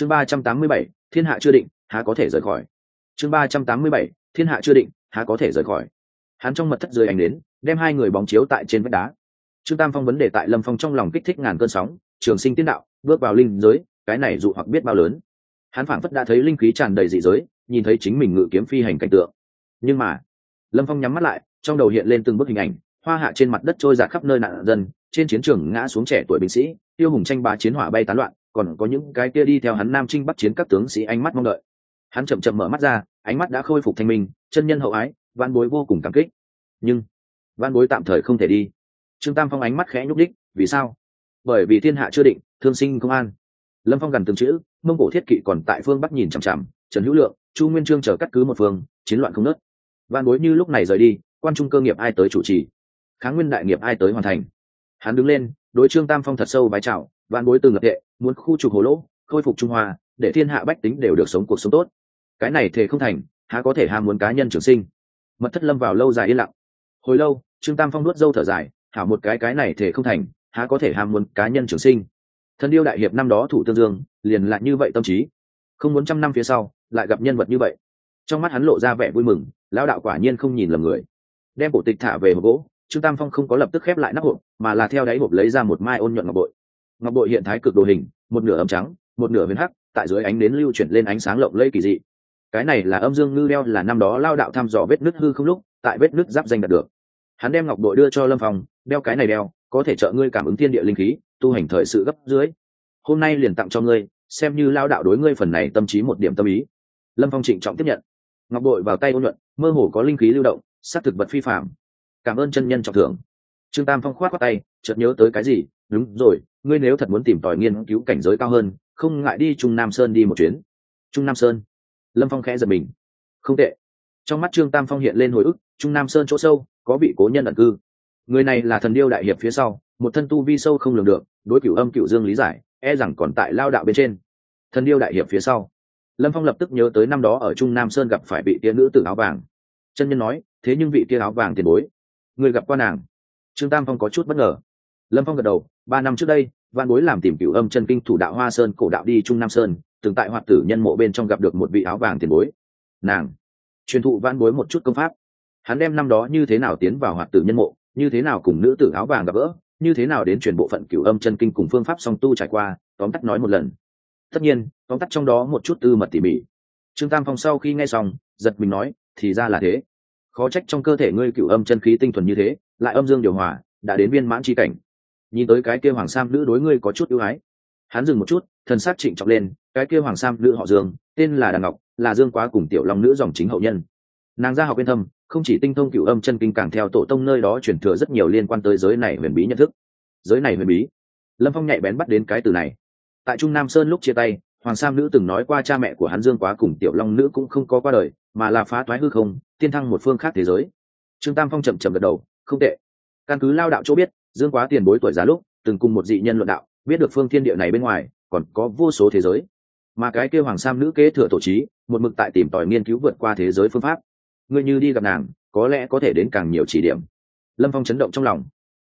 chương ba trăm tám mươi bảy, thiên hạ chưa định, há có thể rời khỏi. Chương ba trăm tám mươi bảy, thiên hạ chưa định, há có thể rời khỏi. Hắn trong mật thất dưới ánh đến đem hai người bóng chiếu tại trên vách đá. Trương tam phong vấn đề tại lâm phong trong lòng kích thích ngàn cơn sóng, trường sinh tiến đạo, bước vào linh giới, cái này dụ hoặc biết bao lớn. Hắn phảng phất đã thấy linh khí tràn đầy dị giới, nhìn thấy chính mình ngự kiếm phi hành cảnh tượng. Nhưng mà, lâm phong nhắm mắt lại, trong đầu hiện lên từng bức hình ảnh, hoa hạ trên mặt đất trôi giạt khắp nơi nạn dân, trên chiến trường ngã xuống trẻ tuổi binh sĩ, tiêu hùng tranh bá chiến hỏa bay tán loạn còn có những cái kia đi theo hắn nam trinh bắc chiến các tướng sĩ ánh mắt mong đợi. Hắn chậm chậm mở mắt ra, ánh mắt đã khôi phục thanh minh, chân nhân hậu ái, văn bối vô cùng cảm kích. Nhưng, văn bối tạm thời không thể đi. Trương tam phong ánh mắt khẽ nhúc đích vì sao? Bởi vì thiên hạ chưa định, thương sinh công an. Lâm phong gần từng chữ, mông cổ thiết kỵ còn tại phương bắc nhìn chằm chằm, trần hữu lượng, chu nguyên trương chờ cắt cứ một phương, chiến loạn không nớt văn bối như lúc này rời đi, quan trung cơ nghiệp ai tới chủ trì? Kháng nguyên đại nghiệp ai tới hoàn thành? Hắn đứng lên, đối trương tam phong thật sâu vái chào vạn bối từng lập tệ muốn khu trục hồ lỗ, khôi phục trung hoa để thiên hạ bách tính đều được sống cuộc sống tốt. Cái này thể không thành, há có thể ham muốn cá nhân trường sinh. Mật thất lâm vào lâu dài yên lặng. Hồi lâu, trương tam phong nuốt dâu thở dài, hảo một cái cái này thể không thành, há có thể ham muốn cá nhân trường sinh. Thân yêu đại hiệp năm đó thủ tương dương, liền lại như vậy tâm trí. Không muốn trăm năm phía sau, lại gặp nhân vật như vậy. Trong mắt hắn lộ ra vẻ vui mừng, lão đạo quả nhiên không nhìn lầm người. Đem cổ tịch thả về hộp gỗ, trương tam phong không có lập tức khép lại nắp hộp, mà là theo đáy hộp lấy ra một mai ôn nhuận ngọc bội ngọc bội hiện thái cực đồ hình, một nửa ấm trắng, một nửa viên hắc, tại dưới ánh đến lưu chuyển lên ánh sáng lộng lẫy kỳ dị. Cái này là âm dương ngư đeo là năm đó lao đạo thăm dò vết nứt hư không lúc, tại vết nứt giáp danh đạt được. Hắn đem ngọc bội đưa cho lâm phong, đeo cái này đeo, có thể trợ ngươi cảm ứng thiên địa linh khí, tu hành thời sự gấp dưới. Hôm nay liền tặng cho ngươi, xem như lao đạo đối ngươi phần này tâm trí một điểm tâm ý. Lâm phong trịnh trọng tiếp nhận. Ngọc bội vào tay ôn nhuận mơ hồ có linh khí lưu động s á thực vật phi phạm cảm ơn chân nhân trọng thưởng. Trương tam phong khoát qua tay, chợt nhớ tới cái gì? Đúng rồi ngươi nếu thật muốn tìm tòi nghiên cứu cảnh giới cao hơn, không ngại đi trung nam sơn đi một chuyến. Trung nam sơn? Lâm phong khẽ giật mình. Không tệ. Trong mắt trương tam phong hiện lên hồi ức, trung nam sơn chỗ sâu, có vị cố nhân ẩn cư. Người này là thần điêu đại hiệp phía sau, một thân tu vi sâu không lường được, đối cửu âm cửu dương lý giải e rằng còn tại lao đạo bên trên. Thần điêu đại hiệp phía sau. Lâm phong lập tức nhớ tới năm đó ở trung nam sơn gặp phải vị tia nữ tử áo vàng. Chân nhân nói, thế nhưng vị tia áo vàng tiền bối, người gặp qua nàng. Trương tam phong có chút bất ngờ lâm phong gật đầu, ba năm trước đây văn bối làm tìm cửu âm chân kinh thủ đạo hoa sơn cổ đạo đi trung nam sơn, từng tại hoạt tử nhân mộ bên trong gặp được một vị áo vàng tiền bối. Nàng truyền thụ văn bối một chút công pháp. Hắn đem năm đó như thế nào tiến vào hoạt tử nhân mộ, như thế nào cùng nữ tử áo vàng gặp gỡ, như thế nào đến chuyển bộ phận cửu âm chân kinh cùng phương pháp song tu trải qua, tóm tắt nói một lần. Tất nhiên, tóm tắt trong đó một chút tư mật tỉ mỉ. Trương tam phong sau khi nghe xong, giật mình nói, thì ra là thế. Khó trách trong cơ thể ngươi cửu âm chân khí tinh thuần như thế, lại âm dương điều hòa, đã đến viên mãn chi cảnh nhìn tới cái kia hoàng sam nữ đối ngươi có chút ưu ái. Hắn dừng một chút, thần sát trịnh trọng lên, cái kia hoàng sam nữ họ dương, tên là đàn ngọc, là dương quá cùng tiểu long nữ dòng chính hậu nhân. Nàng gia học yên thâm không chỉ tinh thông cửu âm chân kinh càng theo tổ tông nơi đó truyền thừa rất nhiều liên quan tới giới này huyền bí nhận thức. Giới này huyền bí. Lâm phong nhạy bén bắt đến cái từ này. Tại trung nam sơn lúc chia tay, hoàng sam nữ từng nói qua cha mẹ của hắn dương quá cùng tiểu long nữ cũng không có qua đời, mà là phá thoái hư không, tiên thăng một phương khác thế giới. Trương tam phong chậm chậm gật đầu, không tệ. Căn cứ lao đạo chỗ biết dương quá tiền bối tuổi già lúc, từng cùng một dị nhân luận đạo, biết được phương thiên địa này bên ngoài, còn có vô số thế giới. Mà cái kêu hoàng sam nữ kế thừa tổ trí, một mực tại tìm tòi nghiên cứu vượt qua thế giới phương pháp. Ngươi như đi gặp nàng, có lẽ có thể đến càng nhiều chỉ điểm. Lâm phong chấn động trong lòng.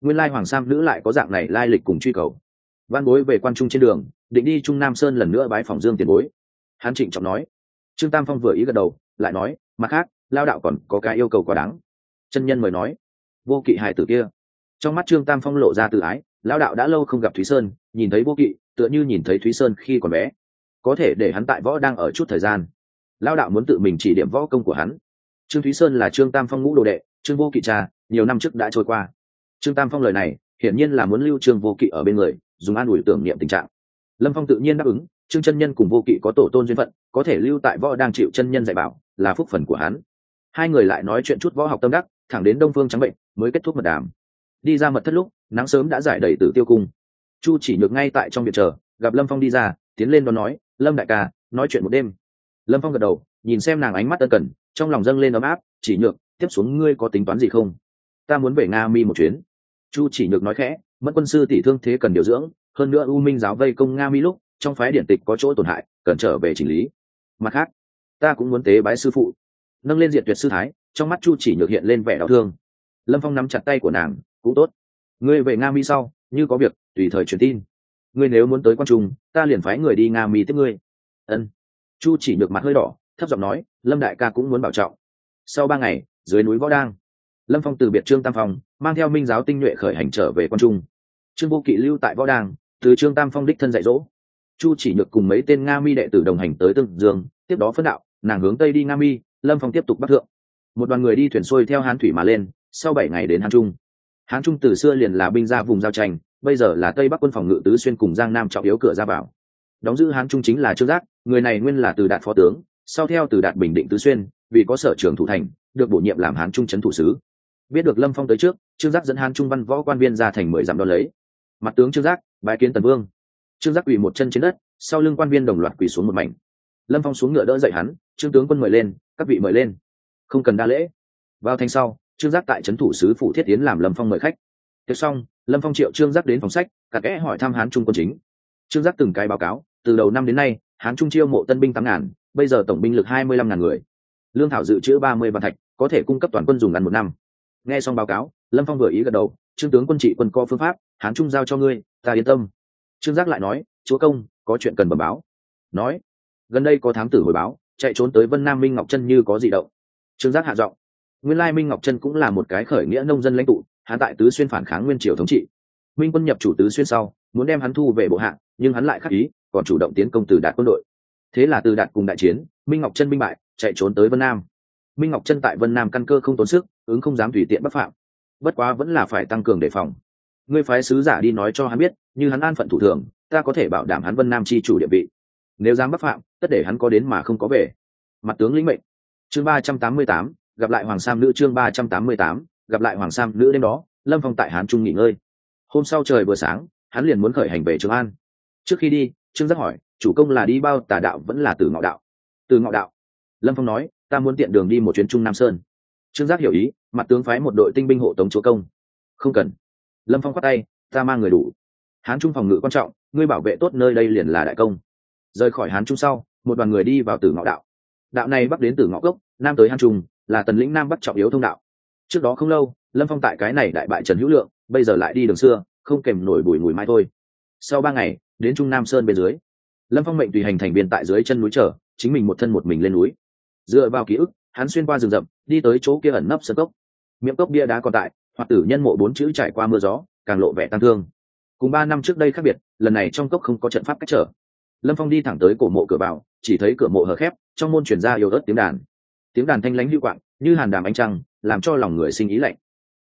Nguyên lai hoàng sam nữ lại có dạng này lai lịch cùng truy cầu. Văn bối về quan trung trên đường, định đi trung nam sơn lần nữa bái phòng dương tiền bối. Hán trịnh trọng nói. Trương tam phong vừa ý gật đầu, lại nói, mặt khác, lao đạo còn có cái yêu cầu quá đáng. Chân nhân mời nói, vô kỵ hài tử kia trong mắt trương tam phong lộ ra tự ái, lão đạo đã lâu không gặp thúy sơn, nhìn thấy vô kỵ, tựa như nhìn thấy thúy sơn khi còn bé. Có thể để hắn tại võ đang ở chút thời gian. Lão đạo muốn tự mình chỉ điểm võ công của hắn. Trương thúy sơn là trương tam phong ngũ đồ đệ, trương vô kỵ cha, nhiều năm trước đã trôi qua. Trương tam phong lời này, hiển nhiên là muốn lưu trương vô kỵ ở bên người, dùng an ủi tưởng niệm tình trạng. Lâm phong tự nhiên đáp ứng, trương chân nhân cùng vô kỵ có tổ tôn duyên phận, có thể lưu tại võ đang chịu chân nhân dạy bảo, là phúc phần của hắn. Hai người lại nói chuyện chút võ học tâm đắc, thẳng đến đông phương trắng bệnh, mới kết thúc mật đàm đi ra mật thất lúc, nắng sớm đã giải đầy tử tiêu cung. Chu chỉ nhược ngay tại trong việc chờ, gặp lâm phong đi ra, tiến lên đón nói, lâm đại ca, nói chuyện một đêm. Lâm phong gật đầu, nhìn xem nàng ánh mắt ân cần, trong lòng dâng lên ấm áp, chỉ nhược, tiếp xuống ngươi có tính toán gì không? Ta muốn về nga mi một chuyến. Chu chỉ nhược nói khẽ mất quân sư tỷ thương thế cần điều dưỡng, hơn nữa u minh giáo vây công nga mi lúc, trong phái điển tịch có chỗ tổn hại, cần trở về chỉnh lý. Mặt khác, ta cũng muốn tế bái sư phụ. Nâng lên diện tuyệt sư thái, trong mắt chu chỉ nhược hiện lên vẻ đau thương. Lâm phong nắm chặt tay của nàng cũng tốt. Ngươi về nga mi sau, như có việc, tùy thời truyền tin. Ngươi nếu muốn tới quan trung, ta liền phái người đi nga mi tiếp ngươi. Ân. Chu chỉ được mặt hơi đỏ, thấp giọng nói, lâm đại ca cũng muốn bảo trọng. Sau ba ngày, dưới núi võ đang, lâm phong từ biệt trương tam phong, mang theo minh giáo tinh nhuệ khởi hành trở về quan trung. Trương vô kỵ lưu tại võ đang, từ trương tam phong đích thân dạy dỗ. Chu chỉ nhược cùng mấy tên nga mi đệ tử đồng hành tới tương dương, tiếp đó phân đạo, nàng hướng tây đi nga mi, lâm phong tiếp tục bắc thượng. Một đoàn người đi thuyền xuôi theo hán thủy mà lên, sau bảy ngày đến hán trung hán trung từ xưa liền là binh ra vùng giao tranh, bây giờ là tây bắc quân phòng ngự tứ xuyên cùng giang nam trọng yếu cửa ra vào. Đóng giữ hán trung chính là trương giác, người này nguyên là từ đạt phó tướng, sau theo từ đạt bình định tứ xuyên, vì có sở trường thủ thành, được bổ nhiệm làm hán trung trấn thủ sứ. Biết được lâm phong tới trước, trương giác dẫn hán trung văn võ quan viên ra thành mười dặm đo lấy. Mặt tướng trương giác bãi kiến tần vương. Trương giác quỳ một chân trên đất, sau lưng quan viên đồng loạt quỳ xuống một mảnh. Lâm phong xuống ngựa đỡ dậy hắn, trương tướng quân mời lên, các vị mời lên. Không cần đa lễ. Vào thành sau trương giác tại trấn thủ sứ phủ thiết tiến làm lâm phong mời khách. Tiếp xong, lâm phong triệu trương giác đến phòng sách, cả kẽ hỏi thăm hán trung quân chính. Trương giác từng cái báo cáo, từ đầu năm đến nay, hán trung chiêu mộ tân binh tám ngàn, bây giờ tổng binh lực hai mươi lăm ngàn người. Lương thảo dự trữ ba mươi vạn thạch, có thể cung cấp toàn quân dùng ăn một năm. Nghe xong báo cáo, lâm phong vừa ý gật đầu, trương tướng quân trị quân co phương pháp, hán trung giao cho ngươi, ta yên tâm. Trương giác lại nói, chúa công, có chuyện cần bẩm báo. Nói, gần đây có thám tử hồi báo, chạy trốn tới vân nam minh ngọc chân như có gì động. Trương giác hạ giọng nguyên lai minh ngọc Trân cũng là một cái khởi nghĩa nông dân lãnh tụ, hắn tại tứ xuyên phản kháng nguyên triều thống trị. Minh quân nhập chủ tứ xuyên sau, muốn đem hắn thu về bộ hạng nhưng hắn lại khắc ý, còn chủ động tiến công từ đạt quân đội. Thế là từ đạt cùng đại chiến, minh ngọc Trân minh bại, chạy trốn tới vân nam. Minh ngọc Trân tại vân nam căn cơ không tốn sức, ứng không dám tùy tiện bất phạm. Bất quá vẫn là phải tăng cường đề phòng. Ngươi phái sứ giả đi nói cho hắn biết, như hắn an phận thủ thường, ta có thể bảo đảm hắn vân nam chi chủ địa vị. Nếu dám bất phạm, tất để hắn có đến mà không có về. Mặt tướng lĩnh mệnh. Chương ba trăm tám mươi tám gặp lại hoàng sam nữ chương ba trăm tám mươi tám, gặp lại hoàng sam nữ đêm đó, lâm phong tại hán trung nghỉ ngơi. Hôm sau trời vừa sáng, hắn liền muốn khởi hành về trường an. Trước khi đi, trương giác hỏi, chủ công là đi bao tà đạo vẫn là từ ngọ đạo? Từ ngọ đạo. Lâm phong nói, ta muốn tiện đường đi một chuyến trung nam sơn. Trương giác hiểu ý, mặt tướng phái một đội tinh binh hộ tống chúa công. Không cần. Lâm phong khoát tay, ta mang người đủ. Hán trung phòng ngự quan trọng, ngươi bảo vệ tốt nơi đây liền là đại công. Rời khỏi hán trung sau, một đoàn người đi vào tử ngọ đạo. Đạo này bắc đến tử ngọ gốc nam tới hán trung là tần lĩnh nam bắc trọng yếu thông đạo. Trước đó không lâu, lâm phong tại cái này đại bại trần hữu lượng, bây giờ lại đi đường xưa, không kèm nổi bùi mùi mai thôi. Sau ba ngày, đến trung nam sơn bên dưới, lâm phong mệnh tùy hành thành viên tại dưới chân núi trở chính mình một thân một mình lên núi. Dựa vào ký ức, hắn xuyên qua rừng rậm, đi tới chỗ kia ẩn nấp sơ cốc. Miệng cốc bia đá còn tại, hoặc tử nhân mộ bốn chữ trải qua mưa gió, càng lộ vẻ tăng thương. Cùng ba năm trước đây khác biệt, lần này trong cốc không có trận pháp cách trở. Lâm phong đi thẳng tới cổ mộ cửa vào, chỉ thấy cửa mộ hở khép, trong môn chuyển ra yếu ớt tiếng đàn tiếng đàn thanh lãnh hữu quạng, như hàn đàm ánh trăng, làm cho lòng người sinh ý lạnh.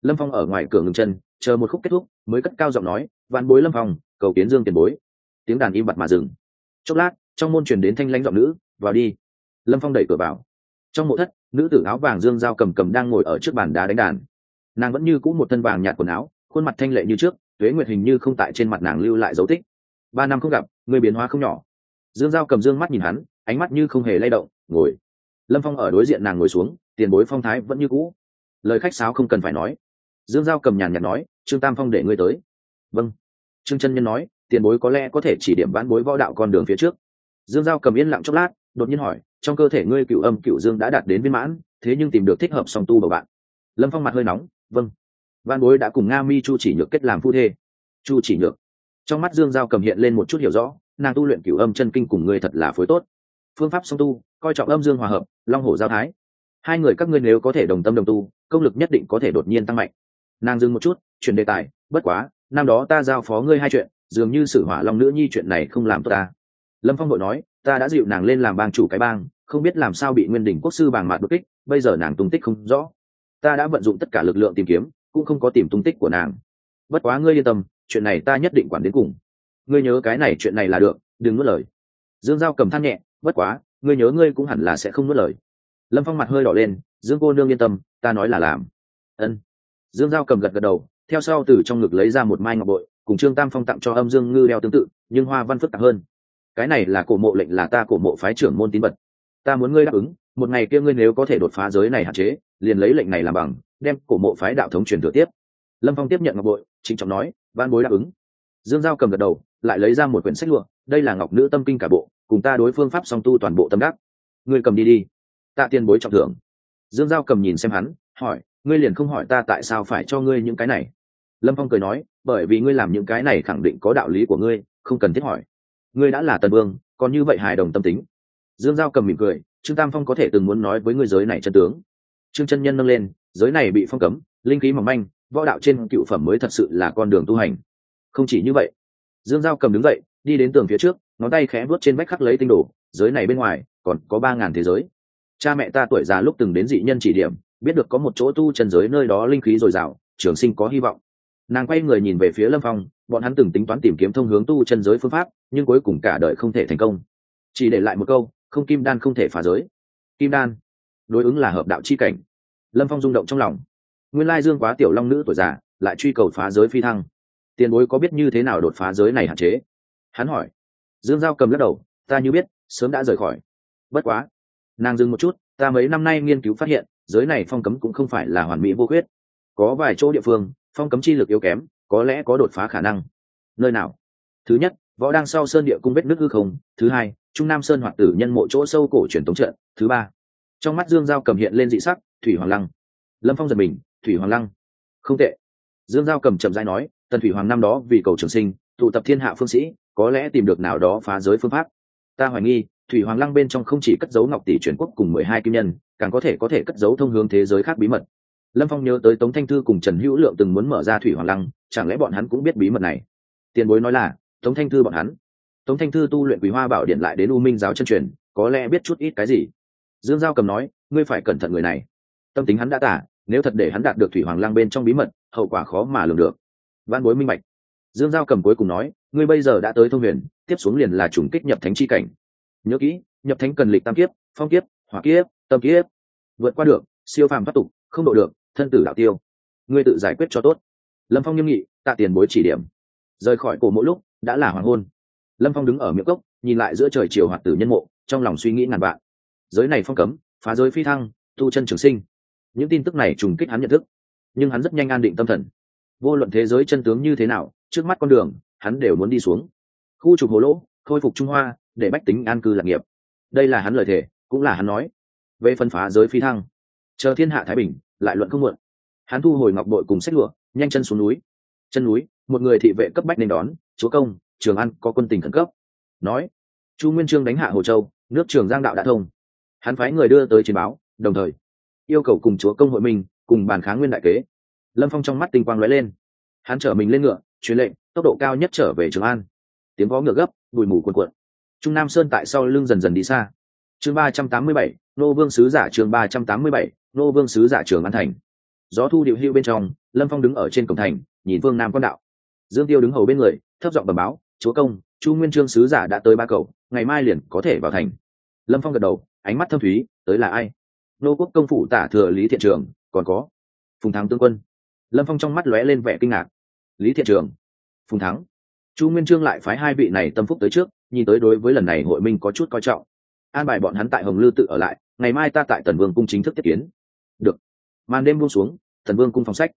Lâm phong ở ngoài cửa ngừng chân, chờ một khúc kết thúc, mới cất cao giọng nói, vạn bối lâm phong, cầu kiến dương tiền bối. Tiếng đàn im bặt mà dừng. Chốc lát, trong môn truyền đến thanh lãnh giọng nữ, vào đi. Lâm phong đẩy cửa vào. Trong mộ thất, nữ tử áo vàng dương dao cầm cầm đang ngồi ở trước bàn đá đánh đàn. Nàng vẫn như cũ một thân vàng nhạt quần áo, khuôn mặt thanh lệ như trước, tuế nguyệt hình như không tại trên mặt nàng lưu lại dấu tích. Ba năm không gặp, người biến hóa không nhỏ. Dương dao cầm dương mắt nhìn hắn, ánh mắt như không hề lay động, ngồi lâm phong ở đối diện nàng ngồi xuống, tiền bối phong thái vẫn như cũ. Lời khách sáo không cần phải nói. Dương giao cầm nhàn nhạt nói, trương tam phong để ngươi tới. Vâng. Trương chân nhân nói, tiền bối có lẽ có thể chỉ điểm bán bối võ đạo con đường phía trước. Dương giao cầm yên lặng chốc lát, đột nhiên hỏi, trong cơ thể ngươi cựu âm cựu dương đã đạt đến viên mãn, thế nhưng tìm được thích hợp song tu bầu bạn. Lâm phong mặt hơi nóng vâng. Văn bối đã cùng nga mi chu chỉ nhược kết làm phu thê. Chu chỉ nhược. Trong mắt dương giao cầm hiện lên một chút hiểu rõ, nàng tu luyện cửu âm chân kinh cùng ngươi thật là phối tốt phương pháp song tu, coi trọng âm dương hòa hợp, long hổ giao thái. Hai người các ngươi nếu có thể đồng tâm đồng tu, công lực nhất định có thể đột nhiên tăng mạnh. Nàng dừng một chút, chuyển đề tài, bất quá, năm đó ta giao phó ngươi hai chuyện, dường như sử hỏa long nữ nhi chuyện này không làm tốt ta. Lâm phong đội nói, ta đã dịu nàng lên làm bang chủ cái bang, không biết làm sao bị nguyên đình quốc sư bàng mạt đột kích, bây giờ nàng tung tích không rõ. Ta đã vận dụng tất cả lực lượng tìm kiếm, cũng không có tìm tung tích của nàng. Bất quá ngươi yên tâm, chuyện này ta nhất định quản đến cùng. Ngươi nhớ cái này chuyện này là được, đừng nuốt lời. Dương giao cầm than nhẹ bất quá, ngươi nhớ ngươi cũng hẳn là sẽ không nuốt lời. Lâm phong mặt hơi đỏ lên, dương cô nương yên tâm, ta nói là làm. Ân. Dương giao cầm gật gật đầu, theo sau từ trong ngực lấy ra một mai ngọc bội, cùng trương tam phong tặng cho âm dương ngư đeo tương tự, nhưng hoa văn phức tạp hơn. Cái này là cổ mộ lệnh là ta cổ mộ phái trưởng môn tín vật. Ta muốn ngươi đáp ứng, một ngày kia ngươi nếu có thể đột phá giới này hạn chế, liền lấy lệnh này làm bằng, đem cổ mộ phái đạo thống truyền thừa tiếp. Lâm phong tiếp nhận ngọc bội chính trọng nói van bối đáp ứng. Dương giao cầm gật đầu, lại lấy ra một quyển sách lụa, đây là ngọc nữ tâm kinh cả bộ cùng ta đối phương pháp song tu toàn bộ tâm đắc. Ngươi cầm đi đi. Tạ tiền bối trọng thưởng. Dương giao cầm nhìn xem hắn, hỏi, ngươi liền không hỏi ta tại sao phải cho ngươi những cái này? Lâm phong cười nói, bởi vì ngươi làm những cái này khẳng định có đạo lý của ngươi, không cần thiết hỏi. Ngươi đã là tần vương, còn như vậy hài đồng tâm tính. Dương giao cầm mỉm cười, trương tam phong có thể từng muốn nói với ngươi giới này chân tướng. Trương chân nhân nâng lên, giới này bị phong cấm, linh khí mỏng manh, võ đạo trên cựu phẩm mới thật sự là con đường tu hành. Không chỉ như vậy, dương giao cầm đứng dậy, đi đến tường phía trước ngón tay khẽ vuốt trên vách khắc lấy tinh đồ, giới này bên ngoài, còn có ba ngàn thế giới. Cha mẹ ta tuổi già lúc từng đến dị nhân chỉ điểm, biết được có một chỗ tu chân giới nơi đó linh khí dồi dào, trường sinh có hy vọng. Nàng quay người nhìn về phía lâm phong, bọn hắn từng tính toán tìm kiếm thông hướng tu chân giới phương pháp, nhưng cuối cùng cả đời không thể thành công. Chỉ để lại một câu, không kim đan không thể phá giới. Kim đan, đối ứng là hợp đạo c h i cảnh. Lâm phong rung động trong lòng. Nguyên lai dương quá tiểu long nữ tuổi già, lại truy cầu phá giới phi thăng. Tiền bối có biết như thế nào đột phá giới này hạn chế? Hắn hỏi dương giao cầm lắc đầu, ta như biết, sớm đã rời khỏi. Bất quá, nàng dừng một chút, ta mấy năm nay nghiên cứu phát hiện, giới này phong cấm cũng không phải là hoàn mỹ vô khuyết. Có vài chỗ địa phương, phong cấm chi lực yếu kém, có lẽ có đột phá khả năng. Nơi nào? Thứ nhất, võ đang sau sơn địa cung vết nước hư không. Thứ hai, trung nam sơn hoạt tử nhân mộ chỗ sâu cổ truyền tống trận. Thứ ba, trong mắt dương giao cầm hiện lên dị sắc, thủy hoàng lăng. Lâm phong giật mình, thủy hoàng lăng? Không tệ. Dương giao cầm chậm rãi nói, tần thủy hoàng năm đó vì cầu trường sinh, tụ tập thiên hạ phương sĩ có lẽ tìm được nào đó phá giới phương pháp. Ta hoài nghi, thủy hoàng lăng bên trong không chỉ cất giấu ngọc tỷ truyền quốc cùng mười hai kim nhân, càng có thể có thể cất giấu thông hướng thế giới khác bí mật. Lâm phong nhớ tới tống thanh thư cùng trần hữu lượng từng muốn mở ra thủy hoàng lăng, chẳng lẽ bọn hắn cũng biết bí mật này? Tiền bối nói là, tống thanh thư bọn hắn. Tống thanh thư tu luyện quý hoa bảo điện lại đến u minh giáo chân truyền, có lẽ biết chút ít cái gì? Dương giao cầm nói, ngươi phải cẩn thận người này. Tâm tính hắn đã tả, nếu thật để hắn đạt được thủy hoàng lăng bên trong bí mật, hậu quả khó mà lường được. Văn bối minh bạch. Dương giao cầm cuối cùng nói ngươi bây giờ đã tới thông huyền, tiếp xuống liền là chủng kích nhập thánh chi cảnh. Nhớ kỹ, nhập thánh cần lịch tam kiếp, phong kiếp, hỏa kiếp, tâm kiếp. Vượt qua được, siêu phàm thoát tục, không độ được, thân tử đạo tiêu. Ngươi tự giải quyết cho tốt. Lâm phong nghiêm nghị, tạ tiền bối chỉ điểm. Rời khỏi cổ mỗi lúc, đã là hoàng hôn. Lâm phong đứng ở miệng cốc, nhìn lại giữa trời chiều hoạt tử nhân mộ, trong lòng suy nghĩ ngàn vạn. Giới này phong cấm, phá giới phi thăng, tu chân trường sinh. Những tin tức này trùng kích hắn nhận thức. Nhưng hắn rất nhanh an định tâm thần. Vô luận thế giới chân tướng như thế nào, trước mắt con đường hắn đều muốn đi xuống. Khu trục hồ lỗ, khôi phục trung hoa, để bách tính an cư lạc nghiệp. Đây là hắn lời thề, cũng là hắn nói. Về phân phá giới phi thăng, chờ thiên hạ thái bình, lại luận không muộn. Hắn thu hồi ngọc đội cùng sách lụa, nhanh chân xuống núi. Chân núi, một người thị vệ cấp bách nên đón, chúa công, trường an, có quân tình khẩn cấp. Nói, chu nguyên trương đánh hạ hồ châu, nước trường giang đạo đã thông. Hắn phái người đưa tới chiến báo, đồng thời, yêu cầu cùng chúa công hội minh, cùng bàn kháng nguyên đại kế. Lâm phong trong mắt tinh quang lóe lên. Hắn chở mình lên ngựa truyền lệnh, tốc độ cao nhất trở về trường an. Tiếng vó ngựa gấp bụi mù cuồn cuộn. Trung nam sơn tại sau lưng dần dần đi xa. Chương ba trăm tám mươi bảy, nô vương sứ giả chương ba trăm tám mươi bảy, nô vương sứ giả trường an thành. Gió thu điệu hưu bên trong, lâm phong đứng ở trên cổng thành, nhìn vương nam quan đạo. Dương tiêu đứng hầu bên người, thấp giọng bẩm báo, chúa công, chu nguyên trương sứ giả đã tới ba cầu, ngày mai liền có thể vào thành. Lâm phong gật đầu, ánh mắt thâm thúy, tới là ai? Nô quốc công phủ tả thừa lý thiện trường, còn có phùng thắng tương quân. Lâm phong trong mắt lóe lên vẻ kinh ngạc lý thiện trường, phùng thắng. Chu nguyên trương lại phái hai vị này tâm phúc tới trước, nhìn tới đối với lần này hội minh có chút coi trọng. An bài bọn hắn tại hồng lư tự ở lại, ngày mai ta tại tần vương cung chính thức tiếp kiến. Được. Màn đêm buông xuống, tần vương cung phòng sách.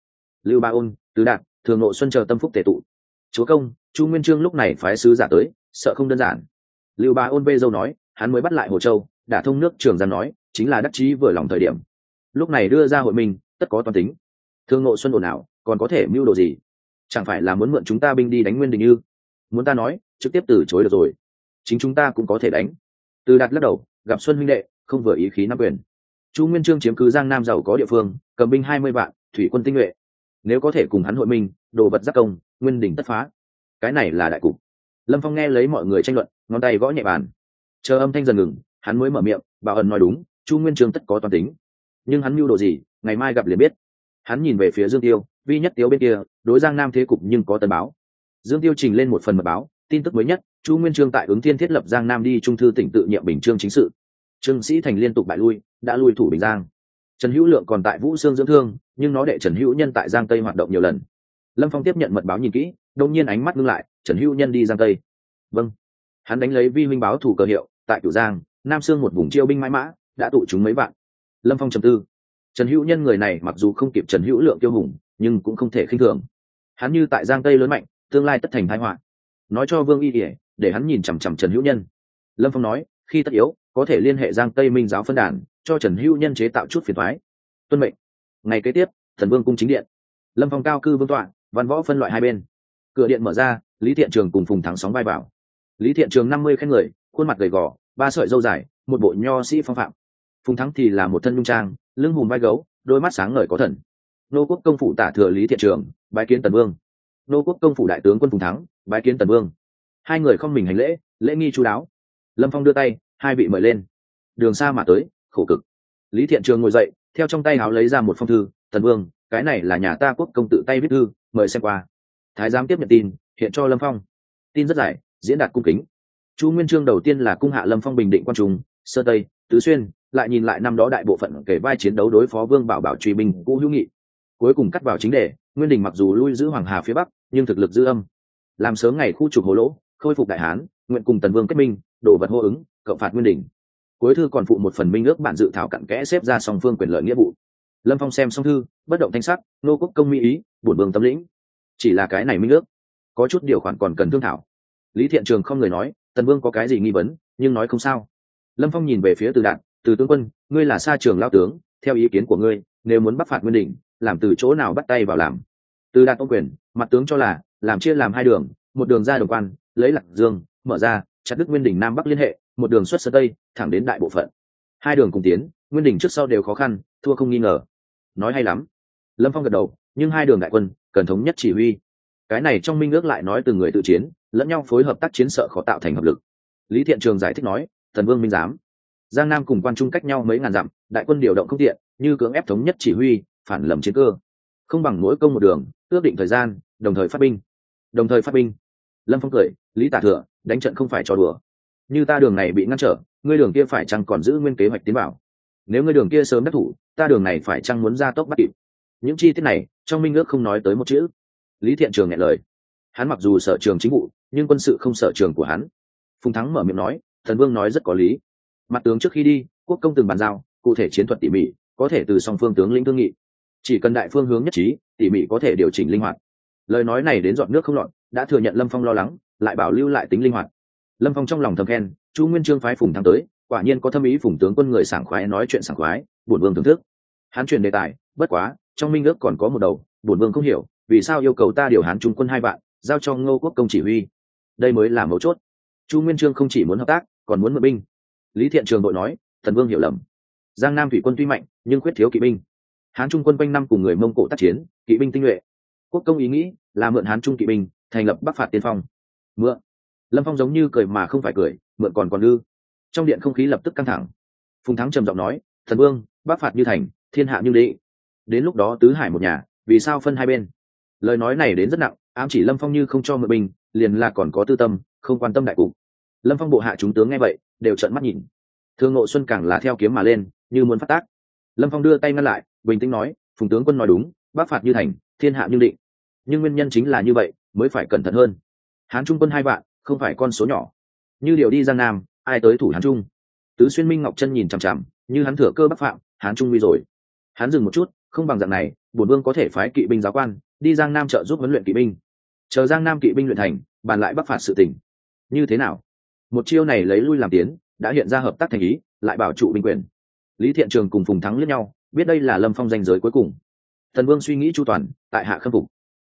Lưu ba ôn, tứ đạt, thường nội xuân chờ tâm phúc tề tụ. Chúa công, chu nguyên trương lúc này phái sứ giả tới, sợ không đơn giản. Lưu ba ôn bê dâu nói, hắn mới bắt lại hồ châu, đã thông nước trường giang nói, chính là đắc chí vừa lòng thời điểm. Lúc này đưa ra hội minh, tất có toàn tính. Thương nội xuân ồn ào, còn có thể mưu đồ gì? Chẳng phải là muốn mượn chúng ta binh đi đánh nguyên đình ư muốn ta nói, trực tiếp từ chối được rồi. Chính chúng ta cũng có thể đánh. Từ đạt lắc đầu, gặp xuân minh đệ, không vừa ý khí nắm quyền. Chu nguyên trương chiếm cứ giang nam giàu có địa phương, cầm binh hai mươi vạn, thủy quân tinh nhuệ. Nếu có thể cùng hắn hội minh đồ vật giác công, nguyên đình tất phá. Cái này là đại cục. Lâm phong nghe lấy mọi người tranh luận, ngón tay gõ nhẹ bàn. Chờ âm thanh dần ngừng, hắn mới mở miệng, bảo ẩn nói đúng, chu nguyên trương tất có toàn tính. Nhưng hắn mưu đồ gì, ngày mai gặp liền biết hắn nhìn về phía dương tiêu, vi nhất tiếu bên kia, đối giang nam thế cục nhưng có tờ báo. Dương tiêu trình lên một phần mật báo, tin tức mới nhất, chu nguyên trương tại ứng thiên thiết lập giang nam đi trung thư tỉnh tự nhiệm bình trương chính sự. Trương sĩ thành liên tục bại lui, đã lui thủ bình giang. Trần hữu lượng còn tại vũ sương dưỡng thương, nhưng nó đệ trần hữu nhân tại giang tây hoạt động nhiều lần. Lâm phong tiếp nhận mật báo nhìn kỹ đông nhiên ánh mắt ngưng lại, trần hữu nhân đi giang tây. Vâng. Hắn đánh lấy vi huynh báo thủ cơ hiệu, tại cửu giang, nam sương một vùng chiêu binh mãi mã, đã tụ chúng mấy vạn. Lâm phong trầm tư trần hữu nhân người này mặc dù không kịp trần hữu lượng tiêu hùng, nhưng cũng không thể khinh thường. Hắn như tại giang tây lớn mạnh, tương lai tất thành thái họa. Nói cho vương y ỉa để hắn nhìn chằm chằm trần hữu nhân. Lâm phong nói, khi tất yếu, có thể liên hệ giang tây minh giáo phân đàn, cho trần hữu nhân chế tạo chút phiền thoái tuân mệnh. Ngày kế tiếp, thần vương cung chính điện. Lâm phong cao cư vương tọa, văn võ phân loại hai bên. Cửa điện mở ra, lý thiện trường cùng phùng thắng sóng vai vào. Lý thiện trường năm mươi khen người, khuôn mặt gầy gò, ba sợi dâu dài, một bộ nho sĩ phong phạm phùng thắng thì là một thân nhung trang, lưng hùm vai gấu, đôi mắt sáng ngời có thần. Nô quốc công phủ tả thừa lý thiện trường, bái kiến tần vương. Nô quốc công phủ đại tướng quân phùng thắng, bái kiến tần vương. Hai người không mình hành lễ lễ nghi chú đáo. Lâm phong đưa tay, hai vị mời lên. Đường xa mà tới, khổ cực. Lý thiện trường ngồi dậy, theo trong tay áo lấy ra một phong thư, tần vương, cái này là nhà ta quốc công tự tay viết thư, mời xem qua. Thái giám tiếp nhận tin, hiện cho lâm phong. Tin rất dài, diễn đạt cung kính. Chu nguyên chương đầu tiên là cung hạ lâm phong bình định quan trung, sơ tây, tứ xuyên lại nhìn lại năm đó đại bộ phận kể vai chiến đấu đối phó vương bảo bảo truy binh cũ hữu nghị. Cuối cùng cắt vào chính đề, nguyên đình mặc dù lui giữ hoàng hà phía bắc, nhưng thực lực dư âm. Làm sớm ngày khu trục hồ lỗ, khôi phục đại hán, nguyện cùng tần vương kết minh, đổ vật hô ứng, cộng phạt nguyên đình. Cuối thư còn phụ một phần minh ước bản dự thảo cặn kẽ xếp ra song phương quyền lợi nghĩa vụ. Lâm phong xem xong thư, bất động thanh sắc, nô quốc công mỹ ý bổn vương tâm lĩnh. Chỉ là cái này minh ước, có chút điều khoản còn cần thương thảo. Lý thiện trường không người nói, tần vương có cái gì nghi vấn, nhưng nói không sao. Lâm phong nhìn về phía từ đạn từ tướng quân, ngươi là xa trường lao tướng, theo ý kiến của ngươi, nếu muốn bắt phạt nguyên định làm từ chỗ nào bắt tay vào làm? Từ đạt ông quyền, mặt tướng cho là, làm chia làm hai đường, một đường ra đồng quan, lấy lạc dương, mở ra, chặt đức nguyên đỉnh nam bắc liên hệ, một đường xuất sơ tây, thẳng đến đại bộ phận. Hai đường cùng tiến, nguyên đỉnh trước sau đều khó khăn, thua không nghi ngờ. Nói hay lắm. Lâm phong gật đầu, nhưng hai đường đại quân, cần thống nhất chỉ huy. Cái này trong minh ước lại nói từ người tự chiến, lẫn nhau phối hợp tác chiến sợ khó tạo thành hợp lực. Lý thiện trường giải thích nói, thần vương minh giám giang nam cùng quan trung cách nhau mấy ngàn dặm, đại quân điều động không tiện, như cưỡng ép thống nhất chỉ huy, phản lầm chiến cơ. Không bằng mỗi công một đường, ước định thời gian, đồng thời phát binh. Đồng thời phát binh. Lâm phong cười, lý tả thừa, đánh trận không phải cho đùa. Như ta đường này bị ngăn trở, ngươi đường kia phải chăng còn giữ nguyên kế hoạch tiến bảo? Nếu ngươi đường kia sớm đắc thủ, ta đường này phải chăng muốn ra tốc bắt kịp? Những chi tiết này, trong minh ước không nói tới một chữ. Lý thiện trường nghe lời. Hắn mặc dù sở trường chính vụ, nhưng quân sự không sở trường của hắn. Phùng thắng mở miệng nói, thần vương nói rất có lý mặt tướng trước khi đi, quốc công từng bàn giao, cụ thể chiến thuật tỉ mỉ, có thể từ song phương tướng lĩnh thương nghị. Chỉ cần đại phương hướng nhất trí, tỉ mỉ có thể điều chỉnh linh hoạt. Lời nói này đến dọn nước không lọt, đã thừa nhận lâm phong lo lắng, lại bảo lưu lại tính linh hoạt. Lâm phong trong lòng thầm khen, chu nguyên trương phái phùng thắng tới, quả nhiên có thâm ý phùng tướng quân người sảng khoái nói chuyện sảng khoái, bổn vương thưởng thức. Hán chuyển đề tài, bất quá, trong minh ước còn có một đầu, bổn vương không hiểu, vì sao yêu cầu ta điều hán trung quân hai vạn, giao cho ngô quốc công chỉ huy? Đây mới là mấu chốt. Chu nguyên trương không chỉ muốn hợp tác, còn muốn mượn binh lý thiện trường đội nói, thần vương hiểu lầm. Giang nam thủy quân tuy mạnh, nhưng khuyết thiếu kỵ binh. Hán trung quân quanh năm cùng người mông cổ tác chiến, kỵ binh tinh nhuệ. Quốc công ý nghĩ là mượn hán trung kỵ binh, thành lập bắc phạt tiên phong. Mượn. Lâm phong giống như cười mà không phải cười, mượn còn còn lư trong điện không khí lập tức căng thẳng. Phùng thắng trầm giọng nói, thần vương, bắc phạt như thành, thiên hạ như đĩ đến lúc đó tứ hải một nhà, vì sao phân hai bên? Lời nói này đến rất nặng, ám chỉ lâm phong như không cho mượn binh, liền là còn có tư tâm, không quan tâm đại cục. Lâm phong bộ hạ chúng tướng nghe vậy đều trợn mắt nhìn. Thương Ngộ xuân càng là theo kiếm mà lên, như muốn phát tác. Lâm phong đưa tay ngăn lại, bình tĩnh nói, phùng tướng quân nói đúng bắc phạt như thành, thiên hạ như định. Nhưng nguyên nhân chính là như vậy, mới phải cẩn thận hơn. Hán trung quân hai vạn, không phải con số nhỏ. Như điều đi giang nam, ai tới thủ hán trung? Tứ xuyên minh ngọc chân nhìn chằm chằm, như hắn thừa cơ bắc phạm, hán trung nguy rồi. Hắn dừng một chút, không bằng dạng này, bổn vương có thể phái kỵ binh giáo quan, đi giang nam trợ giúp huấn luyện kỵ binh. Chờ giang nam kỵ binh luyện thành, bàn lại bắc phạt sự tỉnh như thế nào? Một chiêu này lấy lui làm tiến, đã hiện ra hợp tác thành ý, lại bảo trụ binh quyền. Lý thiện trường cùng phùng thắng lẫn nhau, biết đây là lâm phong danh giới cuối cùng. Thần vương suy nghĩ chu toàn, tại hạ khâm phục.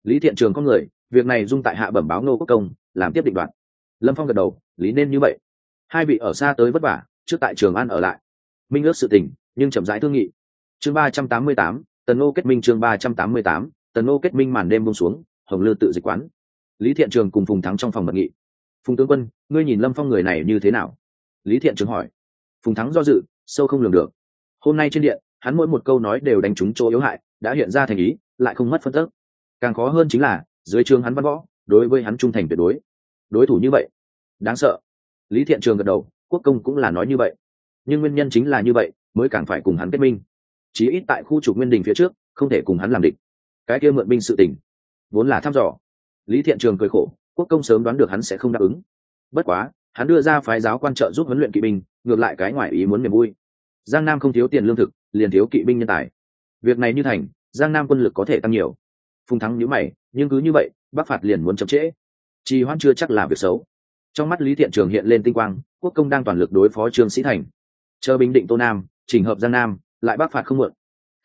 Lý thiện trường có người, việc này dung tại hạ bẩm báo ngô quốc công, làm tiếp định đoạn. Lâm phong gật đầu, lý nên như vậy. Hai vị ở xa tới vất vả, trước tại trường an ở lại. Minh ước sự tình, nhưng chậm rãi thương nghị. Chương ba trăm tám mươi tám, tần ngô kết minh chương ba trăm tám mươi tám, tần ngô kết minh màn đêm bông xuống, hồng lư tự dịch quán. Lý thiện trường cùng phùng thắng trong phòng mật nghị phùng tướng quân, ngươi nhìn lâm phong người này như thế nào? Lý thiện trường hỏi. Phùng thắng do dự, sâu không lường được. Hôm nay trên điện, hắn mỗi một câu nói đều đánh trúng chỗ yếu hại, đã hiện ra thành ý, lại không mất phân tức. Càng khó hơn chính là, dưới trường hắn văn võ, đối với hắn trung thành tuyệt đối. Đối thủ như vậy, đáng sợ. Lý thiện trường gật đầu, quốc công cũng là nói như vậy. Nhưng nguyên nhân chính là như vậy, mới càng phải cùng hắn kết minh. Chí ít tại khu trục nguyên đình phía trước, không thể cùng hắn làm địch. Cái kia mượn binh sự tình, vốn là thăm dò. Lý thiện trường cười khổ quốc công sớm đoán được hắn sẽ không đáp ứng. Bất quá, hắn đưa ra phái giáo quan trợ giúp huấn luyện kỵ binh, ngược lại cái ngoài ý muốn niềm vui. Giang nam không thiếu tiền lương thực, liền thiếu kỵ binh nhân tài. Việc này như thành, giang nam quân lực có thể tăng nhiều. Phùng thắng nhữ mày, nhưng cứ như vậy, bắc phạt liền muốn chậm trễ. Trì hoãn chưa chắc là việc xấu. Trong mắt lý thiện trường hiện lên tinh quang, quốc công đang toàn lực đối phó trương sĩ thành. Chờ bình định tô nam, chỉnh hợp giang nam, lại bắc phạt không mượn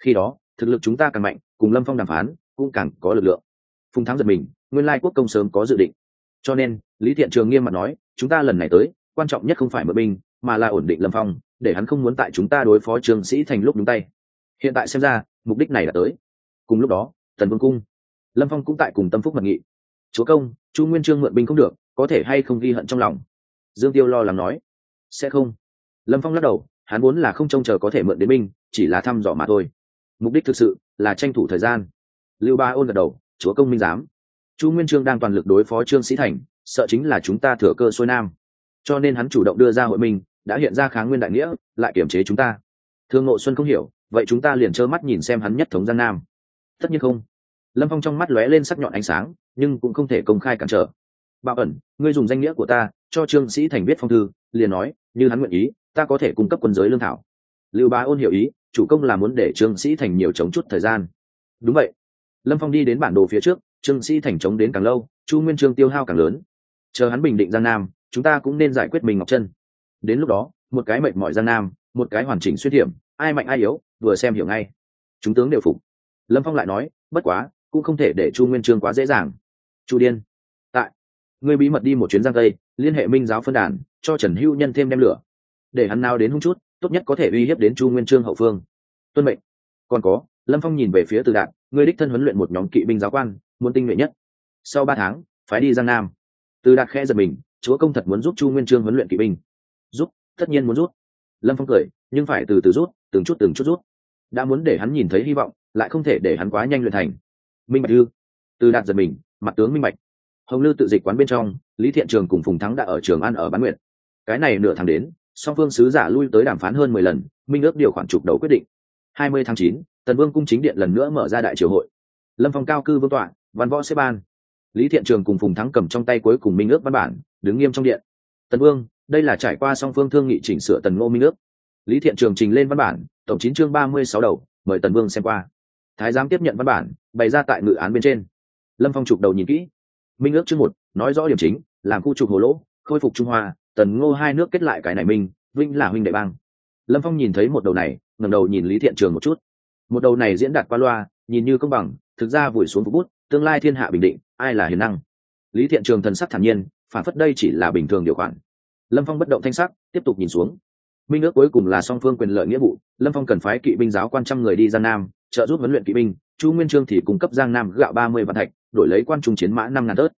khi đó, thực lực chúng ta càng mạnh, cùng lâm phong đàm phán, cũng càng có lực lượng. Phùng thắng giật mình nguyên lai quốc công sớm có dự định. Cho nên, lý thiện trường nghiêm mặt nói, chúng ta lần này tới, quan trọng nhất không phải mượn binh, mà là ổn định lâm phong, để hắn không muốn tại chúng ta đối phó Trường sĩ thành lúc nhúng tay. Hiện tại xem ra, mục đích này đã tới. Cùng lúc đó, tần vương cung, lâm phong cũng tại cùng tâm phúc mật nghị. Chúa công, chu nguyên trương mượn binh không được, có thể hay không ghi hận trong lòng? Dương tiêu lo lắng nói. Sẽ không. Lâm phong lắc đầu, hắn muốn là không trông chờ có thể mượn đến binh, chỉ là thăm dò mà thôi. Mục đích thực sự là tranh thủ thời gian. Lưu ba ôn gật đầu, chúa công minh giám chu nguyên trương đang toàn lực đối phó trương sĩ thành, sợ chính là chúng ta thừa cơ xuôi nam. Cho nên hắn chủ động đưa ra hội minh đã hiện ra kháng nguyên đại nghĩa, lại kiểm chế chúng ta. Thương ngộ xuân không hiểu, vậy chúng ta liền trơ mắt nhìn xem hắn nhất thống gian nam. Tất nhiên không. Lâm phong trong mắt lóe lên sắc nhọn ánh sáng, nhưng cũng không thể công khai cản trở. Bảo ẩn, ngươi dùng danh nghĩa của ta, cho trương sĩ thành viết phong thư, liền nói, như hắn nguyện ý, ta có thể cung cấp quân giới lương thảo. Lưu bá ôn hiểu ý, chủ công là muốn để trương sĩ thành nhiều chống chút thời gian. Đúng vậy. Lâm phong đi đến bản đồ phía trước trương sĩ thành chống đến càng lâu, chu nguyên trương tiêu hao càng lớn. Chờ hắn bình định giang nam, chúng ta cũng nên giải quyết mình ngọc chân. Đến lúc đó, một cái mệt mọi giang nam, một cái hoàn chỉnh xuyên hiểm ai mạnh ai yếu, vừa xem hiểu ngay. Chúng tướng đều phục. Lâm phong lại nói, bất quá, cũng không thể để chu nguyên trương quá dễ dàng. Chu điên, tại người bí mật đi một chuyến giang tây, liên hệ minh giáo phân đàn, cho trần hữu nhân thêm đem lửa. Để hắn nào đến hung chút, tốt nhất có thể uy hiếp đến chu nguyên trương hậu phương. Tuân mệnh. Còn có, lâm phong nhìn về phía từ đạn người đích thân huấn luyện một nhóm kỵ binh giáo quan, muốn tinh nhuệ nhất. Sau ba tháng, phái đi giang nam. Từ đạt khẽ giật mình, chúa công thật muốn giúp chu nguyên trương huấn luyện kỵ binh. Giúp, tất nhiên muốn rút lâm phong cười, nhưng phải từ từ rút, từng chút từng chút rút. Đã muốn để hắn nhìn thấy hy vọng, lại không thể để hắn quá nhanh luyện thành. Minh bạch ư từ đạt giật mình, mặt tướng minh bạch. Hồng lư tự dịch quán bên trong, lý thiện trường cùng phùng thắng đã ở trường ăn ở bán nguyện cái này nửa tháng đến, song phương sứ giả lui tới đàm phán hơn mười lần, minh ước điều khoản chụp đầu quyết định. Hai mươi tháng chín tần vương cung chính điện lần nữa mở ra đại triều hội. Lâm phong cao cư vương tọa, văn võ xếp ban. Lý thiện trường cùng phùng thắng cầm trong tay cuối cùng minh ước văn bản, đứng nghiêm trong điện. Tần vương, đây là trải qua song phương thương nghị chỉnh sửa tần ngô minh ước. Lý thiện trường trình lên văn bản, tổng chín chương ba mươi sáu đầu, mời tần vương xem qua. Thái giám tiếp nhận văn bản, bày ra tại ngự án bên trên. Lâm phong chụp đầu nhìn kỹ. Minh ước chương một, nói rõ điểm chính, làm khu trục hồ lỗ, khôi phục trung hoa, tần ngô hai nước kết lại cái này minh, vinh là huynh đệ bang. Lâm phong nhìn thấy một đầu này, ngẩng đầu nhìn lý thiện trường một chút một đầu này diễn đạt qua loa, nhìn như công bằng, thực ra vùi xuống phục bút, tương lai thiên hạ bình định, ai là hiền năng? Lý thiện trường thần sắc thản nhiên, phản phất đây chỉ là bình thường điều khoản. Lâm phong bất động thanh sắc, tiếp tục nhìn xuống. Minh ước cuối cùng là song phương quyền lợi nghĩa vụ, lâm phong cần phái kỵ binh giáo quan trăm người đi giang nam, trợ giúp huấn luyện kỵ binh, chu nguyên trương thì cung cấp giang nam gạo ba mươi vạn thạch, đổi lấy quan trung chiến mã năm ngàn tớt.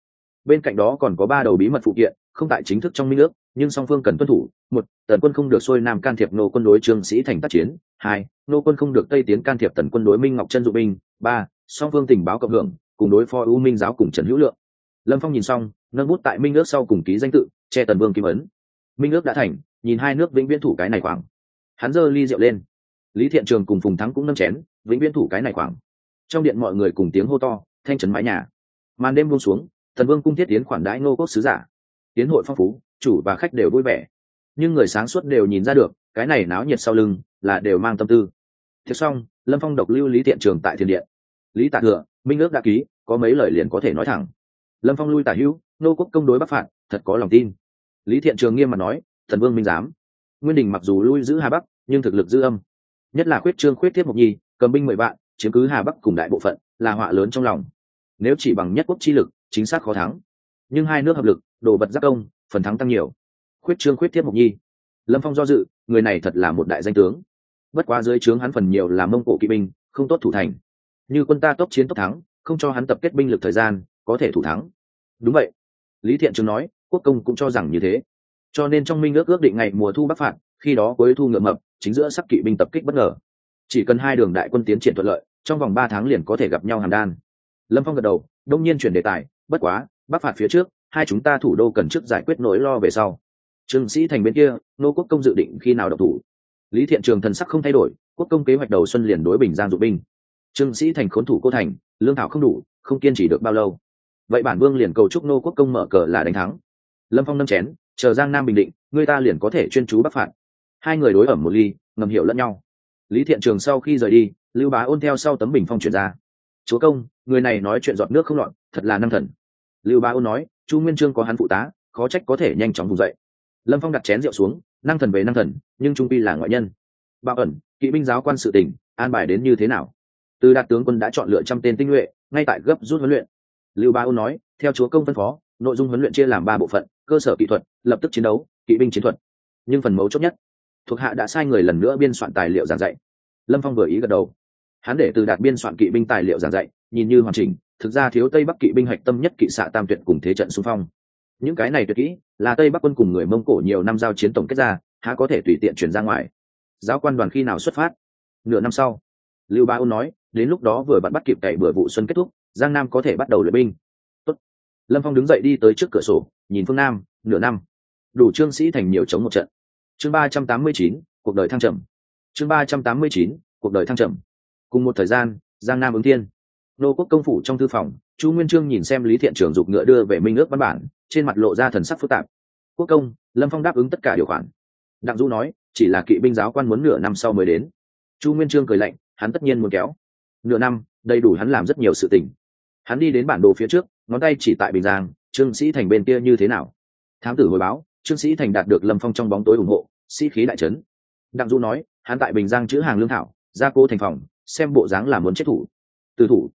Bên cạnh đó còn có ba đầu bí mật phụ kiện không tại chính thức trong minh ước, nhưng song phương cần tuân thủ. Một, tần quân không được xuôi nam can thiệp nô quân đối trương sĩ thành tác chiến. Hai, nô quân không được tây tiến can thiệp tần quân đối minh ngọc chân dụ binh. Ba, song phương tình báo cộng hưởng, cùng đối phó u minh giáo cùng trần hữu lượng. Lâm phong nhìn xong, nâng bút tại minh ước sau cùng ký danh tự, che tần vương kim ấn. Minh ước đã thành, nhìn hai nước vĩnh viễn thủ cái này khoảng. Hắn giơ ly rượu lên. Lý thiện trường cùng phùng thắng cũng nâng chén, vĩnh viễn thủ cái này khoảng. Trong điện mọi người cùng tiếng hô to, thanh trấn mái nhà. Màn đêm buông xuống thần vương cung thiết tiến khoản đãi nô cốt sứ giả tiến hội phong phú, chủ và khách đều vui vẻ. Nhưng người sáng suốt đều nhìn ra được, cái này náo nhiệt sau lưng là đều mang tâm tư. Thế xong, lâm phong độc lưu lý thiện trường tại thiền điện. Lý tạ thừa, minh ước đã ký, có mấy lời liền có thể nói thẳng. Lâm phong lui tả hữu, nô quốc công đối bắc phạt, thật có lòng tin. Lý thiện trường nghiêm mặt nói, thần vương minh giám. Nguyên đình mặc dù lui giữ hà bắc, nhưng thực lực dư âm. Nhất là khuyết trương khuyết thiết mộc nhi, cầm binh mười vạn, chiếm cứ hà bắc cùng đại bộ phận, là họa lớn trong lòng. Nếu chỉ bằng nhất quốc chi lực, chính xác khó thắng. Nhưng hai nước hợp lực đồ vật giác công, phần thắng tăng nhiều. Khuyết trương khuyết thiết mộc nhi. Lâm phong do dự, người này thật là một đại danh tướng. Bất quá dưới trướng hắn phần nhiều là mông cổ kỵ binh, không tốt thủ thành. Như quân ta tốc chiến tốc thắng, không cho hắn tập kết binh lực thời gian, có thể thủ thắng. Đúng vậy. Lý thiện trường nói, quốc công cũng cho rằng như thế. Cho nên trong minh ước ước định ngày mùa thu bắc phạt, khi đó cuối thu ngựa mập, chính giữa sắc kỵ binh tập kích bất ngờ. Chỉ cần hai đường đại quân tiến triển thuận lợi, trong vòng ba tháng liền có thể gặp nhau hàm đan. Lâm phong gật đầu, đông nhiên chuyển đề tài, bất quá, bắc phạt phía trước hai chúng ta thủ đô cần trước giải quyết nỗi lo về sau. Trương sĩ thành bên kia, nô quốc công dự định khi nào độc thủ? Lý thiện trường thần sắc không thay đổi, quốc công kế hoạch đầu xuân liền đối bình giang dụ binh. Trương sĩ thành khốn thủ cô thành, lương thảo không đủ, không kiên trì được bao lâu. Vậy bản vương liền cầu chúc nô quốc công mở cờ là đánh thắng. Lâm phong nâm chén, chờ giang nam bình định, người ta liền có thể chuyên chú bắc phạt. Hai người đối ẩm một ly, ngầm hiểu lẫn nhau. Lý thiện trường sau khi rời đi, lưu bá ôn theo sau tấm bình phong chuyển ra. Chúa công, người này nói chuyện giọt nước không lọt thật là năng thần. Lưu bá ôn nói chu nguyên trương có hắn phụ tá, khó trách có thể nhanh chóng vùng dậy. Lâm phong đặt chén rượu xuống, năng thần về năng thần, nhưng trung pi là ngoại nhân. Bảo ẩn, kỵ binh giáo quan sự tỉnh an bài đến như thế nào? Từ đạt tướng quân đã chọn lựa trăm tên tinh nhuệ, ngay tại gấp rút huấn luyện. Lưu ba ôn nói, theo chúa công phân phó, nội dung huấn luyện chia làm ba bộ phận, cơ sở kỹ thuật, lập tức chiến đấu, kỵ binh chiến thuật. Nhưng phần mấu chốt nhất, thuộc hạ đã sai người lần nữa biên soạn tài liệu giảng dạy. Lâm phong vừa ý gật đầu. Hắn để từ đạt biên soạn kỵ binh tài liệu giảng dạy, nhìn như hoàn chỉnh thực ra thiếu tây bắc kỵ binh hạch tâm nhất kỵ xạ tam tuyệt cùng thế trận xung phong. Những cái này tuyệt kỹ là tây bắc quân cùng người mông cổ nhiều năm giao chiến tổng kết ra, há có thể tùy tiện chuyển ra ngoài. Giáo quan đoàn khi nào xuất phát? Nửa năm sau. Lưu ba ôn nói, đến lúc đó vừa bắt bắt kịp cậy bữa vụ xuân kết thúc, giang nam có thể bắt đầu luyện binh. Tốt. lâm phong đứng dậy đi tới trước cửa sổ, nhìn phương nam, nửa năm. Đủ trương sĩ thành nhiều chống một trận. Chương ba trăm tám mươi chín, cuộc đời thăng trầm. Chương ba trăm tám mươi chín, cuộc đời thăng trầm. Cùng một thời gian, giang nam ứng thiên nô quốc công phủ trong thư phòng, chu nguyên trương nhìn xem lý thiện trưởng dục ngựa đưa về minh ước văn bản, trên mặt lộ ra thần sắc phức tạp. Quốc công, lâm phong đáp ứng tất cả điều khoản. Đặng du nói, chỉ là kỵ binh giáo quan muốn nửa năm sau mới đến. Chu nguyên trương cười lạnh, hắn tất nhiên muốn kéo. Nửa năm, đầy đủ hắn làm rất nhiều sự tình. Hắn đi đến bản đồ phía trước, ngón tay chỉ tại bình giang, trương sĩ thành bên kia như thế nào? Thám tử hồi báo, trương sĩ thành đạt được lâm phong trong bóng tối ủng hộ, sĩ khí đại trấn đặng du nói, hắn tại bình giang chữ hàng lương thảo, gia cố thành phòng, xem bộ dáng là muốn chết thủ. Từ thủ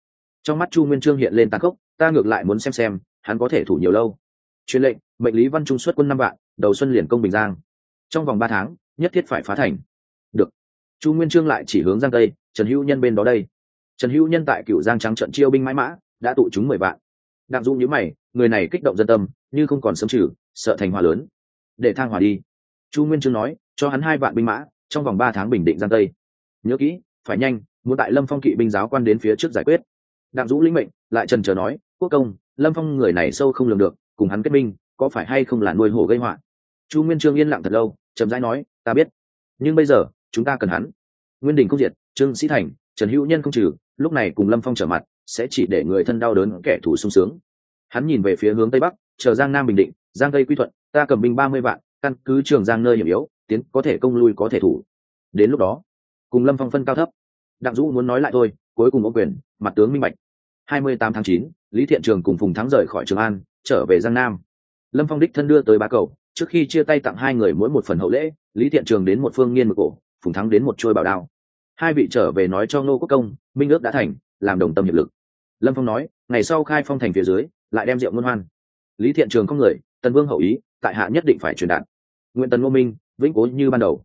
trong mắt chu nguyên trương hiện lên tàn khốc, ta ngược lại muốn xem xem, hắn có thể thủ nhiều lâu. Truyền lệnh, mệnh lý văn trung xuất quân năm vạn, đầu xuân liền công bình giang. Trong vòng ba tháng, nhất thiết phải phá thành. Được. Chu nguyên trương lại chỉ hướng giang tây, trần hữu nhân bên đó đây. Trần hữu nhân tại cựu giang trắng trận chiêu binh mãi mã, đã tụ chúng mười vạn. Đặng dung nhữ mày, người này kích động dân tâm, như không còn sớm trừ, sợ thành hòa lớn. Để thang hòa đi. Chu nguyên trương nói, cho hắn hai vạn binh mã, trong vòng ba tháng bình định giang tây. Nhớ kỹ, phải nhanh, muốn tại lâm phong kỵ binh giáo quan đến phía trước giải quyết đặng dũ linh mệnh, lại trần trờ nói, quốc công, lâm phong người này sâu không lường được, cùng hắn kết minh, có phải hay không là nuôi hổ gây họa? Chu nguyên trương yên lặng thật lâu, chậm rãi nói, ta biết, nhưng bây giờ, chúng ta cần hắn. Nguyên đình không diệt, trương sĩ thành, trần hữu nhân không trừ, lúc này cùng lâm phong trở mặt, sẽ chỉ để người thân đau đớn kẻ thù sung sướng. Hắn nhìn về phía hướng tây bắc, chờ giang nam bình định, giang tây quy thuận, ta cầm binh ba mươi vạn, căn cứ trường giang nơi hiểm yếu, tiến có thể công lui có thể thủ. Đến lúc đó, cùng lâm phong phân cao thấp. Đặng dũ muốn nói lại thôi, cuối cùng ô quyền, mặt tướng minh bạch hai mươi tám tháng chín, lý thiện trường cùng phùng thắng rời khỏi trường an, trở về giang nam. Lâm phong đích thân đưa tới ba cầu, trước khi chia tay tặng hai người mỗi một phần hậu lễ, lý thiện trường đến một phương nghiên một cổ, phùng thắng đến một chuôi bảo đao. Hai vị trở về nói cho ngô quốc công, minh ước đã thành, làm đồng tâm hiệp lực. Lâm phong nói, ngày sau khai phong thành phía dưới, lại đem rượu ngôn hoan. Lý thiện trường không người, tần vương hậu ý, tại hạ nhất định phải truyền đạt. Nguyện tần ngô minh, vĩnh cố như ban đầu.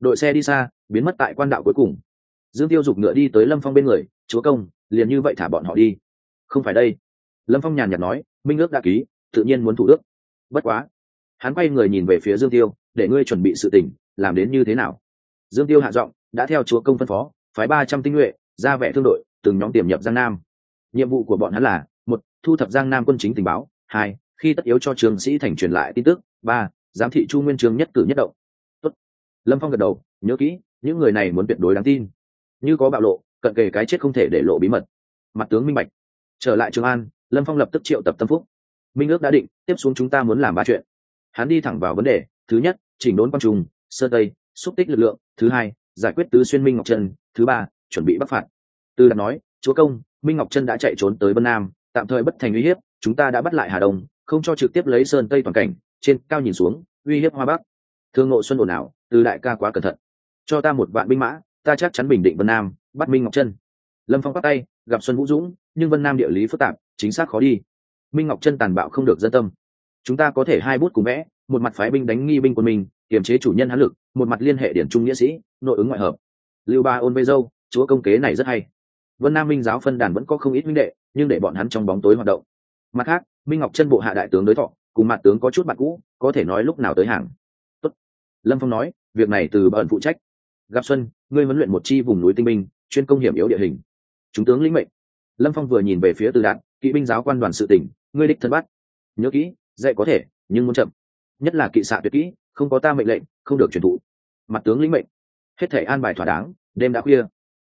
Đội xe đi xa, biến mất tại quan đạo cuối cùng. Dương tiêu dục ngựa đi tới lâm phong bên người, chúa công liền như vậy thả bọn họ đi. Không phải đây. Lâm phong nhàn nhạt nói, minh ước đã ký, tự nhiên muốn thủ ước. Bất quá, hắn quay người nhìn về phía dương tiêu, để ngươi chuẩn bị sự tình, làm đến như thế nào? Dương tiêu hạ giọng, đã theo chúa công phân phó, phái ba trăm tinh nhuệ, ra vẻ thương đội, từng nhóm tiềm nhập giang nam. Nhiệm vụ của bọn hắn là, một, thu thập giang nam quân chính tình báo, hai, khi tất yếu cho trường sĩ thành truyền lại tin tức, ba, giám thị chu nguyên trường nhất cử nhất động. Tốt. lâm phong gật đầu, nhớ kỹ, những người này muốn tuyệt đối đáng tin. Như có bạo lộ cận kề cái chết không thể để lộ bí mật. Mặt tướng minh bạch. Trở lại trường an, lâm phong lập tức triệu tập tâm phúc. Minh ước đã định, tiếp xuống chúng ta muốn làm ba chuyện. Hắn đi thẳng vào vấn đề, thứ nhất, chỉnh đốn quang trung, sơ tây, xúc tích lực lượng, thứ hai, giải quyết tứ xuyên minh ngọc trân, thứ ba, chuẩn bị bắc phạt. Tư đạt nói, chúa công, minh ngọc trân đã chạy trốn tới vân nam, tạm thời bất thành uy hiếp, chúng ta đã bắt lại hà đông, không cho trực tiếp lấy sơn tây toàn cảnh, trên cao nhìn xuống, uy hiếp hoa bắc. Thương nội xuân ồn ào, từ đại ca quá cẩn thận, cho ta một vạn binh mã ta chắc chắn bình định vân nam, bắt minh ngọc chân lâm phong bắt tay, gặp xuân vũ dũng, nhưng vân nam địa lý phức tạp, chính xác khó đi. Minh ngọc chân tàn bạo không được dân tâm. Chúng ta có thể hai bút cùng vẽ, một mặt phái binh đánh nghi binh quân mình, kiềm chế chủ nhân hán lực, một mặt liên hệ điển trung nghĩa sĩ, nội ứng ngoại hợp. Lưu ba ôn vây dâu, chúa công kế này rất hay. Vân nam minh giáo phân đàn vẫn có không ít minh đệ, nhưng để bọn hắn trong bóng tối hoạt động. Mặt khác, minh ngọc chân bộ hạ đại tướng đối thọ, cùng mặt tướng có chút bạn cũ, có thể nói lúc nào tới hàng. Tốt. lâm phong nói, việc này từ bận phụ trách. Gặp xuân ngươi huấn luyện một chi vùng núi tinh binh, chuyên công hiểm yếu địa hình. Chúng tướng lĩnh mệnh. Lâm phong vừa nhìn về phía từ đạn kỵ binh giáo quan đoàn sự tỉnh, ngươi đích thân bắt. Nhớ kỹ, dạy có thể, nhưng muốn chậm. Nhất là kỵ xạ tuyệt kỹ, không có ta mệnh lệnh, không được truyền thụ. Mặt tướng lĩnh mệnh. Hết thể an bài thỏa đáng, đêm đã khuya.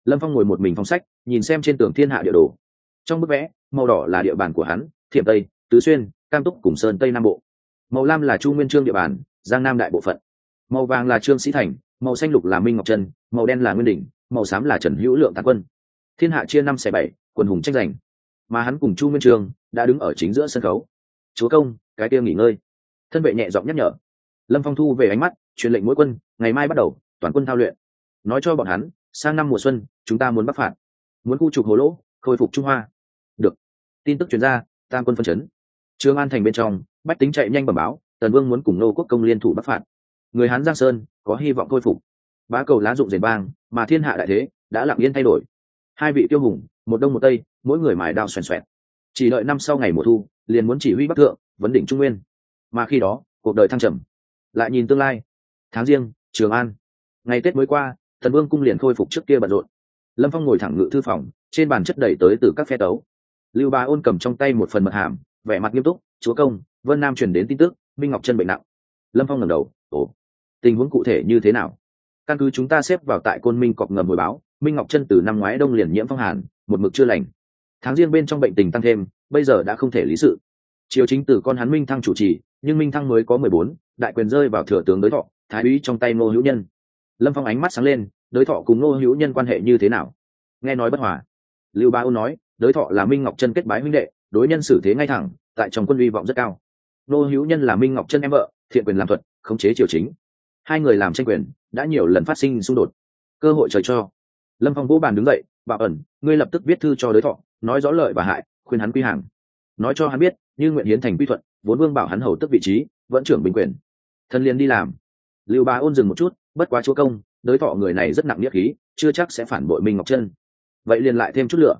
Lâm phong ngồi một mình phong sách, nhìn xem trên tường thiên hạ địa đồ. Trong bức vẽ, màu đỏ là địa bàn của hắn, thiểm tây, tứ xuyên, cam túc cùng sơn tây nam bộ. Màu lam là chu nguyên trương địa bàn, giang nam đại bộ phận. Màu vàng là trương sĩ thành màu xanh lục là minh ngọc trân màu đen là nguyên Đình, màu xám là trần hữu lượng tàn quân. Thiên hạ chia năm xẻ bảy quần hùng tranh giành. Mà hắn cùng chu nguyên Trường đã đứng ở chính giữa sân khấu. Chúa công cái kia nghỉ ngơi. Thân vệ nhẹ giọng nhắc nhở. Lâm phong thu về ánh mắt truyền lệnh mỗi quân ngày mai bắt đầu toàn quân thao luyện. Nói cho bọn hắn sang năm mùa xuân chúng ta muốn bắc phạt. Muốn khu trục hồ lỗ khôi phục trung hoa. Được. Tin tức chuyển ra tam quân phân chấn. Trương an thành bên trong bách tính chạy nhanh bẩm báo tần vương muốn cùng nô quốc công liên thủ bắc phạt người hán giang sơn, có hy vọng khôi phục. Bá cầu lá dụng rền bang mà thiên hạ đại thế đã lặng yên thay đổi. Hai vị tiêu hùng, một đông một tây, mỗi người mài đao xoèn xoẹt. Chỉ đợi năm sau ngày mùa thu, liền muốn chỉ huy bắc thượng, vấn đỉnh trung nguyên. Mà khi đó, cuộc đời thăng trầm. Lại nhìn tương lai. Tháng riêng, trường an. Ngày tết mới qua, thần vương cung liền khôi phục trước kia bận rộn. Lâm phong ngồi thẳng ngự thư phòng, trên bàn chất đẩy tới từ các phe tấu. Lưu ba ôn cầm trong tay một phần mật hàm, vẻ mặt nghiêm túc, chúa công, vân nam chuyển đến tin tức, minh ngọc chân bệnh nặng. Lâm phong ngẩng đầu, ồ tình huống cụ thể như thế nào? Căn cứ chúng ta xếp vào tại côn minh cọc ngầm hồi báo, minh ngọc chân từ năm ngoái đông liền nhiễm phong hàn, một mực chưa lành. Tháng riêng bên trong bệnh tình tăng thêm, bây giờ đã không thể lý sự. Triều chính từ con hắn minh thăng chủ trì, nhưng minh thăng mới có mười bốn, đại quyền rơi vào thừa tướng đối thọ, thái úy trong tay ngô hữu nhân. Lâm phong ánh mắt sáng lên đối thọ cùng ngô hữu nhân quan hệ như thế nào? Nghe nói bất hòa. Lưu ba ôn nói đối thọ là minh ngọc chân kết bái huynh đệ, đối nhân xử thế ngay thẳng, tại trong quân uy vọng rất cao. Ngô hữu nhân là minh ngọc chân em vợ, thiện quyền làm thuật, khống chế triều chính hai người làm tranh quyền, đã nhiều lần phát sinh xung đột. Cơ hội trời cho. Lâm phong vũ bàn đứng dậy bà ẩn, ngươi lập tức viết thư cho đối thọ, nói rõ lợi và hại, khuyên hắn quy hàng. Nói cho hắn biết, như nguyện hiến thành quy thuận, vốn vương bảo hắn hầu tức vị trí, vẫn trưởng bình quyền. Thân liền đi làm. Lưu bá ôn dừng một chút, bất quá chúa công, đối thọ người này rất nặng nghĩa khí, chưa chắc sẽ phản bội minh ngọc chân vậy liền lại thêm chút lửa.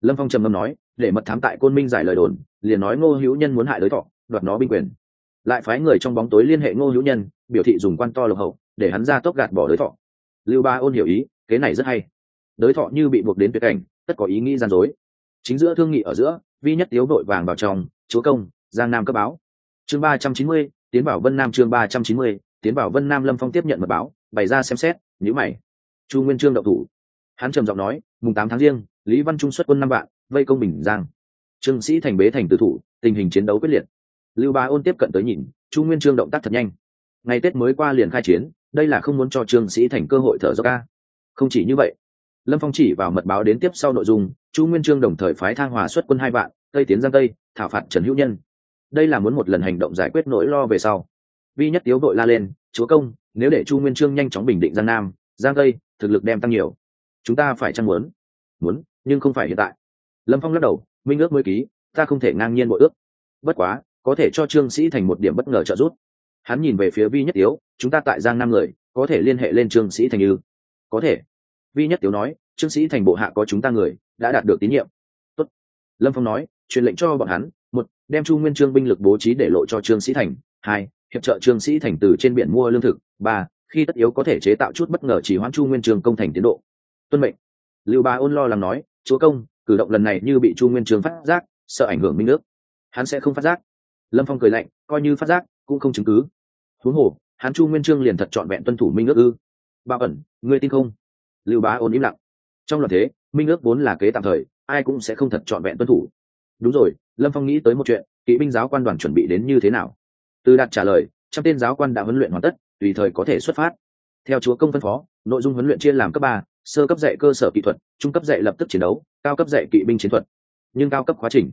Lâm phong trầm ngâm nói, để mật thám tại côn minh giải lời đồn, liền nói ngô hữu nhân muốn hại đối thọ, đoạt nó binh quyền lại phái người trong bóng tối liên hệ ngô hữu nhân, biểu thị dùng quan to lộc hậu, để hắn ra tốc gạt bỏ đối thọ. Lưu ba ôn hiểu ý, kế này rất hay. Đối thọ như bị buộc đến tuyệt cảnh, tất có ý nghĩ gian dối. Chính giữa thương nghị ở giữa, vi nhất tiếu vội vàng vào trong, chúa công, giang nam cấp báo. Chương ba trăm chín mươi, tiến bảo vân nam chương ba trăm chín mươi, tiến bảo vân nam lâm phong tiếp nhận mật báo, bày ra xem xét nhữ mày. Chu nguyên trương đậu thủ. Hắn trầm giọng nói, mùng tám tháng riêng, lý văn trung xuất quân năm vạn, vây công bình giang. Trương sĩ thành bế thành tử thủ, tình hình chiến đấu quyết liệt lưu ba ôn tiếp cận tới nhìn, chu nguyên trương động tác thật nhanh. Ngày tết mới qua liền khai chiến, đây là không muốn cho trương sĩ thành cơ hội thở dốc ca không chỉ như vậy, lâm phong chỉ vào mật báo đến tiếp sau nội dung, chu nguyên trương đồng thời phái thang hòa xuất quân hai vạn, tây tiến giang tây, thảo phạt trần hữu nhân. Đây là muốn một lần hành động giải quyết nỗi lo về sau. Vi nhất tiếu vội la lên, chúa công, nếu để chu nguyên trương nhanh chóng bình định giang nam, giang tây, thực lực đem tăng nhiều. Chúng ta phải chăng muốn? Muốn, nhưng không phải hiện tại. Lâm phong lắc đầu, minh ước mới ký, ta không thể ngang nhiên bội ước. Bất quá có thể cho trương sĩ thành một điểm bất ngờ trợ giúp. Hắn nhìn về phía vi nhất tiếu, chúng ta tại giang nam người, có thể liên hệ lên trương sĩ thành ư? Có thể. Vi nhất tiếu nói, trương sĩ thành bộ hạ có chúng ta người, đã đạt được tín nhiệm. Tốt. lâm phong nói, truyền lệnh cho bọn hắn, một, đem chu nguyên trương binh lực bố trí để lộ cho trương sĩ thành, hai, hiệp trợ trương sĩ thành từ trên biển mua lương thực, ba, khi tất yếu có thể chế tạo chút bất ngờ chỉ hoãn chu nguyên trương công thành tiến độ. Tuân mệnh. Lưu ba ôn lo lắng nói, chúa công, cử động lần này như bị chu nguyên trương phát giác, sợ ảnh hưởng minh nước hắn sẽ không phát giác lâm phong cười lạnh, coi như phát giác, cũng không chứng cứ. Huống hồ, hắn chu nguyên trương liền thật trọn vẹn tuân thủ minh ước ư. Ba ẩn, ngươi tin không? Lưu bá ôn im lặng. Trong loạt thế, minh ước vốn là kế tạm thời, ai cũng sẽ không thật trọn vẹn tuân thủ. Đúng rồi, lâm phong nghĩ tới một chuyện, kỵ binh giáo quan đoàn chuẩn bị đến như thế nào? Từ đạt trả lời trong tên giáo quan đã huấn luyện hoàn tất, tùy thời có thể xuất phát. Theo chúa công phân phó, nội dung huấn luyện chia làm cấp ba, sơ cấp dạy cơ sở kỹ thuật, trung cấp dạy lập tức chiến đấu, cao cấp dạy kỵ binh chiến thuật. Nhưng cao cấp quá trình,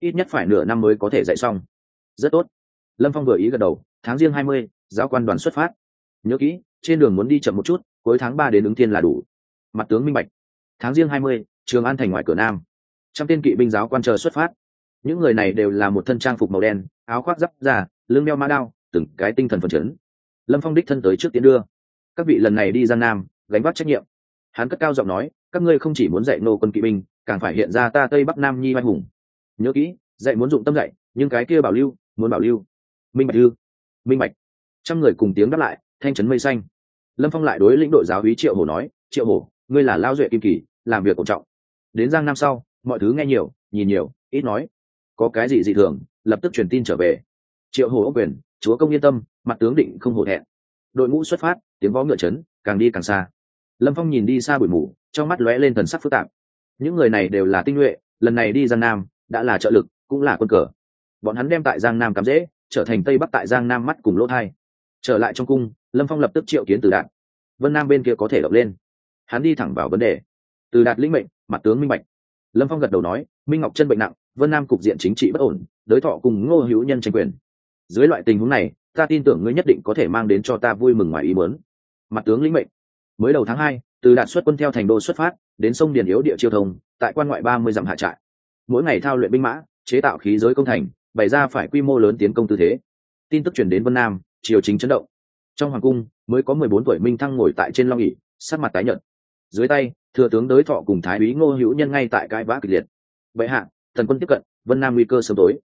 ít nhất phải nửa năm mới có thể dạy xong rất tốt. Lâm phong vừa ý gật đầu, tháng riêng hai mươi, giáo quan đoàn xuất phát. Nhớ kỹ, trên đường muốn đi chậm một chút, cuối tháng ba đến ứng thiên là đủ. Mặt tướng minh bạch. Tháng riêng hai mươi, trường an thành ngoài cửa nam. Trăm tên kỵ binh giáo quan chờ xuất phát. Những người này đều là một thân trang phục màu đen, áo khoác giáp da, lưng đeo mã đao, từng cái tinh thần phần chấn. Lâm phong đích thân tới trước tiến đưa. Các vị lần này đi giang nam, gánh vác trách nhiệm. Hắn cất cao giọng nói, các ngươi không chỉ muốn dạy nô quân kỵ binh, càng phải hiện ra ta tây bắc nam nhi mai hùng. Nhớ kỹ, dạy muốn dụng tâm dạy, nhưng cái kia bảo lưu muốn bảo lưu. Minh bạch ư minh bạch. Trăm người cùng tiếng đáp lại, thanh trấn mây xanh. Lâm phong lại đối lĩnh đội giáo hí triệu hổ nói, triệu hổ, ngươi là lao duệ kim kỳ, làm việc cổ trọng. Đến giang nam sau, mọi thứ nghe nhiều, nhìn nhiều, ít nói. Có cái gì dị thường, lập tức truyền tin trở về. Triệu hổ ốc quyền, chúa công yên tâm, mặt tướng định không hổ thẹn. Đội ngũ xuất phát, tiếng võ ngựa trấn càng đi càng xa. Lâm phong nhìn đi xa bụi mù, trong mắt lóe lên thần sắc phức tạp. Những người này đều là tinh nhuệ, lần này đi giang nam, đã là trợ lực, cũng là quân cờ bọn hắn đem tại giang nam cắm dễ, trở thành tây bắc tại giang nam mắt cùng lỗ thai. Trở lại trong cung, lâm phong lập tức triệu kiến từ đạt. Vân nam bên kia có thể động lên. Hắn đi thẳng vào vấn đề. Từ đạt lĩnh mệnh, mặt tướng minh bạch. Lâm phong gật đầu nói, minh ngọc chân bệnh nặng, vân nam cục diện chính trị bất ổn, đối thọ cùng ngô hữu nhân tranh quyền. Dưới loại tình huống này, ta tin tưởng ngươi nhất định có thể mang đến cho ta vui mừng ngoài ý muốn. Mặt tướng lĩnh mệnh. Mới đầu tháng hai, từ đạt xuất quân theo thành đô xuất phát, đến sông điền yếu địa chiêu thông, tại quan ngoại ba mươi dặm hạ trại. Mỗi ngày thao luyện binh mã, chế tạo khí giới công thành bày ra phải quy mô lớn tiến công tư thế. Tin tức chuyển đến vân nam, triều chính chấn động. Trong hoàng cung, mới có mười bốn tuổi minh thăng ngồi tại trên long ỉ sát mặt tái nhợt. Dưới tay, thừa tướng đới thọ cùng thái úy ngô hữu nhân ngay tại cãi vã kịch liệt. Vậy hạ, thần quân tiếp cận, vân nam nguy cơ sớm tối.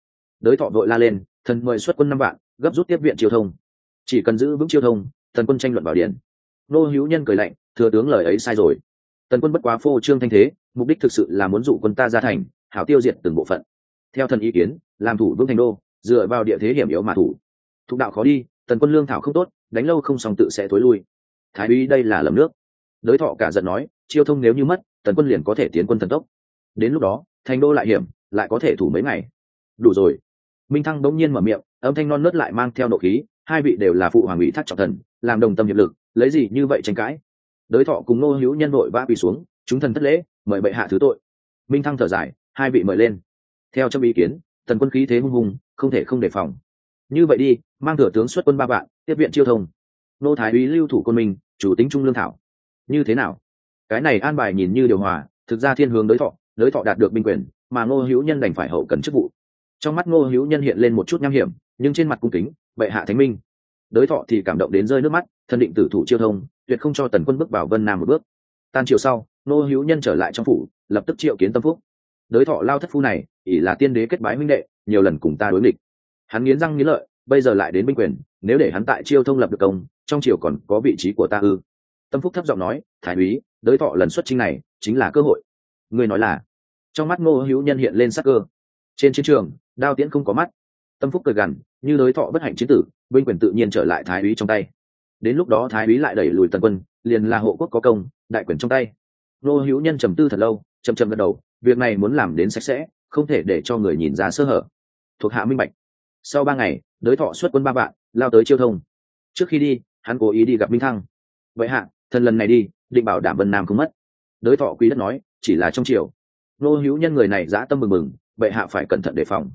Đới thọ vội la lên, thần mời xuất quân năm vạn, gấp rút tiếp viện triều thông. Chỉ cần giữ vững triều thông, thần quân tranh luận bảo điện. Ngô hữu nhân cười lạnh, thừa tướng lời ấy sai rồi. Tần quân bất quá phô trương thanh thế, mục đích thực sự là muốn dụ quân ta ra thành, hảo tiêu diệt từng bộ phận. Theo thần ý kiến làm thủ vương thành đô, dựa vào địa thế hiểm yếu mà thủ. Thục đạo khó đi, tần quân lương thảo không tốt, đánh lâu không xong tự sẽ thối lui. Thái úy đây là lầm nước. Đới thọ cả giận nói, chiêu thông nếu như mất, tần quân liền có thể tiến quân thần tốc. Đến lúc đó, thành đô lại hiểm, lại có thể thủ mấy ngày. Đủ rồi. Minh thăng bỗng nhiên mở miệng, âm thanh non nớt lại mang theo nộ khí, hai vị đều là phụ hoàng ủy thác trọng thần, làm đồng tâm hiệp lực, lấy gì như vậy tranh cãi? Đới thọ cùng nô hữu nhân đội vã quỳ xuống, chúng thần thất lễ, mời bệ hạ thứ tội. Minh thăng thở dài, hai vị mời lên. Theo trong ý kiến thần quân khí thế hung hùng không thể không đề phòng. Như vậy đi mang thừa tướng xuất quân ba vạn tiếp viện chiêu thông. Nô thái úy lưu thủ quân mình, chủ tính trung lương thảo. Như thế nào? Cái này an bài nhìn như điều hòa thực ra thiên hướng đới thọ đới thọ đạt được binh quyền mà ngô hữu nhân đành phải hậu cần chức vụ. Trong mắt ngô hữu nhân hiện lên một chút nham hiểm nhưng trên mặt cung kính bệ hạ thánh minh. Đới thọ thì cảm động đến rơi nước mắt thân định tử thủ chiêu thông tuyệt không cho tần quân bước vào vân nam một bước. Tan chiều sau ngô hữu nhân trở lại trong phủ lập tức triệu kiến tâm phúc. Đới thọ lao thất phu này ỷ là tiên đế kết bái huynh đệ, nhiều lần cùng ta đối nghịch. Hắn nghiến răng nghiến lợi, bây giờ lại đến binh quyền, nếu để hắn tại chiêu thông lập được công, trong triều còn có vị trí của ta ư? Tâm phúc thấp giọng nói, thái úy, đới thọ lần xuất chinh này, chính là cơ hội. Người nói là? Trong mắt ngô hữu nhân hiện lên sắc cơ. Trên chiến trường, đao tiễn không có mắt. Tâm phúc cười gằn, như đới thọ bất hạnh chiến tử, binh quyền tự nhiên trở lại thái úy trong tay. Đến lúc đó thái úy lại đẩy lùi tần quân, liền là hộ quốc có công, đại quyền trong tay. Ngô hữu nhân trầm tư thật lâu chầm chầm gật đầu, việc này muốn làm đến sạch sẽ không thể để cho người nhìn ra sơ hở. Thuộc hạ minh bạch. Sau ba ngày, đới thọ xuất quân ba vạn, lao tới chiêu thông. Trước khi đi, hắn cố ý đi gặp minh thăng. Vậy hạ, thần lần này đi, định bảo đảm vân nam không mất. Đới thọ quý đất nói, chỉ là trong triều. Nô hữu nhân người này dã tâm mừng mừng, vậy hạ phải cẩn thận đề phòng.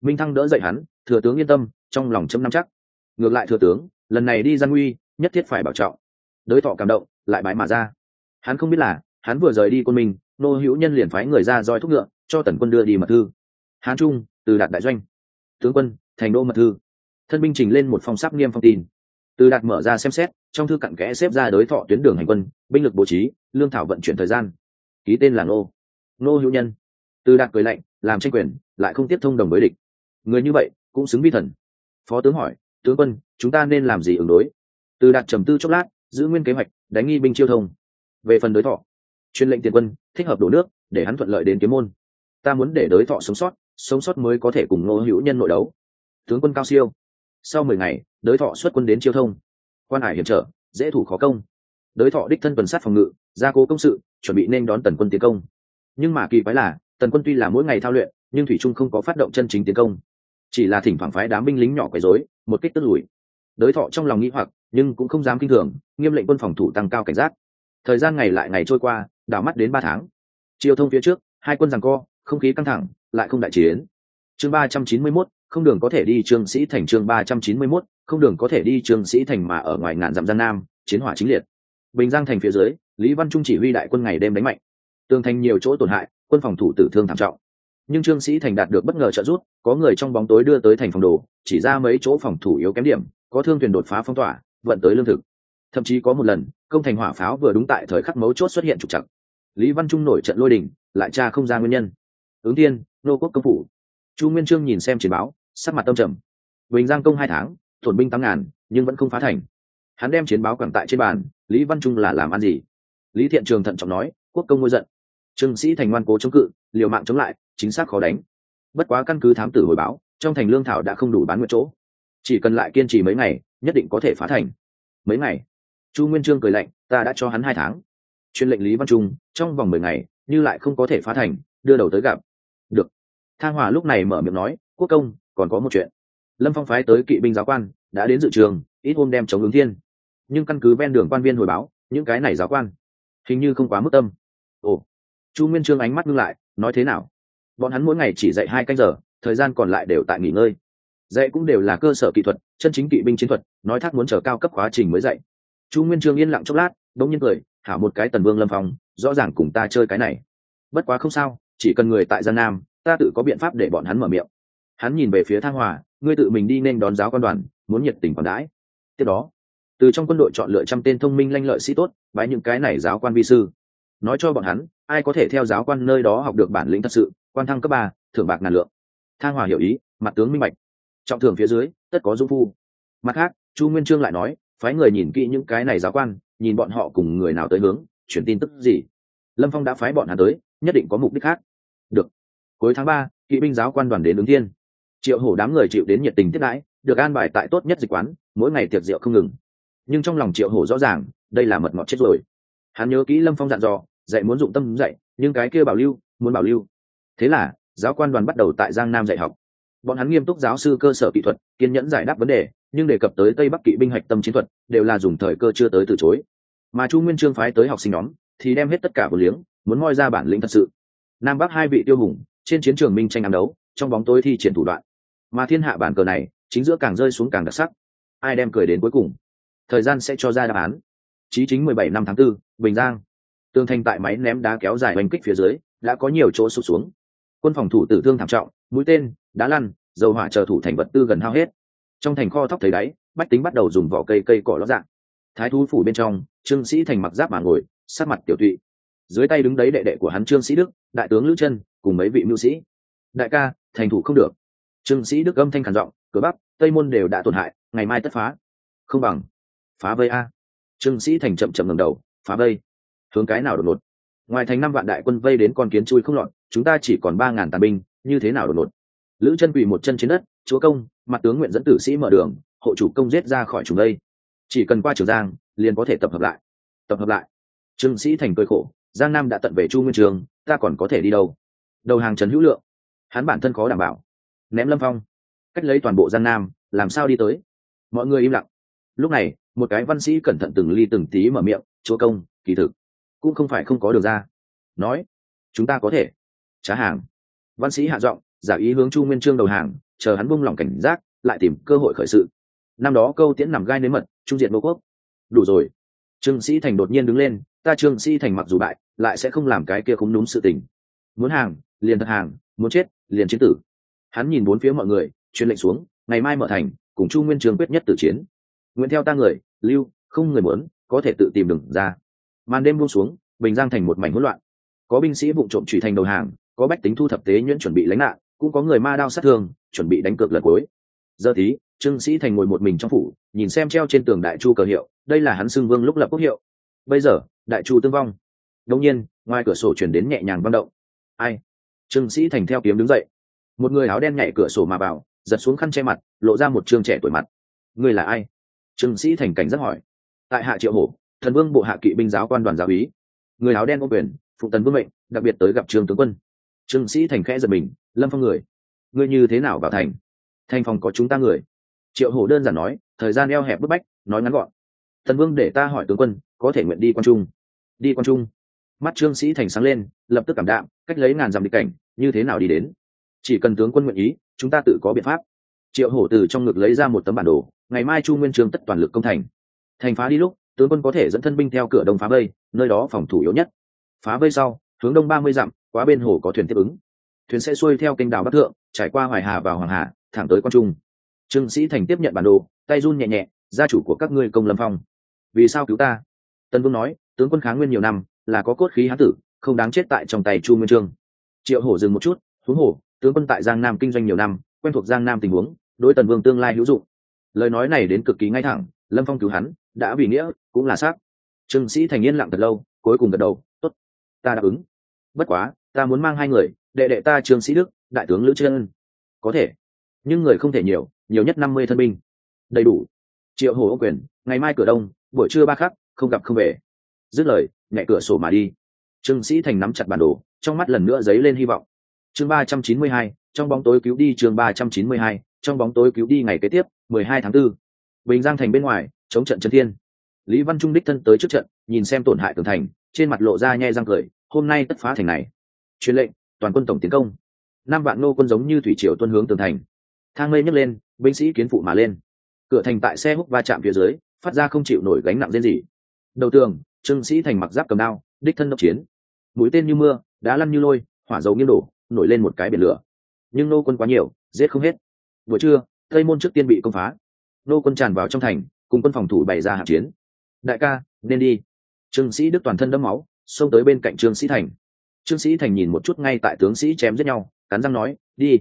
Minh thăng đỡ dậy hắn, thừa tướng yên tâm, trong lòng chấm nắm chắc. Ngược lại thừa tướng, lần này đi gian nguy, nhất thiết phải bảo trọng. Đới thọ cảm động, lại bái mà ra. Hắn không biết là, hắn vừa rời đi quân mình nô hữu nhân liền phái người ra roi thúc ngựa cho tần quân đưa đi mật thư. Hán trung, từ đạt đại doanh. Tướng quân, thành đô mật thư. Thân binh trình lên một phong sắc nghiêm phong tin. Từ đạt mở ra xem xét, trong thư cặn kẽ xếp ra đối thọ tuyến đường hành quân, binh lực bố trí, lương thảo vận chuyển thời gian. Ký tên là ngô. Ngô hữu nhân. Từ đạt cười lạnh, làm tranh quyền, lại không tiếp thông đồng với địch. Người như vậy, cũng xứng vi thần. Phó tướng hỏi, tướng quân, chúng ta nên làm gì ứng đối? Từ đạt trầm tư chốc lát, giữ nguyên kế hoạch, đánh nghi binh chiêu thông. Về phần đối thọ chuyên lệnh tiền quân, thích hợp đổ nước, để hắn thuận lợi đến kiếm môn ta muốn để đối thọ sống sót sống sót mới có thể cùng ngô hữu nhân nội đấu. Tướng quân cao siêu. Sau mười ngày, đới thọ xuất quân đến chiêu thông. Quan hải hiểm trở, dễ thủ khó công. Đới thọ đích thân tuần sát phòng ngự, gia cố công sự, chuẩn bị nên đón tần quân tiến công. Nhưng mà kỳ quái là, tần quân tuy là mỗi ngày thao luyện, nhưng thủy trung không có phát động chân chính tiến công. Chỉ là thỉnh thoảng phái đám binh lính nhỏ quấy rối, một kích tức lùi. Đới thọ trong lòng nghĩ hoặc, nhưng cũng không dám kinh thường, nghiêm lệnh quân phòng thủ tăng cao cảnh giác. Thời gian ngày lại ngày trôi qua, đảo mắt đến ba tháng. Chiêu thông phía trước, hai quân rằng co không khí căng thẳng lại không đại chiến. Chương ba trăm chín mươi 391, không đường có thể đi trương sĩ thành chương ba trăm chín mươi 391, không đường có thể đi trương sĩ thành mà ở ngoài ngàn dặm gian nam chiến hỏa chính liệt. Bình giang thành phía dưới lý văn trung chỉ huy đại quân ngày đêm đánh mạnh. Tường thành nhiều chỗ tổn hại quân phòng thủ tử thương thảm trọng. Nhưng trương sĩ thành đạt được bất ngờ trợ giúp có người trong bóng tối đưa tới thành phòng đồ chỉ ra mấy chỗ phòng thủ yếu kém điểm có thương thuyền đột phá phong tỏa vận tới lương thực. Thậm chí có một lần công thành hỏa pháo vừa đúng tại thời khắc mấu chốt xuất hiện trục chặt lý văn trung nổi trận lôi đình lại tra không ra nguyên nhân ứng tiên nô quốc công phủ. Chu nguyên trương nhìn xem chiến báo, sắc mặt tâm trầm. Bình giang công hai tháng tổn binh tám ngàn, nhưng vẫn không phá thành. Hắn đem chiến báo quẳng tại trên bàn, lý văn trung là làm ăn gì? Lý thiện trường thận trọng nói, quốc công ngôi giận. Trương sĩ thành ngoan cố chống cự, liều mạng chống lại, chính xác khó đánh. Bất quá căn cứ thám tử hồi báo, trong thành lương thảo đã không đủ bán nguyện chỗ. Chỉ cần lại kiên trì mấy ngày, nhất định có thể phá thành. Mấy ngày? Chu nguyên trương cười lạnh, ta đã cho hắn hai tháng. Chuyên lệnh lý văn trung, trong vòng mười ngày, như lại không có thể phá thành, đưa đầu tới gặp được. Thang hòa lúc này mở miệng nói, quốc công, còn có một chuyện. Lâm phong phái tới kỵ binh giáo quan, đã đến dự trường, ít hôm đem chống ứng thiên. Nhưng căn cứ ven đường quan viên hồi báo, những cái này giáo quan, hình như không quá mức tâm. Ồ. Chu nguyên trương ánh mắt ngưng lại, nói thế nào? Bọn hắn mỗi ngày chỉ dạy hai canh giờ, thời gian còn lại đều tại nghỉ ngơi. Dạy cũng đều là cơ sở kỹ thuật, chân chính kỵ binh chiến thuật, nói thác muốn chờ cao cấp quá trình mới dạy. Chu nguyên trương yên lặng chốc lát, đống nhiên cười hảo một cái tần vương lâm phong, rõ ràng cùng ta chơi cái này. Bất quá không sao chỉ cần người tại gian nam, ta tự có biện pháp để bọn hắn mở miệng. Hắn nhìn về phía thang hòa, ngươi tự mình đi nên đón giáo quan đoàn, muốn nhiệt tình còn đãi. Tiếp đó, từ trong quân đội chọn lựa trăm tên thông minh lanh lợi sĩ tốt, bái những cái này giáo quan vi sư. Nói cho bọn hắn, ai có thể theo giáo quan nơi đó học được bản lĩnh thật sự, quan thăng cấp ba, thưởng bạc ngàn lượng. Thang hòa hiểu ý, mặt tướng minh bạch. Trọng thưởng phía dưới, tất có dung phu. Mặt khác, chu nguyên trương lại nói, phái người nhìn kỹ những cái này giáo quan, nhìn bọn họ cùng người nào tới hướng, chuyển tin tức gì. Lâm phong đã phái bọn hắn tới, nhất định có mục đích khác được. Cuối tháng ba, kỵ binh giáo quan đoàn đến ứng thiên. Triệu hổ đám người chịu đến nhiệt tình tiếp đãi, được an bài tại tốt nhất dịch quán, mỗi ngày tiệc rượu không ngừng. Nhưng trong lòng triệu hổ rõ ràng, đây là mật ngọt chết rồi. Hắn nhớ kỹ lâm phong dặn dò, dạy muốn dụng tâm dạy, nhưng cái kia bảo lưu, muốn bảo lưu. Thế là, giáo quan đoàn bắt đầu tại giang nam dạy học. Bọn hắn nghiêm túc giáo sư cơ sở kỹ thuật, kiên nhẫn giải đáp vấn đề, nhưng đề cập tới tây bắc kỵ binh hạch tâm chiến thuật, đều là dùng thời cơ chưa tới từ chối. Mà chu nguyên trương phái tới học sinh nhóm, thì đem hết tất cả vừa liếng, muốn moi ra bản lĩnh thật sự nam bắc hai vị tiêu hùng trên chiến trường minh tranh ám đấu trong bóng tối thi triển thủ đoạn. Mà thiên hạ bản cờ này chính giữa càng rơi xuống càng đặc sắc. Ai đem cười đến cuối cùng? Thời gian sẽ cho ra đáp án. Chí chính mười bảy năm tháng 4, bình giang. Tường thành tại máy ném đá kéo dài oanh kích phía dưới đã có nhiều chỗ sụt xuống. Quân phòng thủ tử thương thảm trọng mũi tên đá lăn dầu hỏa chờ thủ thành vật tư gần hao hết. Trong thành kho thóc thấy đáy bách tính bắt đầu dùng vỏ cây cây cỏ lót dạng. Thái thú phủ bên trong trương sĩ thành mặc giáp mà ngồi sát mặt tiểu tụy dưới tay đứng đấy đệ đệ của hắn trương sĩ đức, đại tướng lữ chân, cùng mấy vị mưu sĩ. Đại ca, thành thủ không được. Trương sĩ đức âm thanh khản giọng, cửa bắp tây môn đều đã tổn hại, ngày mai tất phá. Không bằng, phá vây a. Trương sĩ thành chậm chậm ngầm đầu, phá vây. Hướng cái nào đột ngột? Ngoài thành năm vạn đại quân vây đến con kiến chui không lọt, chúng ta chỉ còn ba ngàn tàn binh, như thế nào đột ngột? Lữ chân quỳ một chân trên đất, chúa công, mặt tướng nguyện dẫn tử sĩ mở đường, hộ chủ công giết ra khỏi chúng đây. Chỉ cần qua trường giang, liền có thể tập hợp lại. Tập hợp lại. Trương sĩ thành cười khổ giang nam đã tận về chu nguyên trường, ta còn có thể đi đâu? Đầu hàng trần hữu lượng. Hắn bản thân khó đảm bảo. Ném lâm phong. Cách lấy toàn bộ giang nam, làm sao đi tới? Mọi người im lặng. Lúc này, một cái văn sĩ cẩn thận từng ly từng tí mở miệng, chúa công, kỳ thực, cũng không phải không có đường ra. Nói, chúng ta có thể. Trá hàng. Văn sĩ hạ giọng, giả ý hướng chu nguyên trương đầu hàng, chờ hắn buông lỏng cảnh giác, lại tìm cơ hội khởi sự. Năm đó câu tiễn nằm gai nếm mật, trung diện đô quốc. Đủ rồi. Trương sĩ thành đột nhiên đứng lên ta trương sĩ thành mặc dù bại lại sẽ không làm cái kia không đúng sự tình. Muốn hàng liền thật hàng muốn chết liền chiến tử. Hắn nhìn bốn phía mọi người truyền lệnh xuống ngày mai mở thành cùng chu nguyên trường quyết nhất tử chiến. Nguyện theo ta người lưu không người muốn có thể tự tìm đường ra. Màn đêm buông xuống bình giang thành một mảnh hỗn loạn. Có binh sĩ vụ trộm trụy thành đầu hàng có bách tính thu thập tế nhuyễn chuẩn bị lánh nạn cũng có người ma đao sát thương chuẩn bị đánh cược lật cuối. Giờ thí, trương sĩ thành ngồi một mình trong phủ nhìn xem treo trên tường đại chu cờ hiệu đây là hắn xưng vương lúc lập quốc hiệu. Bây giờ đại chu tương vong. Đông nhiên, ngoài cửa sổ chuyển đến nhẹ nhàng văng động. Ai? Trương sĩ thành theo kiếm đứng dậy. Một người áo đen nhảy cửa sổ mà vào, giật xuống khăn che mặt, lộ ra một trương trẻ tuổi mặt. Người là ai? Trương sĩ thành cảnh rất hỏi. Tại hạ triệu hổ, thần vương bộ hạ kỵ binh giáo quan đoàn giáo úy. Người áo đen ô quyền, phụ tần vương mệnh, đặc biệt tới gặp trương tướng quân. Trương sĩ thành khẽ giật mình, lâm phong người, ngươi như thế nào vào thành? Thành phòng có chúng ta người? Triệu hổ đơn giản nói, thời gian eo hẹp bức bách, nói ngắn gọn. Tần vương để ta hỏi tướng quân, có thể nguyện đi quan trung. Đi quan trung. Mắt trương sĩ thành sáng lên, lập tức cảm đạm, cách lấy ngàn dặm địch cảnh, như thế nào đi đến? Chỉ cần tướng quân nguyện ý, chúng ta tự có biện pháp. Triệu hổ từ trong ngực lấy ra một tấm bản đồ, ngày mai chu nguyên trương tất toàn lực công thành. Thành phá đi lúc, tướng quân có thể dẫn thân binh theo cửa đông phá vây, nơi đó phòng thủ yếu nhất. Phá vây sau, hướng đông ba mươi dặm, quá bên hồ có thuyền tiếp ứng. Thuyền sẽ xuôi theo kênh đảo bắc thượng, trải qua hoài hà và hoàng hà, thẳng tới quan trung. Trương sĩ thành tiếp nhận bản đồ, tay run nhẹ nhẹ, gia chủ của các ngươi công lâm phong vì sao cứu ta? Tân vương nói, tướng quân kháng nguyên nhiều năm, là có cốt khí hán tử, không đáng chết tại trong tay chu nguyên trương. Triệu hổ dừng một chút, huống hổ tướng quân tại giang nam kinh doanh nhiều năm, quen thuộc giang nam tình huống, đối tần vương tương lai hữu dụng. Lời nói này đến cực kỳ ngay thẳng, lâm phong cứu hắn, đã vì nghĩa, cũng là xác. Trương sĩ thành yên lặng thật lâu, cuối cùng gật đầu t ố t ta đáp ứng. Bất quá, ta muốn mang hai người, đệ đệ ta trương sĩ đức, đại tướng lữ trân có thể. Nhưng người không thể nhiều nhiều nhất năm mươi thân binh. Đầy đủ. Triệu hồ ô quyền, ngày mai cửa đông buổi trưa ba khắc, không gặp không về. Dứt lời, nhẹ cửa sổ mà đi. Trương sĩ thành nắm chặt bản đồ, trong mắt lần nữa dấy lên hy vọng. Chương ba trăm chín mươi hai, trong bóng tối cứu đi chương ba trăm chín mươi hai, trong bóng tối cứu đi ngày kế tiếp, mười hai tháng 4. bình giang thành bên ngoài, chống trận chân thiên. Lý văn trung đích thân tới trước trận, nhìn xem tổn hại tường thành, trên mặt lộ ra nhe răng cười, hôm nay tất phá thành này. Truyền lệnh, toàn quân tổng tiến công. Năm vạn nô quân giống như thủy triều tuân hướng tường thành. Thang lê nhấc lên, binh sĩ kiến phụ mà lên. Cửa thành tại xe húc va chạm phía dưới phát ra không chịu nổi gánh nặng riêng gì đầu tường, trương sĩ thành mặc giáp cầm đao, đích thân đốc chiến. Mũi tên như mưa, đá lăn như lôi, hỏa dầu nghiêng đổ, nổi lên một cái biển lửa. Nhưng nô quân quá nhiều, giết không hết. Buổi trưa, tây môn trước tiên bị công phá. Nô quân tràn vào trong thành, cùng quân phòng thủ bày ra hạm chiến. Đại ca, nên đi. Trương sĩ đức toàn thân đẫm máu, xông tới bên cạnh trương sĩ thành. Trương sĩ thành nhìn một chút ngay tại tướng sĩ chém giết nhau, cắn răng nói, đi.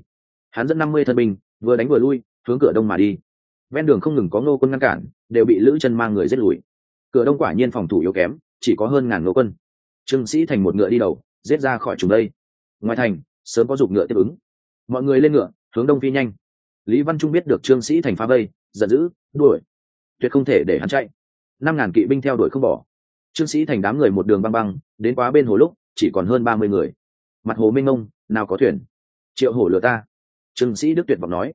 Hắn dẫn năm mươi thân binh, vừa đánh vừa lui, hướng cửa đông mà đi ven đường không ngừng có ngô quân ngăn cản, đều bị lữ chân mang người giết lùi. Cửa đông quả nhiên phòng thủ yếu kém, chỉ có hơn ngàn ngô quân. Trương sĩ thành một ngựa đi đầu, giết ra khỏi chúng đây. Ngoài thành, sớm có dục ngựa tiếp ứng. Mọi người lên ngựa, hướng đông phi nhanh. Lý văn trung biết được trương sĩ thành phá vây, giận dữ, đuổi. Tuyệt không thể để hắn chạy. Năm ngàn kỵ binh theo đuổi không bỏ. Trương sĩ thành đám người một đường băng băng, đến quá bên hồ lúc, chỉ còn hơn ba mươi người. Mặt hồ minh ông nào có thuyền. Triệu hổ lừa ta. Trương sĩ đức tuyệt vọng nói.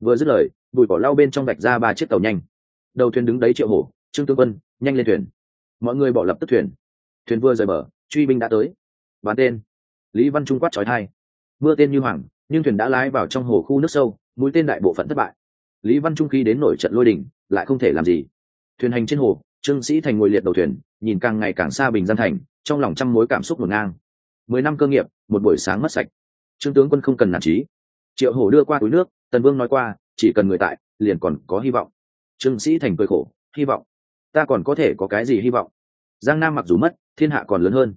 Vừa dứt lời bụi cỏ lau bên trong vạch ra ba chiếc tàu nhanh. Đầu thuyền đứng đấy triệu hổ, trương tương quân, nhanh lên thuyền. Mọi người bỏ lập tức thuyền. Thuyền vừa rời bờ, truy binh đã tới. Bán tên. Lý văn trung quát trói thai. Mưa tên như hoàng nhưng thuyền đã lái vào trong hồ khu nước sâu, mũi tên đại bộ phận thất bại. Lý văn trung khi đến nổi trận lôi đình, lại không thể làm gì. Thuyền hành trên hồ, trương sĩ thành ngồi liệt đầu thuyền, nhìn càng ngày càng xa bình gian thành, trong lòng trăm mối cảm xúc ngổn ngang. Mười năm cơ nghiệp, một buổi sáng mất sạch. Trương tướng quân không cần nản trí. Triệu hổ đưa qua túi nước, tần vương nói qua chỉ cần người tại, liền còn có hy vọng. Trương sĩ thành cười khổ, hy vọng? Ta còn có thể có cái gì hy vọng? Giang nam mặc dù mất, thiên hạ còn lớn hơn.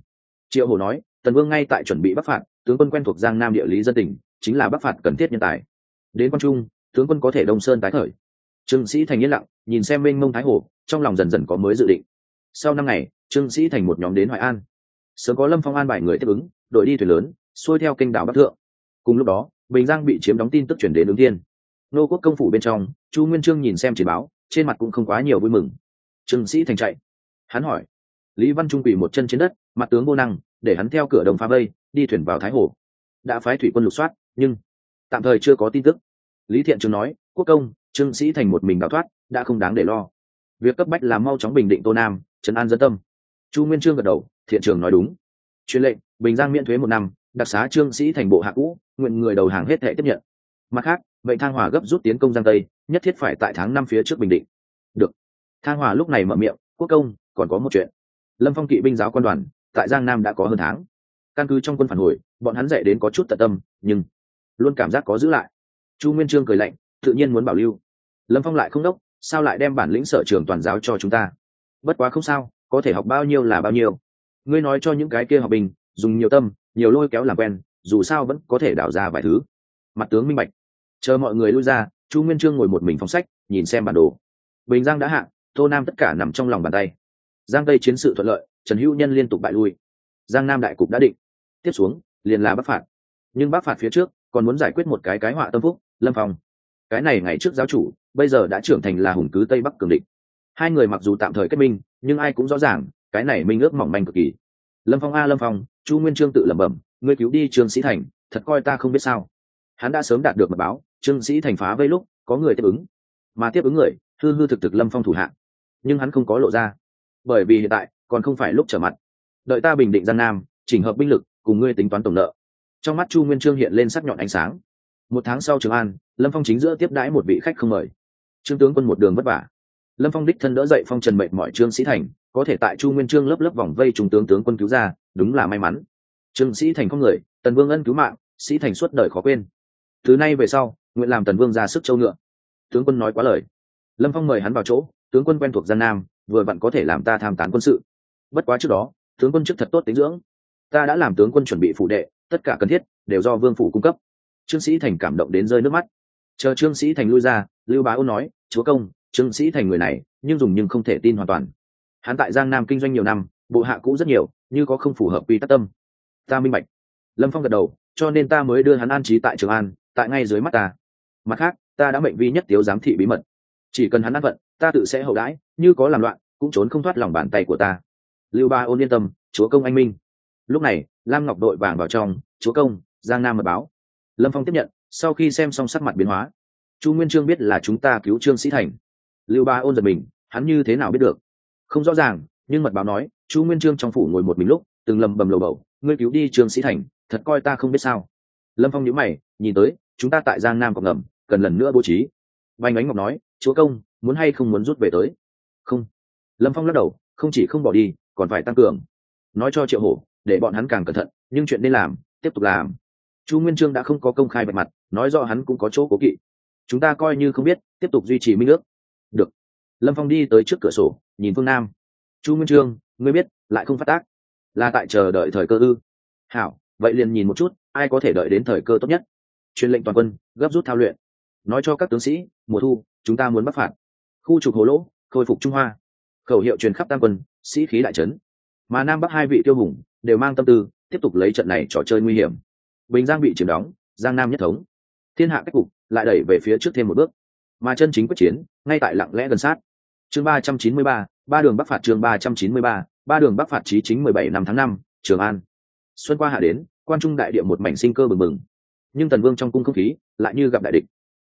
Triệu hồ nói, tần vương ngay tại chuẩn bị bắc phạt, tướng quân quen thuộc giang nam địa lý dân tỉnh chính là bắc phạt cần thiết nhân tài. Đến quan trung, tướng quân có thể đông sơn tái khởi. Trương sĩ thành yên lặng, nhìn xem mênh mông thái hồ trong lòng dần dần có mới dự định. Sau năm ngày, trương sĩ thành một nhóm đến hoài an. Sớm có lâm phong an bài người tiếp ứng, đội đi thuyền lớn, xuôi theo kênh đảo bắc thượng. Cùng lúc đó, bình giang bị chiếm đóng tin tức chuyển đến ứng thiên nô quốc công phủ bên trong, chu nguyên trương nhìn xem chỉ báo, trên mặt cũng không quá nhiều vui mừng. Trương sĩ thành chạy. Hắn hỏi, lý văn trung quỳ một chân trên đất, mặt tướng vô năng, để hắn theo cửa đồng phá vây, đi thuyền vào thái hồ. Đã phái thủy quân lục soát, nhưng tạm thời chưa có tin tức. Lý thiện trường nói, quốc công, trương sĩ thành một mình đào thoát, đã không đáng để lo. Việc cấp bách là mau chóng bình định tô nam, trấn an dân tâm. Chu nguyên trương gật đầu, thiện trường nói đúng. Truyền lệnh, bình giang miễn thuế một năm, đặc xá trương sĩ thành bộ hạ cũ, nguyện người đầu hàng hết thể tiếp nhận. Mặt khác vậy thang hòa gấp rút tiến công giang tây, nhất thiết phải tại tháng năm phía trước bình định. Được. Thang hòa lúc này mở miệng, quốc công, còn có một chuyện. Lâm phong kỵ binh giáo quan đoàn, tại giang nam đã có hơn tháng. Căn cứ trong quân phản hồi, bọn hắn dạy đến có chút tận tâm, nhưng luôn cảm giác có giữ lại. Chu nguyên trương cười lạnh, tự nhiên muốn bảo lưu. Lâm phong lại không đốc, sao lại đem bản lĩnh sở trường toàn giáo cho chúng ta? Bất quá không sao, có thể học bao nhiêu là bao nhiêu. Ngươi nói cho những cái kia học bình dùng nhiều tâm, nhiều lôi kéo làm quen, dù sao vẫn có thể đảo ra vài thứ. Mặt tướng minh bạch chờ mọi người lui ra, chu nguyên trương ngồi một mình phóng sách, nhìn xem bản đồ. Bình giang đã hạ, tô nam tất cả nằm trong lòng bàn tay. Giang tây chiến sự thuận lợi, trần hữu nhân liên tục bại lui. Giang nam đại cục đã định. Tiếp xuống, liền là bắc phạt. Nhưng bắc phạt phía trước, còn muốn giải quyết một cái cái họa tâm phúc, lâm phong. Cái này ngày trước giáo chủ, bây giờ đã trưởng thành là hùng cứ tây bắc cường định hai người mặc dù tạm thời kết minh, nhưng ai cũng rõ ràng, cái này minh ước mỏng manh cực kỳ. Lâm phong a, lâm phong, chu nguyên trương tự lẩm bẩm, ngươi cứu đi trương sĩ thành, thật coi ta không biết sao. Hắn đã sớm đạt được mật báo trương sĩ thành phá vây lúc, có người tiếp ứng. Mà tiếp ứng người, hư hư thực thực lâm phong thủ hạng. Nhưng hắn không có lộ ra. Bởi vì hiện tại, còn không phải lúc trở mặt. Đợi ta bình định gian nam, chỉnh hợp binh lực, cùng ngươi tính toán tổng nợ. Trong mắt chu nguyên trương hiện lên sắc nhọn ánh sáng. Một tháng sau trường an, lâm phong chính giữa tiếp đãi một vị khách không mời. Trương tướng quân một đường vất vả. Lâm phong đích thân đỡ dậy phong trần mệnh mọi trương sĩ thành, có thể tại chu nguyên trương lớp lớp vòng vây trung tướng tướng quân cứu ra, đúng là may mắn. Trương sĩ thành không người, tần vương ân cứu mạng, sĩ thành suốt đời khó quên. Thứ nay về sau nguyện làm tần vương ra sức châu ngựa. Tướng quân nói quá lời. Lâm phong mời hắn vào chỗ, tướng quân quen thuộc gian nam, vừa vặn có thể làm ta tham tán quân sự. Bất quá trước đó, tướng quân chức thật tốt tính dưỡng. Ta đã làm tướng quân chuẩn bị phụ đệ, tất cả cần thiết đều do vương phủ cung cấp. Trương sĩ thành cảm động đến rơi nước mắt. Chờ trương sĩ thành lui ra, lưu bá ôn nói, chúa công, trương sĩ thành người này, nhưng dùng nhưng không thể tin hoàn toàn. Hắn tại giang nam kinh doanh nhiều năm, bộ hạ cũ rất nhiều, như có không phù hợp quy tắc tâm. Ta minh bạch. Lâm phong gật đầu, cho nên ta mới đưa hắn an trí tại trường an, tại ngay dưới mắt ta mặt khác, ta đã mệnh vi nhất tiếu giám thị bí mật. Chỉ cần hắn ăn vận, ta tự sẽ hậu đãi, như có làm loạn, cũng trốn không thoát lòng bàn tay của ta. Lưu ba ôn yên tâm, chúa công anh minh. Lúc này, lam ngọc đội vàng vào trong, chúa công, giang nam mật báo. Lâm phong tiếp nhận, sau khi xem xong sắc mặt biến hóa. Chu nguyên trương biết là chúng ta cứu trương sĩ thành. Lưu ba ôn giật mình, hắn như thế nào biết được? Không rõ ràng, nhưng mật báo nói, chu nguyên trương trong phủ ngồi một mình lúc, từng lầm bầm lầu bầu, ngươi cứu đi trương sĩ thành, thật coi ta không biết sao. Lâm phong nhíu mày, nhìn tới chúng ta tại giang nam còn ngầm, cần lần nữa bố trí. Vành ánh ngọc nói, chúa công, muốn hay không muốn rút về tới? Không. Lâm phong lắc đầu, không chỉ không bỏ đi, còn phải tăng cường. Nói cho triệu hổ, để bọn hắn càng cẩn thận, nhưng chuyện nên làm, tiếp tục làm. Chu nguyên trương đã không có công khai bạch mặt, nói rõ hắn cũng có chỗ cố kỵ. Chúng ta coi như không biết, tiếp tục duy trì minh ước. Được. Lâm phong đi tới trước cửa sổ, nhìn phương nam. Chu nguyên trương, ngươi biết, lại không phát tác, là tại chờ đợi thời cơ ư? Hảo, vậy liền nhìn một chút, ai có thể đợi đến thời cơ tốt nhất? Truyền lệnh toàn quân, gấp rút thao luyện. Nói cho các tướng sĩ, mùa thu, chúng ta muốn bắc phạt. Khu trục hồ lỗ, khôi phục trung hoa. Khẩu hiệu truyền khắp tam quân, sĩ khí đại trấn mà nam bắc hai vị tiêu hùng đều mang tâm tư, tiếp tục lấy trận này trò chơi nguy hiểm. Bình giang bị chiếm đóng, giang nam nhất thống. Thiên hạ cách cục lại đẩy về phía trước thêm một bước. Mà chân chính quyết chiến, ngay tại lặng lẽ gần sát. Chương ba trăm chín mươi ba ba đường bắc phạt chương ba trăm chín mươi ba ba đường bắc phạt chí chính mười bảy năm tháng năm, trường an. Xuân qua hạ đến, quan trung đại địa một mảnh sinh cơ bừng bừng nhưng tần vương trong cung không khí lại như gặp đại địch.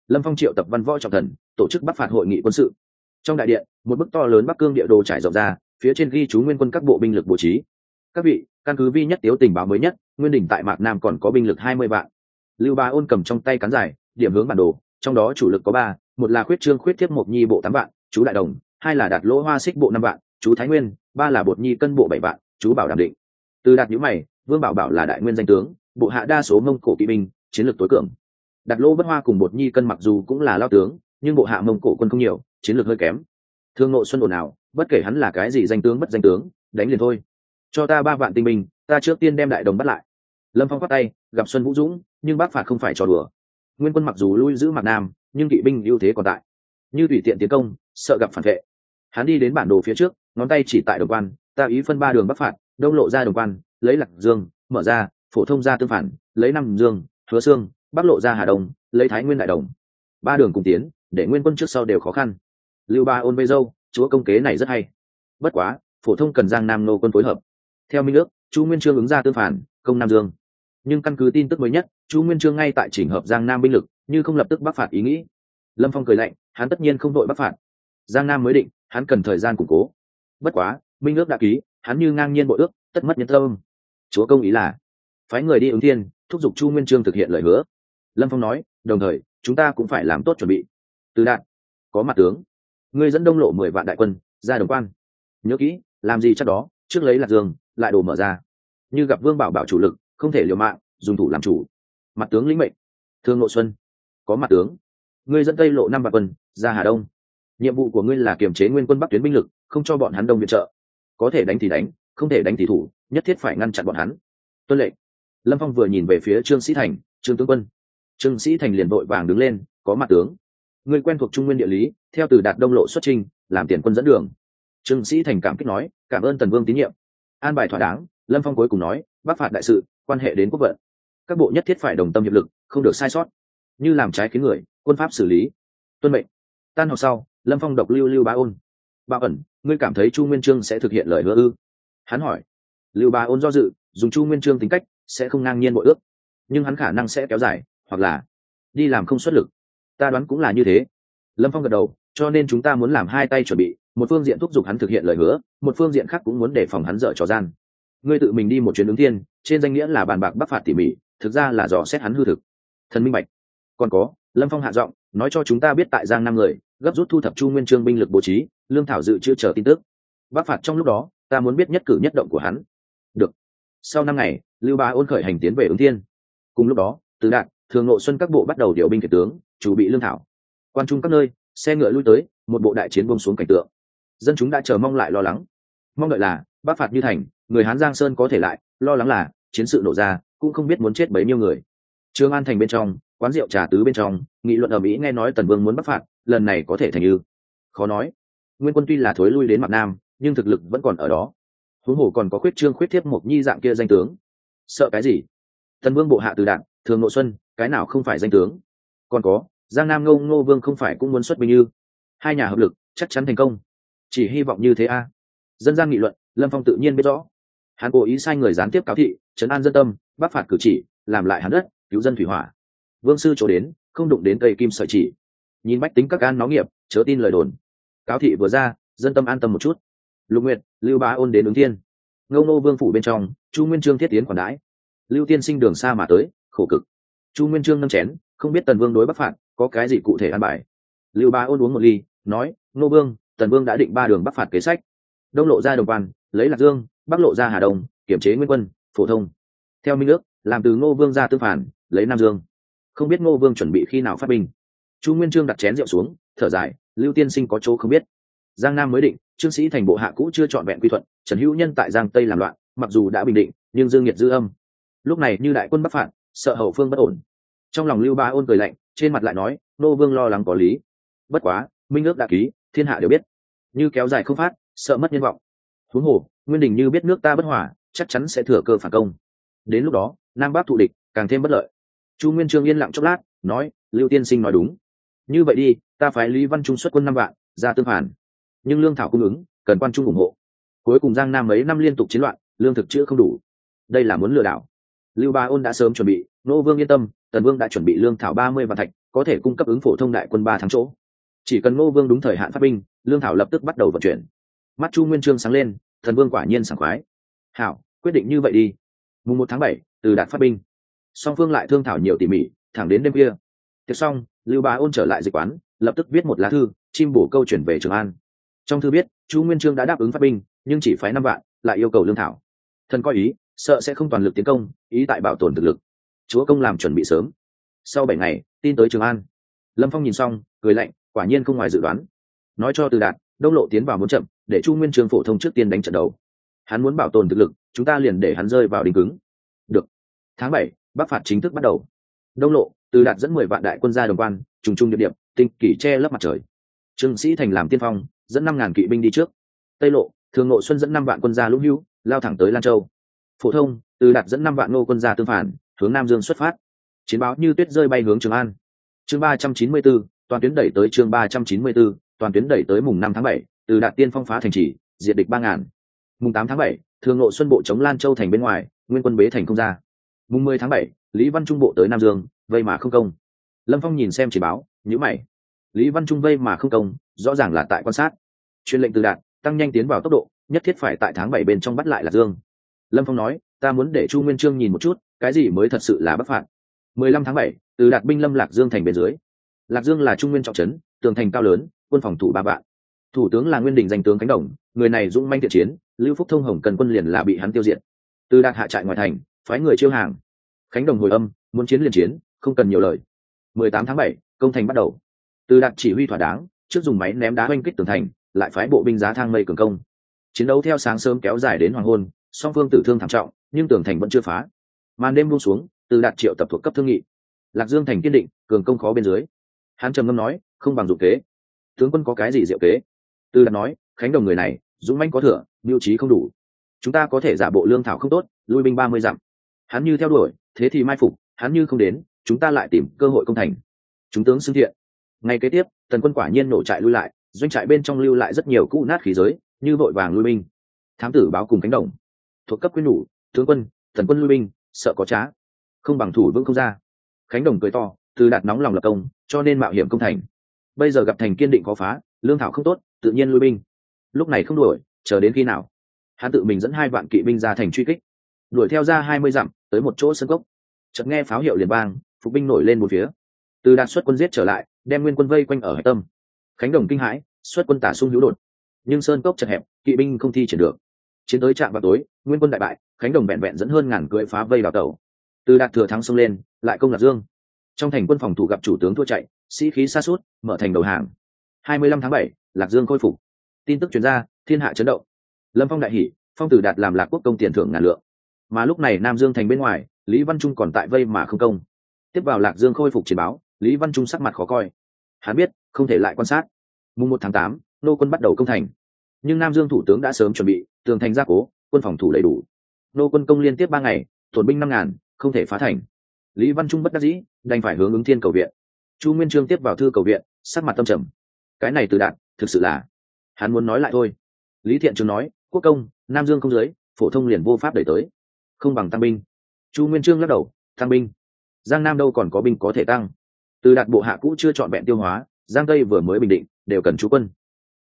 Lâm phong triệu tập văn võ trọng thần, tổ chức bắc phạt hội nghị quân sự. Trong đại điện, một bức to lớn bắc cương địa đồ trải rộng ra, phía trên ghi chú nguyên quân các bộ binh lực bố trí. Các vị, căn cứ vi nhất tiếu tình báo mới nhất, nguyên đỉnh tại mạc nam còn có binh lực hai mươi vạn. Lưu ba ôn cầm trong tay cán dài, điểm hướng bản đồ, trong đó chủ lực có ba, một là khuyết trương, khuyết tiếp một nhi bộ tám vạn, chú đại đồng, hai là đạt lỗ hoa xích bộ năm vạn, chú thái nguyên, ba là bột nhi cân bộ bảy vạn, chú bảo đảm định. Từ đạt nhữ mày, vương bảo bảo là đại nguyên danh tướng, bộ hạ đa số mông cổ kỵ binh chiến lược tối cường. Đặt lỗ bất hoa cùng bột nhi cân mặc dù cũng là lao tướng, nhưng bộ hạ mông cổ quân không nhiều, chiến lược hơi kém. Thương nội xuân ồn nào bất kể hắn là cái gì danh tướng bất danh tướng, đánh liền thôi. Cho ta ba vạn tinh binh, ta trước tiên đem đại đồng bắt lại. Lâm phong phát tay, gặp xuân vũ dũng, nhưng bác phạt không phải trò đùa. Nguyên quân mặc dù lui giữ mặt nam, nhưng kỵ binh ưu thế còn tại. Như tùy tiện tiến công, sợ gặp phản vệ. Hắn đi đến bản đồ phía trước, ngón tay chỉ tại đồng quan, ta ý phân ba đường bắc phạt, đông lộ ra đồng quan, lấy lạc dương, mở ra, phổ thông ra tương phản, lấy năm dương hứa xương bắc lộ ra hà đông, lấy thái nguyên đại đồng. Ba đường cùng tiến, để nguyên quân trước sau đều khó khăn. Lưu ba ôn vây dâu, chúa công kế này rất hay. Bất quá, phổ thông cần giang nam nô quân phối hợp. Theo minh ước, chu nguyên trương ứng ra tương phản, công nam dương. Nhưng căn cứ tin tức mới nhất, chu nguyên trương ngay tại chỉnh hợp giang nam binh lực, như không lập tức bắc phạt ý nghĩ. Lâm phong cười lạnh, hắn tất nhiên không đội bắc phạt. Giang nam mới định, hắn cần thời gian củng cố. Bất quá, minh ước đã ký, hắn như ngang nhiên bội ước, tất mất nhân tâm. Chúa công ý là, phái người đi ứng thiên thúc giục chu nguyên trương thực hiện lời hứa. Lâm phong nói, đồng thời, chúng ta cũng phải làm tốt chuẩn bị. Từ đạn, có mặt tướng. Ngươi dẫn đông lộ mười vạn đại quân, ra đồng quan. Nhớ kỹ, làm gì chắc đó, trước lấy lạc dương, lại đồ mở ra. Như gặp vương bảo bảo chủ lực, không thể liều mạng, dùng thủ làm chủ. Mặt tướng lĩnh mệnh. Thương nội xuân, có mặt tướng. Ngươi dẫn tây lộ năm vạn quân, ra hà đông. Nhiệm vụ của ngươi là kiềm chế nguyên quân bắc tuyến binh lực, không cho bọn hắn đông viện trợ. Có thể đánh thì đánh, không thể đánh thì thủ, nhất thiết phải ngăn chặn bọn hắn. Tuân lệnh lâm phong vừa nhìn về phía trương sĩ thành, trương tướng quân. Trương sĩ thành liền vội vàng đứng lên, có mặt tướng. Người quen thuộc trung nguyên địa lý, theo từ đạt đông lộ xuất trình, làm tiền quân dẫn đường. Trương sĩ thành cảm kích nói, cảm ơn tần vương tín nhiệm. An bài thỏa đáng, lâm phong cuối cùng nói, bắc phạt đại sự, quan hệ đến quốc vận. Các bộ nhất thiết phải đồng tâm hiệp lực, không được sai sót. Như làm trái khiến người, quân pháp xử lý. Tuân mệnh. Tan học sau, lâm phong độc lưu lưu ba ôn. Ba ẩn, ngươi cảm thấy chu nguyên trương sẽ thực hiện lời hứa ư? Hắn hỏi. Lưu ba ôn do dự, dùng chu nguyên trương tính cách sẽ không ngang nhiên bội ước. Nhưng hắn khả năng sẽ kéo dài, hoặc là đi làm không xuất lực. Ta đoán cũng là như thế. Lâm phong gật đầu, cho nên chúng ta muốn làm hai tay chuẩn bị, một phương diện thúc giục hắn thực hiện lời hứa, một phương diện khác cũng muốn đề phòng hắn dở trò gian. Ngươi tự mình đi một chuyến ứng thiên, trên danh nghĩa là bàn bạc bắc phạt tỉ mỉ, thực ra là dò xét hắn hư thực. Thần minh bạch. Còn có, lâm phong hạ giọng, nói cho chúng ta biết tại giang năm người, gấp rút thu thập chu nguyên trương binh lực bố trí, lương thảo dự chưa chờ tin tức. Bắc phạt trong lúc đó, ta muốn biết nhất cử nhất động của hắn. Được. Sau năm ngày lưu Bá ôn khởi hành tiến về ứng thiên. Cùng lúc đó, từ đạn thường nội xuân các bộ bắt đầu điều binh kể tướng, chủ bị lương thảo. Quan trung các nơi, xe ngựa lui tới, một bộ đại chiến bông xuống cảnh tượng. Dân chúng đã chờ mong lại lo lắng. Mong đợi là, bắc phạt như thành, người hán giang sơn có thể lại, lo lắng là, chiến sự nổ ra, cũng không biết muốn chết bấy nhiêu người. Trương an thành bên trong, quán rượu trà tứ bên trong, nghị luận ở mỹ nghe nói tần vương muốn bắc phạt, lần này có thể thành ư. Khó nói. Nguyên quân tuy là thối lui đến mặt nam, nhưng thực lực vẫn còn ở đó. Huống hồ còn có khuyết trương khuyết thiếp một nhi dạng kia danh tướng sợ cái gì? Tần vương bộ hạ từ đạn, thường nội xuân, cái nào không phải danh tướng? Còn có, giang nam ngô ngô vương không phải cũng muốn xuất binh như hai nhà hợp lực, chắc chắn thành công. Chỉ hy vọng như thế a. Dân gian nghị luận, lâm phong tự nhiên biết rõ. Hắn cố ý sai người gián tiếp cáo thị, trấn an dân tâm bắc phạt cử chỉ, làm lại hắn đất, cứu dân thủy hỏa. Vương sư chỗ đến, không đụng đến cây kim sợi chỉ. Nhìn bách tính các an nó nghiệp, chớ tin lời đồn. Cáo thị vừa ra, dân tâm an tâm một chút. Lục nguyệt, lưu bá ôn đến ứng thiên ngâu nô vương phủ bên trong, chu nguyên trương thiết tiến quản đãi. Lưu tiên sinh đường xa mà tới, khổ cực. Chu nguyên trương nâng chén, không biết tần vương đối bắc phạt, có cái gì cụ thể an bài. Lưu Ba ôn uống một ly, nói nô vương, tần vương đã định ba đường bắc phạt kế sách. Đông lộ ra đồng quan, lấy lạc dương, bắc lộ ra hà đông, kiểm chế nguyên quân, phổ thông. Theo minh ước, làm từ ngô vương ra tư phản, lấy nam dương. Không biết ngô vương chuẩn bị khi nào phát binh. Chu nguyên trương đặt chén rượu xuống, thở dài, lưu tiên sinh có chỗ không biết. Giang nam mới định trương sĩ thành bộ hạ cũ chưa chọn vẹn quy thuận, trần hữu nhân tại giang tây làm loạn, mặc dù đã bình định, nhưng dương nhiệt dư âm. Lúc này như đại quân bắc phạt, sợ hậu phương bất ổn. Trong lòng lưu ba ôn cười lạnh, trên mặt lại nói, nô vương lo lắng có lý. Bất quá, minh ước đã ký, thiên hạ đều biết. Như kéo dài không phát, sợ mất nhân vọng. Huống hồ, nguyên đình như biết nước ta bất hòa, chắc chắn sẽ thừa cơ phản công. Đến lúc đó, nam bắc thụ địch, càng thêm bất lợi. Chu nguyên trương yên lặng chốc lát, nói, lưu tiên sinh nói đúng. Như vậy đi, ta phái lý văn trung xuất quân năm vạn, ra tương phản nhưng lương thảo cung ứng, cần quan trung ủng hộ. Cuối cùng giang nam mấy năm liên tục chiến loạn, lương thực chữa không đủ. Đây là muốn lừa đảo. Lưu ba ôn đã sớm chuẩn bị, nô vương yên tâm, tần vương đã chuẩn bị lương thảo ba mươi vạn thạch, có thể cung cấp ứng phổ thông đại quân ba tháng chỗ. Chỉ cần nô vương đúng thời hạn phát binh, lương thảo lập tức bắt đầu vận chuyển. Mắt chu nguyên trương sáng lên thần vương quả nhiên sảng khoái. Hảo, quyết định như vậy đi. Mùng một tháng bảy, từ đạt phát binh. Song phương lại thương thảo nhiều tỉ mỉ, thẳng đến đêm kia tiệc xong, lưu bá ôn trở lại dịch quán, lập tức viết một lá thư, chim bổ câu chuyển về trường an trong thư biết, chu nguyên trương đã đáp ứng phát binh nhưng chỉ phái năm vạn lại yêu cầu lương thảo. Thần coi ý sợ sẽ không toàn lực tiến công ý tại bảo tồn thực lực. Chúa công làm chuẩn bị sớm. Sau bảy ngày tin tới trường an. Lâm phong nhìn xong cười lạnh quả nhiên không ngoài dự đoán. Nói cho từ đạt đông lộ tiến vào muốn chậm để chu nguyên trương phổ thông trước tiên đánh trận đầu. hắn muốn bảo tồn thực lực chúng ta liền để hắn rơi vào đỉnh cứng. Được. Tháng bảy bắc phạt chính thức bắt đầu. Đông lộ từ đạt dẫn mười vạn đại quân ra đồng quan trùng trùng địa điểm tinh kỷ che lấp mặt trời. Trương sĩ thành làm tiên phong dẫn năm ngàn kỵ binh đi trước. Tây lộ, thường nội xuân dẫn năm vạn quân gia lũng hữu, lao thẳng tới lan châu. Phổ thông, từ đạt dẫn năm vạn ngô quân gia tương phản, hướng nam dương xuất phát. Chiến báo như tuyết rơi bay hướng trường an. Chương ba trăm chín mươi bốn, toàn tuyến đẩy tới chương ba trăm chín mươi bốn, toàn tuyến đẩy tới mùng năm tháng bảy, từ đạt tiên phong phá thành trì, diệt địch ba ngàn. Mùng tám tháng bảy, thường nội xuân bộ chống lan châu thành bên ngoài, nguyên quân bế thành công ra. Mùng mười tháng bảy, lý văn trung bộ tới nam dương, vây mà không công. Lâm phong nhìn xem chỉ báo nhữ mày. Lý văn trung vây mà không công rõ ràng là tại quan sát. Truyền lệnh từ đạt tăng nhanh tiến vào tốc độ, nhất thiết phải tại tháng bảy bên trong bắt lại lạc dương. Lâm phong nói, ta muốn để chu nguyên trương nhìn một chút, cái gì mới thật sự là bất phạt. Mười lăm tháng bảy, từ đạt binh lâm lạc dương thành bên dưới. Lạc dương là trung nguyên trọng trấn, tường thành cao lớn, quân phòng thủ ba vạn. Thủ tướng là nguyên đình danh tướng cánh đồng, người này dũng manh thiện chiến, lưu phúc thông hồng cần quân liền là bị hắn tiêu diệt. Từ đạt hạ trại ngoài thành, phái người chiêu hàng. Khánh đồng hồi âm, muốn chiến liền chiến, không cần nhiều lời. Mười tám tháng bảy, công thành bắt đầu. Từ đạt chỉ huy thỏa đáng trước dùng máy ném đá oanh kích tường thành, lại phái bộ binh giá thang mây cường công. Chiến đấu theo sáng sớm kéo dài đến hoàng hôn, song phương tử thương thảm trọng, nhưng tường thành vẫn chưa phá. Màn đêm buông xuống, từ đạt triệu tập thuộc cấp thương nghị. Lạc dương thành kiên định, cường công khó bên dưới. Hắn trầm ngâm nói, không bằng dụng kế. Tướng quân có cái gì diệu kế? Từ đạt nói, khánh đồng người này, dũng manh có thừa, mưu trí không đủ. Chúng ta có thể giả bộ lương thảo không tốt, lui binh ba mươi dặm. Hắn như theo đuổi, thế thì mai phục, hắn như không đến, chúng ta lại tìm cơ hội công thành. Chúng tướng xưng thiện. Ngay kế tiếp tần quân quả nhiên nổ trại lui lại, doanh trại bên trong lưu lại rất nhiều cũ nát khí giới, như vội vàng lui binh. Thám tử báo cùng cánh đồng. Thuộc cấp quyên nhủ, tướng quân thần quân lui binh, sợ có trá. Không bằng thủ vững không ra. Khánh đồng cười to, từ đạt nóng lòng lập công, cho nên mạo hiểm công thành. Bây giờ gặp thành kiên định có phá, lương thảo không tốt, tự nhiên lui binh. Lúc này không đuổi, chờ đến khi nào? Hắn tự mình dẫn hai vạn kỵ binh ra thành truy kích. Đuổi theo ra hai mươi dặm, tới một chỗ sân cốc. Chợt nghe pháo hiệu liền bang phục binh nổi lên một phía. Từ đạt xuất quân giết trở lại đem nguyên quân vây quanh ở hải tâm. Khánh đồng kinh hãi, xuất quân tả sung hữu đột. Nhưng sơn cốc chật hẹp, kỵ binh không thi triển được. Chiến tới trạm vào tối, nguyên quân đại bại, khánh đồng vẹn vẹn dẫn hơn ngàn cưỡi phá vây vào tàu. Từ đạt thừa thắng xông lên, lại công lạc dương. Trong thành quân phòng thủ gặp chủ tướng thua chạy, sĩ khí xa suốt, mở thành đầu hàng. Hai mươi lăm tháng bảy, lạc dương khôi phục. Tin tức chuyển ra, thiên hạ chấn động. Lâm phong đại hỷ phong tử đạt làm lạc quốc công tiền thưởng ngàn lượng. Mà lúc này nam dương thành bên ngoài, lý văn trung còn tại vây mà không công. Tiếp vào lạc dương khôi phục chiến báo lý văn trung sắc mặt khó coi. Hắn biết, không thể lại quan sát. Mùng một tháng tám, nô quân bắt đầu công thành. Nhưng nam dương thủ tướng đã sớm chuẩn bị, tường thành gia cố, quân phòng thủ đầy đủ. Nô quân công liên tiếp ba ngày tổn binh năm ngàn, không thể phá thành. Lý văn trung bất đắc dĩ, đành phải hướng ứng thiên cầu viện. Chu nguyên trương tiếp vào thư cầu viện, sắc mặt tâm trầm. Cái này từ đạn, thực sự là, hắn muốn nói lại thôi. Lý thiện trường nói, quốc công, nam dương không giới phổ thông liền vô pháp đẩy tới. Không bằng tăng binh. Chu nguyên trương lắc đầu, tăng binh? Giang nam đâu còn có binh có thể tăng? Từ đạt bộ hạ cũ chưa chọn vẹn tiêu hóa, giang tây vừa mới bình định, đều cần chú quân.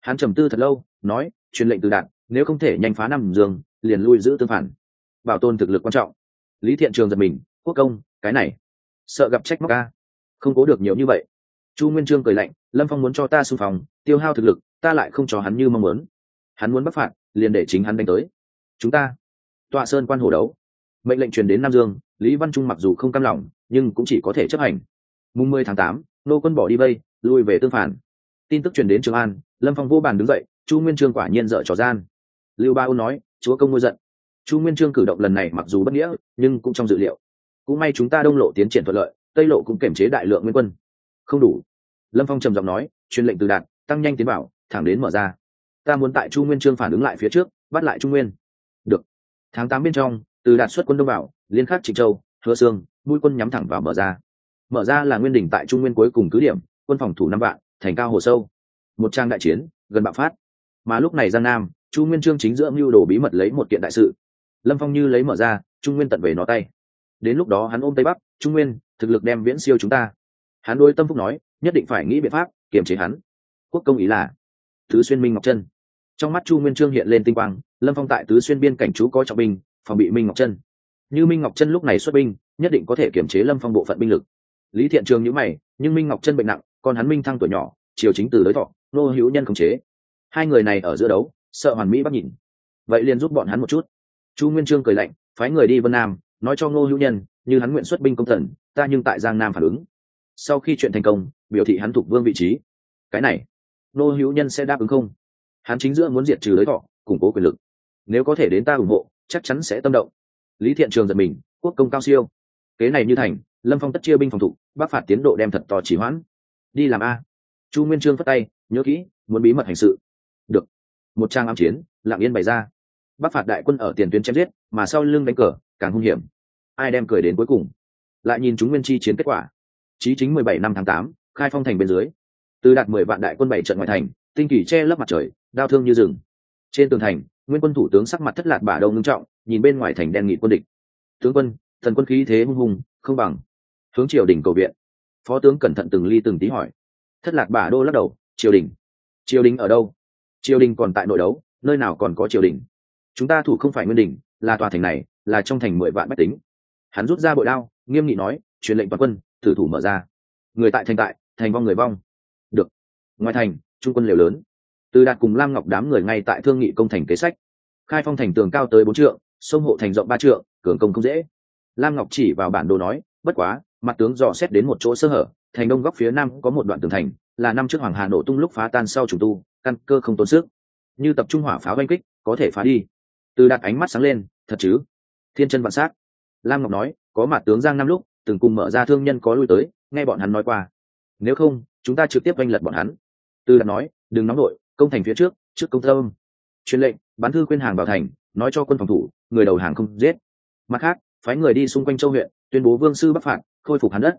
Hắn trầm tư thật lâu, nói, truyền lệnh từ đạt, nếu không thể nhanh phá năm dương, liền lui giữ tương phản. Bảo tồn thực lực quan trọng. Lý thiện trường giật mình, quốc công, cái này, sợ gặp trách móc ca không cố được nhiều như vậy. Chu nguyên trương cười lạnh, lâm phong muốn cho ta xung phòng tiêu hao thực lực, ta lại không cho hắn như mong muốn. Hắn muốn bắc phạt, liền để chính hắn đánh tới. Chúng ta, tọa sơn quan hồ đấu. Mệnh lệnh truyền đến nam dương, lý văn trung mặc dù không cam lòng, nhưng cũng chỉ có thể chấp hành mùng mười tháng tám, nô quân bỏ đi vây, lui về tương phản. Tin tức truyền đến trường an, lâm phong vô bàn đứng dậy, chu nguyên trương quả nhiên dở trò gian. Lưu ba U nói, chúa công ngôi giận. Chu nguyên trương cử động lần này mặc dù bất nghĩa, nhưng cũng trong dự liệu. Cũng may chúng ta đông lộ tiến triển thuận lợi, tây lộ cũng kiểm chế đại lượng nguyên quân. Không đủ. Lâm phong trầm giọng nói, truyền lệnh từ đạt tăng nhanh tiến bảo, thẳng đến mở ra. Ta muốn tại chu nguyên trương phản ứng lại phía trước, bắt lại trung nguyên. Được. Tháng tám bên trong, từ đạt xuất quân đông bảo, liên khắc trịnh châu, hứa sương, mũi quân nhắm thẳng vào mở ra mở ra là nguyên đỉnh tại trung nguyên cuối cùng cứ điểm, quân phòng thủ năm vạn, thành cao hồ sâu. Một trang đại chiến, gần bạo phát. Mà lúc này giang nam, chu nguyên trương chính giữa mưu đồ bí mật lấy một kiện đại sự. Lâm phong như lấy mở ra, trung nguyên tận về nó tay. Đến lúc đó hắn ôm tây bắc, trung nguyên, thực lực đem viễn siêu chúng ta. Hắn đôi tâm phúc nói, nhất định phải nghĩ biện pháp kiềm chế hắn. Quốc công ý là, tứ xuyên minh ngọc chân trong mắt chu nguyên trương hiện lên tinh quang, lâm phong tại tứ xuyên biên cảnh chú có trọng binh, phòng bị minh ngọc chân như minh ngọc chân lúc này xuất binh, nhất định có thể kiềm chế lâm phong bộ phận binh lực lý thiện trường nhữ mày, nhưng minh ngọc chân bệnh nặng còn hắn minh thăng tuổi nhỏ, triều chính từ đối thọ, nô hữu nhân khống chế. Hai người này ở giữa đấu, sợ hoàn mỹ bắt nhìn. Vậy liền giúp bọn hắn một chút. Chu nguyên trương cười lạnh, phái người đi vân nam, nói cho ngô hữu nhân, như hắn nguyện xuất binh công thần, ta nhưng tại giang nam phản ứng. Sau khi chuyện thành công, biểu thị hắn thuộc vương vị trí. Cái này ngô hữu nhân sẽ đáp ứng không? Hắn chính giữa muốn diệt trừ lưới thọ, củng cố quyền lực. Nếu có thể đến ta ủng hộ, chắc chắn sẽ tâm động. Lý thiện trường giật mình, quốc công cao siêu. Kế này như thành lâm phong tất chia binh phòng thủ bắc phạt tiến độ đem thật to chỉ hoãn. Đi làm a. Chu nguyên trương phất tay, nhớ kỹ, muốn bí mật hành sự. Được. Một trang ám chiến lạng yên bày ra. Bắc phạt đại quân ở tiền tuyến chém giết, mà sau lưng đánh cờ, càng hung hiểm. Ai đem cười đến cuối cùng? Lại nhìn chúng nguyên chi chiến kết quả. Chí chính mười bảy năm tháng tám, khai phong thành bên dưới. Từ đạt mười vạn đại quân bảy trận ngoại thành, tinh kỳ che lấp mặt trời, đau thương như rừng. Trên tường thành, nguyên quân thủ tướng sắc mặt thất lạc bả đầu ngưng trọng, nhìn bên ngoài thành đen nghị quân địch. Tướng quân, thần quân khí thế hung hùng, không bằng hướng triều đình cầu viện. Phó tướng cẩn thận từng ly từng tí hỏi. Thất lạc bà đô lắc đầu, triều đình. Triều đình ở đâu? Triều đình còn tại nội đấu, nơi nào còn có triều đình? Chúng ta thủ không phải nguyên đình, là tòa thành này, là trong thành mười vạn bách tính. Hắn rút ra bội đao, nghiêm nghị nói, truyền lệnh toàn quân thử thủ mở ra. Người tại thành tại, thành vong người vong. Được. Ngoài thành, trung quân liều lớn. Từ đạt cùng lam ngọc đám người ngay tại thương nghị công thành kế sách. Khai phong thành tường cao tới bốn trượng, sông hộ thành rộng ba trượng, cường công không dễ. Lam ngọc chỉ vào bản đồ nói, bất quá mặt tướng dò xét đến một chỗ sơ hở, thành đông góc phía nam có một đoạn tường thành, là năm trước hoàng hà nổ tung lúc phá tan sau trùng tu, căn cơ không tốn sức. Như tập trung hỏa pháo oanh kích, có thể phá đi. Từ đặt ánh mắt sáng lên, thật chứ? Thiên chân vạn sát lam ngọc nói, có mặt tướng giang năm lúc, từng cùng mở ra thương nhân có lui tới, nghe bọn hắn nói qua. Nếu không, chúng ta trực tiếp oanh lật bọn hắn. Từ đặt nói, đừng nóng đội công thành phía trước trước công thơm. Truyền lệnh, bắn thư khuyên hàng vào thành, nói cho quân phòng thủ, người đầu hàng không giết. Mặt khác, phái người đi xung quanh châu huyện, tuyên bố vương sư bắc phạt khôi phục hắn đất.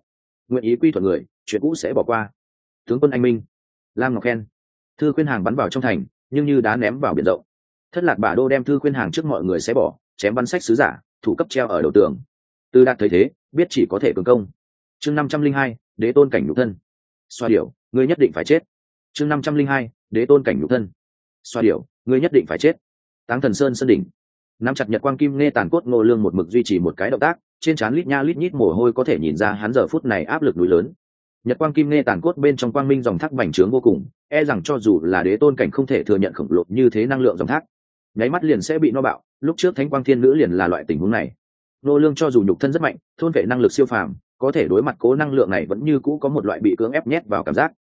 Nguyện ý quy thuận người, chuyện cũ sẽ bỏ qua. Tướng quân anh minh, lam ngọc khen. Thư khuyên hàng bắn vào trong thành, nhưng như đá ném vào biển rộng. Thất lạc bà đô đem thư khuyên hàng trước mọi người sẽ bỏ, chém văn sách sứ giả, thủ cấp treo ở đầu tường. Tư đạt thấy thế, biết chỉ có thể cường công. Chương năm trăm linh hai, đế tôn cảnh nhục thân. Xoa điều ngươi nhất định phải chết. Chương năm trăm linh hai, đế tôn cảnh nhục thân. Xoa điều ngươi nhất định phải chết. Táng thần sơn sơn đỉnh. Nắm chặt nhật quang kim nghe tàn cốt ngô lương một mực duy trì một cái động tác trên trán lít nha lít nhít mồ hôi có thể nhìn ra hắn giờ phút này áp lực núi lớn. Nhật quang kim nghe tàn cốt bên trong quang minh dòng thác bành trướng vô cùng e rằng cho dù là đế tôn cảnh không thể thừa nhận khổng lồ như thế năng lượng dòng thác, nháy mắt liền sẽ bị no bạo, lúc trước thánh quang thiên nữ liền là loại tình huống này. Nô lương cho dù nhục thân rất mạnh, thôn vệ năng lực siêu phàm, có thể đối mặt cố năng lượng này vẫn như cũ có một loại bị cưỡng ép nhét vào cảm giác.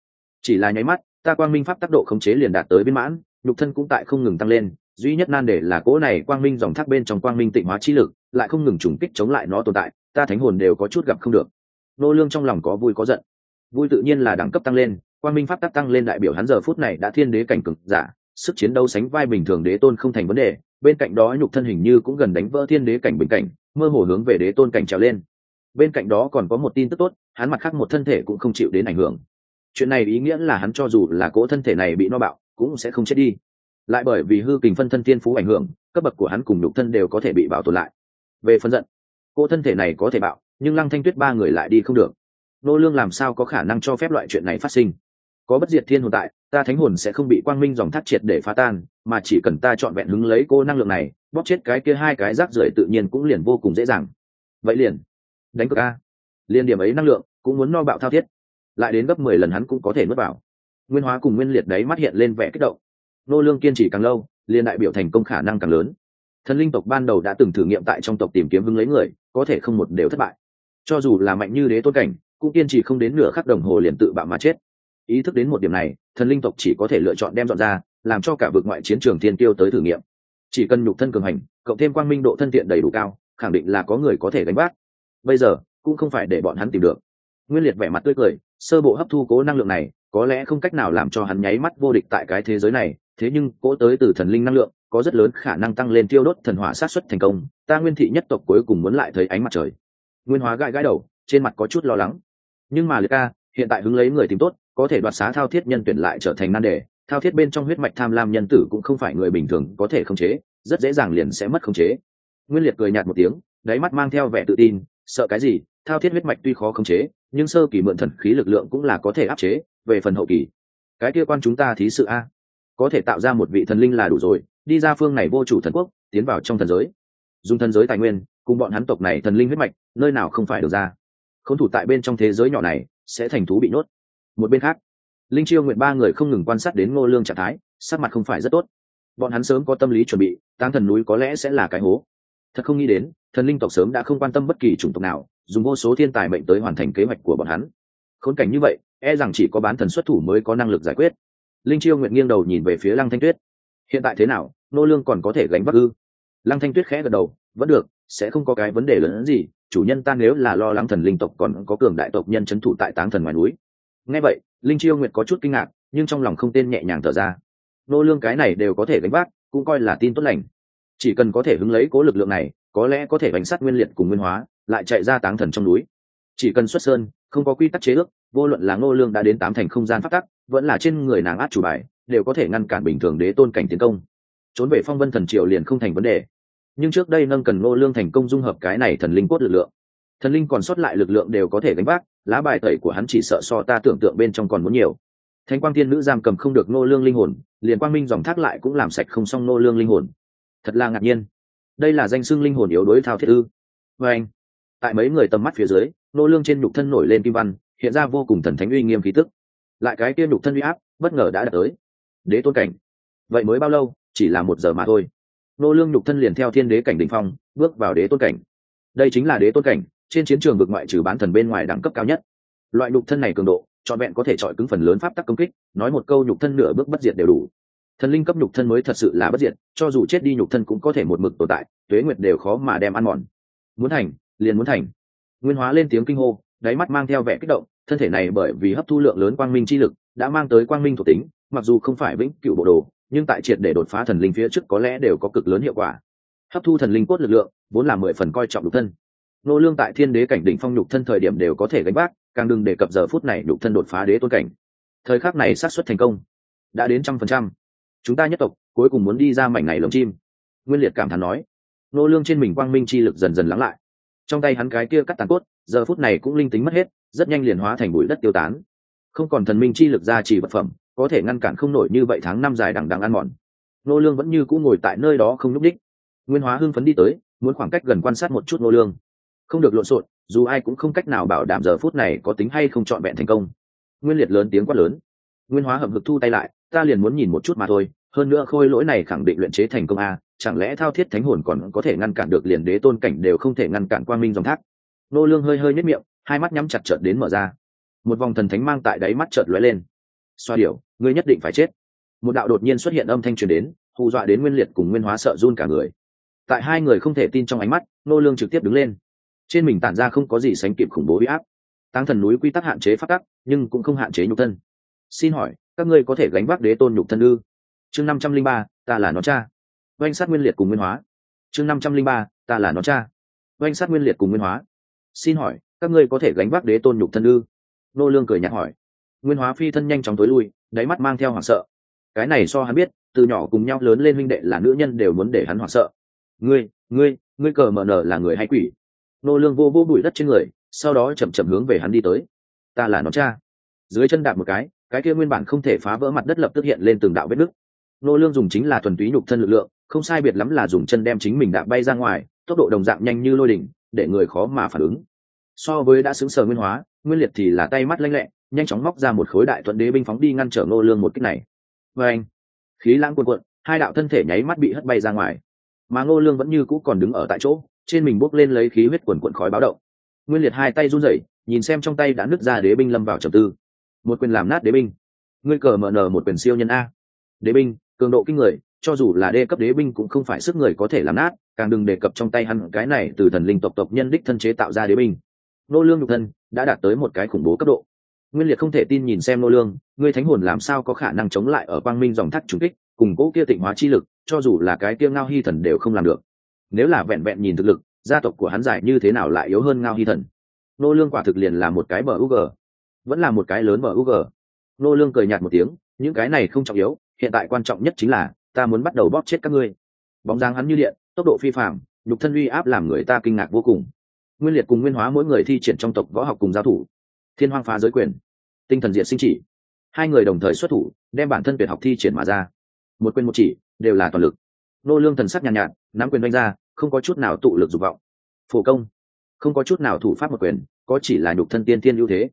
Chỉ là nháy mắt, ta quang minh pháp tác độ khống chế liền đạt tới biên mãn, nhục thân cũng tại không ngừng tăng lên, duy nhất nan để là cố này quang minh dòng thác bên trong quang minh tịnh hóa chi lực lại không ngừng trùng kích chống lại nó tồn tại, ta thánh hồn đều có chút gặp không được. Nô lương trong lòng có vui có giận. Vui tự nhiên là đẳng cấp tăng lên, quang minh pháp tắc tăng lên đại biểu hắn giờ phút này đã thiên đế cảnh cực giả, sức chiến đấu sánh vai bình thường đế tôn không thành vấn đề, bên cạnh đó nhục thân hình như cũng gần đánh vỡ thiên đế cảnh bình cảnh, mơ hồ hướng về đế tôn cảnh trèo lên. Bên cạnh đó còn có một tin tức tốt, hắn mặt khác một thân thể cũng không chịu đến ảnh hưởng. Chuyện này ý nghĩa là hắn cho dù là cỗ thân thể này bị no bạo, cũng sẽ không chết đi. Lại bởi vì hư kình phân thân tiên phú ảnh hưởng, cấp bậc của hắn cùng nhục thân đều có thể bị bảo tồn lại về phân giận. Cô thân thể này có thể bạo, nhưng lăng thanh tuyết ba người lại đi không được. Nô lương làm sao có khả năng cho phép loại chuyện này phát sinh? Có bất diệt thiên hồn tại, ta thánh hồn sẽ không bị quang minh dòng thác triệt để phá tan, mà chỉ cần ta chọn vẹn hứng lấy cô năng lượng này, bóp chết cái kia hai cái rác rưởi tự nhiên cũng liền vô cùng dễ dàng. Vậy liền, đánh cược a. Liên điểm ấy năng lượng, cũng muốn no bạo thao thiết. Lại đến gấp mười lần hắn cũng có thể nuốt vào. Nguyên hóa cùng nguyên liệt đấy mắt hiện lên vẻ kích động. Nô lương kiên trì càng lâu liên đại biểu thành công khả năng càng lớn thần linh tộc ban đầu đã từng thử nghiệm tại trong tộc tìm kiếm hứng lấy người, có thể không một đều thất bại. Cho dù là mạnh như đế tôn cảnh, cũng kiên trì không đến nửa khắc đồng hồ liền tự bạo mà chết. Ý thức đến một điểm này, thần linh tộc chỉ có thể lựa chọn đem dọn ra, làm cho cả vực ngoại chiến trường thiên tiêu tới thử nghiệm. Chỉ cần nhục thân cường hành, cộng thêm quang minh độ thân thiện đầy đủ cao, khẳng định là có người có thể gánh vác. Bây giờ, cũng không phải để bọn hắn tìm được. Nguyên liệt vẻ mặt tươi cười, sơ bộ hấp thu cố năng lượng này, có lẽ không cách nào làm cho hắn nháy mắt vô địch tại cái thế giới này, thế nhưng cố tới từ thần linh năng lượng có rất lớn khả năng tăng lên tiêu đốt thần hỏa sát xuất thành công, ta nguyên thị nhất tộc cuối cùng muốn lại thấy ánh mặt trời. Nguyên hóa gãi gãi đầu, trên mặt có chút lo lắng. Nhưng mà liệt ca, hiện tại hứng lấy người tìm tốt, có thể đoạt xá thao thiết nhân tuyển lại trở thành nan đề. Thao thiết bên trong huyết mạch tham lam nhân tử cũng không phải người bình thường có thể khống chế, rất dễ dàng liền sẽ mất khống chế. Nguyên liệt cười nhạt một tiếng, đáy mắt mang theo vẻ tự tin, sợ cái gì, thao thiết huyết mạch tuy khó khống chế, nhưng sơ kỳ mượn thần khí lực lượng cũng là có thể áp chế, về phần hậu kỳ. Cái kia quan chúng ta thí sự a. Có thể tạo ra một vị thần linh là đủ rồi đi ra phương này vô chủ thần quốc, tiến vào trong thần giới. Dùng thần giới tài nguyên, cùng bọn hắn tộc này thần linh huyết mạch, nơi nào không phải được ra. Không thủ tại bên trong thế giới nhỏ này, sẽ thành thú bị nhốt. Một bên khác, linh chiêu nguyện ba người không ngừng quan sát đến ngô lương trạng thái, sắc mặt không phải rất tốt. Bọn hắn sớm có tâm lý chuẩn bị tăng thần núi có lẽ sẽ là cái hố. Thật không nghĩ đến, thần linh tộc sớm đã không quan tâm bất kỳ chủng tộc nào, dùng vô số thiên tài mệnh tới hoàn thành kế hoạch của bọn hắn. Khốn cảnh như vậy e rằng chỉ có bán thần xuất thủ mới có năng lực giải quyết. Linh chiêu nguyện nghiêng đầu nhìn về phía lăng thanh tuyết hiện tại thế nào, nô lương còn có thể gánh vác ư? Lăng thanh tuyết khẽ gật đầu, vẫn được, sẽ không có cái vấn đề lớn hơn gì, chủ nhân ta nếu là lo lắng thần linh tộc còn có cường đại tộc nhân chấn thủ tại táng thần ngoài núi. Nghe vậy, linh chiêu nguyệt có chút kinh ngạc, nhưng trong lòng không tên nhẹ nhàng thở ra. Nô lương cái này đều có thể gánh vác, cũng coi là tin tốt lành. Chỉ cần có thể hứng lấy cố lực lượng này, có lẽ có thể bánh sát nguyên liệt cùng nguyên hóa, lại chạy ra táng thần trong núi. Chỉ cần xuất sơn không có quy tắc chế ước, vô luận là ngô lương đã đến tám thành không gian phát tắc, vẫn là trên người nàng át chủ bài, đều có thể ngăn cản bình thường đế tôn cảnh tiến công. Trốn về phong vân thần triều liền không thành vấn đề. Nhưng trước đây nâng cần ngô lương thành công dung hợp cái này thần linh cốt lực lượng. Thần linh còn sót lại lực lượng đều có thể gánh vác, lá bài tẩy của hắn chỉ sợ so ta tưởng tượng bên trong còn muốn nhiều. Thánh quang thiên nữ giam cầm không được ngô lương linh hồn, liền quang minh dòng thác lại cũng làm sạch không xong ngô lương linh hồn. Thật là ngạc nhiên. Đây là danh xưng linh hồn yếu đối thao thiết ư. Và anh tại mấy người tầm mắt phía dưới nô lương trên nhục thân nổi lên kim văn, hiện ra vô cùng thần thánh uy nghiêm khí tức. Lại cái kia nhục thân uy áp, bất ngờ đã đạt tới. Đế tôn cảnh. Vậy mới bao lâu? Chỉ là một giờ mà thôi. Nô lương nhục thân liền theo thiên đế cảnh đỉnh phong, bước vào đế tôn cảnh. Đây chính là đế tôn cảnh, trên chiến trường vực ngoại trừ bán thần bên ngoài đẳng cấp cao nhất. Loại nhục thân này cường độ, trọn vẹn có thể chọi cứng phần lớn pháp tắc công kích, nói một câu nhục thân nửa bước bất diệt đều đủ. Thần linh cấp nhục thân mới thật sự là bất diệt, cho dù chết đi nhục thân cũng có thể một mực tồn tại, tuế nguyệt đều khó mà đem ăn mòn. Muốn thành, liền muốn thành nguyên hóa lên tiếng kinh hô, đáy mắt mang theo vẻ kích động, thân thể này bởi vì hấp thu lượng lớn quang minh chi lực, đã mang tới quang minh thuộc tính, mặc dù không phải vĩnh cửu bộ đồ, nhưng tại triệt để đột phá thần linh phía trước có lẽ đều có cực lớn hiệu quả. Hấp thu thần linh cốt lực lượng, vốn là mười phần coi trọng nhục thân. Nô lương tại thiên đế cảnh đỉnh phong nhục thân thời điểm đều có thể gánh vác, càng đừng đề cập giờ phút này nhục thân đột phá đế tôn cảnh. Thời khắc này xác suất thành công, đã đến trăm phần trăm. Chúng ta nhất tộc, cuối cùng muốn đi ra mảnh này lồng chim. Nguyên liệt cảm thán nói. Nô lương trên mình quang minh chi lực dần dần lắng lại trong tay hắn cái kia cắt tàn cốt, giờ phút này cũng linh tính mất hết, rất nhanh liền hóa thành bụi đất tiêu tán. Không còn thần minh chi lực ra chỉ vật phẩm, có thể ngăn cản không nổi như vậy tháng năm dài đằng đằng ăn mòn. Nô lương vẫn như cũ ngồi tại nơi đó không nhúc đích nguyên hóa hưng phấn đi tới, muốn khoảng cách gần quan sát một chút nô lương. Không được lộn xộn, dù ai cũng không cách nào bảo đảm giờ phút này có tính hay không chọn vẹn thành công. Nguyên liệt lớn tiếng quát lớn. Nguyên hóa hậm hực thu tay lại, ta liền muốn nhìn một chút mà thôi hơn nữa khôi lỗi này khẳng định luyện chế thành công a, chẳng lẽ thao thiết thánh hồn còn có thể ngăn cản được liền đế tôn cảnh đều không thể ngăn cản quang minh dòng thác? Nô lương hơi hơi nhếch miệng, hai mắt nhắm chặt chợt đến mở ra. Một vòng thần thánh mang tại đáy mắt chợt lóe lên. Xoa điểu, ngươi nhất định phải chết. Một đạo đột nhiên xuất hiện âm thanh truyền đến, hù dọa đến nguyên liệt cùng nguyên hóa sợ run cả người. Tại hai người không thể tin trong ánh mắt, nô lương trực tiếp đứng lên. Trên mình tản ra không có gì sánh kịp khủng bố uy áp. Tăng thần núi quy tắc hạn chế phát tắc, nhưng cũng không hạn chế nhục thân. Xin hỏi, các ngươi có thể gánh vác đế tôn nhục thân ư? Chương năm trăm linh ba, ta là nó cha. Oanh sát nguyên liệt cùng nguyên hóa. Chương năm trăm linh ba, ta là nó cha. Oanh sát nguyên liệt cùng nguyên hóa. Xin hỏi, các ngươi có thể gánh vác đế tôn nhục thân ư? Nô lương cười nhạt hỏi. Nguyên hóa phi thân nhanh chóng tối lui, đáy mắt mang theo hoảng sợ. Cái này so hắn biết, từ nhỏ cùng nhau lớn lên huynh đệ là nữ nhân đều muốn để hắn hoảng sợ. Ngươi ngươi ngươi cờ mờ nở là người hay quỷ? Nô lương vô vô bụi đất trên người, sau đó chậm chậm hướng về hắn đi tới. Ta là nó cha. Dưới chân đạp một cái cái kia nguyên bản không thể phá vỡ mặt đất lập tức hiện lên từng đạo vết nứt nô lương dùng chính là thuần túy nhục thân lực lượng, không sai biệt lắm là dùng chân đem chính mình đạp bay ra ngoài, tốc độ đồng dạng nhanh như lôi đỉnh, để người khó mà phản ứng. So với đã xứng sở nguyên hóa, nguyên liệt thì là tay mắt lanh lẹ, nhanh chóng móc ra một khối đại thuận đế binh phóng đi ngăn trở nô lương một kích này. Và anh, khí lãng cuồn cuộn, hai đạo thân thể nháy mắt bị hất bay ra ngoài. Mà nô lương vẫn như cũ còn đứng ở tại chỗ, trên mình bốc lên lấy khí huyết cuồn cuộn khói báo động. Nguyên liệt hai tay run rẩy, nhìn xem trong tay đã nứt ra đế binh lâm vào trầm tư. Một quyền làm nát đế binh. Ngươi cờ mở nở một quyền siêu nhân a. Đế binh cường độ kinh người, cho dù là đê cấp đế binh cũng không phải sức người có thể làm nát, càng đừng đề cập trong tay hắn cái này từ thần linh tộc tộc nhân đích thân chế tạo ra đế binh. Nô lương nhục thân đã đạt tới một cái khủng bố cấp độ. Nguyên liệt không thể tin nhìn xem nô lương, ngươi thánh hồn làm sao có khả năng chống lại ở quang minh dòng thác trùng kích, cùng cố kia tịnh hóa chi lực, cho dù là cái kia ngao hy thần đều không làm được. Nếu là vẹn vẹn nhìn thực lực, gia tộc của hắn giải như thế nào lại yếu hơn ngao hy thần? Nô lương quả thực liền là một cái bờ ug vẫn là một cái lớn bờ ug nô lương cười nhạt một tiếng, những cái này không trọng yếu hiện tại quan trọng nhất chính là ta muốn bắt đầu bóp chết các ngươi. Bóng dáng hắn như điện tốc độ phi phạm nhục thân uy áp làm người ta kinh ngạc vô cùng. Nguyên liệt cùng nguyên hóa mỗi người thi triển trong tộc võ học cùng giao thủ. Thiên hoang phá giới quyền. Tinh thần diện sinh chỉ. Hai người đồng thời xuất thủ đem bản thân tuyệt học thi triển mà ra. Một quyền một chỉ đều là toàn lực. Nô lương thần sắc nhàn nhạt, nhạt nắm quyền đánh ra không có chút nào tụ lực dục vọng. Phổ công. Không có chút nào thủ pháp một quyền có chỉ là nhục thân tiên tiên ưu thế.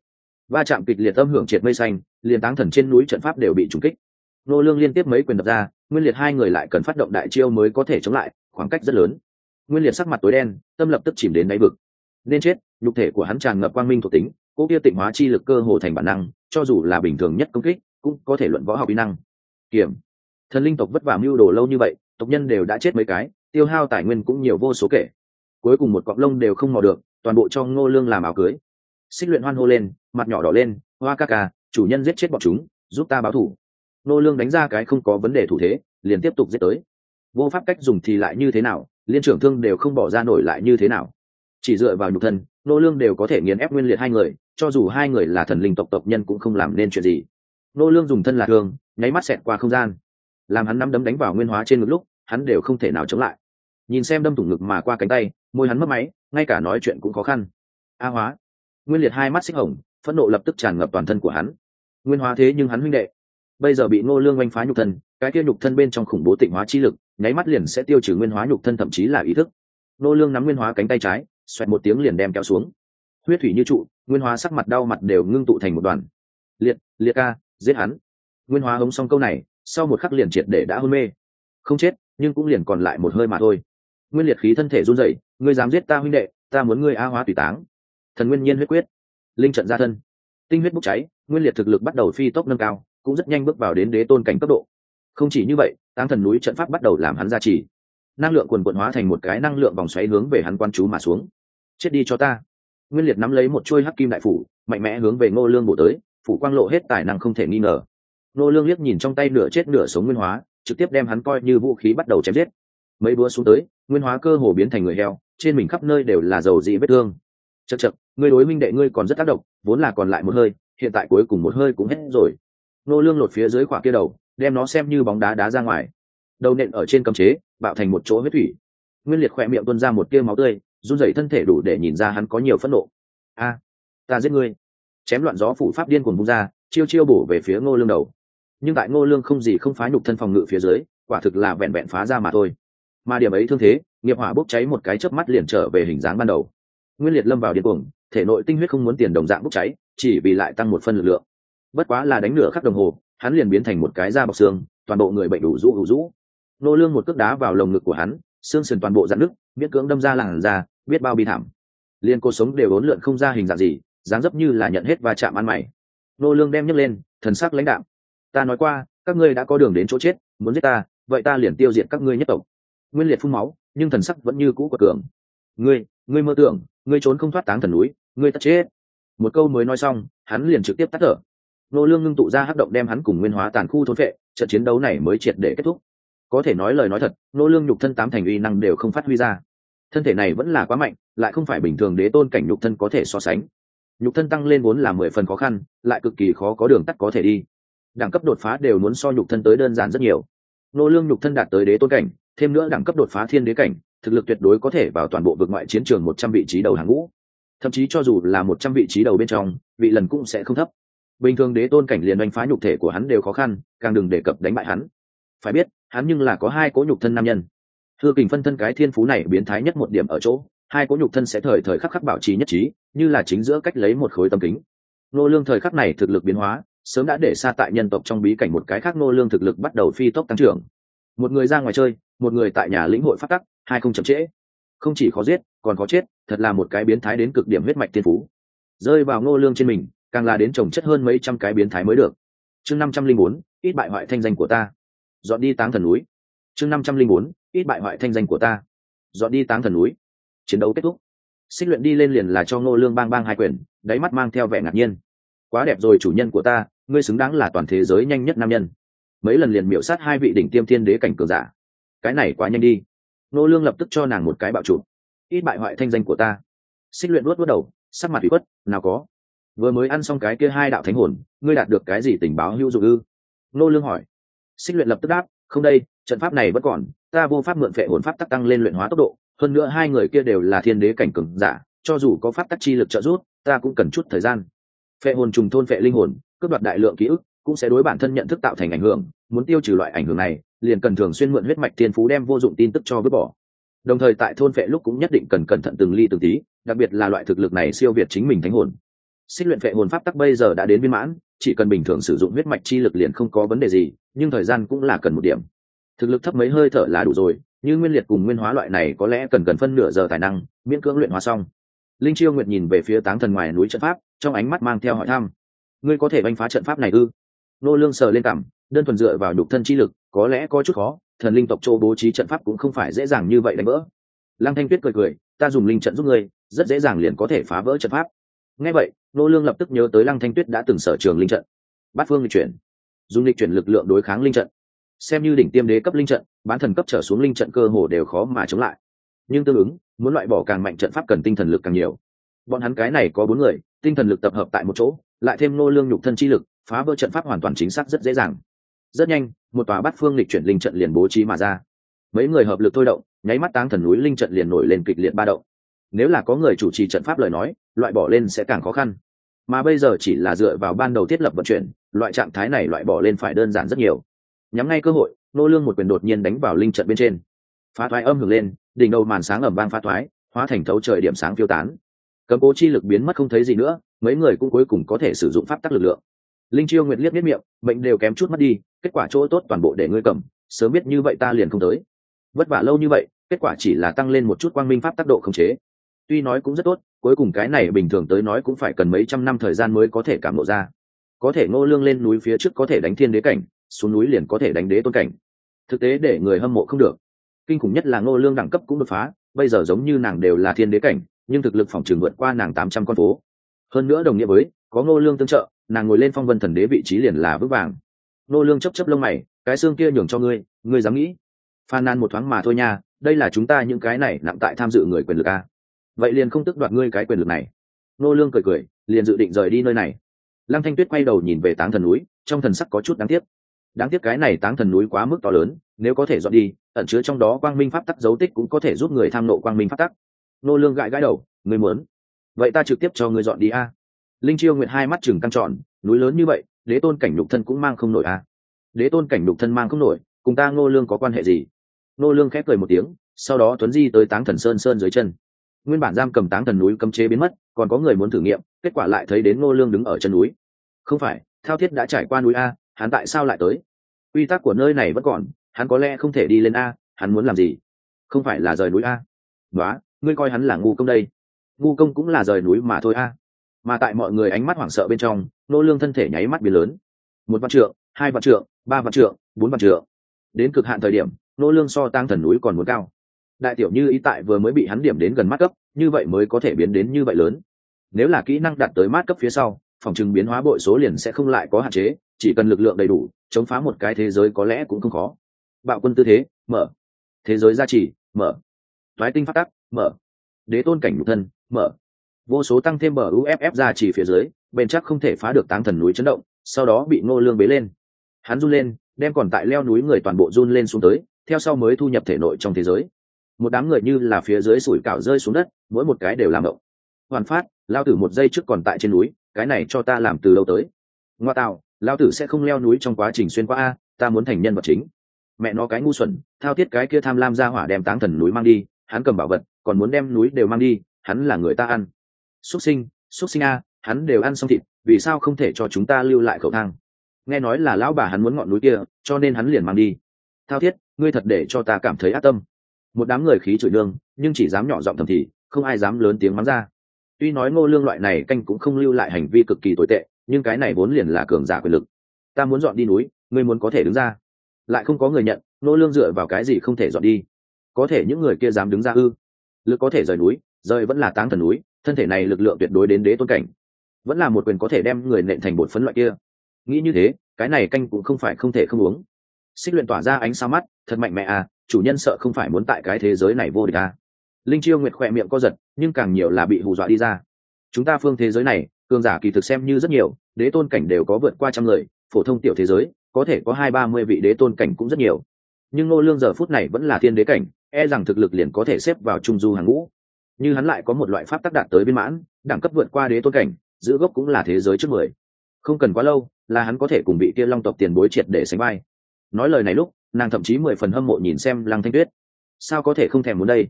Va chạm kịch liệt âm hưởng triệt mây xanh liền táng thần trên núi trận pháp đều bị trùng kích nô lương liên tiếp mấy quyền đập ra, nguyên liệt hai người lại cần phát động đại chiêu mới có thể chống lại, khoảng cách rất lớn. Nguyên liệt sắc mặt tối đen, tâm lập tức chìm đến đáy vực. Nên chết, nhục thể của hắn tràn ngập quang minh thuộc tính, cố kia tịnh hóa chi lực cơ hồ thành bản năng, cho dù là bình thường nhất công kích, cũng có thể luận võ học kỹ năng. Kiểm. Thần linh tộc vất vả mưu đồ lâu như vậy, tộc nhân đều đã chết mấy cái, tiêu hao tài nguyên cũng nhiều vô số kể. Cuối cùng một cọng lông đều không mò được, toàn bộ cho ngô lương làm áo cưới. Xích luyện hoan hô lên, mặt nhỏ đỏ lên, hoa ca ca, chủ nhân giết chết bọn chúng, giúp ta báo thủ. Nô lương đánh ra cái không có vấn đề thủ thế, liền tiếp tục giết tới. Vô pháp cách dùng thì lại như thế nào, liên trưởng thương đều không bỏ ra nổi lại như thế nào. Chỉ dựa vào nhục thân, nô lương đều có thể nghiền ép nguyên liệt hai người, cho dù hai người là thần linh tộc tộc nhân cũng không làm nên chuyện gì. Nô lương dùng thân là thương, nháy mắt xẹt qua không gian. Làm hắn nắm đấm đánh vào nguyên hóa trên ngực lúc, hắn đều không thể nào chống lại. Nhìn xem đâm thủng ngực mà qua cánh tay, môi hắn mất máy, ngay cả nói chuyện cũng khó khăn. A hóa. Nguyên liệt hai mắt xích hồng, phẫn nộ lập tức tràn ngập toàn thân của hắn. Nguyên hóa thế nhưng hắn huynh đệ bây giờ bị ngô lương oanh phá nhục thân, cái kia nhục thân bên trong khủng bố tịnh hóa chi lực, nháy mắt liền sẽ tiêu trừ nguyên hóa nhục thân thậm chí là ý thức. Ngô lương nắm nguyên hóa cánh tay trái, xoẹt một tiếng liền đem kéo xuống. Huyết thủy như trụ, nguyên hóa sắc mặt đau mặt đều ngưng tụ thành một đoàn. Liệt liệt ca, giết hắn. Nguyên hóa hống xong câu này, sau một khắc liền triệt để đã hôn mê. Không chết, nhưng cũng liền còn lại một hơi mà thôi. Nguyên liệt khí thân thể run rẩy, ngươi dám giết ta huynh đệ, ta muốn ngươi a hóa tùy táng. Thần nguyên nhiên huyết quyết, linh trận ra thân. Tinh huyết bốc cháy, nguyên liệt thực lực bắt đầu phi tốc nâng cao cũng rất nhanh bước vào đến đế tôn cảnh cấp độ. Không chỉ như vậy, táng thần núi trận pháp bắt đầu làm hắn ra trì. Năng lượng quần quận hóa thành một cái năng lượng vòng xoáy hướng về hắn quan chú mà xuống. Chết đi cho ta. Nguyên liệt nắm lấy một chuôi hắc kim đại phủ, mạnh mẽ hướng về ngô lương bổ tới, phủ quang lộ hết tài năng không thể nghi ngờ. Ngô lương liếc nhìn trong tay nửa chết nửa sống nguyên hóa, trực tiếp đem hắn coi như vũ khí bắt đầu chém giết. Mấy búa xuống tới, nguyên hóa cơ hồ biến thành người heo, trên mình khắp nơi đều là dầu dị vết thương. Chật chật ngươi đối minh đệ ngươi còn rất tác động, vốn là còn lại một hơi, hiện tại cuối cùng một hơi cũng hết rồi nô lương lột phía dưới quả kia đầu, đem nó xem như bóng đá đá ra ngoài. Đầu nện ở trên cấm chế, bạo thành một chỗ huyết thủy. Nguyên liệt khỏe miệng tuôn ra một tia máu tươi, run rẩy thân thể đủ để nhìn ra hắn có nhiều phẫn nộ. A, ta giết ngươi. Chém loạn gió phủ pháp điên cuồng bung ra, chiêu chiêu bổ về phía ngô lương đầu. Nhưng tại ngô lương không gì không phá nhục thân phòng ngự phía dưới, quả thực là vẹn vẹn phá ra mà thôi. Mà điểm ấy thương thế, nghiệp hỏa bốc cháy một cái chớp mắt liền trở về hình dáng ban đầu. Nguyên liệt lâm vào điên cuồng, thể nội tinh huyết không muốn tiền đồng dạng bốc cháy, chỉ vì lại tăng một phân lực lượng bất quá là đánh nửa khắc đồng hồ, hắn liền biến thành một cái da bọc xương, toàn bộ người bệnh đủ rũ đủ rũ. Nô lương một cước đá vào lồng ngực của hắn, xương sườn toàn bộ dạn nứt, miễn cưỡng đâm ra làn da, biết bao bi thảm. Liên cô sống đều ốn lượn không ra hình dạng gì, dáng dấp như là nhận hết và chạm ăn mày. Nô lương đem nhấc lên, thần sắc lãnh đạm. Ta nói qua, các ngươi đã có đường đến chỗ chết, muốn giết ta, vậy ta liền tiêu diệt các ngươi nhất tộc. Nguyên liệt phun máu, nhưng thần sắc vẫn như cũ quả cường. Ngươi ngươi mơ tưởng, ngươi trốn không thoát táng thần núi, ngươi tất chết. Một câu mới nói xong, hắn liền trực tiếp tắt thở nô lương ngưng tụ ra hắc động đem hắn cùng nguyên hóa tàn khu thôn vệ trận chiến đấu này mới triệt để kết thúc. Có thể nói lời nói thật, nô lương nhục thân tám thành uy năng đều không phát huy ra. Thân thể này vẫn là quá mạnh, lại không phải bình thường đế tôn cảnh nhục thân có thể so sánh. Nhục thân tăng lên vốn là mười phần khó khăn, lại cực kỳ khó có đường tắt có thể đi. Đẳng cấp đột phá đều muốn so nhục thân tới đơn giản rất nhiều. Nô lương nhục thân đạt tới đế tôn cảnh, thêm nữa đẳng cấp đột phá thiên đế cảnh, thực lực tuyệt đối có thể vào toàn bộ vực ngoại chiến trường một trăm vị trí đầu hàng ngũ. Thậm chí cho dù là một trăm vị trí đầu bên trong, vị lần cũng sẽ không thấp bình thường đế tôn cảnh liền đánh phá nhục thể của hắn đều khó khăn, càng đừng đề cập đánh bại hắn. Phải biết, hắn nhưng là có hai cố nhục thân nam nhân. Thư kình phân thân cái thiên phú này biến thái nhất một điểm ở chỗ, hai cố nhục thân sẽ thời thời khắc khắc bảo trì nhất trí, như là chính giữa cách lấy một khối tâm kính. Nô lương thời khắc này thực lực biến hóa, sớm đã để xa tại nhân tộc trong bí cảnh một cái khác nô lương thực lực bắt đầu phi tốc tăng trưởng. Một người ra ngoài chơi, một người tại nhà lĩnh hội phát tắc, hai không chậm trễ. Không chỉ khó giết, còn khó chết, thật là một cái biến thái đến cực điểm huyết mạch thiên phú. Rơi vào nô lương trên mình càng là đến trồng chất hơn mấy trăm cái biến thái mới được. Chương năm trăm linh bốn, ít bại hoại thanh danh của ta. Dọn đi táng thần núi. Chương năm trăm linh bốn, ít bại hoại thanh danh của ta. Dọn đi táng thần núi. Chiến đấu kết thúc. Xích luyện đi lên liền là cho ngô lương bang bang hai quyền, đáy mắt mang theo vẻ ngạc nhiên. Quá đẹp rồi chủ nhân của ta, ngươi xứng đáng là toàn thế giới nhanh nhất nam nhân. Mấy lần liền miểu sát hai vị đỉnh tiêm thiên đế cảnh cường giả. Cái này quá nhanh đi. Ngô lương lập tức cho nàng một cái bạo trụ ít bại hoại thanh danh của ta. Xích luyện luốt luốt đầu, sắc mặt bị quất nào có vừa mới ăn xong cái kia hai đạo thánh hồn, ngươi đạt được cái gì tình báo hữu dụng ư? Nô lương hỏi. Xích luyện lập tức đáp, không đây, trận pháp này vẫn còn, ta vô pháp mượn phệ hồn pháp tắc tăng lên luyện hóa tốc độ, hơn nữa hai người kia đều là thiên đế cảnh cường giả, cho dù có pháp tắc chi lực trợ giúp, ta cũng cần chút thời gian. Phệ hồn trùng thôn phệ linh hồn, cướp đoạt đại lượng ký ức, cũng sẽ đối bản thân nhận thức tạo thành ảnh hưởng, muốn tiêu trừ loại ảnh hưởng này, liền cần thường xuyên mượn huyết mạch thiên phú đem vô dụng tin tức cho vứt bỏ. Đồng thời tại thôn phệ lúc cũng nhất định cần cẩn thận từng ly từng tí, đặc biệt là loại thực lực này siêu việt chính mình thánh hồn xích luyện phệ hồn pháp tắc bây giờ đã đến viên mãn, chỉ cần bình thường sử dụng huyết mạch chi lực liền không có vấn đề gì, nhưng thời gian cũng là cần một điểm. Thực lực thấp mấy hơi thở là đủ rồi, như nguyên liệt cùng nguyên hóa loại này có lẽ cần gần phân nửa giờ tài năng, miễn cưỡng luyện hóa xong. Linh chiêu nguyệt nhìn về phía táng thần ngoài núi trận pháp, trong ánh mắt mang theo hỏi thăm. Ngươi có thể banh phá trận pháp này ư? Nô lương sờ lên cảm đơn thuần dựa vào nhục thân chi lực, có lẽ có chút khó, thần linh tộc châu bố trí trận pháp cũng không phải dễ dàng như vậy đánh vỡ. Lăng thanh tuyết cười cười, ta dùng linh trận giúp ngươi, rất dễ dàng liền có thể phá vỡ trận pháp nghe vậy, nô lương lập tức nhớ tới lăng thanh tuyết đã từng sở trường linh trận. Bát phương lịch chuyển. Dùng lịch chuyển lực lượng đối kháng linh trận. Xem như đỉnh tiêm đế cấp linh trận, bán thần cấp trở xuống linh trận cơ hồ đều khó mà chống lại. Nhưng tương ứng, muốn loại bỏ càng mạnh trận pháp cần tinh thần lực càng nhiều. Bọn hắn cái này có bốn người, tinh thần lực tập hợp tại một chỗ, lại thêm nô lương nhục thân chi lực, phá vỡ trận pháp hoàn toàn chính xác rất dễ dàng. Rất nhanh, một tòa bát phương lịch chuyển linh trận liền bố trí mà ra. Mấy người hợp lực thôi động, nháy mắt táng thần núi linh trận liền nổi lên kịch liệt ba động nếu là có người chủ trì trận pháp lời nói, loại bỏ lên sẽ càng khó khăn. Mà bây giờ chỉ là dựa vào ban đầu thiết lập vận chuyển, loại trạng thái này loại bỏ lên phải đơn giản rất nhiều. Nhắm ngay cơ hội, nô lương một quyền đột nhiên đánh vào linh trận bên trên. Phá thoái âm hưởng lên, đỉnh đầu màn sáng ẩm vang phá thoái, hóa thành thấu trời điểm sáng phiêu tán. Cấm cố chi lực biến mất không thấy gì nữa, mấy người cũng cuối cùng có thể sử dụng pháp tắc lực lượng. Linh chiêu nguyệt liếc biết miệng, mệnh đều kém chút mất đi, kết quả chỗ tốt toàn bộ để ngươi cầm, sớm biết như vậy ta liền không tới. Vất vả lâu như vậy, kết quả chỉ là tăng lên một chút quang minh pháp tác độ khống chế tuy nói cũng rất tốt, cuối cùng cái này bình thường tới nói cũng phải cần mấy trăm năm thời gian mới có thể cảm lộ ra. Có thể ngô lương lên núi phía trước có thể đánh thiên đế cảnh, xuống núi liền có thể đánh đế tôn cảnh. Thực tế để người hâm mộ không được. Kinh khủng nhất là ngô lương đẳng cấp cũng đột phá, bây giờ giống như nàng đều là thiên đế cảnh, nhưng thực lực phòng trường vượt qua nàng tám trăm con phố. Hơn nữa đồng nghĩa với, có ngô lương tương trợ, nàng ngồi lên phong vân thần đế vị trí liền là vững vàng. Ngô lương chấp chấp lông mày, cái xương kia nhường cho ngươi ngươi dám nghĩ? Phàn nàn một thoáng mà thôi nha, đây là chúng ta những cái này nặng tại tham dự người quyền lực a vậy liền không tức đoạt ngươi cái quyền lực này. Nô lương cười cười, liền dự định rời đi nơi này. Lăng thanh tuyết quay đầu nhìn về táng thần núi, trong thần sắc có chút đáng tiếc. Đáng tiếc cái này táng thần núi quá mức to lớn, nếu có thể dọn đi, ẩn chứa trong đó quang minh pháp tắc dấu tích cũng có thể giúp người tham nộ quang minh pháp tắc. Nô lương gãi gãi đầu, ngươi muốn? Vậy ta trực tiếp cho ngươi dọn đi a. Linh chiêu nguyện hai mắt chừng căng tròn, núi lớn như vậy, đế tôn cảnh nhục thân cũng mang không nổi a. Đế tôn cảnh nhục thân mang không nổi, cùng ta nô lương có quan hệ gì? Nô lương khép cười một tiếng, sau đó tuấn di tới táng thần sơn sơn dưới chân nguyên bản giam cầm táng thần núi cấm chế biến mất, còn có người muốn thử nghiệm, kết quả lại thấy đến nô lương đứng ở chân núi. Không phải, thao thiết đã trải qua núi a, hắn tại sao lại tới? Quy tắc của nơi này vẫn còn, hắn có lẽ không thể đi lên a, hắn muốn làm gì? Không phải là rời núi a. Nói ngươi coi hắn là ngu công đây. Ngu công cũng là rời núi mà thôi a. Mà tại mọi người ánh mắt hoảng sợ bên trong nô lương thân thể nháy mắt biến lớn. Một vạn trượng, hai vạn trượng, ba vạn trượng, bốn vạn trượng. Đến cực hạn thời điểm nô lương so tăng thần núi còn muốn cao đại tiểu như ý tại vừa mới bị hắn điểm đến gần mắt cấp, như vậy mới có thể biến đến như vậy lớn. Nếu là kỹ năng đạt tới mát cấp phía sau, phòng trừng biến hóa bội số liền sẽ không lại có hạn chế, chỉ cần lực lượng đầy đủ, chống phá một cái thế giới có lẽ cũng không khó. Bạo quân tư thế, mở. Thế giới gia trì, mở. Thoái tinh phát tắc, mở. Đế tôn cảnh nhục thân, mở. Vô số tăng thêm mở uff gia trì phía dưới, bền chắc không thể phá được táng thần núi chấn động, sau đó bị ngô lương bế lên. Hắn run lên, đem còn tại leo núi người toàn bộ run lên xuống tới, theo sau mới thu nhập thể nội trong thế giới một đám người như là phía dưới sủi cảo rơi xuống đất, mỗi một cái đều làm động. Hoàn phát, lao tử một giây trước còn tại trên núi, cái này cho ta làm từ lâu tới? Ngoa tạo, lao tử sẽ không leo núi trong quá trình xuyên qua a, ta muốn thành nhân vật chính. Mẹ nó cái ngu xuẩn, thao thiết cái kia tham lam ra hỏa đem táng thần núi mang đi, hắn cầm bảo vật, còn muốn đem núi đều mang đi, hắn là người ta ăn. Xuất sinh xuất sinh a, hắn đều ăn xong thịt, vì sao không thể cho chúng ta lưu lại khẩu thang? Nghe nói là lão bà hắn muốn ngọn núi kia, cho nên hắn liền mang đi. Thao thiết, ngươi thật để cho ta cảm thấy ác tâm một đám người khí chửi lương, nhưng chỉ dám nhỏ giọng thầm thì, không ai dám lớn tiếng mắng ra. Tuy nói ngô lương loại này canh cũng không lưu lại hành vi cực kỳ tồi tệ, nhưng cái này vốn liền là cường giả quyền lực. Ta muốn dọn đi núi, ngươi muốn có thể đứng ra. Lại không có người nhận nô lương dựa vào cái gì không thể dọn đi? Có thể những người kia dám đứng ra ư? Lực có thể rời núi, rời vẫn là táng thần núi, thân thể này lực lượng tuyệt đối đến đế tôn cảnh. Vẫn là một quyền có thể đem người nện thành bột phấn loại kia. Nghĩ như thế, cái này canh cũng không phải không thể không uống xích luyện tỏa ra ánh sao mắt, thật mạnh mẽ à chủ nhân sợ không phải muốn tại cái thế giới này vô địch à. Linh chiêu nguyệt khỏe miệng co giật, nhưng càng nhiều là bị hù dọa đi ra. Chúng ta phương thế giới này, cường giả kỳ thực xem như rất nhiều, đế tôn cảnh đều có vượt qua trăm người, phổ thông tiểu thế giới, có thể có hai ba mươi vị đế tôn cảnh cũng rất nhiều. Nhưng ngô lương giờ phút này vẫn là thiên đế cảnh e rằng thực lực liền có thể xếp vào trung du hàng ngũ. Như hắn lại có một loại pháp tác đạt tới biên mãn, đẳng cấp vượt qua đế tôn cảnh, giữ gốc cũng là thế giới trước mười. Không cần quá lâu, là hắn có thể cùng bị kia long tộc tiền bối triệt để sánh vai nói lời này lúc, nàng thậm chí mười phần hâm mộ nhìn xem lăng thanh tuyết. Sao có thể không thèm muốn đây?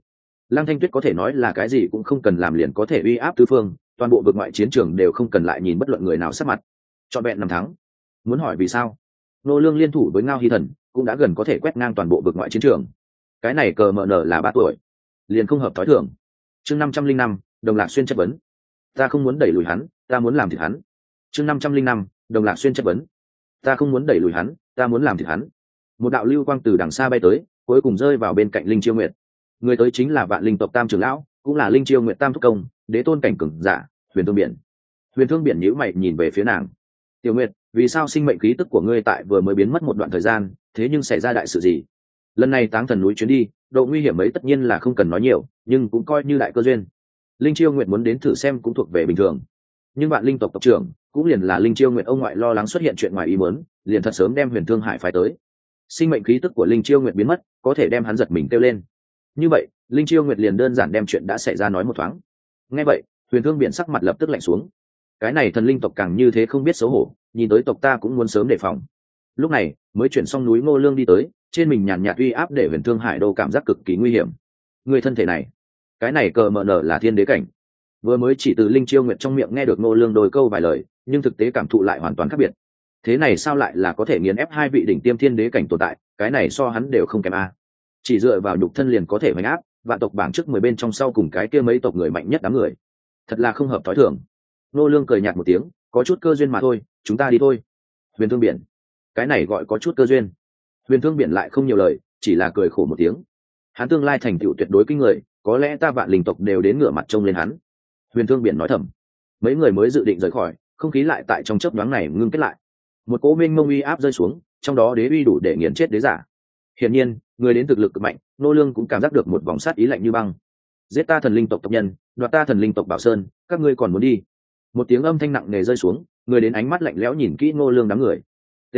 Lăng thanh tuyết có thể nói là cái gì cũng không cần làm liền có thể uy áp tứ phương, toàn bộ vực ngoại chiến trường đều không cần lại nhìn bất luận người nào sát mặt. Trọn vẹn năm tháng muốn hỏi vì sao? Nô lương liên thủ với ngao hy thần, cũng đã gần có thể quét ngang toàn bộ vực ngoại chiến trường. Cái này cờ mờ nở là ba tuổi. Liền không hợp thói thường. Chương năm trăm linh năm, đồng lạc xuyên chất vấn. Ta không muốn đẩy lùi hắn, ta muốn làm thịt hắn. Chương năm trăm linh năm, đồng lạc xuyên chất vấn. Ta không muốn đẩy lùi hắn ta muốn làm thịt hắn. Một đạo lưu quang từ đằng xa bay tới, cuối cùng rơi vào bên cạnh linh chiêu nguyệt. Người tới chính là vạn linh tộc tam trưởng lão, cũng là linh chiêu nguyệt tam thúc công, đế tôn cảnh cừng giả, huyền thương biển. Huyền thương biển nhíu mày nhìn về phía nàng. Tiểu nguyệt, vì sao sinh mệnh khí tức của ngươi tại vừa mới biến mất một đoạn thời gian, thế nhưng xảy ra đại sự gì? Lần này táng thần núi chuyến đi, độ nguy hiểm ấy tất nhiên là không cần nói nhiều, nhưng cũng coi như đại cơ duyên. Linh chiêu nguyện muốn đến thử xem cũng thuộc về bình thường. Nhưng bạn linh tộc tộc trưởng, cũng liền là linh chiêu nguyện ông ngoại lo lắng xuất hiện chuyện ngoài ý muốn liền thật sớm đem huyền thương hải phái tới. Sinh mệnh khí tức của linh chiêu Nguyệt biến mất, có thể đem hắn giật mình kêu lên. Như vậy, linh chiêu nguyệt liền đơn giản đem chuyện đã xảy ra nói một thoáng. Nghe vậy, huyền thương biển sắc mặt lập tức lạnh xuống. Cái này thần linh tộc càng như thế không biết xấu hổ, nhìn tới tộc ta cũng muốn sớm đề phòng. Lúc này, mới chuyển xong núi ngô lương đi tới, trên mình nhàn nhạt uy áp để huyền thương hải đô cảm giác cực kỳ nguy hiểm. Người thân thể này, cái này cờ mờ nở là thiên đế cảnh. Vừa mới chỉ từ linh chiêu nguyệt trong miệng nghe được ngô lương đôi câu vài lời, nhưng thực tế cảm thụ lại hoàn toàn khác biệt thế này sao lại là có thể nghiền ép hai vị đỉnh tiêm thiên đế cảnh tồn tại, cái này so hắn đều không kém a. Chỉ dựa vào nhục thân liền có thể hoành áp, vạn tộc bảng trước mười bên trong sau cùng cái kia mấy tộc người mạnh nhất đám người. Thật là không hợp thói thường. Nô lương cười nhạt một tiếng, có chút cơ duyên mà thôi, chúng ta đi thôi. Huyền thương biển. Cái này gọi có chút cơ duyên. Huyền thương biển lại không nhiều lời, chỉ là cười khổ một tiếng. Hắn tương lai thành tựu tuyệt đối kinh người, có lẽ ta vạn linh tộc đều đến ngửa mặt trông lên hắn. Huyền thương biển nói thầm. Mấy người mới dự định rời khỏi, không khí lại tại trong chớp nhoáng này ngưng kết lại một cỗ minh mông uy áp rơi xuống, trong đó đế uy đủ để nghiền chết đế giả. Hiển nhiên, người đến thực lực cực mạnh, nô lương cũng cảm giác được một vòng sát ý lạnh như băng. Giết ta thần linh tộc tộc nhân, đoạt ta thần linh tộc bảo sơn, các ngươi còn muốn đi. Một tiếng âm thanh nặng nề rơi xuống, người đến ánh mắt lạnh lẽo nhìn kỹ nô lương đám người. T.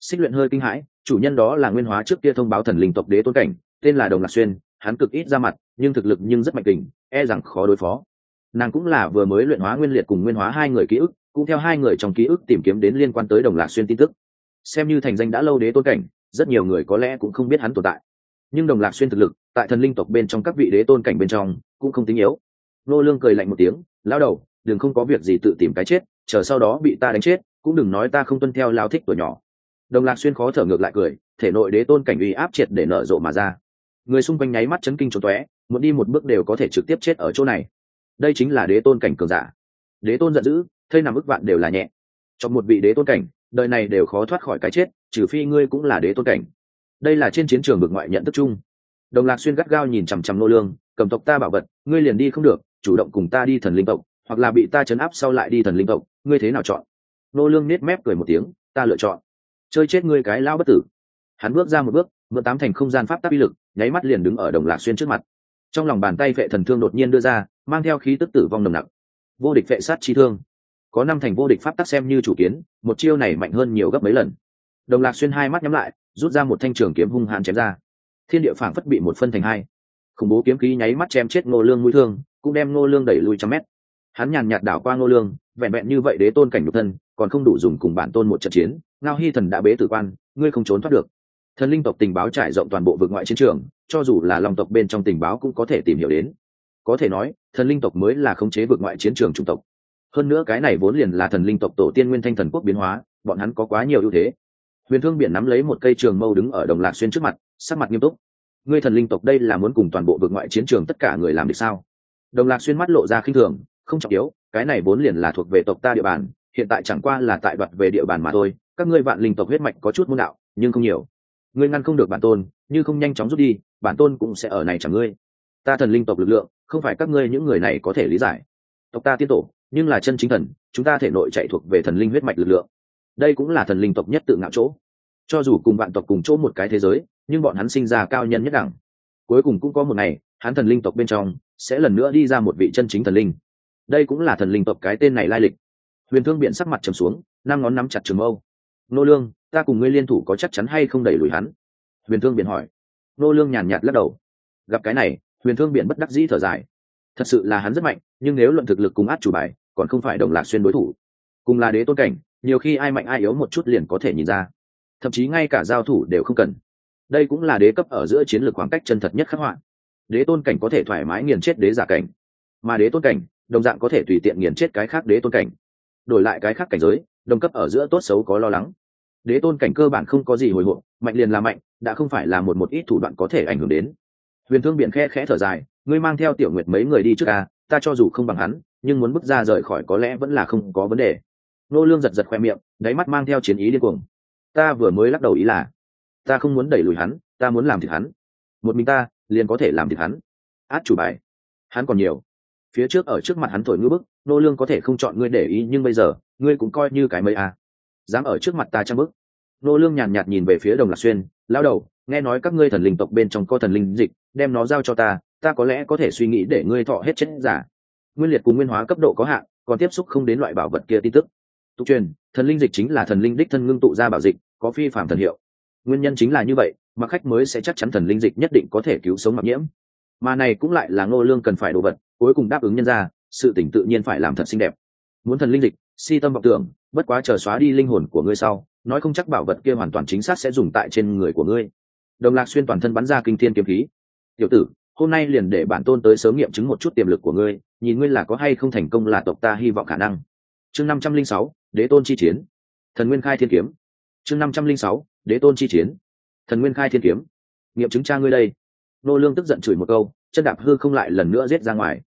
Xích luyện hơi kinh hãi, chủ nhân đó là nguyên hóa trước kia thông báo thần linh tộc đế tôn cảnh, tên là đồng lạc xuyên, hắn cực ít ra mặt, nhưng thực lực nhưng rất mạnh tình e rằng khó đối phó. Nàng cũng là vừa mới luyện hóa nguyên liệt cùng nguyên hóa hai người ký ức cũng theo hai người trong ký ức tìm kiếm đến liên quan tới đồng lạc xuyên tin tức. Xem như thành danh đã lâu đế tôn cảnh, rất nhiều người có lẽ cũng không biết hắn tồn tại. Nhưng đồng lạc xuyên thực lực, tại thần linh tộc bên trong các vị đế tôn cảnh bên trong, cũng không tính yếu. Nô lương cười lạnh một tiếng, lão đầu, đừng không có việc gì tự tìm cái chết, chờ sau đó bị ta đánh chết, cũng đừng nói ta không tuân theo lao thích tuổi nhỏ. Đồng lạc xuyên khó thở ngược lại cười, thể nội đế tôn cảnh uy áp triệt để nở rộ mà ra. Người xung quanh nháy mắt chấn kinh trốn toé muốn đi một bước đều có thể trực tiếp chết ở chỗ này. Đây chính là đế tôn cảnh cường giả. Đế tôn giận dữ thây nằm ức vạn đều là nhẹ. Trong một vị đế tôn cảnh, đời này đều khó thoát khỏi cái chết, trừ phi ngươi cũng là đế tôn cảnh. Đây là trên chiến trường bực ngoại nhận thức chung. Đồng lạc xuyên gắt gao nhìn chằm chằm nô lương, cầm tộc ta bảo vật, ngươi liền đi không được, chủ động cùng ta đi thần linh tộc, hoặc là bị ta chấn áp sau lại đi thần linh tộc, ngươi thế nào chọn? Nô lương nết mép cười một tiếng, ta lựa chọn. Chơi chết ngươi cái lão bất tử. Hắn bước ra một bước, mượn tám thành không gian pháp tắc uy lực, nháy mắt liền đứng ở đồng lạc xuyên trước mặt. Trong lòng bàn tay vệ thần thương đột nhiên đưa ra, mang theo khí tức tử vong nồng nặc. Vô địch vệ sát chi thương có năm thành vô địch pháp tắc xem như chủ kiến, một chiêu này mạnh hơn nhiều gấp mấy lần. Đồng lạc xuyên hai mắt nhắm lại, rút ra một thanh trường kiếm hung hãn chém ra. Thiên địa phảng phất bị một phân thành hai. Khủng bố kiếm khí nháy mắt chém chết ngô lương mũi thương, cũng đem ngô lương đẩy lui trăm mét. Hắn nhàn nhạt đảo qua ngô lương, vẹn vẹn như vậy đế tôn cảnh nhục thân, còn không đủ dùng cùng bản tôn một trận chiến. Ngao hy thần đã bế tử quan, ngươi không trốn thoát được. Thần linh tộc tình báo trải rộng toàn bộ vực ngoại chiến trường, cho dù là lòng tộc bên trong tình báo cũng có thể tìm hiểu đến. Có thể nói, thần linh tộc mới là khống chế vực ngoại chiến trường trung tộc hơn nữa cái này vốn liền là thần linh tộc tổ tiên nguyên thanh thần quốc biến hóa, bọn hắn có quá nhiều ưu thế. Huyền thương biển nắm lấy một cây trường mâu đứng ở đồng lạc xuyên trước mặt, sắc mặt nghiêm túc. Ngươi thần linh tộc đây là muốn cùng toàn bộ vực ngoại chiến trường tất cả người làm được sao? Đồng lạc xuyên mắt lộ ra khinh thường, không trọng yếu, cái này vốn liền là thuộc về tộc ta địa bàn, hiện tại chẳng qua là tại đoạt về địa bàn mà thôi, các ngươi vạn linh tộc huyết mạch có chút môn đạo, nhưng không nhiều. Ngươi ngăn không được bản tôn, như không nhanh chóng rút đi, bản tôn cũng sẽ ở này chẳng ngươi. Ta thần linh tộc lực lượng, không phải các ngươi những người này có thể lý giải. Tộc ta tiên tổ nhưng là chân chính thần, chúng ta thể nội chạy thuộc về thần linh huyết mạch lực lượng. Đây cũng là thần linh tộc nhất tự ngạo chỗ. Cho dù cùng bạn tộc cùng chỗ một cái thế giới, nhưng bọn hắn sinh ra cao nhân nhất đẳng. Cuối cùng cũng có một ngày, hắn thần linh tộc bên trong sẽ lần nữa đi ra một vị chân chính thần linh. Đây cũng là thần linh tộc cái tên này lai lịch. Huyền thương biện sắc mặt trầm xuống, năm ngón nắm chặt trường âu nô lương, ta cùng ngươi liên thủ có chắc chắn hay không đẩy lùi hắn? Huyền thương biện hỏi. Nô lương nhàn nhạt lắc đầu. Gặp cái này, huyền thương biện bất đắc dĩ thở dài. Thật sự là hắn rất mạnh, nhưng nếu luận thực lực cùng át chủ bài còn không phải đồng lạc xuyên đối thủ. Cùng là đế tôn cảnh, nhiều khi ai mạnh ai yếu một chút liền có thể nhìn ra. Thậm chí ngay cả giao thủ đều không cần. Đây cũng là đế cấp ở giữa chiến lược khoảng cách chân thật nhất khắc họa. Đế tôn cảnh có thể thoải mái nghiền chết đế giả cảnh, mà đế tôn cảnh, đồng dạng có thể tùy tiện nghiền chết cái khác đế tôn cảnh. Đổi lại cái khác cảnh giới, đồng cấp ở giữa tốt xấu có lo lắng. Đế tôn cảnh cơ bản không có gì hồi hộp, mạnh liền là mạnh, đã không phải là một một ít thủ đoạn có thể ảnh hưởng đến. Huyền thương biển khe khẽ thở dài, ngươi mang theo tiểu nguyệt mấy người đi trước ca ta cho dù không bằng hắn nhưng muốn bước ra rời khỏi có lẽ vẫn là không có vấn đề. Nô lương giật giật khoe miệng, đáy mắt mang theo chiến ý điên cuồng. Ta vừa mới lắc đầu ý là, ta không muốn đẩy lùi hắn, ta muốn làm thịt hắn. Một mình ta, liền có thể làm thịt hắn. Át chủ bài. Hắn còn nhiều. Phía trước ở trước mặt hắn thổi ngư bức, nô lương có thể không chọn ngươi để ý, nhưng bây giờ, ngươi cũng coi như cái mây à. dám ở trước mặt ta trăm bức? Nô lương nhàn nhạt nhìn về phía đồng lạc xuyên, lao đầu, nghe nói các ngươi thần linh tộc bên trong có thần linh dịch, đem nó giao cho ta ta có lẽ có thể suy nghĩ để ngươi thọ hết chết giả nguyên liệt cùng nguyên hóa cấp độ có hạn, còn tiếp xúc không đến loại bảo vật kia tin tức. Tục truyền, thần linh dịch chính là thần linh đích thân ngưng tụ ra bảo dịch, có phi phạm thần hiệu. Nguyên nhân chính là như vậy, mà khách mới sẽ chắc chắn thần linh dịch nhất định có thể cứu sống mặc nhiễm. Mà này cũng lại là ngô lương cần phải đồ vật, cuối cùng đáp ứng nhân ra sự tỉnh tự nhiên phải làm thật xinh đẹp. Muốn thần linh dịch, si tâm vọng tưởng, bất quá chờ xóa đi linh hồn của ngươi sau, nói không chắc bảo vật kia hoàn toàn chính xác sẽ dùng tại trên người của ngươi. Đồng lạc xuyên toàn thân bắn ra kinh thiên kiếm khí. Tiểu tử hôm nay liền để bản tôn tới sớm nghiệm chứng một chút tiềm lực của ngươi, nhìn ngươi là có hay không thành công là tộc ta hy vọng khả năng. Chương năm trăm linh sáu, đế tôn chi chiến. Thần nguyên khai thiên kiếm. Chương năm trăm linh sáu, đế tôn chi chiến. Thần nguyên khai thiên kiếm. Nghiệm chứng cha ngươi đây. Nô lương tức giận chửi một câu, chân đạp hư không lại lần nữa giết ra ngoài.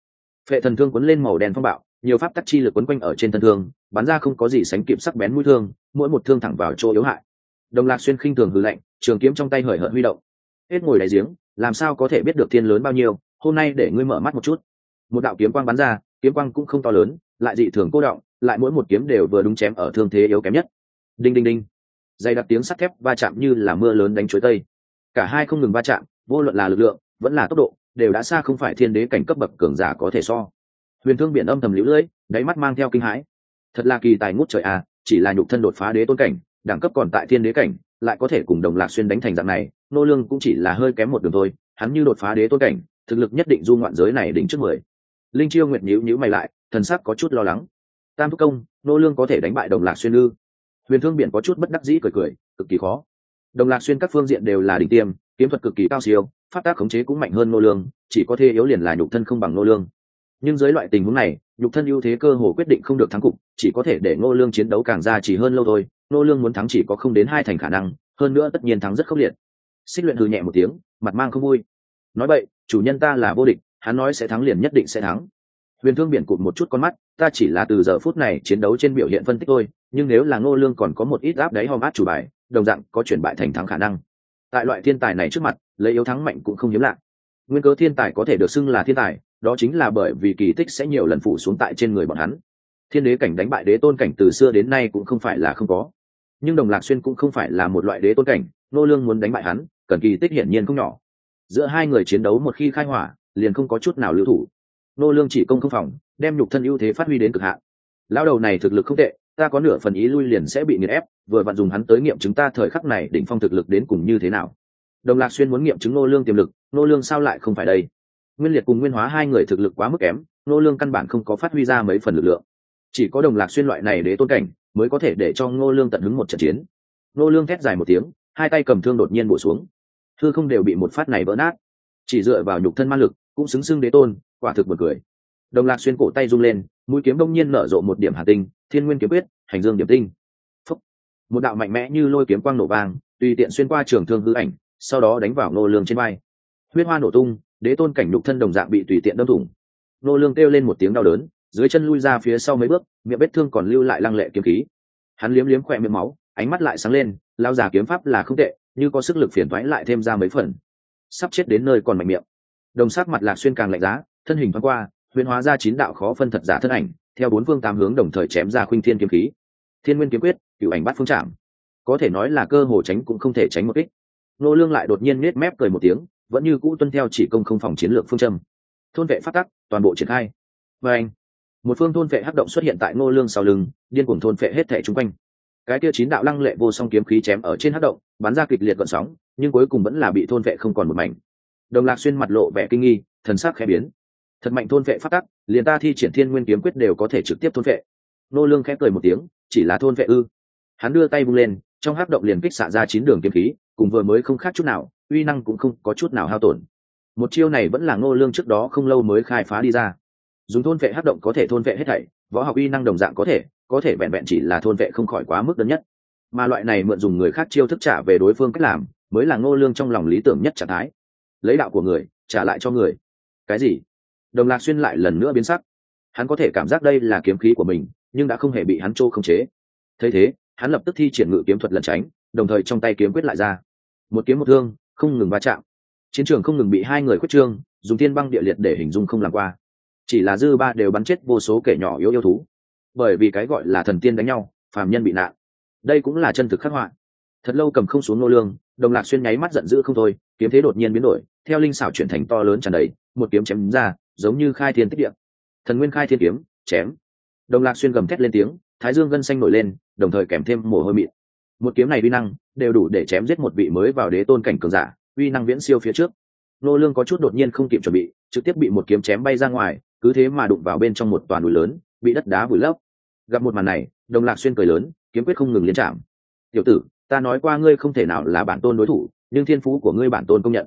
Phệ thần thương quấn lên màu đen phong bạo, nhiều pháp tắc chi lực quấn quanh ở trên thân thương, bắn ra không có gì sánh kịp sắc bén mũi thương, mỗi một thương thẳng vào chỗ yếu hại. Đồng lạc xuyên khinh thường hư lạnh, trường kiếm trong tay hời hợt huy động. Hết ngồi đáy giếng làm sao có thể biết được thiên lớn bao nhiêu, hôm nay để ngươi mở mắt một chút. Một đạo kiếm quang bắn ra, kiếm quang cũng không to lớn, lại dị thường cô động, lại mỗi một kiếm đều vừa đúng chém ở thương thế yếu kém nhất. Đinh đinh đinh. Dày đặc tiếng sắt thép va chạm như là mưa lớn đánh chuối tây. Cả hai không ngừng va chạm, vô luận là lực lượng, vẫn là tốc độ, đều đã xa không phải thiên đế cảnh cấp bậc cường giả có thể so. Huyền thương biển âm thầm lũ lưỡi, đáy mắt mang theo kinh hãi. Thật là kỳ tài ngút trời à chỉ là nhục thân đột phá đế tôn cảnh, đẳng cấp còn tại thiên đế cảnh, lại có thể cùng đồng lạc xuyên đánh thành dạng này nô lương cũng chỉ là hơi kém một đường thôi, hắn như đột phá đế tôn cảnh, thực lực nhất định du ngoạn giới này đỉnh trước mười. Linh chiêu nguyệt nhíu nhíu mày lại, thần sắc có chút lo lắng. Tam thúc công, nô lương có thể đánh bại đồng lạc xuyên ư? Huyền thương biển có chút bất đắc dĩ cười cười, cực kỳ khó. Đồng lạc xuyên các phương diện đều là đỉnh tiêm, kiếm thuật cực kỳ cao siêu phát tác khống chế cũng mạnh hơn nô lương, chỉ có thể yếu liền là nhục thân không bằng nô lương. Nhưng dưới loại tình huống này, nhục thân ưu thế cơ hồ quyết định không được thắng cục, chỉ có thể để nô lương chiến đấu càng ra chỉ hơn lâu thôi. Nô lương muốn thắng chỉ có không đến hai thành khả năng, hơn nữa tất nhiên thắng rất khốc liệt xích luyện hừ nhẹ một tiếng, mặt mang không vui. Nói vậy chủ nhân ta là vô địch, hắn nói sẽ thắng liền nhất định sẽ thắng. Huyền thương biển cụt một chút con mắt, ta chỉ là từ giờ phút này chiến đấu trên biểu hiện phân tích thôi, nhưng nếu là ngô lương còn có một ít áp đáy hòm át chủ bài, đồng dạng có chuyển bại thành thắng khả năng. Tại loại thiên tài này trước mặt, lấy yếu thắng mạnh cũng không hiếm lạ. Nguyên cớ thiên tài có thể được xưng là thiên tài, đó chính là bởi vì kỳ tích sẽ nhiều lần phủ xuống tại trên người bọn hắn. Thiên đế cảnh đánh bại đế tôn cảnh từ xưa đến nay cũng không phải là không có. Nhưng đồng lạc xuyên cũng không phải là một loại đế tôn cảnh nô lương muốn đánh bại hắn cần kỳ tích hiển nhiên không nhỏ. Giữa hai người chiến đấu một khi khai hỏa, liền không có chút nào lưu thủ. Nô lương chỉ công không phòng, đem nhục thân ưu thế phát huy đến cực hạn. Lão đầu này thực lực không tệ, ta có nửa phần ý lui liền sẽ bị nghiền ép, vừa vặn dùng hắn tới nghiệm chứng ta thời khắc này đỉnh phong thực lực đến cùng như thế nào. Đồng lạc xuyên muốn nghiệm chứng nô lương tiềm lực, nô lương sao lại không phải đây? Nguyên liệt cùng nguyên hóa hai người thực lực quá mức kém, nô lương căn bản không có phát huy ra mấy phần lực lượng. Chỉ có đồng lạc xuyên loại này để tôn cảnh, mới có thể để cho ngô lương tận hứng một trận chiến. Ngô lương thét dài một tiếng hai tay cầm thương đột nhiên bổ xuống. Thư không đều bị một phát này vỡ nát. Chỉ dựa vào nhục thân ma lực, cũng xứng xưng đế tôn, quả thực một cười. Đồng lạc xuyên cổ tay rung lên, mũi kiếm đông nhiên nở rộ một điểm hà tinh, thiên nguyên kiếm quyết, hành dương điểm tinh. Phúc. một đạo mạnh mẽ như lôi kiếm quang nổ vang, tùy tiện xuyên qua trường thương hư ảnh, sau đó đánh vào nô lương trên vai. Huyết hoa nổ tung, đế tôn cảnh nhục thân đồng dạng bị tùy tiện đâm thủng. Nô lương kêu lên một tiếng đau đớn, dưới chân lui ra phía sau mấy bước, miệng vết thương còn lưu lại lăng lệ kiếm khí. Hắn liếm liếm khỏe miệng máu, ánh mắt lại sáng lên lao giả kiếm pháp là không tệ, như có sức lực phiền thoái lại thêm ra mấy phần. Sắp chết đến nơi còn mạnh miệng. Đồng sắc mặt lạc xuyên càng lạnh giá, thân hình thoáng qua, huyền hóa ra chín đạo khó phân thật giả thân ảnh, theo bốn phương tám hướng đồng thời chém ra khuynh thiên kiếm khí. Thiên nguyên kiếm quyết cựu ảnh bắt phương trạm có thể nói là cơ hồ tránh cũng không thể tránh một ích nô lương lại đột nhiên nết mép cười một tiếng, vẫn như cũ tuân theo chỉ công không phòng chiến lược phương châm. Thôn vệ phát tắc, toàn bộ triển khai. Và anh, một phương thôn vệ hắc động xuất hiện tại nô lương sau lưng, điên cuồng thôn vệ hết thể chung quanh cái kia chín đạo lăng lệ vô song kiếm khí chém ở trên hắc động, bắn ra kịch liệt gọn sóng, nhưng cuối cùng vẫn là bị thôn vệ không còn một mảnh. Đồng lạc xuyên mặt lộ vẻ kinh nghi, thần sắc khẽ biến. Thật mạnh thôn vệ phát tắc, liền ta thi triển thiên nguyên kiếm quyết đều có thể trực tiếp thôn vệ. Nô lương khẽ cười một tiếng, chỉ là thôn vệ ư? Hắn đưa tay bung lên, trong hắc động liền kích xạ ra chín đường kiếm khí, cùng vừa mới không khác chút nào, uy năng cũng không có chút nào hao tổn. Một chiêu này vẫn là ngô lương trước đó không lâu mới khai phá đi ra. Dùng thôn vệ hắc động có thể thôn vệ hết thảy võ học uy năng đồng dạng có thể có thể vẹn vẹn chỉ là thôn vệ không khỏi quá mức đơn nhất. Mà loại này mượn dùng người khác chiêu thức trả về đối phương cách làm, mới là ngô lương trong lòng lý tưởng nhất trạng thái. Lấy đạo của người, trả lại cho người. Cái gì? Đồng lạc xuyên lại lần nữa biến sắc. Hắn có thể cảm giác đây là kiếm khí của mình, nhưng đã không hề bị hắn trô không chế. Thấy thế, hắn lập tức thi triển ngự kiếm thuật lẩn tránh, đồng thời trong tay kiếm quyết lại ra. Một kiếm một thương, không ngừng va chạm. Chiến trường không ngừng bị hai người khuất trương, dùng thiên băng địa liệt để hình dung không làm qua chỉ là dư ba đều bắn chết vô số kẻ nhỏ yếu yêu thú. Bởi vì cái gọi là thần tiên đánh nhau, phàm nhân bị nạn. Đây cũng là chân thực khắc họa. Thật lâu cầm không xuống nô lương, đồng lạc xuyên nháy mắt giận dữ không thôi, kiếm thế đột nhiên biến đổi, theo linh xảo chuyển thành to lớn tràn đầy, một kiếm chém ra, giống như khai thiên tích địa. Thần nguyên khai thiên kiếm, chém. Đồng lạc xuyên gầm thét lên tiếng, thái dương gân xanh nổi lên, đồng thời kèm thêm mồ hôi mịn. Một kiếm này uy năng, đều đủ để chém giết một vị mới vào đế tôn cảnh cường giả, uy năng viễn siêu phía trước. Nô lương có chút đột nhiên không kịp chuẩn bị, trực tiếp bị một kiếm chém bay ra ngoài cứ thế mà đụng vào bên trong một toàn núi lớn, bị đất đá vùi lấp. Gặp một màn này đồng lạc xuyên cười lớn, kiếm quyết không ngừng liên chạm. Tiểu tử, ta nói qua ngươi không thể nào là bản tôn đối thủ, nhưng thiên phú của ngươi bản tôn công nhận.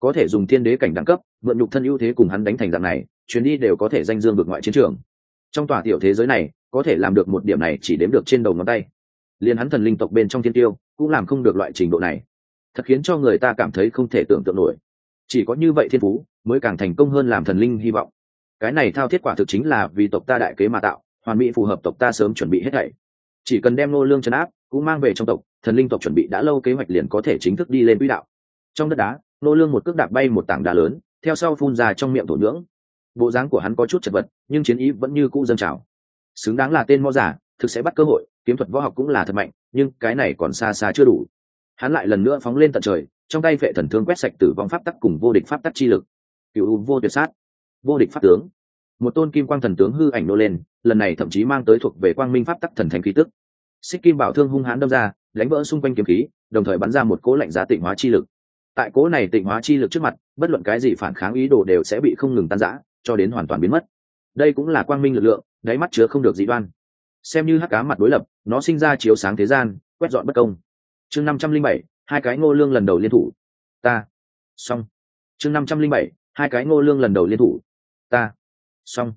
Có thể dùng thiên đế cảnh đẳng cấp, mượn nhục thân ưu thế cùng hắn đánh thành dạng này, chuyến đi đều có thể danh dương vượt ngoại chiến trường. Trong tòa tiểu thế giới này, có thể làm được một điểm này chỉ đếm được trên đầu ngón tay. Liền hắn thần linh tộc bên trong thiên tiêu, cũng làm không được loại trình độ này. Thật khiến cho người ta cảm thấy không thể tưởng tượng nổi. Chỉ có như vậy thiên phú, mới càng thành công hơn làm thần linh hy vọng cái này thao thiết quả thực chính là vì tộc ta đại kế mà tạo, hoàn mỹ phù hợp tộc ta sớm chuẩn bị hết thảy. Chỉ cần đem nô lương chấn áp, cũng mang về trong tộc, thần linh tộc chuẩn bị đã lâu kế hoạch liền có thể chính thức đi lên quỹ đạo. Trong đất đá nô lương một cước đạp bay một tảng đá lớn, theo sau phun ra trong miệng thổ nhưỡng. Bộ dáng của hắn có chút chật vật, nhưng chiến ý vẫn như cũ dâng trào. Xứng đáng là tên mo giả, thực sẽ bắt cơ hội, kiếm thuật võ học cũng là thật mạnh, nhưng cái này còn xa xa chưa đủ. Hắn lại lần nữa phóng lên tận trời, trong tay vệ thần thương quét sạch tử vong pháp tắc cùng vô địch pháp tắc chi lực. Cựu vô tuyệt sát vô địch pháp tướng. Một tôn kim quang thần tướng hư ảnh nô lên, lần này thậm chí mang tới thuộc về quang minh pháp tắc thần thánh khí tức. Xích kim bảo thương hung hãn đâm ra, đánh vỡ xung quanh kiếm khí, đồng thời bắn ra một cố lạnh giá tịnh hóa chi lực. Tại cố này tịnh hóa chi lực trước mặt, bất luận cái gì phản kháng ý đồ đều sẽ bị không ngừng tan rã, cho đến hoàn toàn biến mất. Đây cũng là quang minh lực lượng, đáy mắt chứa không được dị đoan. Xem như hắc cá mặt đối lập, nó sinh ra chiếu sáng thế gian, quét dọn bất công. Chương năm trăm linh bảy, hai cái ngô lương lần đầu liên thủ. Ta. Xong. Chương năm trăm linh bảy, hai cái ngô lương lần đầu liên thủ ta. Xong.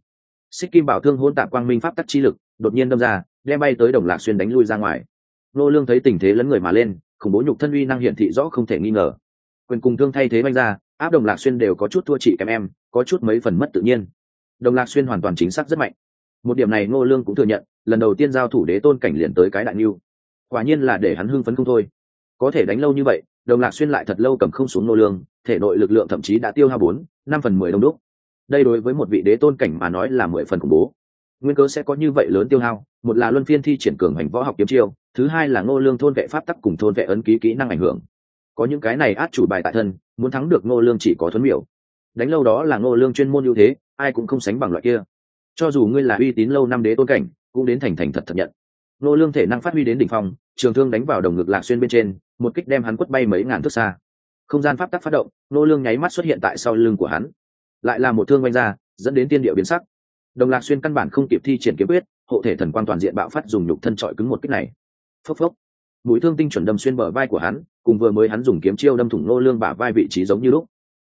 Xích kim bảo thương hôn tạp quang minh pháp tắc chi lực, đột nhiên đâm ra, đem bay tới đồng lạc xuyên đánh lui ra ngoài. Ngô lương thấy tình thế lấn người mà lên, khủng bố nhục thân uy năng hiển thị rõ không thể nghi ngờ. Quyền cùng thương thay thế banh ra, áp đồng lạc xuyên đều có chút thua chị kém em, có chút mấy phần mất tự nhiên. Đồng lạc xuyên hoàn toàn chính xác rất mạnh. Một điểm này ngô lương cũng thừa nhận, lần đầu tiên giao thủ đế tôn cảnh liền tới cái đại niu quả nhiên là để hắn hưng phấn không thôi. Có thể đánh lâu như vậy, đồng lạc xuyên lại thật lâu cầm không xuống ngô lương, thể nội lực lượng thậm chí đã tiêu hao bốn, năm phần mười đông đúc đây đối với một vị đế tôn cảnh mà nói là mười phần khủng bố. Nguyên cớ sẽ có như vậy lớn tiêu hao, một là luân phiên thi triển cường hành võ học kiếm chiêu, thứ hai là ngô lương thôn vệ pháp tắc cùng thôn vệ ấn ký kỹ năng ảnh hưởng. Có những cái này át chủ bài tại thân, muốn thắng được ngô lương chỉ có thuấn miểu. Đánh lâu đó là ngô lương chuyên môn ưu thế, ai cũng không sánh bằng loại kia. Cho dù ngươi là uy tín lâu năm đế tôn cảnh, cũng đến thành thành thật thật nhận. Ngô lương thể năng phát huy đến đỉnh phong, trường thương đánh vào đồng ngực lạc xuyên bên trên, một kích đem hắn quất bay mấy ngàn thước xa. Không gian pháp tắc phát động, ngô lương nháy mắt xuất hiện tại sau lưng của hắn lại là một thương oanh ra, dẫn đến tiên điệu biến sắc. Đồng lạc xuyên căn bản không kịp thi triển kiếm quyết, hộ thể thần quan toàn diện bạo phát dùng nhục thân trọi cứng một kích này. Phốc phốc. Mũi thương tinh chuẩn đâm xuyên bờ vai của hắn, cùng vừa mới hắn dùng kiếm chiêu đâm thủng nô lương bả vai vị trí giống như lúc.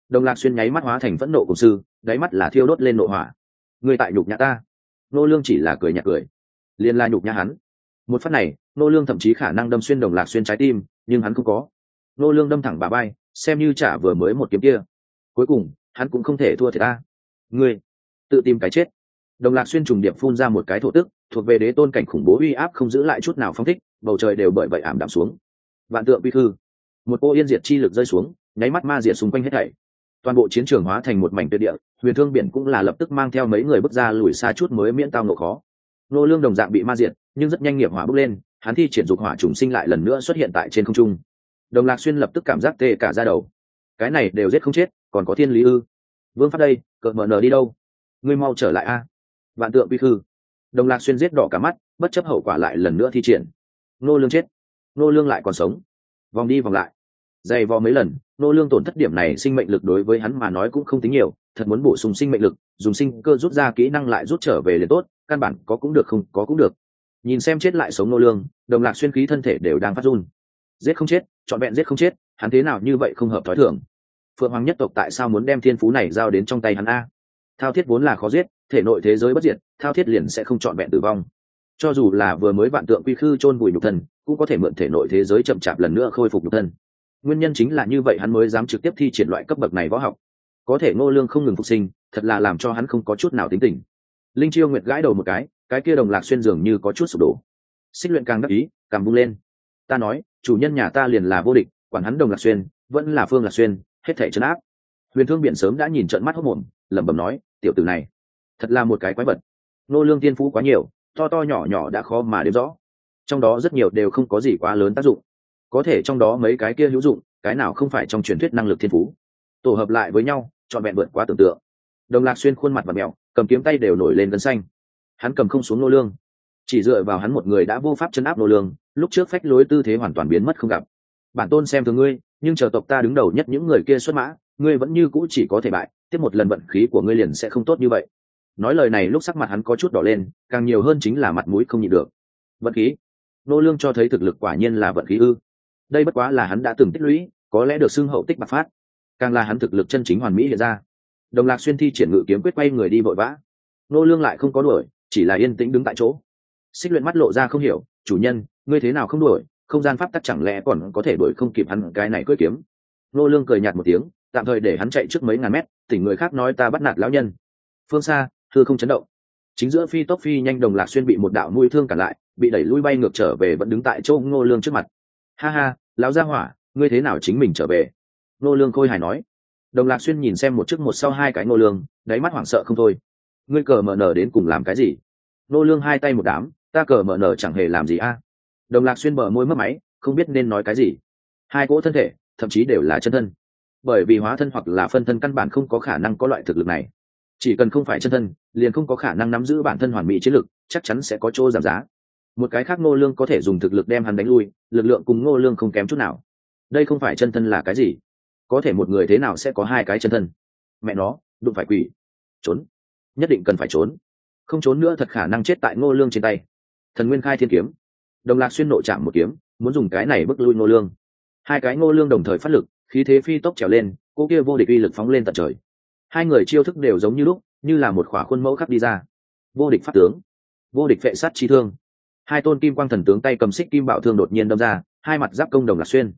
Đồng lạc xuyên nháy mắt hóa thành phẫn nộ cùng sư, đáy mắt là thiêu đốt lên nộ hỏa. Người tại nhục nhã ta. Nô lương chỉ là cười nhạt cười. Liền la nhục nhã hắn. Một phát này nô lương thậm chí khả năng đâm xuyên đồng lạc xuyên trái tim, nhưng hắn không có. Nô lương đâm thẳng bả vai, xem như trả vừa mới một kiếm kia. Cuối cùng hắn cũng không thể thua thiệt ta. Ngươi, tự tìm cái chết. Đồng lạc xuyên trùng điệp phun ra một cái thổ tức, thuộc về đế tôn cảnh khủng bố uy áp không giữ lại chút nào phong thích, bầu trời đều bởi vậy ảm đạm xuống. Vạn tượng quy khư một cô yên diệt chi lực rơi xuống, nháy mắt ma diệt xung quanh hết thảy. Toàn bộ chiến trường hóa thành một mảnh tuyệt địa, huyền thương biển cũng là lập tức mang theo mấy người bước ra lùi xa chút mới miễn tao nộ khó. Nô lương đồng dạng bị ma diệt, nhưng rất nhanh nghiệp hỏa bốc lên, hắn thi triển dục hỏa trùng sinh lại lần nữa xuất hiện tại trên không trung. Đồng lạc xuyên lập tức cảm giác tê cả ra đầu. Cái này đều giết không chết còn có thiên lý ư? Vương phát đây cợt mờ nờ đi đâu? Ngươi mau trở lại a. Vạn tượng quy khư. Đồng lạc xuyên giết đỏ cả mắt, bất chấp hậu quả lại lần nữa thi triển. Nô lương chết. Nô lương lại còn sống. Vòng đi vòng lại. Dày vò mấy lần, nô lương tổn thất điểm này sinh mệnh lực đối với hắn mà nói cũng không tính nhiều, thật muốn bổ sung sinh mệnh lực, dùng sinh cơ rút ra kỹ năng lại rút trở về liền tốt, căn bản có cũng được không có cũng được. Nhìn xem chết lại sống nô lương, đồng lạc xuyên khí thân thể đều đang phát run. Giết không chết chọn vẹn giết không chết, hắn thế nào như vậy không hợp thói thường phượng hoàng nhất tộc tại sao muốn đem thiên phú này giao đến trong tay hắn a? Thao thiết vốn là khó giết, thể nội thế giới bất diệt, thao thiết liền sẽ không chọn vẹn tử vong. Cho dù là vừa mới vạn tượng quy khư chôn vùi nhục thân, cũng có thể mượn thể nội thế giới chậm chạp lần nữa khôi phục nhục thân. Nguyên nhân chính là như vậy hắn mới dám trực tiếp thi triển loại cấp bậc này võ học. Có thể ngô lương không ngừng phục sinh, thật là làm cho hắn không có chút nào tính tình. Linh chiêu nguyệt gãi đầu một cái cái kia đồng lạc xuyên dường như có chút sụp đổ. Xích luyện càng đắc ý, càng bung lên. Ta nói, chủ nhân nhà ta liền là vô địch, quản hắn đồng lạc xuyên, vẫn là phương lạc xuyên hết thể chấn áp. Huyền thương biển sớm đã nhìn trận mắt hốc mồm, lẩm bẩm nói, tiểu tử này, thật là một cái quái vật. Nô lương tiên phú quá nhiều, to to nhỏ nhỏ đã khó mà đếm rõ. Trong đó rất nhiều đều không có gì quá lớn tác dụng. Có thể trong đó mấy cái kia hữu dụng, cái nào không phải trong truyền thuyết năng lực thiên phú. Tổ hợp lại với nhau, trọn vẹn vượt quá tưởng tượng. Đồng lạc xuyên khuôn mặt và mèo, cầm kiếm tay đều nổi lên gân xanh. Hắn cầm không xuống nô lương. Chỉ dựa vào hắn một người đã vô pháp chấn áp nô lương, lúc trước phách lối tư thế hoàn toàn biến mất không gặp bản tôn xem thường ngươi, nhưng chờ tộc ta đứng đầu nhất những người kia xuất mã, ngươi vẫn như cũ chỉ có thể bại, tiếp một lần vận khí của ngươi liền sẽ không tốt như vậy. Nói lời này lúc sắc mặt hắn có chút đỏ lên, càng nhiều hơn chính là mặt mũi không nhịn được. Vận khí? Nô lương cho thấy thực lực quả nhiên là vận khí ư. Đây bất quá là hắn đã từng tích lũy, có lẽ được xưng hậu tích bạc phát. Càng là hắn thực lực chân chính hoàn mỹ hiện ra. Đồng lạc xuyên thi triển ngự kiếm quyết quay người đi vội vã. Nô lương lại không có đuổi, chỉ là yên tĩnh đứng tại chỗ. Xích luyện mắt lộ ra không hiểu, chủ nhân, ngươi thế nào không đuổi? Không gian pháp tắc chẳng lẽ còn có thể đuổi không kịp hắn cái này cưỡi kiếm? Nô lương cười nhạt một tiếng, tạm thời để hắn chạy trước mấy ngàn mét tỉnh người khác nói ta bắt nạt lão nhân. Phương xa, thư không chấn động. Chính giữa phi tốc phi nhanh đồng lạc xuyên bị một đạo mũi thương cản lại, bị đẩy lui bay ngược trở về vẫn đứng tại chỗ ngô lương trước mặt. Ha ha, lão gia hỏa, ngươi thế nào chính mình trở về? Ngô lương khôi hài nói. Đồng lạc xuyên nhìn xem một trước một sau hai cái ngô lương, đáy mắt hoảng sợ không thôi. Ngươi cờ mở nở đến cùng làm cái gì? Ngô lương hai tay một đám, ta cờ mở nở chẳng hề làm gì a đồng lạc xuyên bờ môi mất máy, không biết nên nói cái gì. Hai cỗ thân thể, thậm chí đều là chân thân. Bởi vì hóa thân hoặc là phân thân căn bản không có khả năng có loại thực lực này. Chỉ cần không phải chân thân, liền không có khả năng nắm giữ bản thân hoàn mỹ chiến lực, chắc chắn sẽ có chỗ giảm giá. Một cái khác ngô lương có thể dùng thực lực đem hắn đánh lui, lực lượng cùng ngô lương không kém chút nào. Đây không phải chân thân là cái gì? Có thể một người thế nào sẽ có hai cái chân thân? Mẹ nó, đụng phải quỷ. Trốn. Nhất định cần phải trốn. Không trốn nữa thật khả năng chết tại ngô lương trên tay. Thần nguyên khai thiên kiếm đồng lạc xuyên nội chạm một kiếm, muốn dùng cái này bức lui ngô lương. Hai cái ngô lương đồng thời phát lực, khí thế phi tốc trèo lên cô kia vô địch uy lực phóng lên tận trời. Hai người chiêu thức đều giống như lúc, như là một khỏa khuôn mẫu khắc đi ra. Vô địch phát tướng, vô địch vệ sát chi thương. Hai tôn kim quang thần tướng tay cầm xích kim bảo thương đột nhiên đâm ra, hai mặt giáp công đồng lạc xuyên.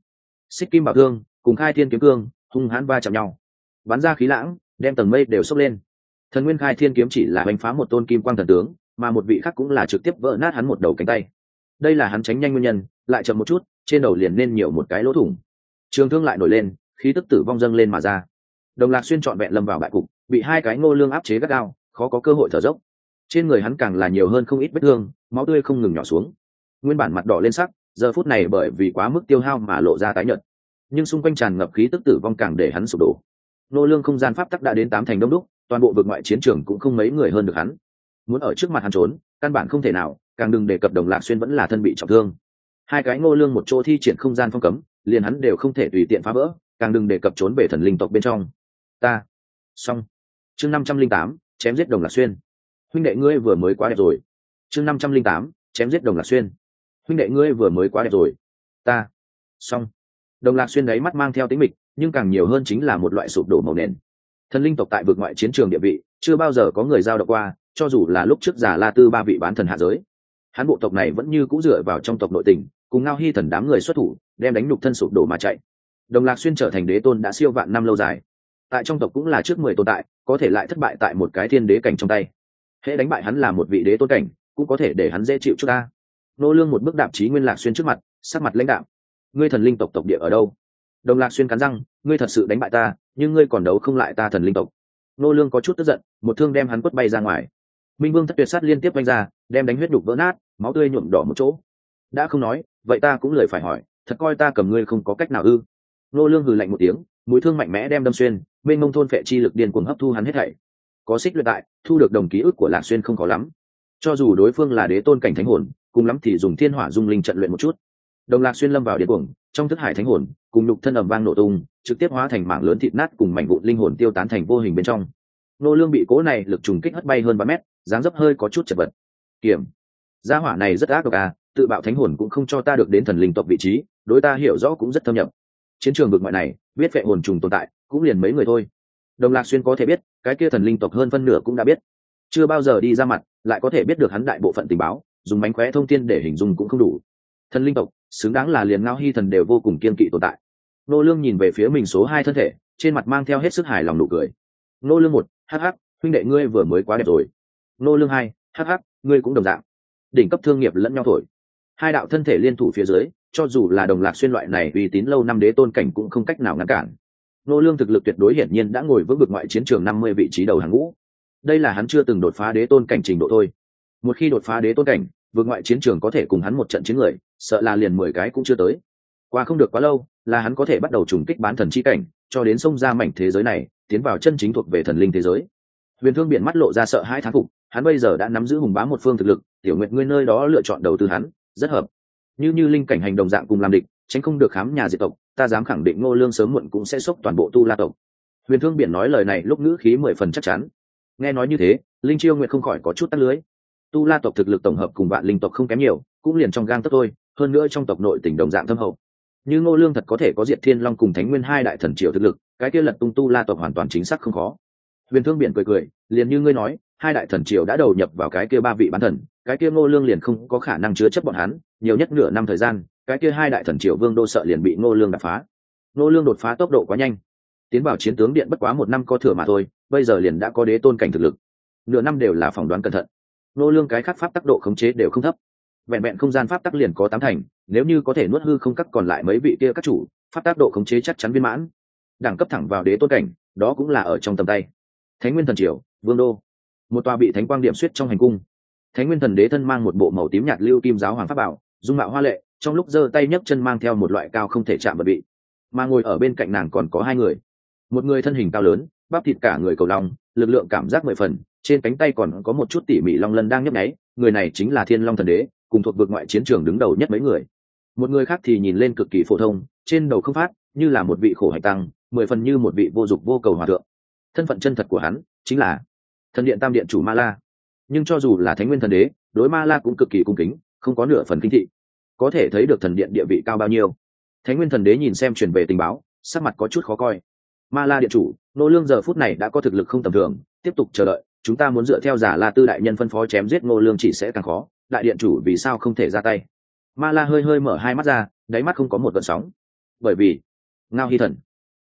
Xích kim bảo thương, cùng khai thiên kiếm cương, hung hãn va chạm nhau. Bắn ra khí lãng, đem tầng mây đều sốc lên. Thần nguyên khai thiên kiếm chỉ là đánh phá một tôn kim quang thần tướng, mà một vị khác cũng là trực tiếp vỡ nát hắn một đầu cánh tay đây là hắn tránh nhanh nguyên nhân, lại chậm một chút, trên đầu liền nên nhiều một cái lỗ thủng. Trường thương lại nổi lên, khí tức tử vong dâng lên mà ra. Đồng lạc xuyên trọn vẹn lâm vào bại cục, bị hai cái ngô lương áp chế gắt gao, khó có cơ hội thở dốc. Trên người hắn càng là nhiều hơn không ít vết thương, máu tươi không ngừng nhỏ xuống. Nguyên bản mặt đỏ lên sắc, giờ phút này bởi vì quá mức tiêu hao mà lộ ra tái nhợt. Nhưng xung quanh tràn ngập khí tức tử vong càng để hắn sụp đổ. Nô lương không gian pháp tắc đã đến tám thành đông đúc, toàn bộ vực ngoại chiến trường cũng không mấy người hơn được hắn. Muốn ở trước mặt hắn trốn, căn bản không thể nào càng đừng đề cập đồng lạc xuyên vẫn là thân bị trọng thương. Hai cái ngô lương một chỗ thi triển không gian phong cấm, liền hắn đều không thể tùy tiện phá vỡ, càng đừng đề cập trốn về thần linh tộc bên trong. Ta. Xong. Chương năm trăm linh tám, chém giết đồng lạc xuyên. Huynh đệ ngươi vừa mới quá đẹp rồi. Chương năm trăm linh tám, chém giết đồng lạc xuyên. Huynh đệ ngươi vừa mới quá đẹp rồi. Ta. Xong. Đồng lạc xuyên đấy mắt mang theo tính mịch, nhưng càng nhiều hơn chính là một loại sụp đổ màu nền. Thần linh tộc tại vực ngoại chiến trường địa vị, chưa bao giờ có người giao động qua, cho dù là lúc trước giả la tư ba vị bán thần hạ giới hán bộ tộc này vẫn như cũ dựa vào trong tộc nội tình, cùng ngao hy thần đám người xuất thủ, đem đánh đục thân sụp đổ mà chạy. Đồng lạc xuyên trở thành đế tôn đã siêu vạn năm lâu dài. Tại trong tộc cũng là trước mười tồn tại, có thể lại thất bại tại một cái thiên đế cảnh trong tay. Hễ đánh bại hắn là một vị đế tôn cảnh, cũng có thể để hắn dễ chịu chút ta. Nô lương một bước đạp chí nguyên lạc xuyên trước mặt, sắc mặt lãnh đạo ngươi thần linh tộc tộc địa ở đâu? Đồng lạc xuyên cắn răng, ngươi thật sự đánh bại ta, nhưng ngươi còn đấu không lại ta thần linh tộc. Nô lương có chút tức giận, một thương đem hắn quất bay ra ngoài minh vương thất tuyệt sát liên tiếp vanh ra, đem đánh huyết đục vỡ nát, máu tươi nhuộm đỏ một chỗ. Đã không nói, vậy ta cũng lời phải hỏi, thật coi ta cầm ngươi không có cách nào ư? Nô lương hừ lạnh một tiếng, mũi thương mạnh mẽ đem đâm xuyên bên mông thôn phệ chi lực điên cuồng hấp thu hắn hết thảy. Có xích luyện tại thu được đồng ký ức của lạc xuyên không có lắm. Cho dù đối phương là đế tôn cảnh thánh hồn, cùng lắm thì dùng thiên hỏa dung linh trận luyện một chút. Đồng lạc xuyên lâm vào điên cuồng, trong thức hải thánh hồn, cùng lục thân ầm vang nổ tung, trực tiếp hóa thành mảng lớn thịt nát cùng mảnh vụn linh hồn tiêu tán thành vô hình bên trong nô lương bị cố này lực trùng kích hất bay hơn ba mét, dáng dấp hơi có chút chật vật. Kiểm, gia hỏa này rất ác độc à tự bạo thánh hồn cũng không cho ta được đến thần linh tộc vị trí, đối ta hiểu rõ cũng rất thâm nhập. Chiến trường vực ngoại này, biết vệ hồn trùng tồn tại, cũng liền mấy người thôi. Đồng lạc xuyên có thể biết, cái kia thần linh tộc hơn phân nửa cũng đã biết. Chưa bao giờ đi ra mặt, lại có thể biết được hắn đại bộ phận tình báo, dùng mánh khóe thông tin để hình dung cũng không đủ. Thần linh tộc, xứng đáng là liền ngao hy thần đều vô cùng kiên kỵ tồn tại. Nô lương nhìn về phía mình số hai thân thể, trên mặt mang theo hết sức hài lòng nụ cười. Nô lương một hắc hắc, huynh đệ ngươi vừa mới quá đẹp rồi. Nô lương hai, hắc hắc, ngươi cũng đồng dạng. Đỉnh cấp thương nghiệp lẫn nhau thổi. Hai đạo thân thể liên thủ phía dưới, cho dù là đồng lạc xuyên loại này uy tín lâu năm đế tôn cảnh cũng không cách nào ngăn cản. Nô lương thực lực tuyệt đối hiển nhiên đã ngồi vững vực ngoại chiến trường 50 vị trí đầu hàng ngũ. Đây là hắn chưa từng đột phá đế tôn cảnh trình độ thôi. Một khi đột phá đế tôn cảnh, vượt ngoại chiến trường có thể cùng hắn một trận chiến người, sợ là liền mười cái cũng chưa tới. Qua không được quá lâu, là hắn có thể bắt đầu trùng kích bán thần chi cảnh, cho đến sông ra mảnh thế giới này tiến vào chân chính thuộc về thần linh thế giới. Huyền thương biển mắt lộ ra sợ hai thán phục, hắn bây giờ đã nắm giữ hùng bá một phương thực lực, tiểu nguyệt ngươi nơi đó lựa chọn đầu tư hắn, rất hợp. Như như linh cảnh hành đồng dạng cùng làm địch, tránh không được khám nhà diệt tộc, ta dám khẳng định ngô lương sớm muộn cũng sẽ xốc toàn bộ tu la tộc. Huyền thương biển nói lời này lúc ngữ khí mười phần chắc chắn. Nghe nói như thế, linh chiêu nguyệt không khỏi có chút tắt lưới. Tu la tộc thực lực tổng hợp cùng vạn linh tộc không kém nhiều, cũng liền trong gang tất thôi, hơn nữa trong tộc nội tỉnh đồng dạng thâm hậu như ngô lương thật có thể có diệt thiên long cùng thánh nguyên hai đại thần triều thực lực, cái kia lật tung tu la tộc hoàn toàn chính xác không khó. Huyền thương biển cười cười, liền như ngươi nói, hai đại thần triều đã đầu nhập vào cái kia ba vị bán thần, cái kia ngô lương liền không có khả năng chứa chấp bọn hắn, nhiều nhất nửa năm thời gian, cái kia hai đại thần triều vương đô sợ liền bị ngô lương đập phá. Ngô lương đột phá tốc độ quá nhanh. Tiến vào chiến tướng điện bất quá một năm có thừa mà thôi, bây giờ liền đã có đế tôn cảnh thực lực. Nửa năm đều là phỏng đoán cẩn thận. Ngô lương cái khác pháp tốc độ khống chế đều không thấp. Vẹn vẹn không gian pháp tắc liền có tám thành nếu như có thể nuốt hư không cắt còn lại mấy vị kia các chủ phát tác độ khống chế chắc chắn viên mãn. Đẳng cấp thẳng vào đế tôn cảnh, đó cũng là ở trong tầm tay. Thánh nguyên thần triều, vương đô. Một tòa bị thánh quang điểm suýt trong hành cung. Thánh nguyên thần đế thân mang một bộ màu tím nhạt lưu kim giáo hoàng pháp bảo, dung mạo hoa lệ, trong lúc giơ tay nhấc chân mang theo một loại cao không thể chạm vật bị. Mà ngồi ở bên cạnh nàng còn có hai người. Một người thân hình cao lớn, bắp thịt cả người cầu lòng lực lượng cảm giác mười phần, trên cánh tay còn có một chút tỉ mỉ long lân đang nhấp nháy, người này chính là thiên long thần đế, cùng thuộc vực ngoại chiến trường đứng đầu nhất mấy người một người khác thì nhìn lên cực kỳ phổ thông, trên đầu không phát, như là một vị khổ hạnh tăng, mười phần như một vị vô dụng vô cầu hòa thượng. Thân phận chân thật của hắn chính là thần điện tam điện chủ ma la. Nhưng cho dù là thánh nguyên thần đế, đối ma la cũng cực kỳ cung kính, không có nửa phần kinh thị. Có thể thấy được thần điện địa vị cao bao nhiêu. Thánh nguyên thần đế nhìn xem truyền về tình báo, sắc mặt có chút khó coi. Ma la điện chủ, nô lương giờ phút này đã có thực lực không tầm thường, tiếp tục chờ đợi, chúng ta muốn dựa theo giả la tư đại nhân phân phó chém giết ngô lương chỉ sẽ càng khó. Đại điện chủ vì sao không thể ra tay? Ma la hơi hơi mở hai mắt ra, đáy mắt không có một gợn sóng. Bởi vì, ngao hy thần.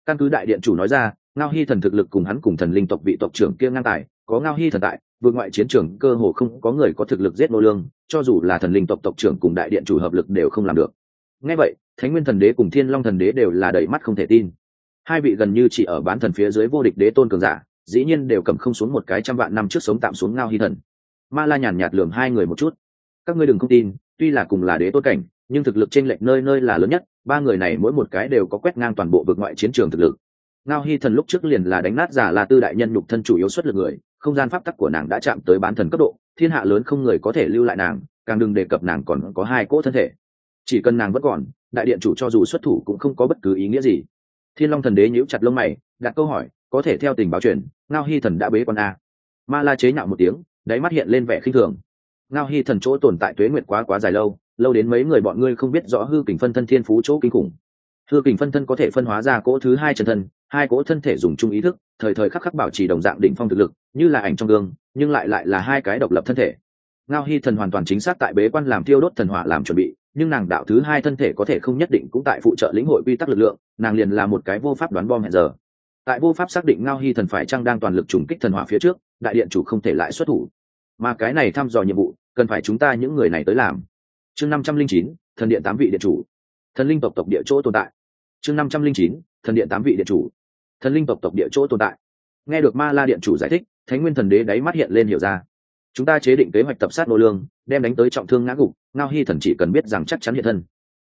Căn cứ đại điện chủ nói ra, ngao hy thần thực lực cùng hắn cùng thần linh tộc vị tộc trưởng kia ngang tài, có ngao hy thần tại, vượt ngoại chiến trường cơ hồ không có người có thực lực giết nô lương, cho dù là thần linh tộc tộc trưởng cùng đại điện chủ hợp lực đều không làm được. Ngay vậy, thánh nguyên thần đế cùng thiên long thần đế đều là đầy mắt không thể tin. Hai vị gần như chỉ ở bán thần phía dưới vô địch đế tôn cường giả, dĩ nhiên đều cầm không xuống một cái trăm vạn năm trước sống tạm xuống ngao hy thần. Ma la nhàn nhạt lường hai người một chút. Các ngươi đừng không tin tuy là cùng là đế tôn cảnh, nhưng thực lực trên lệch nơi nơi là lớn nhất, ba người này mỗi một cái đều có quét ngang toàn bộ vực ngoại chiến trường thực lực. Ngao hy thần lúc trước liền là đánh nát giả là tư đại nhân nhục thân chủ yếu xuất lực người, không gian pháp tắc của nàng đã chạm tới bán thần cấp độ, thiên hạ lớn không người có thể lưu lại nàng, càng đừng đề cập nàng còn có hai cỗ thân thể. Chỉ cần nàng vẫn còn, đại điện chủ cho dù xuất thủ cũng không có bất cứ ý nghĩa gì. Thiên long thần đế nhíu chặt lông mày, đặt câu hỏi, có thể theo tình báo truyền, ngao hy thần đã bế con a. Ma la chế nhạo một tiếng, đáy mắt hiện lên vẻ khinh thường ngao hy thần chỗ tồn tại tuế nguyệt quá quá dài lâu lâu đến mấy người bọn ngươi không biết rõ hư kình phân thân thiên phú chỗ kinh khủng. Hư kình phân thân có thể phân hóa ra cỗ thứ hai chân thân, hai cỗ thân thể dùng chung ý thức, thời thời khắc khắc bảo trì đồng dạng đỉnh phong thực lực, như là ảnh trong gương, nhưng lại lại là hai cái độc lập thân thể. Ngao hy thần hoàn toàn chính xác tại bế quan làm tiêu đốt thần hỏa làm chuẩn bị, nhưng nàng đạo thứ hai thân thể có thể không nhất định cũng tại phụ trợ lĩnh hội quy tắc lực lượng, nàng liền là một cái vô pháp đoán bom hẹn giờ. Tại vô pháp xác định ngao hy thần phải chăng đang toàn lực trùng kích thần hỏa phía trước, đại điện chủ không thể lại xuất thủ mà cái này thăm dò nhiệm vụ, cần phải chúng ta những người này tới làm. Chương năm trăm linh chín, thần điện tám vị điện chủ. Thần linh tộc tộc địa chỗ tồn tại. Chương năm trăm linh chín, thần điện tám vị điện chủ. Thần linh tộc tộc địa chỗ tồn tại. Nghe được ma la điện chủ giải thích, thánh nguyên thần đế đáy mắt hiện lên hiểu ra. Chúng ta chế định kế hoạch tập sát nô lương, đem đánh tới trọng thương ngã gục, ngao hy thần chỉ cần biết rằng chắc chắn hiện thân.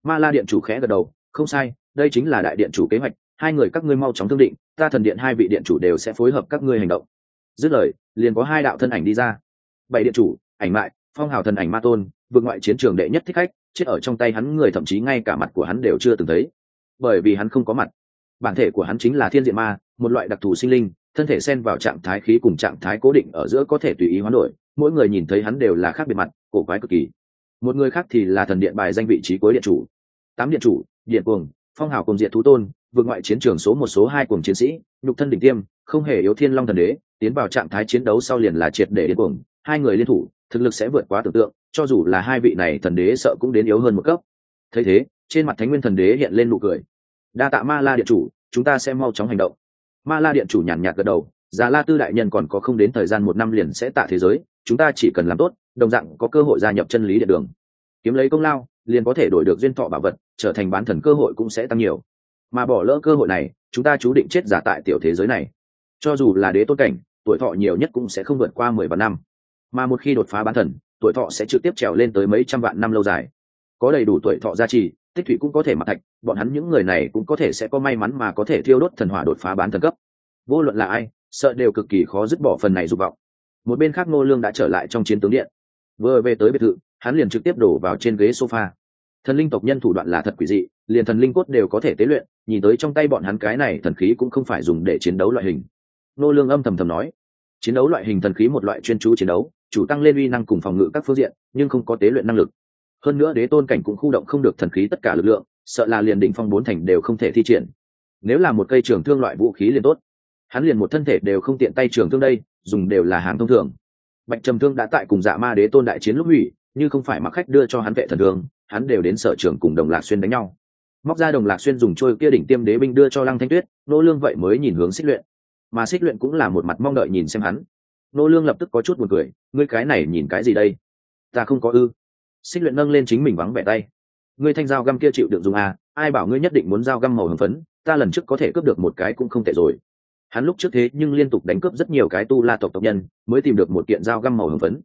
Ma la điện chủ khẽ gật đầu, không sai, đây chính là đại điện chủ kế hoạch, hai người các ngươi mau chóng thương định, ta thần điện hai vị điện chủ đều sẽ phối hợp các ngươi hành động. Dứt lời, liền có hai đạo thân ảnh đi ra bảy điện chủ, ảnh mại, phong hào thần ảnh ma tôn, vượt ngoại chiến trường đệ nhất thích khách, chết ở trong tay hắn người, thậm chí ngay cả mặt của hắn đều chưa từng thấy. Bởi vì hắn không có mặt. Bản thể của hắn chính là thiên diện ma, một loại đặc thù sinh linh, thân thể xen vào trạng thái khí cùng trạng thái cố định ở giữa có thể tùy ý hoán đổi, mỗi người nhìn thấy hắn đều là khác biệt mặt, cổ quái cực kỳ. Một người khác thì là thần điện bài danh vị trí cuối điện chủ. Tám điện chủ, điện cuồng, phong hào cùng diện thú tôn, vượt ngoại chiến trường số một số hai cùng chiến sĩ, nhục thân đỉnh tiêm, không hề yếu thiên long thần đế, tiến vào trạng thái chiến đấu sau liền là triệt để điên cuồng hai người liên thủ, thực lực sẽ vượt quá tưởng tượng, cho dù là hai vị này thần đế sợ cũng đến yếu hơn một cấp. Thấy thế, trên mặt thánh nguyên thần đế hiện lên nụ cười. Đa tạ ma la điện chủ, chúng ta sẽ mau chóng hành động. Ma la điện chủ nhàn nhạt gật đầu, già la tư đại nhân còn có không đến thời gian một năm liền sẽ tạ thế giới, chúng ta chỉ cần làm tốt, đồng dạng có cơ hội gia nhập chân lý điện đường. Kiếm lấy công lao, liền có thể đổi được duyên thọ bảo vật, trở thành bán thần cơ hội cũng sẽ tăng nhiều. Mà bỏ lỡ cơ hội này, chúng ta chú định chết giả tại tiểu thế giới này. Cho dù là đế tôn cảnh, tuổi thọ nhiều nhất cũng sẽ không vượt qua mười vạn năm mà một khi đột phá bán thần, tuổi thọ sẽ trực tiếp trèo lên tới mấy trăm vạn năm lâu dài. Có đầy đủ tuổi thọ gia trì, tích thủy cũng có thể mặc thạch, bọn hắn những người này cũng có thể sẽ có may mắn mà có thể thiêu đốt thần hỏa đột phá bán thần cấp. Vô luận là ai, sợ đều cực kỳ khó dứt bỏ phần này dục vọng. Một bên khác ngô lương đã trở lại trong chiến tướng điện. Vừa về tới biệt thự, hắn liền trực tiếp đổ vào trên ghế sofa. Thần linh tộc nhân thủ đoạn là thật quỷ dị, liền thần linh cốt đều có thể tế luyện, nhìn tới trong tay bọn hắn cái này thần khí cũng không phải dùng để chiến đấu loại hình. Nô lương âm thầm thầm nói, chiến đấu loại hình thần khí một loại chuyên chú chiến đấu chủ tăng lên uy năng cùng phòng ngự các phương diện, nhưng không có tế luyện năng lực. Hơn nữa đế tôn cảnh cũng khu động không được thần khí tất cả lực lượng, sợ là liền đỉnh phong bốn thành đều không thể thi triển. Nếu là một cây trường thương loại vũ khí liền tốt. Hắn liền một thân thể đều không tiện tay trường thương đây, dùng đều là hàng thông thường. Bạch trầm thương đã tại cùng dạ ma đế tôn đại chiến lúc hủy như không phải mặc khách đưa cho hắn vệ thần thương, hắn đều đến sở trường cùng đồng lạc xuyên đánh nhau. Móc ra đồng lạc xuyên dùng trôi kia đỉnh tiêm đế binh đưa cho lăng thanh tuyết, nô lương vậy mới nhìn hướng xích luyện. Mà xích luyện cũng là một mặt mong đợi nhìn xem hắn nô lương lập tức có chút buồn cười, ngươi cái này nhìn cái gì đây? Ta không có ư. Xích luyện nâng lên chính mình vắng vẻ tay. Ngươi thanh dao găm kia chịu đựng dùng à? Ai bảo ngươi nhất định muốn dao găm màu hồng phấn, ta lần trước có thể cướp được một cái cũng không tệ rồi. Hắn lúc trước thế nhưng liên tục đánh cướp rất nhiều cái tu la tộc tộc nhân, mới tìm được một kiện dao găm màu hồng phấn.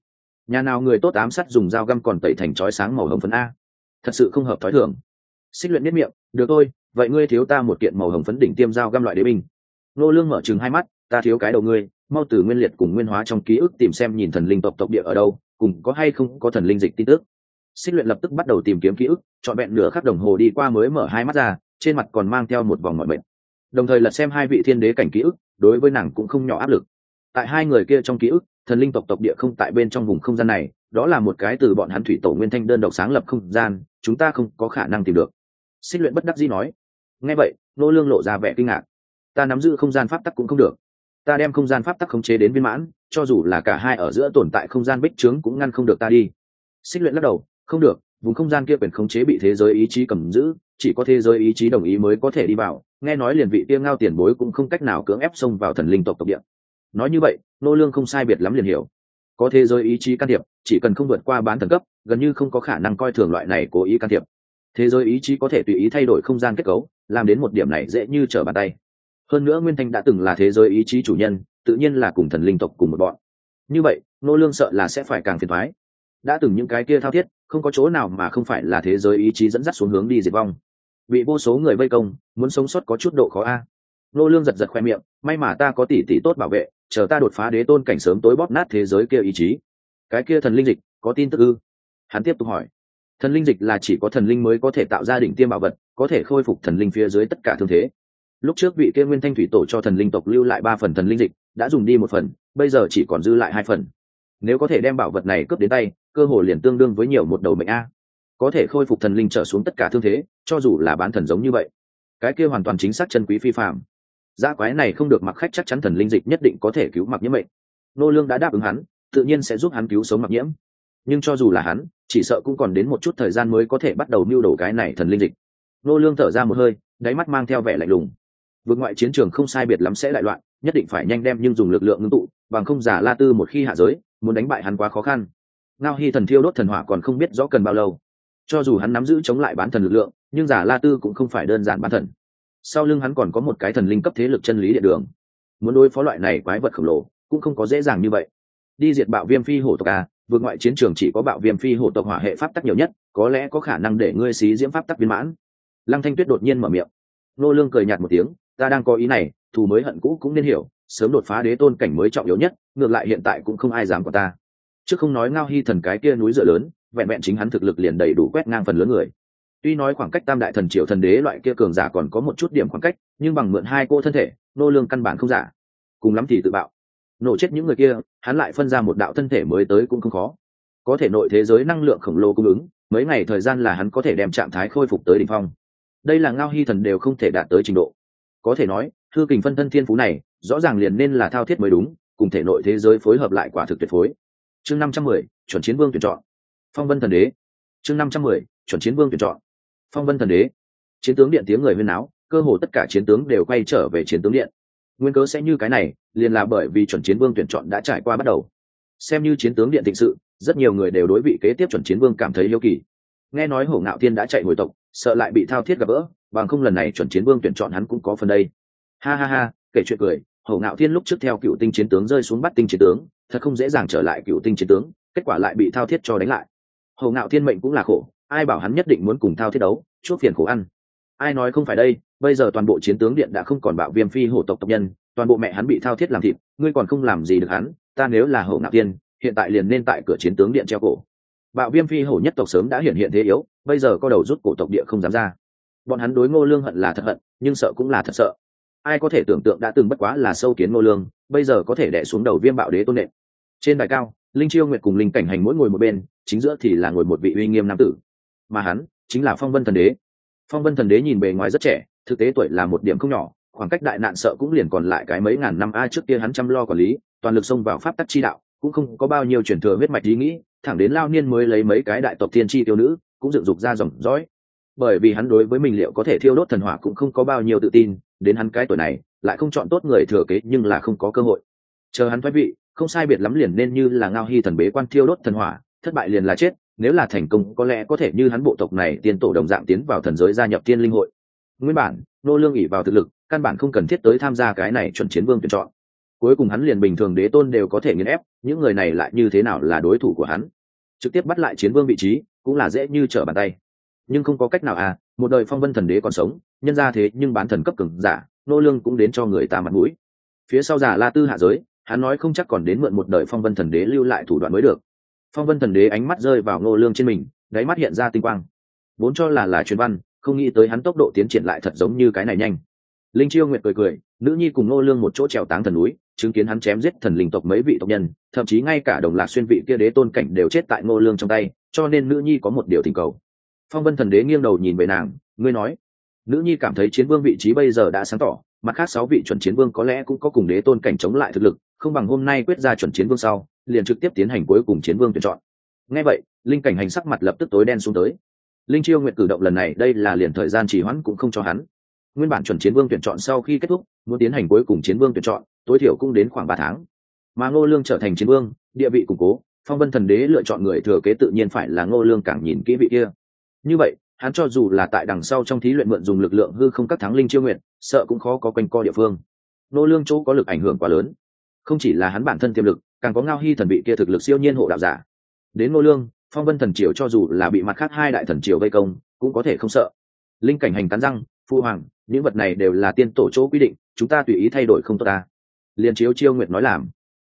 Nhà nào người tốt ám sát dùng dao găm còn tẩy thành chói sáng màu hồng phấn a? Thật sự không hợp thói thường. Xích luyện biết miệng, được thôi, vậy ngươi thiếu ta một kiện màu hồng phấn đỉnh tiêm dao găm loại đế binh. Nô lương mở chừng hai mắt, ta thiếu cái đầu ngươi mau từ nguyên liệt cùng nguyên hóa trong ký ức tìm xem nhìn thần linh tộc tộc địa ở đâu, cùng có hay không có thần linh dịch tin tức. Xích luyện lập tức bắt đầu tìm kiếm ký ức, trọn vẹn nửa khắc đồng hồ đi qua mới mở hai mắt ra, trên mặt còn mang theo một vòng mọi mệnh đồng thời lật xem hai vị thiên đế cảnh ký ức, đối với nàng cũng không nhỏ áp lực. Tại hai người kia trong ký ức, thần linh tộc tộc địa không tại bên trong vùng không gian này, đó là một cái từ bọn hắn thủy tổ nguyên thanh đơn độc sáng lập không gian, chúng ta không có khả năng tìm được. Xích luyện bất đắc dĩ nói. Nghe vậy, nô lương lộ ra vẻ kinh ngạc. Ta nắm giữ không gian pháp tắc cũng không được ta đem không gian pháp tắc khống chế đến viên mãn, cho dù là cả hai ở giữa tồn tại không gian bích trướng cũng ngăn không được ta đi. Xích luyện lắc đầu, không được, vùng không gian kia quyền khống chế bị thế giới ý chí cầm giữ, chỉ có thế giới ý chí đồng ý mới có thể đi vào. Nghe nói liền vị tiêu ngao tiền bối cũng không cách nào cưỡng ép xông vào thần linh tộc tộc địa. Nói như vậy, nô lương không sai biệt lắm liền hiểu. Có thế giới ý chí can thiệp, chỉ cần không vượt qua bán thần cấp, gần như không có khả năng coi thường loại này cố ý can thiệp. Thế giới ý chí có thể tùy ý thay đổi không gian kết cấu, làm đến một điểm này dễ như trở bàn tay hơn nữa nguyên thanh đã từng là thế giới ý chí chủ nhân, tự nhiên là cùng thần linh tộc cùng một bọn. Như vậy, nô lương sợ là sẽ phải càng phiền thoái đã từng những cái kia thao thiết, không có chỗ nào mà không phải là thế giới ý chí dẫn dắt xuống hướng đi diệt vong. Bị vô số người vây công, muốn sống sót có chút độ khó a. Nô lương giật giật khoe miệng, may mà ta có tỷ tỷ tốt bảo vệ, chờ ta đột phá đế tôn cảnh sớm tối bóp nát thế giới kia ý chí. Cái kia thần linh dịch, có tin tức ư? Hắn tiếp tục hỏi. Thần linh dịch là chỉ có thần linh mới có thể tạo ra đỉnh tiêm bảo vật, có thể khôi phục thần linh phía dưới tất cả thương thế lúc trước vị kia nguyên thanh thủy tổ cho thần linh tộc lưu lại ba phần thần linh dịch, đã dùng đi một phần, bây giờ chỉ còn dư lại hai phần. Nếu có thể đem bảo vật này cướp đến tay, cơ hội liền tương đương với nhiều một đầu mệnh a. Có thể khôi phục thần linh trở xuống tất cả thương thế, cho dù là bán thần giống như vậy. Cái kia hoàn toàn chính xác chân quý phi phạm gia quái này không được mặc khách chắc chắn thần linh dịch nhất định có thể cứu mặc nhiễm mệnh. Nô lương đã đáp ứng hắn, tự nhiên sẽ giúp hắn cứu sống mặc nhiễm. Nhưng cho dù là hắn, chỉ sợ cũng còn đến một chút thời gian mới có thể bắt đầu mưu đồ cái này thần linh dịch. Nô lương thở ra một hơi, đáy mắt mang theo vẻ lạnh lùng vượt ngoại chiến trường không sai biệt lắm sẽ đại loạn, nhất định phải nhanh đem nhưng dùng lực lượng ngưng tụ, bằng không giả la tư một khi hạ giới, muốn đánh bại hắn quá khó khăn. Ngao hy thần thiêu đốt thần hỏa còn không biết rõ cần bao lâu. Cho dù hắn nắm giữ chống lại bán thần lực lượng, nhưng giả la tư cũng không phải đơn giản bán thần. Sau lưng hắn còn có một cái thần linh cấp thế lực chân lý địa đường. Muốn đối phó loại này quái vật khổng lồ, cũng không có dễ dàng như vậy. Đi diệt bạo viêm phi hổ tộc a vượt ngoại chiến trường chỉ có bạo viêm phi hổ tộc hỏa hệ pháp tắc nhiều nhất, có lẽ có khả năng để ngươi xí diễm pháp tắc viên mãn. Lăng thanh tuyết đột nhiên mở miệng. Nô lương cười nhạt một tiếng ta đang có ý này, thù mới hận cũ cũng nên hiểu, sớm đột phá đế tôn cảnh mới trọng yếu nhất, ngược lại hiện tại cũng không ai dám của ta. Chứ không nói ngao hy thần cái kia núi dựa lớn, vẹn vẹn chính hắn thực lực liền đầy đủ quét ngang phần lớn người. Tuy nói khoảng cách tam đại thần triệu thần đế loại kia cường giả còn có một chút điểm khoảng cách, nhưng bằng mượn hai cô thân thể, nô lương căn bản không giả. Cùng lắm thì tự bạo. Nổ chết những người kia, hắn lại phân ra một đạo thân thể mới tới cũng không khó. Có thể nội thế giới năng lượng khổng lồ cung ứng, mấy ngày thời gian là hắn có thể đem trạng thái khôi phục tới đỉnh phong. Đây là ngao hy thần đều không thể đạt tới trình độ có thể nói, thư kình phân thân thiên phú này, rõ ràng liền nên là thao thiết mới đúng, cùng thể nội thế giới phối hợp lại quả thực tuyệt phối. Chương năm trăm mười, chuẩn chiến vương tuyển chọn. Phong vân thần đế. Chương năm trăm mười, chuẩn chiến vương tuyển chọn. Phong vân thần đế. Chiến tướng điện tiếng người huyên áo cơ hồ tất cả chiến tướng đều quay trở về chiến tướng điện. Nguyên cớ sẽ như cái này, liền là bởi vì chuẩn chiến vương tuyển chọn đã trải qua bắt đầu. Xem như chiến tướng điện thịnh sự, rất nhiều người đều đối vị kế tiếp chuẩn chiến vương cảm thấy yêu kỳ. Nghe nói hổ ngạo thiên đã chạy hồi tộc, sợ lại bị thao thiết gặp gỡ bằng không lần này chuẩn chiến vương tuyển chọn hắn cũng có phần đây. Ha ha ha, kể chuyện cười, hổ ngạo thiên lúc trước theo cựu tinh chiến tướng rơi xuống bắt tinh chiến tướng, thật không dễ dàng trở lại cựu tinh chiến tướng, kết quả lại bị thao thiết cho đánh lại. Hổ ngạo thiên mệnh cũng là khổ, ai bảo hắn nhất định muốn cùng thao thiết đấu, chuốc phiền khổ ăn. Ai nói không phải đây, bây giờ toàn bộ chiến tướng điện đã không còn bạo viêm phi hổ tộc tộc nhân, toàn bộ mẹ hắn bị thao thiết làm thịt, ngươi còn không làm gì được hắn, ta nếu là Hậu ngạo tiên hiện tại liền nên tại cửa chiến tướng điện treo cổ. Bạo viêm phi hổ nhất tộc sớm đã hiện hiện thế yếu, bây giờ có đầu rút cổ tộc địa không dám ra bọn hắn đối ngô lương hận là thật hận, nhưng sợ cũng là thật sợ. Ai có thể tưởng tượng đã từng bất quá là sâu kiến ngô lương, bây giờ có thể đè xuống đầu viêm bạo đế tôn nệm trên đài cao, linh chiêu nguyệt cùng linh cảnh hành mỗi ngồi một bên, chính giữa thì là ngồi một vị uy nghiêm nam tử. Mà hắn chính là phong vân thần đế. Phong vân thần đế nhìn bề ngoài rất trẻ, thực tế tuổi là một điểm không nhỏ, khoảng cách đại nạn sợ cũng liền còn lại cái mấy ngàn năm a trước kia hắn chăm lo quản lý, toàn lực xông vào pháp tắc chi đạo, cũng không có bao nhiêu truyền thừa huyết mạch ý nghĩ, thẳng đến lao niên mới lấy mấy cái đại tộc thiên tri tiêu nữ, cũng dựng dục ra dòng dõi bởi vì hắn đối với mình liệu có thể thiêu đốt thần hỏa cũng không có bao nhiêu tự tin, đến hắn cái tuổi này, lại không chọn tốt người thừa kế nhưng là không có cơ hội. Chờ hắn thoái vị, không sai biệt lắm liền nên như là ngao hy thần bế quan thiêu đốt thần hỏa, thất bại liền là chết, nếu là thành công có lẽ có thể như hắn bộ tộc này tiên tổ đồng dạng tiến vào thần giới gia nhập tiên linh hội. Nguyên bản, nô lương ỉ vào thực lực, căn bản không cần thiết tới tham gia cái này chuẩn chiến vương tuyển chọn. Cuối cùng hắn liền bình thường đế tôn đều có thể nghiền ép, những người này lại như thế nào là đối thủ của hắn? Trực tiếp bắt lại chiến vương vị trí, cũng là dễ như trở bàn tay nhưng không có cách nào à một đời phong vân thần đế còn sống, nhân ra thế nhưng bán thần cấp cường giả, nô lương cũng đến cho người ta mặt mũi. Phía sau giả la tư hạ giới, hắn nói không chắc còn đến mượn một đời phong vân thần đế lưu lại thủ đoạn mới được. Phong vân thần đế ánh mắt rơi vào ngô lương trên mình, đáy mắt hiện ra tinh quang. Vốn cho là là truyền văn, không nghĩ tới hắn tốc độ tiến triển lại thật giống như cái này nhanh. Linh chiêu nguyệt cười cười, nữ nhi cùng ngô lương một chỗ trèo táng thần núi, chứng kiến hắn chém giết thần linh tộc mấy vị tộc nhân, thậm chí ngay cả đồng lạc xuyên vị kia đế tôn cảnh đều chết tại ngô lương trong tay, cho nên nữ nhi có một điều thỉnh cầu phong vân thần đế nghiêng đầu nhìn về nàng, ngươi nói, nữ nhi cảm thấy chiến vương vị trí bây giờ đã sáng tỏ, mặt khác sáu vị chuẩn chiến vương có lẽ cũng có cùng đế tôn cảnh chống lại thực lực, không bằng hôm nay quyết ra chuẩn chiến vương sau, liền trực tiếp tiến hành cuối cùng chiến vương tuyển chọn. Ngay vậy, linh cảnh hành sắc mặt lập tức tối đen xuống tới. Linh chiêu nguyện cử động lần này, đây là liền thời gian trì hoãn cũng không cho hắn. Nguyên bản chuẩn chiến vương tuyển chọn sau khi kết thúc, muốn tiến hành cuối cùng chiến vương tuyển chọn, tối thiểu cũng đến khoảng ba tháng. Mà ngô lương trở thành chiến vương, địa vị củng cố, phong vân thần đế lựa chọn người thừa kế tự nhiên phải là ngô lương càng nhìn kỹ vị kia như vậy, hắn cho dù là tại đằng sau trong thí luyện mượn dùng lực lượng hư không các thắng linh chiêu nguyện, sợ cũng khó có quanh co địa phương. Nô lương chỗ có lực ảnh hưởng quá lớn. Không chỉ là hắn bản thân tiềm lực, càng có ngao hy thần bị kia thực lực siêu nhiên hộ đạo giả. Đến nô lương, phong vân thần triều cho dù là bị mặt khác hai đại thần triều vây công, cũng có thể không sợ. Linh cảnh hành cắn răng, phu hoàng, những vật này đều là tiên tổ chỗ quy định, chúng ta tùy ý thay đổi không tốt ta. Liền chiếu chiêu nguyệt nói làm.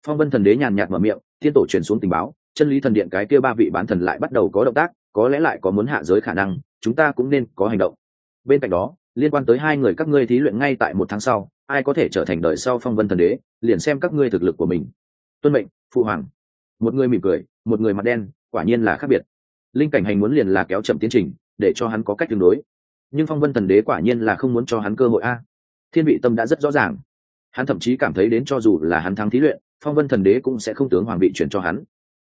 Phong vân thần đế nhàn nhạt mở miệng, tiên tổ truyền xuống tình báo, chân lý thần điện cái kia ba vị bán thần lại bắt đầu có động tác có lẽ lại có muốn hạ giới khả năng, chúng ta cũng nên có hành động. Bên cạnh đó, liên quan tới hai người các ngươi thí luyện ngay tại một tháng sau, ai có thể trở thành đời sau phong vân thần đế, liền xem các ngươi thực lực của mình. Tuân mệnh phụ hoàng. Một người mỉm cười, một người mặt đen, quả nhiên là khác biệt. Linh cảnh hành muốn liền là kéo chậm tiến trình, để cho hắn có cách tương đối. Nhưng phong vân thần đế quả nhiên là không muốn cho hắn cơ hội a. Thiên vị tâm đã rất rõ ràng. Hắn thậm chí cảm thấy đến cho dù là hắn thắng thí luyện, phong vân thần đế cũng sẽ không tướng hoàng vị chuyển cho hắn.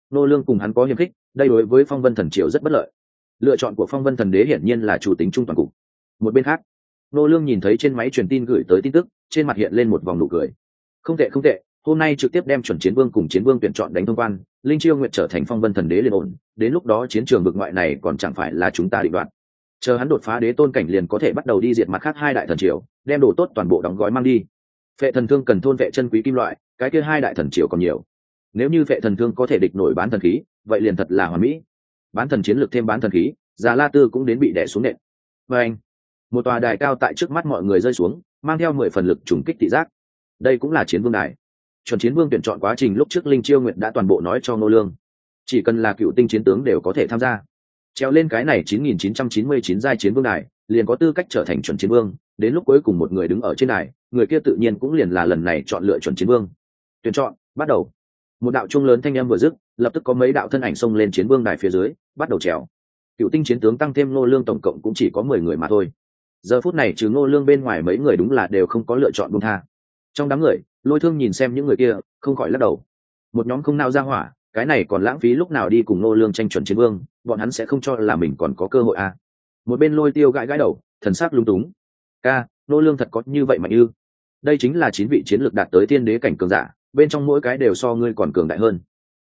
Nô lương cùng hắn có hiềm khích đây đối với phong vân thần triều rất bất lợi. Lựa chọn của phong vân thần đế hiển nhiên là chủ tính trung toàn cục. Một bên khác, nô lương nhìn thấy trên máy truyền tin gửi tới tin tức, trên mặt hiện lên một vòng nụ cười. Không tệ không tệ, hôm nay trực tiếp đem chuẩn chiến vương cùng chiến vương tuyển chọn đánh thông quan, linh chiêu nguyện trở thành phong vân thần đế liên ổn, đến lúc đó chiến trường vực ngoại này còn chẳng phải là chúng ta định đoạt. Chờ hắn đột phá đế tôn cảnh liền có thể bắt đầu đi diệt mặt khác hai đại thần triều, đem đồ tốt toàn bộ đóng gói mang đi. Phệ thần thương cần thôn vệ chân quý kim loại, cái kia hai đại thần triều còn nhiều. Nếu như phệ thần thương có thể địch nổi bán thần khí vậy liền thật là hoàn mỹ. Bán thần chiến lược thêm bán thần khí, già la tư cũng đến bị đẻ xuống nện. Và anh, một tòa đài cao tại trước mắt mọi người rơi xuống, mang theo mười phần lực trùng kích thị giác. Đây cũng là chiến vương đài. Chuẩn chiến vương tuyển chọn quá trình lúc trước linh chiêu nguyện đã toàn bộ nói cho ngô lương. Chỉ cần là cựu tinh chiến tướng đều có thể tham gia. Treo lên cái này 9999 giai chiến vương đài, liền có tư cách trở thành chuẩn chiến vương. Đến lúc cuối cùng một người đứng ở trên đài, người kia tự nhiên cũng liền là lần này chọn lựa chuẩn chiến vương. Tuyển chọn, bắt đầu. Một đạo chuông lớn thanh em vừa dứt lập tức có mấy đạo thân ảnh xông lên chiến vương đài phía dưới, bắt đầu trèo. Cựu tinh chiến tướng tăng thêm ngô lương tổng cộng cũng chỉ có mười người mà thôi. Giờ phút này trừ ngô lương bên ngoài mấy người đúng là đều không có lựa chọn buông tha. Trong đám người, lôi thương nhìn xem những người kia, không khỏi lắc đầu. Một nhóm không nào ra hỏa, cái này còn lãng phí lúc nào đi cùng ngô lương tranh chuẩn chiến vương, bọn hắn sẽ không cho là mình còn có cơ hội à. Một bên lôi tiêu gãi gãi đầu, thần sắc lung túng. Ca, ngô lương thật có như vậy mạnh ư đây chính là chín vị chiến lược đạt tới tiên đế cảnh cường giả, bên trong mỗi cái đều so ngươi còn cường đại hơn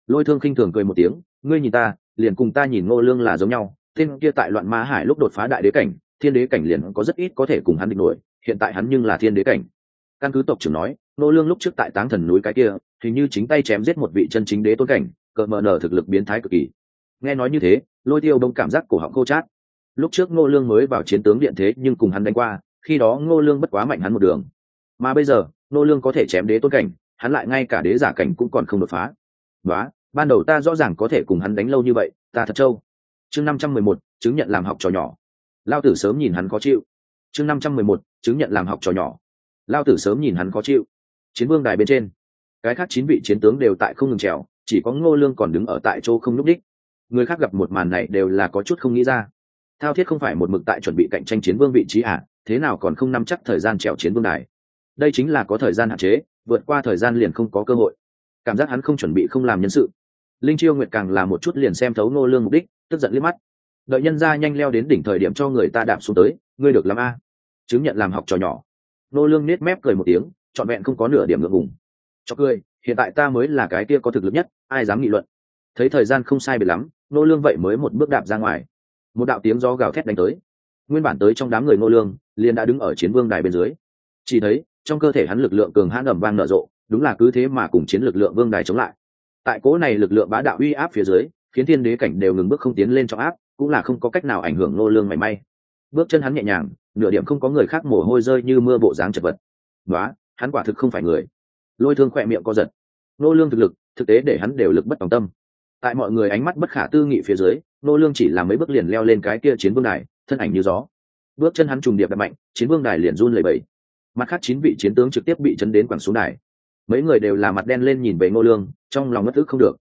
lôi thương khinh thường cười một tiếng, ngươi nhìn ta, liền cùng ta nhìn ngô lương là giống nhau. Tên kia tại loạn ma hải lúc đột phá đại đế cảnh, thiên đế cảnh liền có rất ít có thể cùng hắn địch nổi, hiện tại hắn nhưng là thiên đế cảnh. Căn cứ tộc trưởng nói, ngô lương lúc trước tại táng thần núi cái kia, thì như chính tay chém giết một vị chân chính đế tôn cảnh, cờ mờ nở thực lực biến thái cực kỳ. Nghe nói như thế, lôi tiêu đông cảm giác cổ họng khô chát. Lúc trước ngô lương mới vào chiến tướng điện thế nhưng cùng hắn đánh qua, khi đó ngô lương bất quá mạnh hắn một đường. Mà bây giờ, ngô lương có thể chém đế tôn cảnh, hắn lại ngay cả đế giả cảnh cũng còn không đột phá. Đó ban đầu ta rõ ràng có thể cùng hắn đánh lâu như vậy, ta thật trâu. Chương năm trăm mười một, chứng nhận làm học trò nhỏ. Lao tử sớm nhìn hắn khó chịu. Chương năm trăm mười một, chứng nhận làm học trò nhỏ. Lao tử sớm nhìn hắn khó chịu. Chiến vương đài bên trên. Cái khác chín vị chiến tướng đều tại không ngừng trèo, chỉ có ngô lương còn đứng ở tại chỗ không n ú c đích. Người khác gặp một màn này đều là có chút không nghĩ ra. Thao thiết không phải một mực tại chuẩn bị cạnh tranh chiến vương vị trí à thế nào còn không nắm chắc thời gian trèo chiến vương đài. Đây chính là có thời gian hạn chế, vượt qua thời gian liền không có cơ hội. Cảm giác hắn không chuẩn bị không làm nhân sự linh chiêu nguyệt càng là một chút liền xem thấu ngô lương mục đích, tức giận liếc mắt. Đợi nhân ra nhanh leo đến đỉnh thời điểm cho người ta đạp xuống tới, ngươi được làm a? Chứng nhận làm học trò nhỏ. Ngô lương nết mép cười một tiếng, trọn vẹn không có nửa điểm ngượng ngùng. Cho cười, hiện tại ta mới là cái kia có thực lực nhất, ai dám nghị luận? Thấy thời gian không sai biệt lắm, ngô lương vậy mới một bước đạp ra ngoài. Một đạo tiếng gió gào thét đánh tới. Nguyên bản tới trong đám người ngô lương, liền đã đứng ở chiến vương đài bên dưới. Chỉ thấy, trong cơ thể hắn lực lượng cường hãn ẩm vang nở rộ, đúng là cứ thế mà cùng chiến lực lượng vương đài chống lại tại cố này lực lượng bá đạo uy áp phía dưới, khiến thiên đế cảnh đều ngừng bước không tiến lên cho áp, cũng là không có cách nào ảnh hưởng nô lương mảy may. Bước chân hắn nhẹ nhàng, nửa điểm không có người khác mồ hôi rơi như mưa bộ dáng chật vật. Đó hắn quả thực không phải người. Lôi thương khỏe miệng co giật. Nô lương thực lực, thực tế để hắn đều lực bất tòng tâm. Tại mọi người ánh mắt bất khả tư nghị phía dưới nô lương chỉ làm mấy bước liền leo lên cái kia chiến vương đài, thân ảnh như gió. Bước chân hắn trùng điệp đập mạnh, chiến vương đài liền run lẩy bẩy. Mặt khác chín vị chiến tướng trực tiếp bị chấn đến quẳng xuống đài mấy người đều là mặt đen lên nhìn về ngô lương trong lòng ngất tức không được.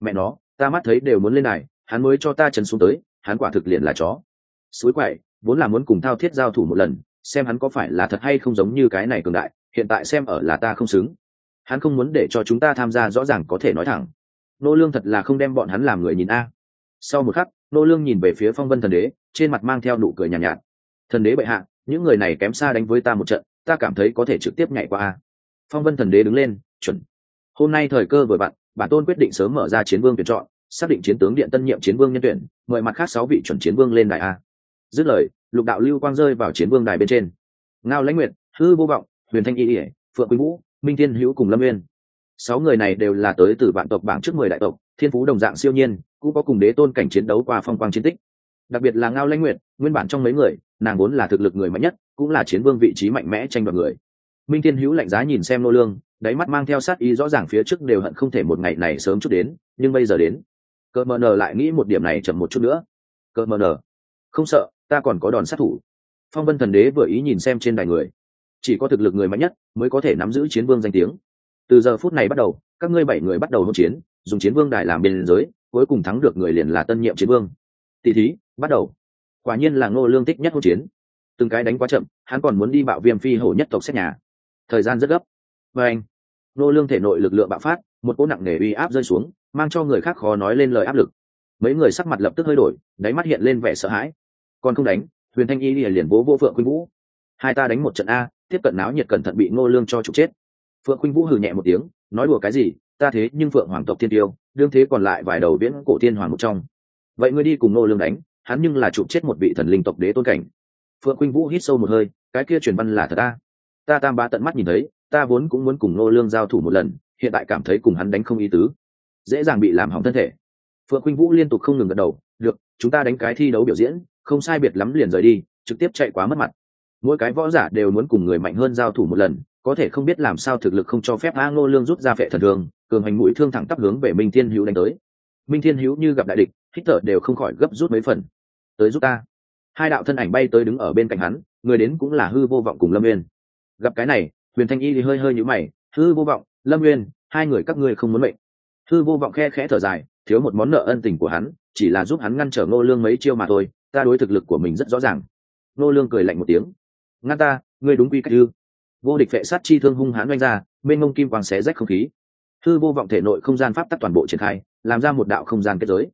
Mẹ nó ta mắt thấy đều muốn lên này, hắn mới cho ta chấn xuống tới hắn quả thực liền là chó. Suối quậy vốn là muốn cùng thao thiết giao thủ một lần xem hắn có phải là thật hay không giống như cái này cường đại hiện tại xem ở là ta không xứng. Hắn không muốn để cho chúng ta tham gia rõ ràng có thể nói thẳng. Nô lương thật là không đem bọn hắn làm người nhìn a. Sau một khắc nô lương nhìn về phía phong vân thần đế trên mặt mang theo nụ cười nhàn nhạt, nhạt. Thần đế bệ hạ những người này kém xa đánh với ta một trận ta cảm thấy có thể trực tiếp nhảy qua a phong vân thần đế đứng lên, chuẩn. Hôm nay thời cơ vừa vặn, bản tôn quyết định sớm mở ra chiến vương tuyển chọn, xác định chiến tướng điện tân nhiệm chiến vương nhân tuyển, mời mặt khác sáu vị chuẩn chiến vương lên đài a. Dứt lời, lục đạo lưu quang rơi vào chiến vương đài bên trên. Ngao lãnh nguyệt, hư vô vọng, huyền thanh y ỉa phượng quý vũ, minh thiên hữu cùng lâm nguyên. Sáu người này đều là tới từ vạn tộc bảng trước mười đại tộc, thiên phú đồng dạng siêu nhiên, cũng có cùng đế tôn cảnh chiến đấu qua phong quang chiến tích. Đặc biệt là ngao lãnh nguyệt, nguyên bản trong mấy người, nàng vốn là thực lực người mạnh nhất, cũng là chiến vương vị trí mạnh mẽ tranh đoạt người minh thiên hữu lạnh giá nhìn xem nô lương, đáy mắt mang theo sát ý rõ ràng phía trước đều hận không thể một ngày này sớm chút đến, nhưng bây giờ đến. Cờ mờ nờ lại nghĩ một điểm này chậm một chút nữa. Cờ mờ nờ, không sợ, ta còn có đòn sát thủ. Phong vân thần đế vừa ý nhìn xem trên đài người. Chỉ có thực lực người mạnh nhất mới có thể nắm giữ chiến vương danh tiếng. Từ giờ phút này bắt đầu, các ngươi bảy người bắt đầu hỗn chiến, dùng chiến vương đài làm biên giới, cuối cùng thắng được người liền là tân nhiệm chiến vương. Tỷ thí, bắt đầu. Quả nhiên là ngô lương tích nhất hỗn chiến. Từng cái đánh quá chậm, hắn còn muốn đi bạo viêm phi hổ nhất tộc xét nhà thời gian rất gấp. Và anh, nô lương thể nội lực lượng bạo phát, một cỗ nặng nề uy áp rơi xuống, mang cho người khác khó nói lên lời áp lực. Mấy người sắc mặt lập tức hơi đổi, đáy mắt hiện lên vẻ sợ hãi. Còn không đánh, huyền thanh y liền bố vô phượng khuynh vũ. Hai ta đánh một trận a, tiếp cận náo nhiệt cẩn thận bị ngô lương cho trục chết. Phượng khuynh vũ hừ nhẹ một tiếng, nói đùa cái gì, ta thế nhưng phượng hoàng tộc thiên tiêu, đương thế còn lại vài đầu viễn cổ thiên hoàng một trong. Vậy ngươi đi cùng ngô lương đánh, hắn nhưng là chụp chết một vị thần linh tộc đế tôn cảnh. Phượng khuynh vũ hít sâu một hơi, cái kia truyền văn là thật a ta tam ba tận mắt nhìn thấy, ta vốn cũng muốn cùng nô lương giao thủ một lần, hiện tại cảm thấy cùng hắn đánh không ý tứ. Dễ dàng bị làm hỏng thân thể. Phượng khuynh vũ liên tục không ngừng gật đầu, được, chúng ta đánh cái thi đấu biểu diễn, không sai biệt lắm liền rời đi, trực tiếp chạy quá mất mặt. Mỗi cái võ giả đều muốn cùng người mạnh hơn giao thủ một lần, có thể không biết làm sao thực lực không cho phép a ngô lương rút ra phệ thần thường cường hành mũi thương thẳng tắp hướng về minh thiên hữu đánh tới. Minh thiên hữu như gặp đại địch, hít thở đều không khỏi gấp rút mấy phần. Tới giúp ta. Hai đạo thân ảnh bay tới đứng ở bên cạnh hắn, người đến cũng là hư vô vọng cùng lâm uyên gặp cái này, huyền thanh y thì hơi hơi nhũ mày, Thư vô vọng, lâm nguyên hai người các ngươi không muốn mệnh. Thư vô vọng khe khẽ thở dài, thiếu một món nợ ân tình của hắn, chỉ là giúp hắn ngăn trở ngô lương mấy chiêu mà thôi, ta đối thực lực của mình rất rõ ràng. Ngô lương cười lạnh một tiếng, ngăn ta, ngươi đúng quy cách ư? Vô địch vệ sát chi thương hung hãn oanh ra bên ngông kim quang xé rách không khí. Thư vô vọng thể nội không gian pháp tắc toàn bộ triển khai, làm ra một đạo không gian kết giới.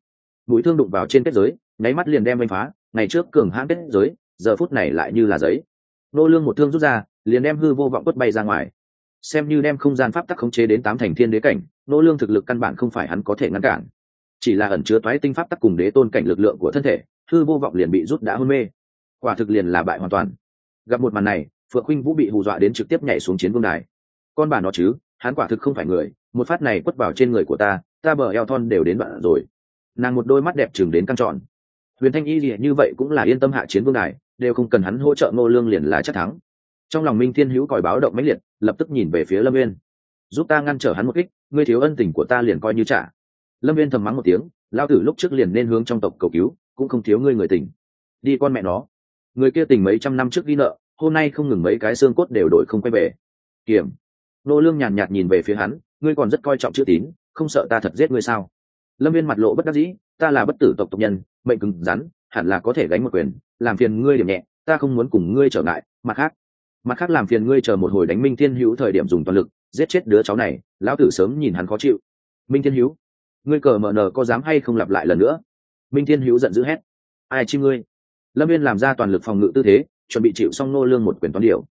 Mũi thương đụng vào trên kết giới, nháy mắt liền đem oanh phá, ngày trước cường hãn kết giới, giờ phút này lại như là giấy. Nô lương một thương rút ra liền đem hư vô vọng quất bay ra ngoài. Xem như đem không gian pháp tắc khống chế đến tám thành thiên đế cảnh, nô lương thực lực căn bản không phải hắn có thể ngăn cản. Chỉ là ẩn chứa toái tinh pháp tắc cùng đế tôn cảnh lực lượng của thân thể, hư vô vọng liền bị rút đã hôn mê. Quả thực liền là bại hoàn toàn. Gặp một màn này, phượng khinh vũ bị hù dọa đến trực tiếp nhảy xuống chiến vương đài. Con bà nó chứ, hắn quả thực không phải người, một phát này quất vào trên người của ta ta bờ eo thon đều đến bạn rồi. Nàng một đôi mắt đẹp chừng đến căng tròn. Huyền thanh y gì như vậy cũng là yên tâm hạ chiến vương đài, đều không cần hắn hỗ trợ ngô lương liền là chắc thắng trong lòng minh thiên hữu còi báo động mãnh liệt lập tức nhìn về phía lâm viên giúp ta ngăn trở hắn một kích ngươi thiếu ân tình của ta liền coi như trả. Lâm viên thầm mắng một tiếng lao tử lúc trước liền nên hướng trong tộc cầu cứu cũng không thiếu ngươi người tình. Đi con mẹ nó người kia tình mấy trăm năm trước ghi nợ hôm nay không ngừng mấy cái xương cốt đều đổi không quay về. Kiểm nô lương nhàn nhạt, nhìn về phía hắn ngươi còn rất coi trọng chữ tín không sợ ta thật giết ngươi sao? Lâm viên mặt lộ bất đắc dĩ ta là bất tử tộc tộc nhân mệnh cứng rắn hẳn là có thể gánh một quyền làm phiền ngươi điểm nhẹ ta không muốn cùng ngươi trở ngại mặt khác mặt khác làm phiền ngươi chờ một hồi đánh minh thiên hữu thời điểm dùng toàn lực, giết chết đứa cháu này, lão tử sớm nhìn hắn khó chịu. Minh thiên hữu, ngươi cờ mờ nờ có dám hay không lặp lại lần nữa? Minh thiên hữu giận dữ hét. Ai chi ngươi? Lâm viên làm ra toàn lực phòng ngự tư thế, chuẩn bị chịu xong nô lương một quyền toán điều.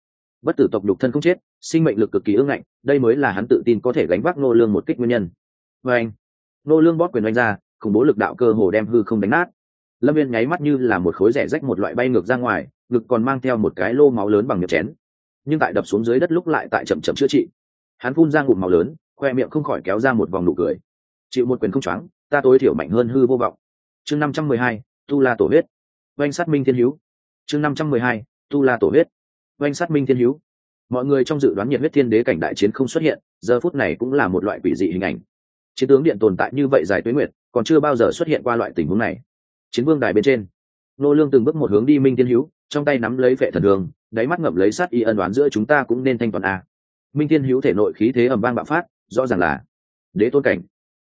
Bất tử tộc lục thân không chết, sinh mệnh lực cực kỳ ương ngạnh, đây mới là hắn tự tin có thể gánh vác nô lương một kích nguyên nhân. Vê anh, nô lương bóp quyền oanh ra, khủng bố lực đạo cơ hồ đem hư không đánh nát lâm viên nháy mắt như là một khối rẻ rách một loại bay ngược ra ngoài, ngực còn mang theo một cái lô máu lớn bằng miệng chén. Nhưng tại đập xuống dưới đất lúc lại tại chậm chậm chữa trị. Hắn phun ra ngụm máu lớn, khoe miệng không khỏi kéo ra một vòng nụ cười. Chịu một quyền không choáng, ta tối thiểu mạnh hơn hư vô vọng. Chương năm trăm mười hai, tu la tổ huyết. Oanh sát minh thiên hữu chương năm trăm mười hai, tu la tổ huyết. Oanh sát minh thiên hữu mọi người trong dự đoán nhiệt huyết thiên đế cảnh đại chiến không xuất hiện, giờ phút này cũng là một loại quỷ dị hình ảnh. Chiến tướng điện tồn tại như vậy dài tuế nguyệt, còn chưa bao giờ xuất hiện qua loại tình huống này chiến vương đài bên trên. Nô lương từng bước một hướng đi minh thiên hữu, trong tay nắm lấy vệ thần đường, đáy mắt ngậm lấy sát y ân đoán giữa chúng ta cũng nên thanh toàn a. Minh thiên hữu thể nội khí thế ầm vang bạo phát, rõ ràng là đế tôn cảnh.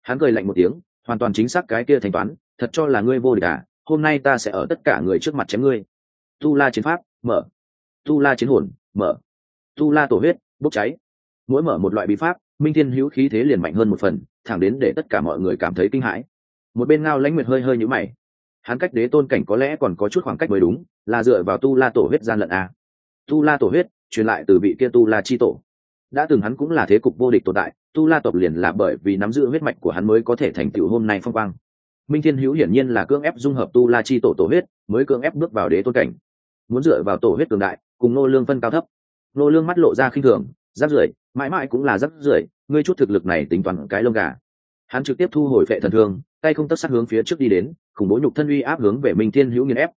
Hắn cười lạnh một tiếng, hoàn toàn chính xác cái kia thanh toán, thật cho là ngươi vô địch à hôm nay ta sẽ ở tất cả người trước mặt chém ngươi. Tu la chiến pháp, mở. Tu la chiến hồn, mở. Tu la tổ huyết, bốc cháy. Mỗi mở một loại bí pháp, minh thiên hữu khí thế liền mạnh hơn một phần, thẳng đến để tất cả mọi người cảm thấy kinh hãi. Một bên ngao lãnh nguyệt hơi hơi nhũ mày hắn cách đế tôn cảnh có lẽ còn có chút khoảng cách mới đúng, là dựa vào tu la tổ huyết gian lận a. Tu la tổ huyết, truyền lại từ vị kia tu la chi tổ. Đã từng hắn cũng là thế cục vô địch tồn tại, tu la tộc liền là bởi vì nắm giữ huyết mạch của hắn mới có thể thành tựu hôm nay phong quang. Minh thiên hữu hiển nhiên là cưỡng ép dung hợp tu la chi tổ tổ huyết, mới cưỡng ép bước vào đế tôn cảnh. Muốn dựa vào tổ huyết cường đại, cùng nô lương phân cao thấp. Nô lương mắt lộ ra khinh thường rác rưởi, mãi mãi cũng là rác rưởi, ngươi chút thực lực này tính toán cái lông gà. Hắn trực tiếp thu hồi phệ thần thương tay không tất sát hướng phía trước đi đến, khủng bố nhục thân uy áp hướng về minh thiên hữu nghiên ép.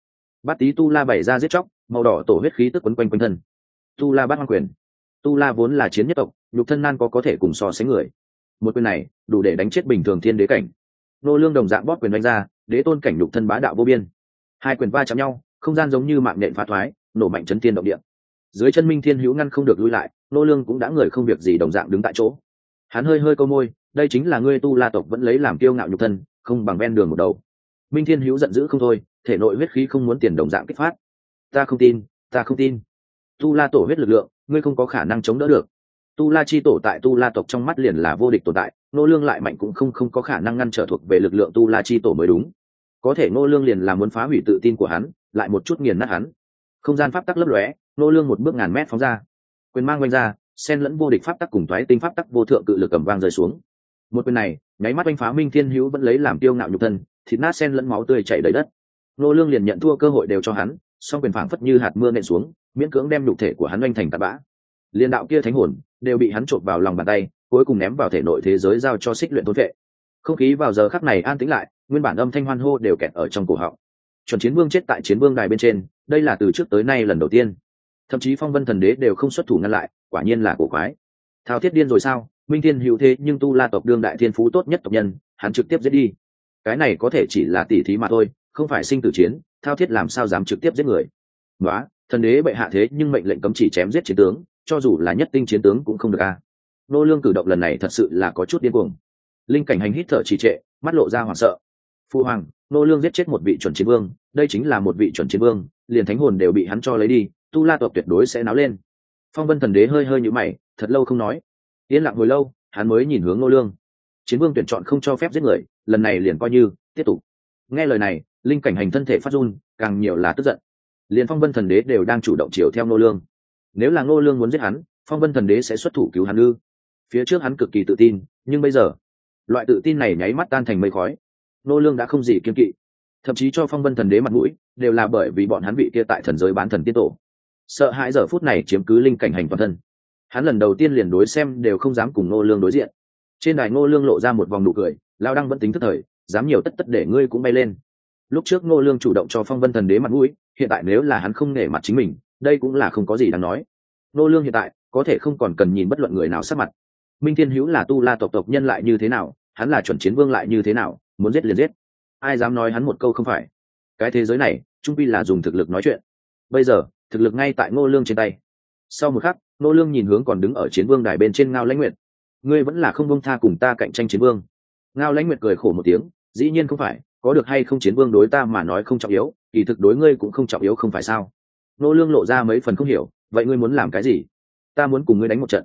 Bát tý tu la bày ra giết chóc, màu đỏ tổ huyết khí tức quấn quanh quanh thân. Tu la bắt hoang quyền. Tu la vốn là chiến nhất tộc, nhục thân nan có có thể cùng so sánh người. Một quyền này, đủ để đánh chết bình thường thiên đế cảnh. Nô lương đồng dạng bóp quyền đánh ra, đế tôn cảnh nhục thân bá đạo vô biên. Hai quyền va chạm nhau, không gian giống như mạng nện phá thoái, nổ mạnh chấn thiên động địa. Dưới chân minh thiên hữu ngăn không được lui lại, nô lương cũng đã người không việc gì đồng dạng đứng tại chỗ. Hắn hơi hơi câu môi, đây chính là ngươi tu la tộc vẫn lấy làm kiêu ngạo nhục thân không bằng ven đường một đầu. Minh thiên hữu giận dữ không thôi, thể nội huyết khí không muốn tiền đồng dạng kích phát. Ta không tin, ta không tin. Tu la tổ huyết lực lượng, ngươi không có khả năng chống đỡ được. Tu la chi tổ tại tu la tộc trong mắt liền là vô địch tồn tại nô lương lại mạnh cũng không không có khả năng ngăn trở thuộc về lực lượng tu la chi tổ mới đúng. Có thể nô lương liền là muốn phá hủy tự tin của hắn, lại một chút nghiền nát hắn. Không gian pháp tắc lấp lóe nô lương một bước ngàn mét phóng ra. Quyền mang quanh ra sen lẫn vô địch pháp tắc cùng thoái tinh pháp tắc vô thượng cự lực cầm vang rơi xuống một quyền này, nháy mắt anh phá minh thiên hữu vẫn lấy làm tiêu ngạo nhục thân, thịt nát sen lẫn máu tươi chảy đầy đất. Nô lương liền nhận thua cơ hội đều cho hắn, song quyền phảng phất như hạt mưa nện xuống, miễn cưỡng đem nhục thể của hắn oanh thành tạt bã. Liên đạo kia thánh hồn đều bị hắn trộn vào lòng bàn tay, cuối cùng ném vào thể nội thế giới giao cho xích luyện thôn vệ. Không khí vào giờ khắc này an tĩnh lại, nguyên bản âm thanh hoan hô đều kẹt ở trong cổ họng. Chuẩn chiến vương chết tại chiến vương đài bên trên, đây là từ trước tới nay lần đầu tiên. Thậm chí phong vân thần đế đều không xuất thủ ngăn lại, quả nhiên là cổ quái. Thao thiết điên rồi sao? Minh thiên hữu thế, nhưng tu la tộc đương đại thiên phú tốt nhất tộc nhân, hắn trực tiếp giết đi. Cái này có thể chỉ là tỉ thí mà thôi, không phải sinh tử chiến, thao thiết làm sao dám trực tiếp giết người. Nói thần đế bệ hạ thế, nhưng mệnh lệnh cấm chỉ chém giết chiến tướng, cho dù là nhất tinh chiến tướng cũng không được a. Nô lương cử động lần này thật sự là có chút điên cuồng. Linh cảnh hành hít thở trì trệ, mắt lộ ra hoảng sợ. Phu hoàng, nô lương giết chết một vị chuẩn chiến vương, đây chính là một vị chuẩn chiến vương, liền thánh hồn đều bị hắn cho lấy đi, tu la tộc tuyệt đối sẽ náo lên. Phong vân thần đế hơi hơi nhũ mày, thật lâu không nói yên lặng hồi lâu, hắn mới nhìn hướng nô lương. Chiến vương tuyển chọn không cho phép giết người, lần này liền coi như tiếp tục. Nghe lời này, linh cảnh hành thân thể phát run, càng nhiều là tức giận. Liền phong vân thần đế đều đang chủ động chiều theo nô lương. Nếu là nô lương muốn giết hắn, phong vân thần đế sẽ xuất thủ cứu hắn ư? Phía trước hắn cực kỳ tự tin, nhưng bây giờ, loại tự tin này nháy mắt tan thành mây khói. Nô lương đã không gì kiên kỵ. Thậm chí cho phong vân thần đế mặt mũi, đều là bởi vì bọn hắn bị kia tại thần giới bán thần tiên tổ. Sợ hãi giờ phút này chiếm cứ linh cảnh hành toàn thân hắn lần đầu tiên liền đối xem đều không dám cùng nô lương đối diện. Trên đài nô lương lộ ra một vòng nụ cười, lao đăng vẫn tính thức thời, dám nhiều tất tất để ngươi cũng bay lên. Lúc trước nô lương chủ động cho phong vân thần đế mặt mũi, hiện tại nếu là hắn không nể mặt chính mình, đây cũng là không có gì đáng nói. Nô lương hiện tại, có thể không còn cần nhìn bất luận người nào sát mặt. Minh thiên hữu là tu la tộc tộc nhân lại như thế nào, hắn là chuẩn chiến vương lại như thế nào, muốn giết liền giết. Ai dám nói hắn một câu không phải. Cái thế giới này, trung pi là dùng thực lực nói chuyện. Bây giờ, thực lực ngay tại ngô lương trên tay. Sau một khắc Nô lương nhìn hướng còn đứng ở chiến vương đài bên trên ngao lãnh nguyệt. Ngươi vẫn là không bông tha cùng ta cạnh tranh chiến vương. Ngao lãnh nguyệt cười khổ một tiếng, dĩ nhiên không phải, có được hay không chiến vương đối ta mà nói không trọng yếu, kỳ thực đối ngươi cũng không trọng yếu không phải sao. Nô lương lộ ra mấy phần không hiểu, vậy ngươi muốn làm cái gì? Ta muốn cùng ngươi đánh một trận.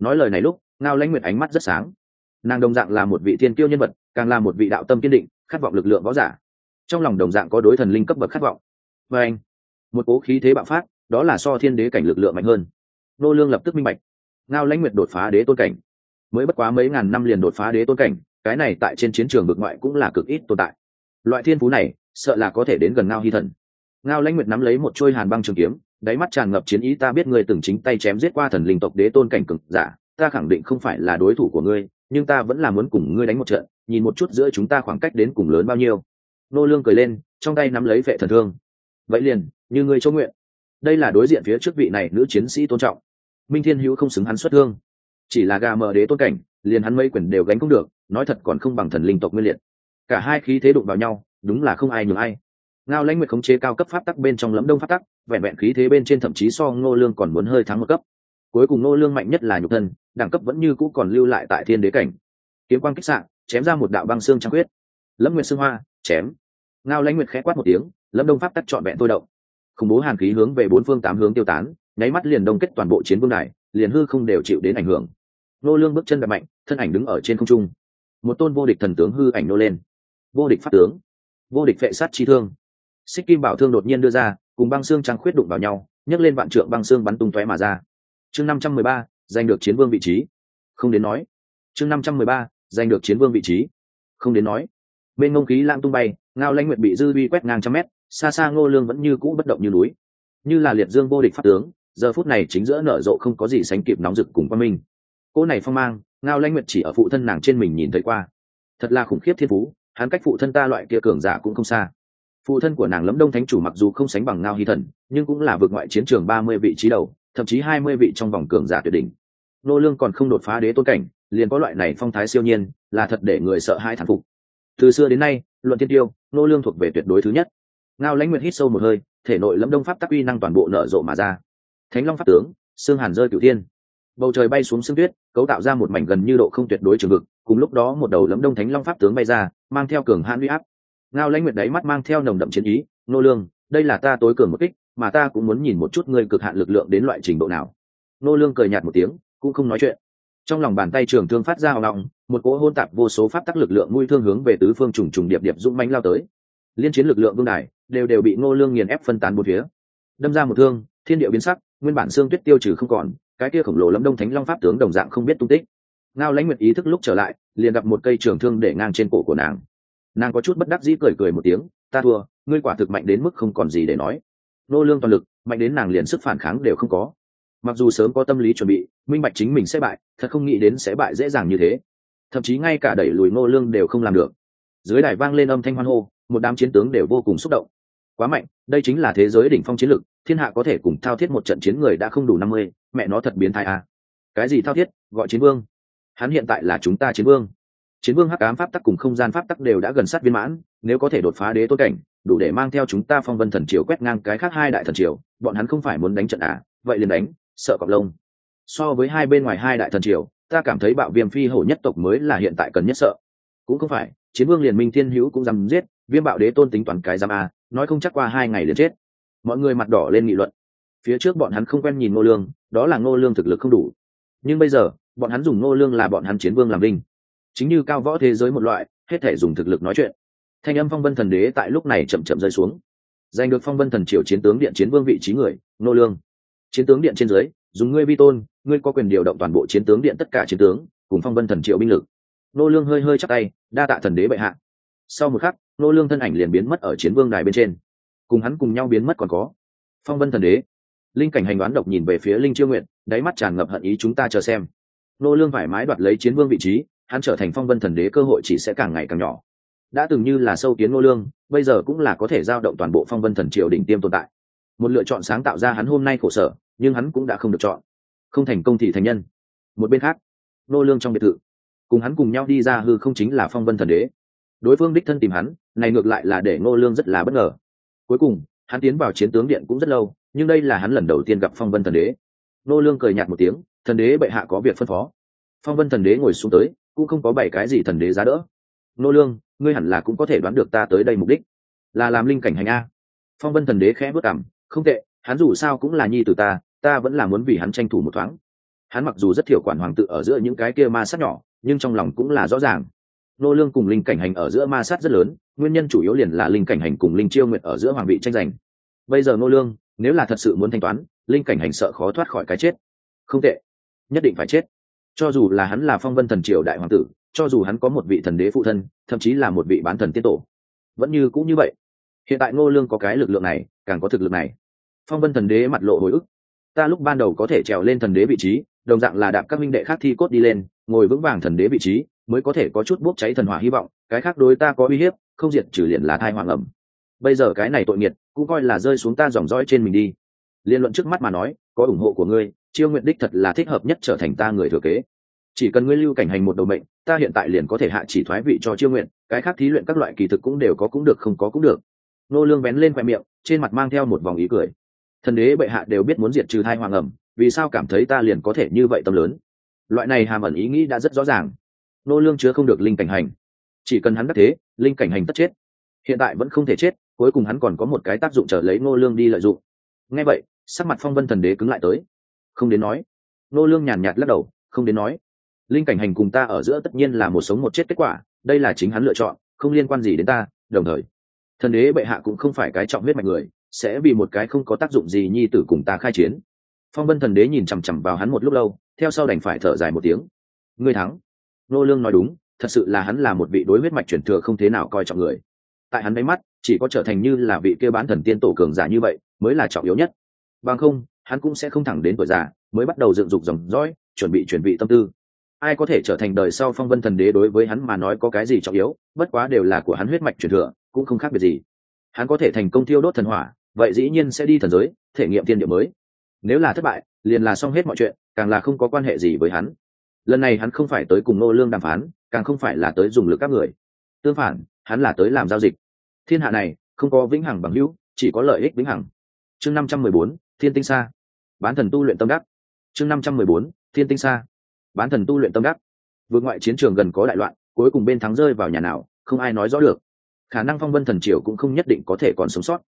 Nói lời này lúc, ngao lãnh nguyệt ánh mắt rất sáng. Nàng đồng dạng là một vị thiên tiêu nhân vật, càng là một vị đạo tâm kiên định, khát vọng lực lượng võ giả. Trong lòng đồng dạng có đối thần linh cấp bậc khát vọng. Và anh, một cố khí thế bạo phát, đó là so thiên đế cảnh lực lượng mạnh hơn nô lương lập tức minh bạch. Ngao lãnh nguyệt đột phá đế tôn cảnh. Mới bất quá mấy ngàn năm liền đột phá đế tôn cảnh, cái này tại trên chiến trường vực ngoại cũng là cực ít tồn tại. Loại thiên phú này, sợ là có thể đến gần ngao hy thần. Ngao lãnh nguyệt nắm lấy một trôi hàn băng trường kiếm, đáy mắt tràn ngập chiến ý, ta biết ngươi từng chính tay chém giết qua thần linh tộc đế tôn cảnh cực giả, ta khẳng định không phải là đối thủ của ngươi, nhưng ta vẫn là muốn cùng ngươi đánh một trận, nhìn một chút giữa chúng ta khoảng cách đến cùng lớn bao nhiêu. Nô lương cười lên, trong tay nắm lấy vệ thần thương. Vậy liền, như ngươi cho nguyện. Đây là đối diện phía trước vị này nữ chiến sĩ tôn trọng minh thiên hữu không xứng hắn xuất thương chỉ là gà mờ đế tôn cảnh, liền hắn mấy quyền đều gánh không được, nói thật còn không bằng thần linh tộc nguyên liệt. Cả hai khí thế đụng vào nhau, đúng là không ai nhường ai. Ngao lãnh nguyệt khống chế cao cấp pháp tắc bên trong lẫm đông pháp tắc, vẹn vẹn khí thế bên trên thậm chí so ngô lương còn muốn hơi thắng một cấp. Cuối cùng ngô lương mạnh nhất là nhục thân, đẳng cấp vẫn như cũ còn lưu lại tại thiên đế cảnh. Kiếm quang kích sạng chém ra một đạo băng xương trăng huyết. Lâm nguyệt xương hoa, chém. Ngao lãnh nguyệt khẽ quát một tiếng lâm đông pháp tắc trọn vẹn tôi động. Khủng bố hàn khí hướng về bốn phương tám hướng tiêu tán nháy mắt liền đông kết toàn bộ chiến vương đài, liền hư không đều chịu đến ảnh hưởng. Nô lương bước chân đập mạnh, thân ảnh đứng ở trên không trung. Một tôn vô địch thần tướng hư ảnh nô lên. Vô địch pháp tướng, vô địch vệ sát chi thương. Xích kim bảo thương đột nhiên đưa ra, cùng băng xương trắng khuyết đụng vào nhau, nhấc lên vạn trượng băng xương bắn tung tóe mà ra. Chương năm trăm mười ba, giành được chiến vương vị trí. Không đến nói. Chương năm trăm mười ba, giành được chiến vương vị trí. Không đến nói. Bên ngông khí lang tung bay, ngao lãnh nguyệt bị dư vi quét ngang trăm mét, xa xa ngô lương vẫn như cũ bất động như núi. Như là liệt dương vô địch pháp tướng giờ phút này chính giữa nở rộ không có gì sánh kịp nóng rực cùng quan minh. Cô này phong mang, ngao lãnh nguyệt chỉ ở phụ thân nàng trên mình nhìn thấy qua. Thật là khủng khiếp thiên phú, hắn cách phụ thân ta loại kia cường giả cũng không xa. Phụ thân của nàng lẫm đông thánh chủ mặc dù không sánh bằng ngao hy thần, nhưng cũng là vượt ngoại chiến trường ba mươi vị trí đầu, thậm chí hai mươi vị trong vòng cường giả tuyệt đỉnh. Nô lương còn không đột phá đế tôn cảnh, liền có loại này phong thái siêu nhiên, là thật để người sợ hai thản phục. Từ xưa đến nay, luận thiên tiêu, nô lương thuộc về tuyệt đối thứ nhất. Ngao lãnh nguyệt hít sâu một hơi, thể nội lâm đông pháp tắc uy năng toàn bộ nở rộ mà ra thánh long pháp tướng xương hàn rơi cửu thiên. Bầu trời bay xuống xương tuyết, cấu tạo ra một mảnh gần như độ không tuyệt đối trường vực, cùng lúc đó một đầu lấm đông thánh long pháp tướng bay ra, mang theo cường hãn uy áp. Ngao lãnh nguyệt đáy mắt mang theo nồng đậm chiến ý, nô lương, đây là ta tối cường một kích, mà ta cũng muốn nhìn một chút ngươi cực hạn lực lượng đến loại trình độ nào. Nô lương cười nhạt một tiếng, cũng không nói chuyện. Trong lòng bàn tay trường thương phát ra hào động một cỗ hôn tạp vô số pháp tắc lực lượng nguy thương hướng về tứ phương trùng trùng điệp điệp dũng mãnh lao tới. Liên chiến lực lượng vương đài đều đều bị nô lương nghiền ép phân tán một phía. Đâm ra một thương, thiên địa biến sắc nguyên bản xương tuyết tiêu trừ không còn, cái kia khổng lồ lâm đông thánh long pháp tướng đồng dạng không biết tung tích. Ngao lãnh nguyệt ý thức lúc trở lại, liền gặp một cây trường thương để ngang trên cổ của nàng. Nàng có chút bất đắc dĩ cười cười một tiếng, ta thua, ngươi quả thực mạnh đến mức không còn gì để nói. Nô lương toàn lực, mạnh đến nàng liền sức phản kháng đều không có. Mặc dù sớm có tâm lý chuẩn bị, minh bạch chính mình sẽ bại, thật không nghĩ đến sẽ bại dễ dàng như thế. Thậm chí ngay cả đẩy lùi nô lương đều không làm được. Dưới đài vang lên âm thanh hoan hô, một đám chiến tướng đều vô cùng xúc động quá mạnh, đây chính là thế giới đỉnh phong chiến lực thiên hạ có thể cùng thao thiết một trận chiến người đã không đủ năm mươi, mẹ nó thật biến thái à. cái gì thao thiết? Gọi chiến vương. Hắn hiện tại là chúng ta chiến vương. Chiến vương hắc ám pháp tắc cùng không gian pháp tắc đều đã gần sát viên mãn, nếu có thể đột phá đế tốt cảnh, đủ để mang theo chúng ta phong vân thần triều quét ngang cái khác hai đại thần triều, bọn hắn không phải muốn đánh trận à vậy liền đánh, sợ cọc lông. So với hai bên ngoài hai đại thần triều, ta cảm thấy bạo viêm phi hổ nhất tộc mới là hiện tại cần nhất sợ. Cũng không phải, chiến vương liền minh thiên hữu cũng dám giết viêm bạo đế tôn tính toán cái giam a, nói không chắc qua hai ngày liền chết. Mọi người mặt đỏ lên nghị luận. Phía trước bọn hắn không quen nhìn ngô lương, đó là ngô lương thực lực không đủ. Nhưng bây giờ, bọn hắn dùng ngô lương là bọn hắn chiến vương làm linh chính như cao võ thế giới một loại, hết thể dùng thực lực nói chuyện. Thanh âm phong vân thần đế tại lúc này chậm chậm rơi xuống. Giành được phong vân thần triều chiến tướng điện chiến vương vị trí người, ngô lương. Chiến tướng điện trên dưới, dùng ngươi vi tôn, ngươi có quyền điều động toàn bộ chiến tướng điện tất cả chiến tướng, cùng phong vân thần triều binh lực. Ngô lương hơi hơi chắc tay, đa tạ thần đế bệ hạ sau một khắc nô lương thân ảnh liền biến mất ở chiến vương đài bên trên. Cùng hắn cùng nhau biến mất còn có phong vân thần đế. Linh cảnh hành đoán độc nhìn về phía linh chiêu nguyện đáy mắt tràn ngập hận ý chúng ta chờ xem. Nô lương vải mái đoạt lấy chiến vương vị trí, hắn trở thành phong vân thần đế cơ hội chỉ sẽ càng ngày càng nhỏ. Đã từng như là sâu kiến nô lương, bây giờ cũng là có thể giao động toàn bộ phong vân thần triều đỉnh tiêm tồn tại. Một lựa chọn sáng tạo ra hắn hôm nay khổ sở, nhưng hắn cũng đã không được chọn. Không thành công thì thành nhân. Một bên khác nô lương trong biệt thự, cùng hắn cùng nhau đi ra hư không chính là phong vân thần đế đối phương đích thân tìm hắn, này ngược lại là để Ngô lương rất là bất ngờ. Cuối cùng, hắn tiến vào chiến tướng điện cũng rất lâu, nhưng đây là hắn lần đầu tiên gặp phong vân thần đế. Ngô lương cười nhạt một tiếng, thần đế bệ hạ có việc phân phó. Phong vân thần đế ngồi xuống tới, cũng không có bảy cái gì thần đế giá đỡ. Ngô lương, ngươi hẳn là cũng có thể đoán được ta tới đây mục đích. Là làm linh cảnh hành a. Phong vân thần đế khẽ bước cằm, không tệ, hắn dù sao cũng là nhi tử ta ta vẫn là muốn vì hắn tranh thủ một thoáng. Hắn mặc dù rất thiểu quản hoàng tự ở giữa những cái kia ma sát nhỏ, nhưng trong lòng cũng là rõ ràng nô lương cùng linh cảnh hành ở giữa ma sát rất lớn, nguyên nhân chủ yếu liền là linh cảnh hành cùng linh chiêu nguyện ở giữa hoàng vị tranh giành. Bây giờ nô lương, nếu là thật sự muốn thanh toán, linh cảnh hành sợ khó thoát khỏi cái chết. Không tệ. Nhất định phải chết. Cho dù là hắn là phong vân thần triều đại hoàng tử, cho dù hắn có một vị thần đế phụ thân, thậm chí là một vị bán thần tiên tổ, vẫn như cũng như vậy. Hiện tại ngô lương có cái lực lượng này, càng có thực lực này. Phong vân thần đế mặt lộ hồi ức. Ta lúc ban đầu có thể trèo lên thần đế vị trí, đồng dạng là đạp các minh đệ khác thi cốt đi lên ngồi vững vàng thần đế vị trí, mới có thể có chút bốc cháy thần hỏa hy vọng, cái khác đối ta có uy hiếp, không diệt trừ liền là thai hoàng ẩm. Bây giờ cái này tội nghiệt, cũng coi là rơi xuống ta dòng dõi trên mình đi. Liên luận trước mắt mà nói, có ủng hộ của ngươi, chiêu nguyện đích thật là thích hợp nhất trở thành ta người thừa kế. Chỉ cần ngươi lưu cảnh hành một đầu mệnh, ta hiện tại liền có thể hạ chỉ thoái vị cho chiêu nguyện cái khác thí luyện các loại kỳ thực cũng đều có cũng được, không có cũng được. Nô lương vén lên khoe miệng, trên mặt mang theo một vòng ý cười. Thần đế bệ hạ đều biết muốn diệt trừ thai hoàng ẩm, vì sao cảm thấy ta liền có thể như vậy tâm lớn? Loại này hàm ẩn ý nghĩ đã rất rõ ràng. Nô lương chứa không được linh cảnh hành. Chỉ cần hắn đắc thế, linh cảnh hành tất chết. Hiện tại vẫn không thể chết, cuối cùng hắn còn có một cái tác dụng trở lấy nô lương đi lợi dụng. Nghe vậy, sắc mặt phong vân thần đế cứng lại tới. Không đến nói. Nô lương nhàn nhạt lắc đầu, không đến nói. Linh cảnh hành cùng ta ở giữa tất nhiên là một sống một chết kết quả, đây là chính hắn lựa chọn, không liên quan gì đến ta, đồng thời. Thần đế bệ hạ cũng không phải cái trọng huyết mạch người, sẽ vì một cái không có tác dụng gì nhi tử cùng ta khai chiến. Phong vân thần đế nhìn chằm chằm vào hắn một lúc lâu theo sau đành phải thở dài một tiếng. Ngươi thắng. Nô lương nói đúng, thật sự là hắn là một vị đối huyết mạch truyền thừa không thế nào coi trọng người. Tại hắn đáy mắt, chỉ có trở thành như là vị kia bán thần tiên tổ cường giả như vậy mới là trọng yếu nhất. Bằng không, hắn cũng sẽ không thẳng đến tuổi già, mới bắt đầu dựng dục dòng dõi, chuẩn bị chuẩn bị tâm tư. Ai có thể trở thành đời sau phong vân thần đế đối với hắn mà nói có cái gì trọng yếu, bất quá đều là của hắn huyết mạch truyền thừa, cũng không khác biệt gì. Hắn có thể thành công thiêu đốt thần hỏa, vậy dĩ nhiên sẽ đi thần giới, thể nghiệm tiên địa mới. Nếu là thất bại, liền là xong hết mọi chuyện càng là không có quan hệ gì với hắn. Lần này hắn không phải tới cùng nô lương đàm phán, càng không phải là tới dùng lực các người. Tương phản, hắn là tới làm giao dịch. Thiên hạ này, không có vĩnh hằng bằng hữu, chỉ có lợi ích vĩnh hằng. Chương năm trăm mười bốn, thiên tinh sa. Bán thần tu luyện tâm đắc. Chương năm trăm mười bốn, thiên tinh sa. Bán thần tu luyện tâm đắc. Vượt ngoại chiến trường gần có đại loạn, cuối cùng bên thắng rơi vào nhà nào, không ai nói rõ được. Khả năng phong vân thần triều cũng không nhất định có thể còn sống sót.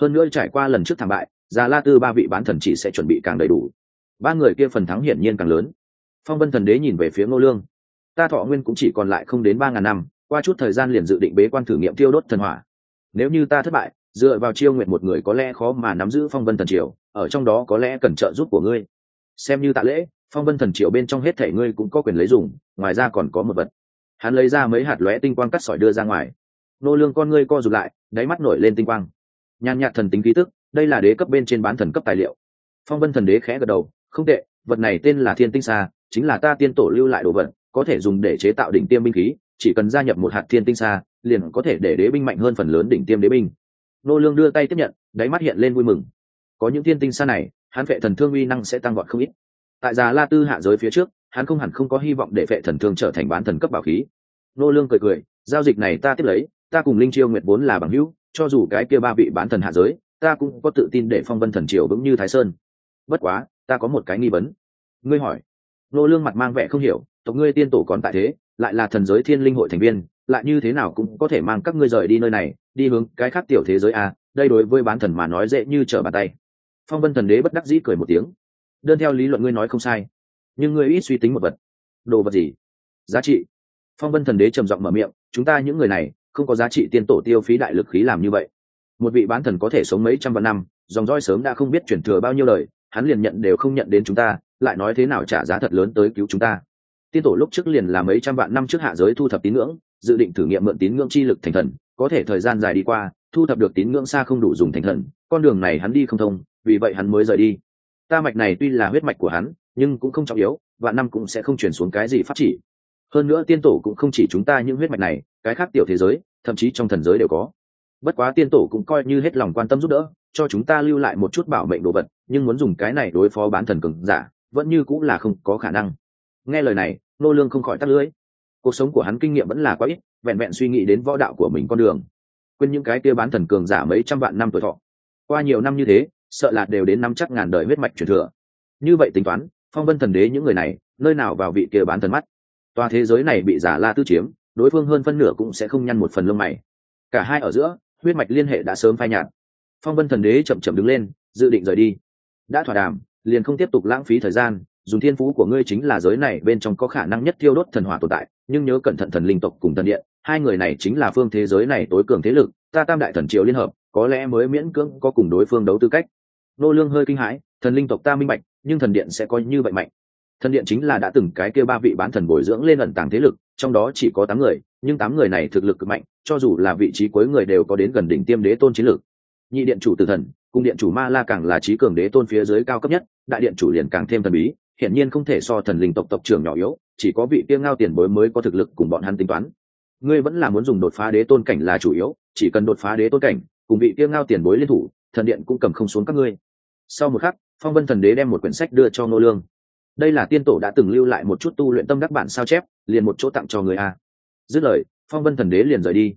Hơn nữa trải qua lần trước thảm bại già la tư ba vị bán thần chỉ sẽ chuẩn bị càng đầy đủ ba người kia phần thắng hiển nhiên càng lớn. Phong vân thần đế nhìn về phía ngô lương. Ta thọ nguyên cũng chỉ còn lại không đến ba ngàn năm, qua chút thời gian liền dự định bế quan thử nghiệm tiêu đốt thần hỏa. Nếu như ta thất bại, dựa vào chiêu nguyện một người có lẽ khó mà nắm giữ phong vân thần triều, ở trong đó có lẽ cần trợ giúp của ngươi. Xem như tạ lễ, phong vân thần triều bên trong hết thể ngươi cũng có quyền lấy dùng, ngoài ra còn có một vật. Hắn lấy ra mấy hạt lóe tinh quang cắt sỏi đưa ra ngoài. Nô lương con ngươi co rụt lại, đáy mắt nổi lên tinh quang. Nhàn nhạt thần tính khí tức, đây là đế cấp bên trên bán thần cấp tài liệu. Phong vân thần đế khẽ gật đầu không tệ, vật này tên là thiên tinh xa chính là ta tiên tổ lưu lại đồ vật, có thể dùng để chế tạo đỉnh tiêm binh khí, chỉ cần gia nhập một hạt thiên tinh xa liền có thể để đế binh mạnh hơn phần lớn đỉnh tiêm đế binh. Nô lương đưa tay tiếp nhận, đáy mắt hiện lên vui mừng. Có những thiên tinh xa này, hắn vệ thần thương uy năng sẽ tăng vọt không ít. Tại già la tư hạ giới phía trước, hắn không hẳn không có hy vọng để vệ thần thương trở thành bán thần cấp bảo khí. Nô lương cười cười, giao dịch này ta tiếp lấy, ta cùng linh chiêu nguyệt vốn là bằng hữu, cho dù cái kia ba vị bán thần hạ giới, ta cũng có tự tin để phong vân thần triều vững như thái sơn. Bất quá ta có một cái nghi vấn. Ngươi hỏi. Nô lương mặt mang vẻ không hiểu tộc ngươi tiên tổ còn tại thế lại là thần giới thiên linh hội thành viên lại như thế nào cũng có thể mang các ngươi rời đi nơi này đi hướng cái khác tiểu thế giới à, đây đối với bán thần mà nói dễ như trở bàn tay. Phong vân thần đế bất đắc dĩ cười một tiếng. Đơn theo lý luận ngươi nói không sai nhưng ngươi ít suy tính một vật. Đồ vật gì? Giá trị. Phong vân thần đế trầm giọng mở miệng chúng ta những người này không có giá trị tiên tổ tiêu phí đại lực khí làm như vậy. Một vị bán thần có thể sống mấy trăm vạn năm dòng roi sớm đã không biết chuyển thừa bao nhiêu lời hắn liền nhận đều không nhận đến chúng ta, lại nói thế nào trả giá thật lớn tới cứu chúng ta. Tiên tổ lúc trước liền là mấy trăm vạn năm trước hạ giới thu thập tín ngưỡng, dự định thử nghiệm mượn tín ngưỡng chi lực thành thần, có thể thời gian dài đi qua, thu thập được tín ngưỡng xa không đủ dùng thành thần, con đường này hắn đi không thông, vì vậy hắn mới rời đi. Ta mạch này tuy là huyết mạch của hắn, nhưng cũng không trọng yếu, vạn năm cũng sẽ không chuyển xuống cái gì phát chỉ. Hơn nữa tiên tổ cũng không chỉ chúng ta những huyết mạch này, cái khác tiểu thế giới, thậm chí trong thần giới đều có bất quá tiên tổ cũng coi như hết lòng quan tâm giúp đỡ, cho chúng ta lưu lại một chút bảo mệnh đồ vật, nhưng muốn dùng cái này đối phó bán thần cường giả, vẫn như cũng là không có khả năng. Nghe lời này, nô lương không khỏi tắt lưỡi. Cuộc sống của hắn kinh nghiệm vẫn là quá ít, vẹn vẹn suy nghĩ đến võ đạo của mình con đường. Quên những cái kia bán thần cường giả mấy trăm vạn năm tuổi thọ. Qua nhiều năm như thế, sợ là đều đến năm chắc ngàn đời huyết mạch truyền thừa. Như vậy tính toán, phong vân thần đế những người này, nơi nào vào vị kia bán thần mắt? Tòa thế giới này bị giả la tư chiếm, đối phương hơn phân nửa cũng sẽ không nhăn một phần lông mày. Cả hai ở giữa huyết mạch liên hệ đã sớm phai nhạt. Phong vân thần đế chậm chậm đứng lên, dự định rời đi. Đã thỏa đàm, liền không tiếp tục lãng phí thời gian, dùng thiên phú của ngươi chính là giới này bên trong có khả năng nhất thiêu đốt thần hỏa tồn tại, nhưng nhớ cẩn thận thần linh tộc cùng thần điện, hai người này chính là phương thế giới này tối cường thế lực, ta tam đại thần triều liên hợp, có lẽ mới miễn cưỡng có cùng đối phương đấu tư cách. Nô lương hơi kinh hãi, thần linh tộc ta minh bạch, nhưng thần điện sẽ có như vậy mạnh. Thần điện chính là đã từng cái kia ba vị bán thần bồi dưỡng lên ẩn tàng thế lực, trong đó chỉ có tám người, nhưng tám người này thực lực cực mạnh cho dù là vị trí cuối người đều có đến gần đỉnh tiêm đế tôn chiến lực nhị điện chủ tử thần, cung điện chủ ma la càng là trí cường đế tôn phía dưới cao cấp nhất, đại điện chủ liền càng thêm thần bí, hiển nhiên không thể so thần linh tộc tộc trưởng nhỏ yếu, chỉ có vị tiêu ngao tiền bối mới có thực lực cùng bọn hắn tính toán. Ngươi vẫn là muốn dùng đột phá đế tôn cảnh là chủ yếu, chỉ cần đột phá đế tôn cảnh, cùng vị tiêu ngao tiền bối liên thủ, thần điện cũng cầm không xuống các ngươi. Sau một khắc, phong vân thần đế đem một quyển sách đưa cho nô lương. Đây là tiên tổ đã từng lưu lại một chút tu luyện tâm đắc bản sao chép, liền một chỗ tặng cho người a. Dứt lời phong vân thần đế liền rời đi.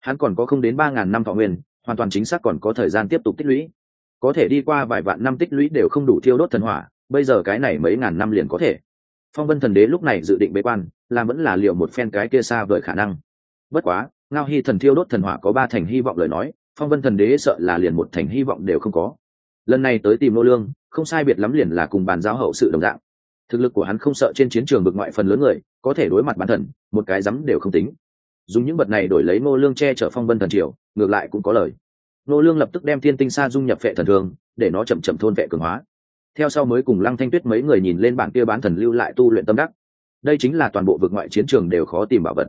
Hắn còn có không đến ba ngàn năm thọ nguyên, hoàn toàn chính xác còn có thời gian tiếp tục tích lũy. Có thể đi qua vài vạn năm tích lũy đều không đủ thiêu đốt thần hỏa, bây giờ cái này mấy ngàn năm liền có thể. Phong vân thần đế lúc này dự định bế quan, làm vẫn là liệu một phen cái kia xa vời khả năng. Bất quá, ngao hy thần thiêu đốt thần hỏa có ba thành hy vọng lời nói, phong vân thần đế sợ là liền một thành hy vọng đều không có. Lần này tới tìm nô lương, không sai biệt lắm liền là cùng bàn giao hậu sự đồng dạng. Thực lực của hắn không sợ trên chiến trường bực ngoại phần lớn người, có thể đối mặt bản thần, một cái dám đều không tính dùng những vật này đổi lấy nô lương che chở phong vân thần triều, ngược lại cũng có lời. Nô lương lập tức đem thiên tinh sa dung nhập phệ thần thường, để nó chậm chậm thôn vệ cường hóa. Theo sau mới cùng lăng thanh tuyết mấy người nhìn lên bảng kia bán thần lưu lại tu luyện tâm đắc. Đây chính là toàn bộ vực ngoại chiến trường đều khó tìm bảo vật.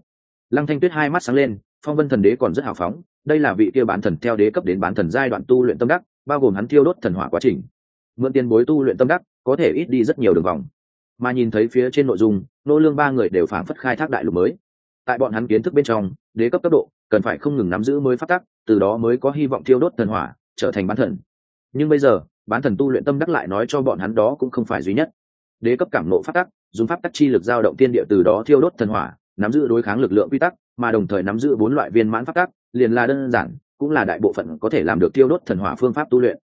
Lăng thanh tuyết hai mắt sáng lên, phong vân thần đế còn rất hào phóng, đây là vị kia bán thần theo đế cấp đến bán thần giai đoạn tu luyện tâm đắc, bao gồm hắn thiêu đốt thần hỏa quá trình. Mượn tiền bối tu luyện tâm đắc, có thể ít đi rất nhiều đường vòng. Mà nhìn thấy phía trên nội dung nô lương ba người đều phản phất khai thác đại lục mới tại bọn hắn kiến thức bên trong, đế cấp cấp độ, cần phải không ngừng nắm giữ mới phát tác từ đó mới có hy vọng thiêu đốt thần hỏa, trở thành bán thần. Nhưng bây giờ, bán thần tu luyện tâm đắc lại nói cho bọn hắn đó cũng không phải duy nhất. Đế cấp cảm nộ phát tắc, dùng pháp tắc chi lực giao động tiên địa từ đó thiêu đốt thần hỏa, nắm giữ đối kháng lực lượng quy tắc, mà đồng thời nắm giữ bốn loại viên mãn pháp tắc, liền là đơn giản, cũng là đại bộ phận có thể làm được thiêu đốt thần hỏa phương pháp tu luyện.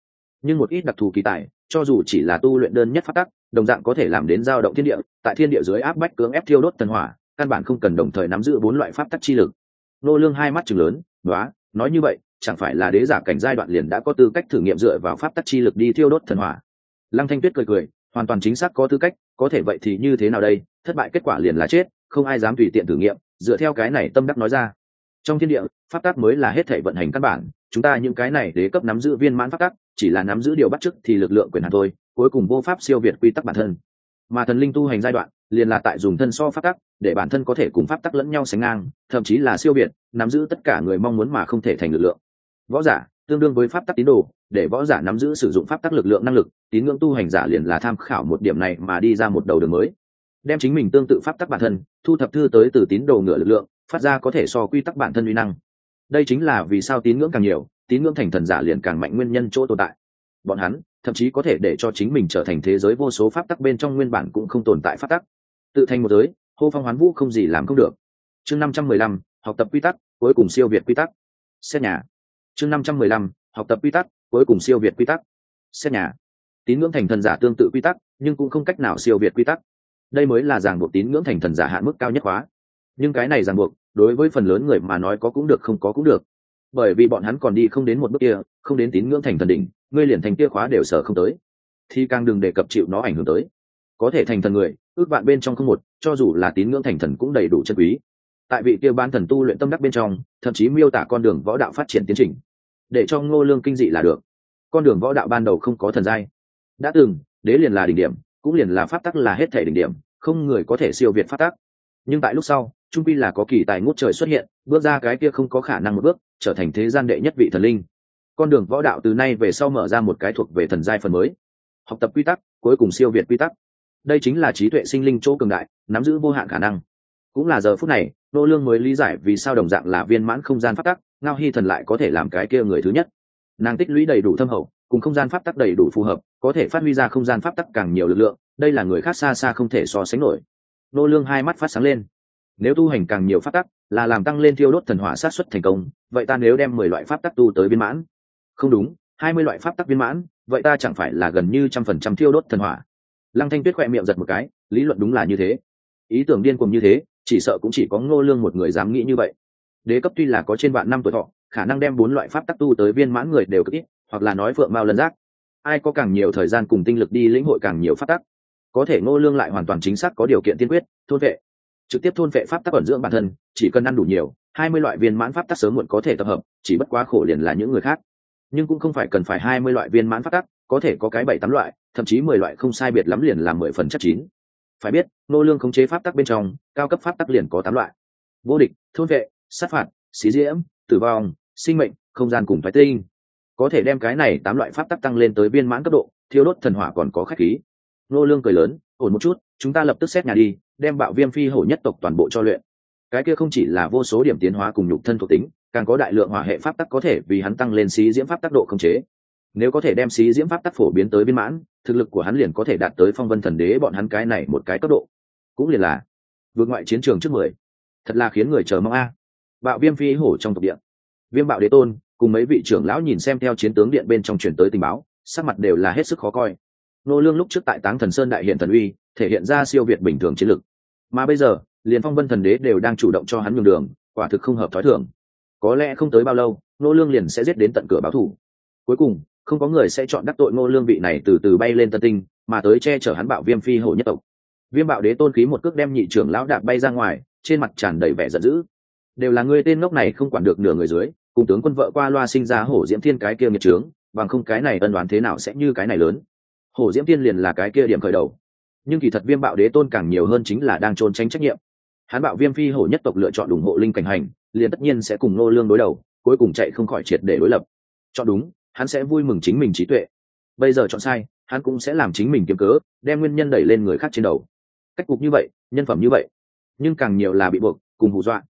Nhưng một ít đặc thù kỳ tài, cho dù chỉ là tu luyện đơn nhất pháp tắc, đồng dạng có thể làm đến giao động thiên địa, tại thiên địa dưới áp bách cưỡng ép thiêu đốt thần hỏa căn bản không cần đồng thời nắm giữ bốn loại pháp tắc chi lực. Nô lương hai mắt chừng lớn nói nói như vậy, chẳng phải là đế giả cảnh giai đoạn liền đã có tư cách thử nghiệm dựa vào pháp tắc chi lực đi thiêu đốt thần hỏa? Lăng thanh tuyết cười cười, hoàn toàn chính xác có tư cách, có thể vậy thì như thế nào đây? Thất bại kết quả liền là chết, không ai dám tùy tiện thử nghiệm. Dựa theo cái này tâm đắc nói ra. Trong thiên địa, pháp tắc mới là hết thể vận hành căn bản, chúng ta những cái này đế cấp nắm giữ viên mãn pháp tắc, chỉ là nắm giữ điều bắt chước thì lực lượng quyền hạn thôi, cuối cùng vô pháp siêu việt quy tắc bản thân. Mà thần linh tu hành giai đoạn liền là tại dùng thân so pháp tắc để bản thân có thể cùng pháp tắc lẫn nhau sánh ngang thậm chí là siêu biệt, nắm giữ tất cả người mong muốn mà không thể thành lực lượng. Võ giả tương đương với pháp tắc tín đồ để võ giả nắm giữ sử dụng pháp tắc lực lượng năng lực tín ngưỡng tu hành giả liền là tham khảo một điểm này mà đi ra một đầu đường mới. Đem chính mình tương tự pháp tắc bản thân thu thập thư tới từ tín đồ ngựa lực lượng phát ra có thể so quy tắc bản thân uy năng. Đây chính là vì sao tín ngưỡng càng nhiều tín ngưỡng thành thần giả liền càng mạnh nguyên nhân chỗ tồn tại. Bọn hắn thậm chí có thể để cho chính mình trở thành thế giới vô số pháp tắc bên trong nguyên bản cũng không tồn tại pháp tắc tự thành một giới, hô phong hoán vũ không gì làm không được. Chương năm trăm mười lăm, học tập quy tắc, cuối cùng siêu việt quy tắc. Xét nhà. Chương năm trăm mười lăm, học tập quy tắc, cuối cùng siêu việt quy tắc. Xét nhà. Tín ngưỡng thành thần giả tương tự quy tắc, nhưng cũng không cách nào siêu việt quy tắc. Đây mới là ràng buộc tín ngưỡng thành thần giả hạn mức cao nhất hóa. Nhưng cái này ràng buộc, đối với phần lớn người mà nói có cũng được, không có cũng được. Bởi vì bọn hắn còn đi không đến một bước kia, không đến tín ngưỡng thành thần đỉnh, ngươi liền thành kia khóa đều sở không tới. Thì càng đừng đề cập chịu nó ảnh hưởng tới. Có thể thành thần người ước bạn bên trong không một, cho dù là tín ngưỡng thành thần cũng đầy đủ chân quý. Tại vị kia ban thần tu luyện tâm đắc bên trong, thậm chí miêu tả con đường võ đạo phát triển tiến trình, để cho ngô lương kinh dị là được. Con đường võ đạo ban đầu không có thần giai. Đã từng, đế liền là đỉnh điểm, cũng liền là pháp tắc là hết thể đỉnh điểm, không người có thể siêu việt pháp tắc. Nhưng tại lúc sau, trung pi là có kỳ tài ngút trời xuất hiện, bước ra cái kia không có khả năng một bước, trở thành thế gian đệ nhất vị thần linh. Con đường võ đạo từ nay về sau mở ra một cái thuộc về thần giai phần mới. Học tập quy tắc, cuối cùng siêu việt quy tắc đây chính là trí tuệ sinh linh chỗ cường đại, nắm giữ vô hạn khả năng. Cũng là giờ phút này, nô lương mới lý giải vì sao đồng dạng là viên mãn không gian pháp tắc, ngao hy thần lại có thể làm cái kia người thứ nhất. Nàng tích lũy đầy đủ thâm hậu, cùng không gian pháp tắc đầy đủ phù hợp, có thể phát huy ra không gian pháp tắc càng nhiều lực lượng, đây là người khác xa xa không thể so sánh nổi. Nô lương hai mắt phát sáng lên. Nếu tu hành càng nhiều pháp tắc, là làm tăng lên thiêu đốt thần hỏa sát xuất thành công, vậy ta nếu đem mười loại pháp tắc tu tới viên mãn? Không đúng, hai mươi loại pháp tắc viên mãn, vậy ta chẳng phải là gần như trăm phần trăm thiêu đốt thần hỏa? Lăng thanh tuyết khoe miệng giật một cái, lý luận đúng là như thế. Ý tưởng điên cuồng như thế, chỉ sợ cũng chỉ có ngô lương một người dám nghĩ như vậy. Đế cấp tuy là có trên vạn năm tuổi thọ, khả năng đem bốn loại pháp tắc tu tới viên mãn người đều cực ít, hoặc là nói phượng mao lân giác. Ai có càng nhiều thời gian cùng tinh lực đi lĩnh hội càng nhiều pháp tắc? Có thể ngô lương lại hoàn toàn chính xác có điều kiện tiên quyết, thôn vệ. Trực tiếp thôn vệ pháp tắc ẩn dưỡng bản thân, chỉ cần ăn đủ nhiều, hai mươi loại viên mãn pháp tắc sớm muộn có thể tập hợp, chỉ bất quá khổ liền là những người khác. Nhưng cũng không phải cần phải hai mươi loại viên mãn pháp tắc, có thể có cái bảy tám loại thậm chí mười loại không sai biệt lắm liền là mười phần chất chín. Phải biết, nô lương khống chế pháp tắc bên trong, cao cấp pháp tắc liền có tám loại. Vô địch, thôn vệ, sát phạt, xí diễm, tử vong, sinh mệnh, không gian cùng thoái tinh. Có thể đem cái này tám loại pháp tắc tăng lên tới viên mãn cấp độ, thiêu đốt thần hỏa còn có khách khí. Nô lương cười lớn, ổn một chút, chúng ta lập tức xét nhà đi, đem bạo viêm phi hổ nhất tộc toàn bộ cho luyện. Cái kia không chỉ là vô số điểm tiến hóa cùng nhục thân thuộc tính, càng có đại lượng hỏa hệ pháp tắc có thể vì hắn tăng lên xí diễm pháp tắc độ khống chế nếu có thể đem xí diễm pháp tắc phổ biến tới viên mãn, thực lực của hắn liền có thể đạt tới phong vân thần đế bọn hắn cái này một cái cấp độ. Cũng liền là, vượt ngoại chiến trường trước mười. Thật là khiến người chờ mong a. Bạo viêm phi hổ trong tộc điện viêm bạo đế tôn, cùng mấy vị trưởng lão nhìn xem theo chiến tướng điện bên trong chuyển tới tình báo, sắc mặt đều là hết sức khó coi. Nô lương lúc trước tại táng thần sơn đại hiện thần uy, thể hiện ra siêu việt bình thường chiến lực. Mà bây giờ, liền phong vân thần đế đều đang chủ động cho hắn nhường đường, quả thực không hợp thói thường. Có lẽ không tới bao lâu, nô lương liền sẽ giết đến tận cửa báo thủ. Cuối cùng không có người sẽ chọn đắc tội ngô lương vị này từ từ bay lên tân tinh, mà tới che chở hắn bạo viêm phi hổ nhất tộc. Viêm bạo đế tôn khí một cước đem nhị trưởng lão đạp bay ra ngoài, trên mặt tràn đầy vẻ giận dữ. Đều là người tên ngốc này không quản được nửa người dưới, cùng tướng quân vợ qua loa sinh ra hổ diễm thiên cái kia nghiệt trướng, bằng không cái này ân đoán thế nào sẽ như cái này lớn. Hổ diễm thiên liền là cái kia điểm khởi đầu. Nhưng kỳ thật viêm bạo đế tôn càng nhiều hơn chính là đang trốn tránh trách nhiệm. Hắn bạo viêm phi hổ nhất tộc lựa chọn ủng hộ linh cảnh hành, liền tất nhiên sẽ cùng nô lương đối đầu, cuối cùng chạy không khỏi triệt để đối lập. Chọn đúng hắn sẽ vui mừng chính mình trí tuệ. Bây giờ chọn sai hắn cũng sẽ làm chính mình kiếm cớ đem nguyên nhân đẩy lên người khác trên đầu. Cách cục như vậy nhân phẩm như vậy nhưng càng nhiều là bị buộc cùng hù dọa.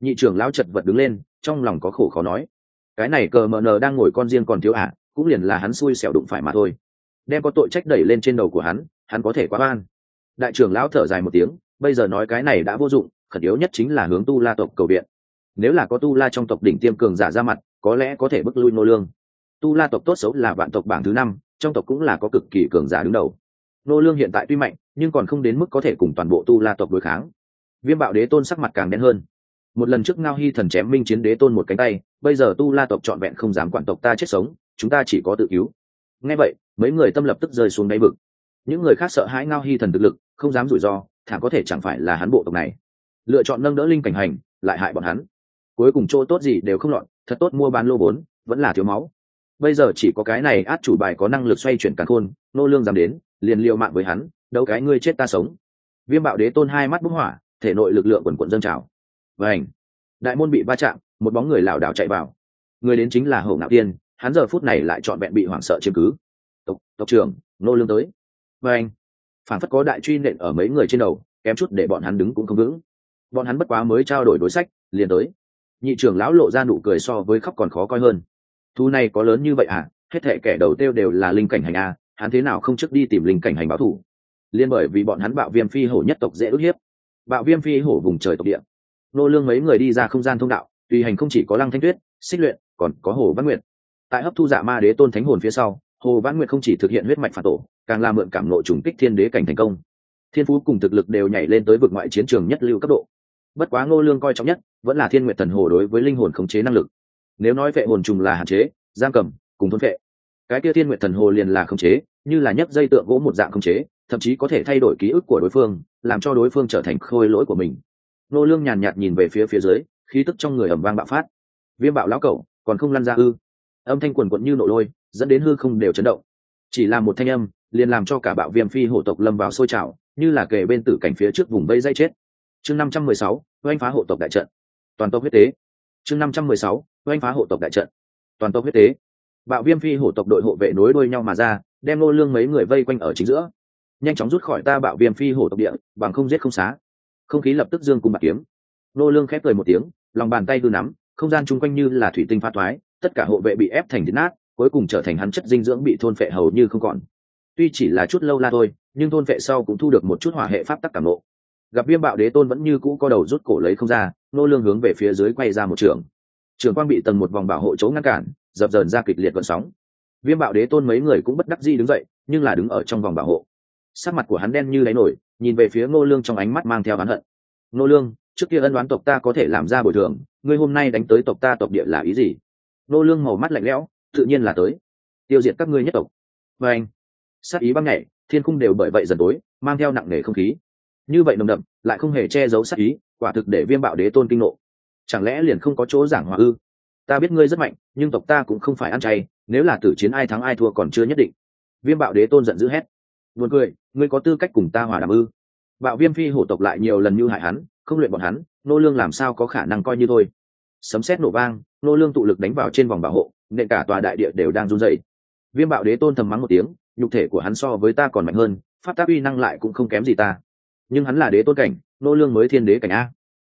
Nhị trưởng lão chật vật đứng lên trong lòng có khổ khó nói. Cái này cờ mờ nờ đang ngồi con riêng còn thiếu ả à, cũng liền là hắn xui xẻo đụng phải mà thôi. Đem có tội trách đẩy lên trên đầu của hắn hắn có thể quá oan. Đại trưởng lão thở dài một tiếng bây giờ nói cái này đã vô dụng khẩn yếu nhất chính là hướng tu la tộc cầu viện. Nếu là có tu la trong tộc đỉnh tiêm cường giả ra mặt có lẽ có thể bức lui nô lương tu la tộc tốt xấu là vạn tộc bảng thứ năm, trong tộc cũng là có cực kỳ cường giả đứng đầu. Nô lương hiện tại tuy mạnh, nhưng còn không đến mức có thể cùng toàn bộ tu la tộc đối kháng. Viêm bạo đế tôn sắc mặt càng đen hơn. Một lần trước ngao hy thần chém minh chiến đế tôn một cánh tay, bây giờ tu la tộc trọn vẹn không dám quản tộc ta chết sống, chúng ta chỉ có tự cứu. Nghe vậy, mấy người tâm lập tức rơi xuống đáy vực. Những người khác sợ hãi ngao hy thần thực lực, không dám rủi ro, thả có thể chẳng phải là hắn bộ tộc này. Lựa chọn nâng đỡ linh cảnh hành, lại hại bọn hắn. Cuối cùng chỗ tốt gì đều không lọt, thật tốt mua bán lô vốn vẫn là thiếu máu bây giờ chỉ có cái này át chủ bài có năng lực xoay chuyển càn khôn, nô lương dám đến, liền liều mạng với hắn, đâu cái ngươi chết ta sống. Viêm bạo đế tôn hai mắt bốc hỏa, thể nội lực lượng quần quận dâng trào. Và đại môn bị va chạm, một bóng người lảo đảo chạy vào. Người đến chính là hậu ngạo tiên, hắn giờ phút này lại trọn vẹn bị hoảng sợ chiếm cứ. Tộc tộc trưởng, nô lương tới. Và phản phất có đại truy nện ở mấy người trên đầu, kém chút để bọn hắn đứng cũng không vững. Bọn hắn bất quá mới trao đổi đối sách, liền tới. Nhị trưởng lão lộ ra nụ cười so với khóc còn khó coi hơn thu này có lớn như vậy à? Hết thệ kẻ đầu tiêu đều là linh cảnh hành a, hắn thế nào không trước đi tìm linh cảnh hành báo thủ liên bởi vì bọn hắn bạo viêm phi hổ nhất tộc dễ ức hiếp. Bạo viêm phi hổ vùng trời tộc địa. Nô lương mấy người đi ra không gian thông đạo, tùy hành không chỉ có lăng thanh tuyết, xích luyện, còn có hồ văn nguyệt. Tại hấp thu dạ ma đế tôn thánh hồn phía sau, hồ văn nguyệt không chỉ thực hiện huyết mạch phản tổ, càng làm mượn cảm nội trùng kích thiên đế cảnh thành công. Thiên phú cùng thực lực đều nhảy lên tới vực ngoại chiến trường nhất lưu cấp độ. Bất quá ngô lương coi trọng nhất, vẫn là thiên nguyện thần hồ đối với linh hồn khống chế năng lực nếu nói vệ hồn trùng là hạn chế giam cầm cùng thôn vệ cái kia thiên nguyện thần hồ liền là khống chế như là nhấc dây tượng gỗ một dạng khống chế thậm chí có thể thay đổi ký ức của đối phương làm cho đối phương trở thành khôi lỗi của mình. Nô lương nhàn nhạt nhìn về phía phía dưới khí tức trong người ầm vang bạo phát. Viêm bạo lão cẩu còn không lăn ra hư âm thanh quần quận như nổ lôi dẫn đến hư không đều chấn động. Chỉ là một thanh âm liền làm cho cả bạo viêm phi hổ tộc lâm vào sôi trào như là kề bên tử cảnh phía trước vùng vây dây chết. Chương 516, trăm mười phá hộ tộc đại trận. Toàn tộc huyết tế. Chương năm trăm mười sáu oanh phá hộ tộc đại trận. Toàn tộc huyết tế. Bạo viêm phi hổ tộc đội hộ vệ nối đuôi nhau mà ra, đem nô lương mấy người vây quanh ở chính giữa. Nhanh chóng rút khỏi ta bạo viêm phi hổ tộc địa, bằng không giết không xá. Không khí lập tức dương cùng bạc kiếm. Nô lương khép cười một tiếng, lòng bàn tay hư nắm, không gian chung quanh như là thủy tinh pha thoái, tất cả hộ vệ bị ép thành thịt nát, cuối cùng trở thành hắn chất dinh dưỡng bị thôn phệ hầu như không còn. Tuy chỉ là chút lâu la thôi, nhưng thôn phệ sau cũng thu được một chút hỏa hệ pháp tắc cảm nộ gặp viêm bạo đế tôn vẫn như cũ có đầu rút cổ lấy không ra nô lương hướng về phía dưới quay ra một trường trường quang bị tầng một vòng bảo hộ chỗ ngăn cản, dập dờn ra kịch liệt vận sóng. Viêm bạo đế tôn mấy người cũng bất đắc dĩ đứng dậy, nhưng là đứng ở trong vòng bảo hộ. Sắc mặt của hắn đen như đáy nổi, nhìn về phía ngô lương trong ánh mắt mang theo oán hận. Ngô lương, trước kia ân đoán tộc ta có thể làm ra bồi thường, ngươi hôm nay đánh tới tộc ta tộc địa là ý gì? Ngô lương màu mắt lạnh lẽo, tự nhiên là tới. Tiêu diệt các ngươi nhất tộc. Và anh. Sát ý băng nhảy, thiên cung đều bởi vậy dần tối, mang theo nặng nề không khí. Như vậy nồng đậm, lại không hề che giấu sát ý, quả thực để viêm bạo đế tôn kinh nộ chẳng lẽ liền không có chỗ giảng hòa ư? Ta biết ngươi rất mạnh, nhưng tộc ta cũng không phải ăn chay, nếu là tử chiến ai thắng ai thua còn chưa nhất định. Viêm bạo đế tôn giận dữ hét. Buồn cười, ngươi có tư cách cùng ta hòa đàm ư? Bạo viêm phi hổ tộc lại nhiều lần như hại hắn, không luyện bọn hắn, nô lương làm sao có khả năng coi như thôi? Sấm sét nổ vang, nô lương tụ lực đánh vào trên vòng bảo hộ, nên cả tòa đại địa đều đang run rẩy. Viêm bạo đế tôn thầm mắng một tiếng, nhục thể của hắn so với ta còn mạnh hơn, pháp tác uy năng lại cũng không kém gì ta. Nhưng hắn là đế tôn cảnh, nô lương mới thiên đế cảnh a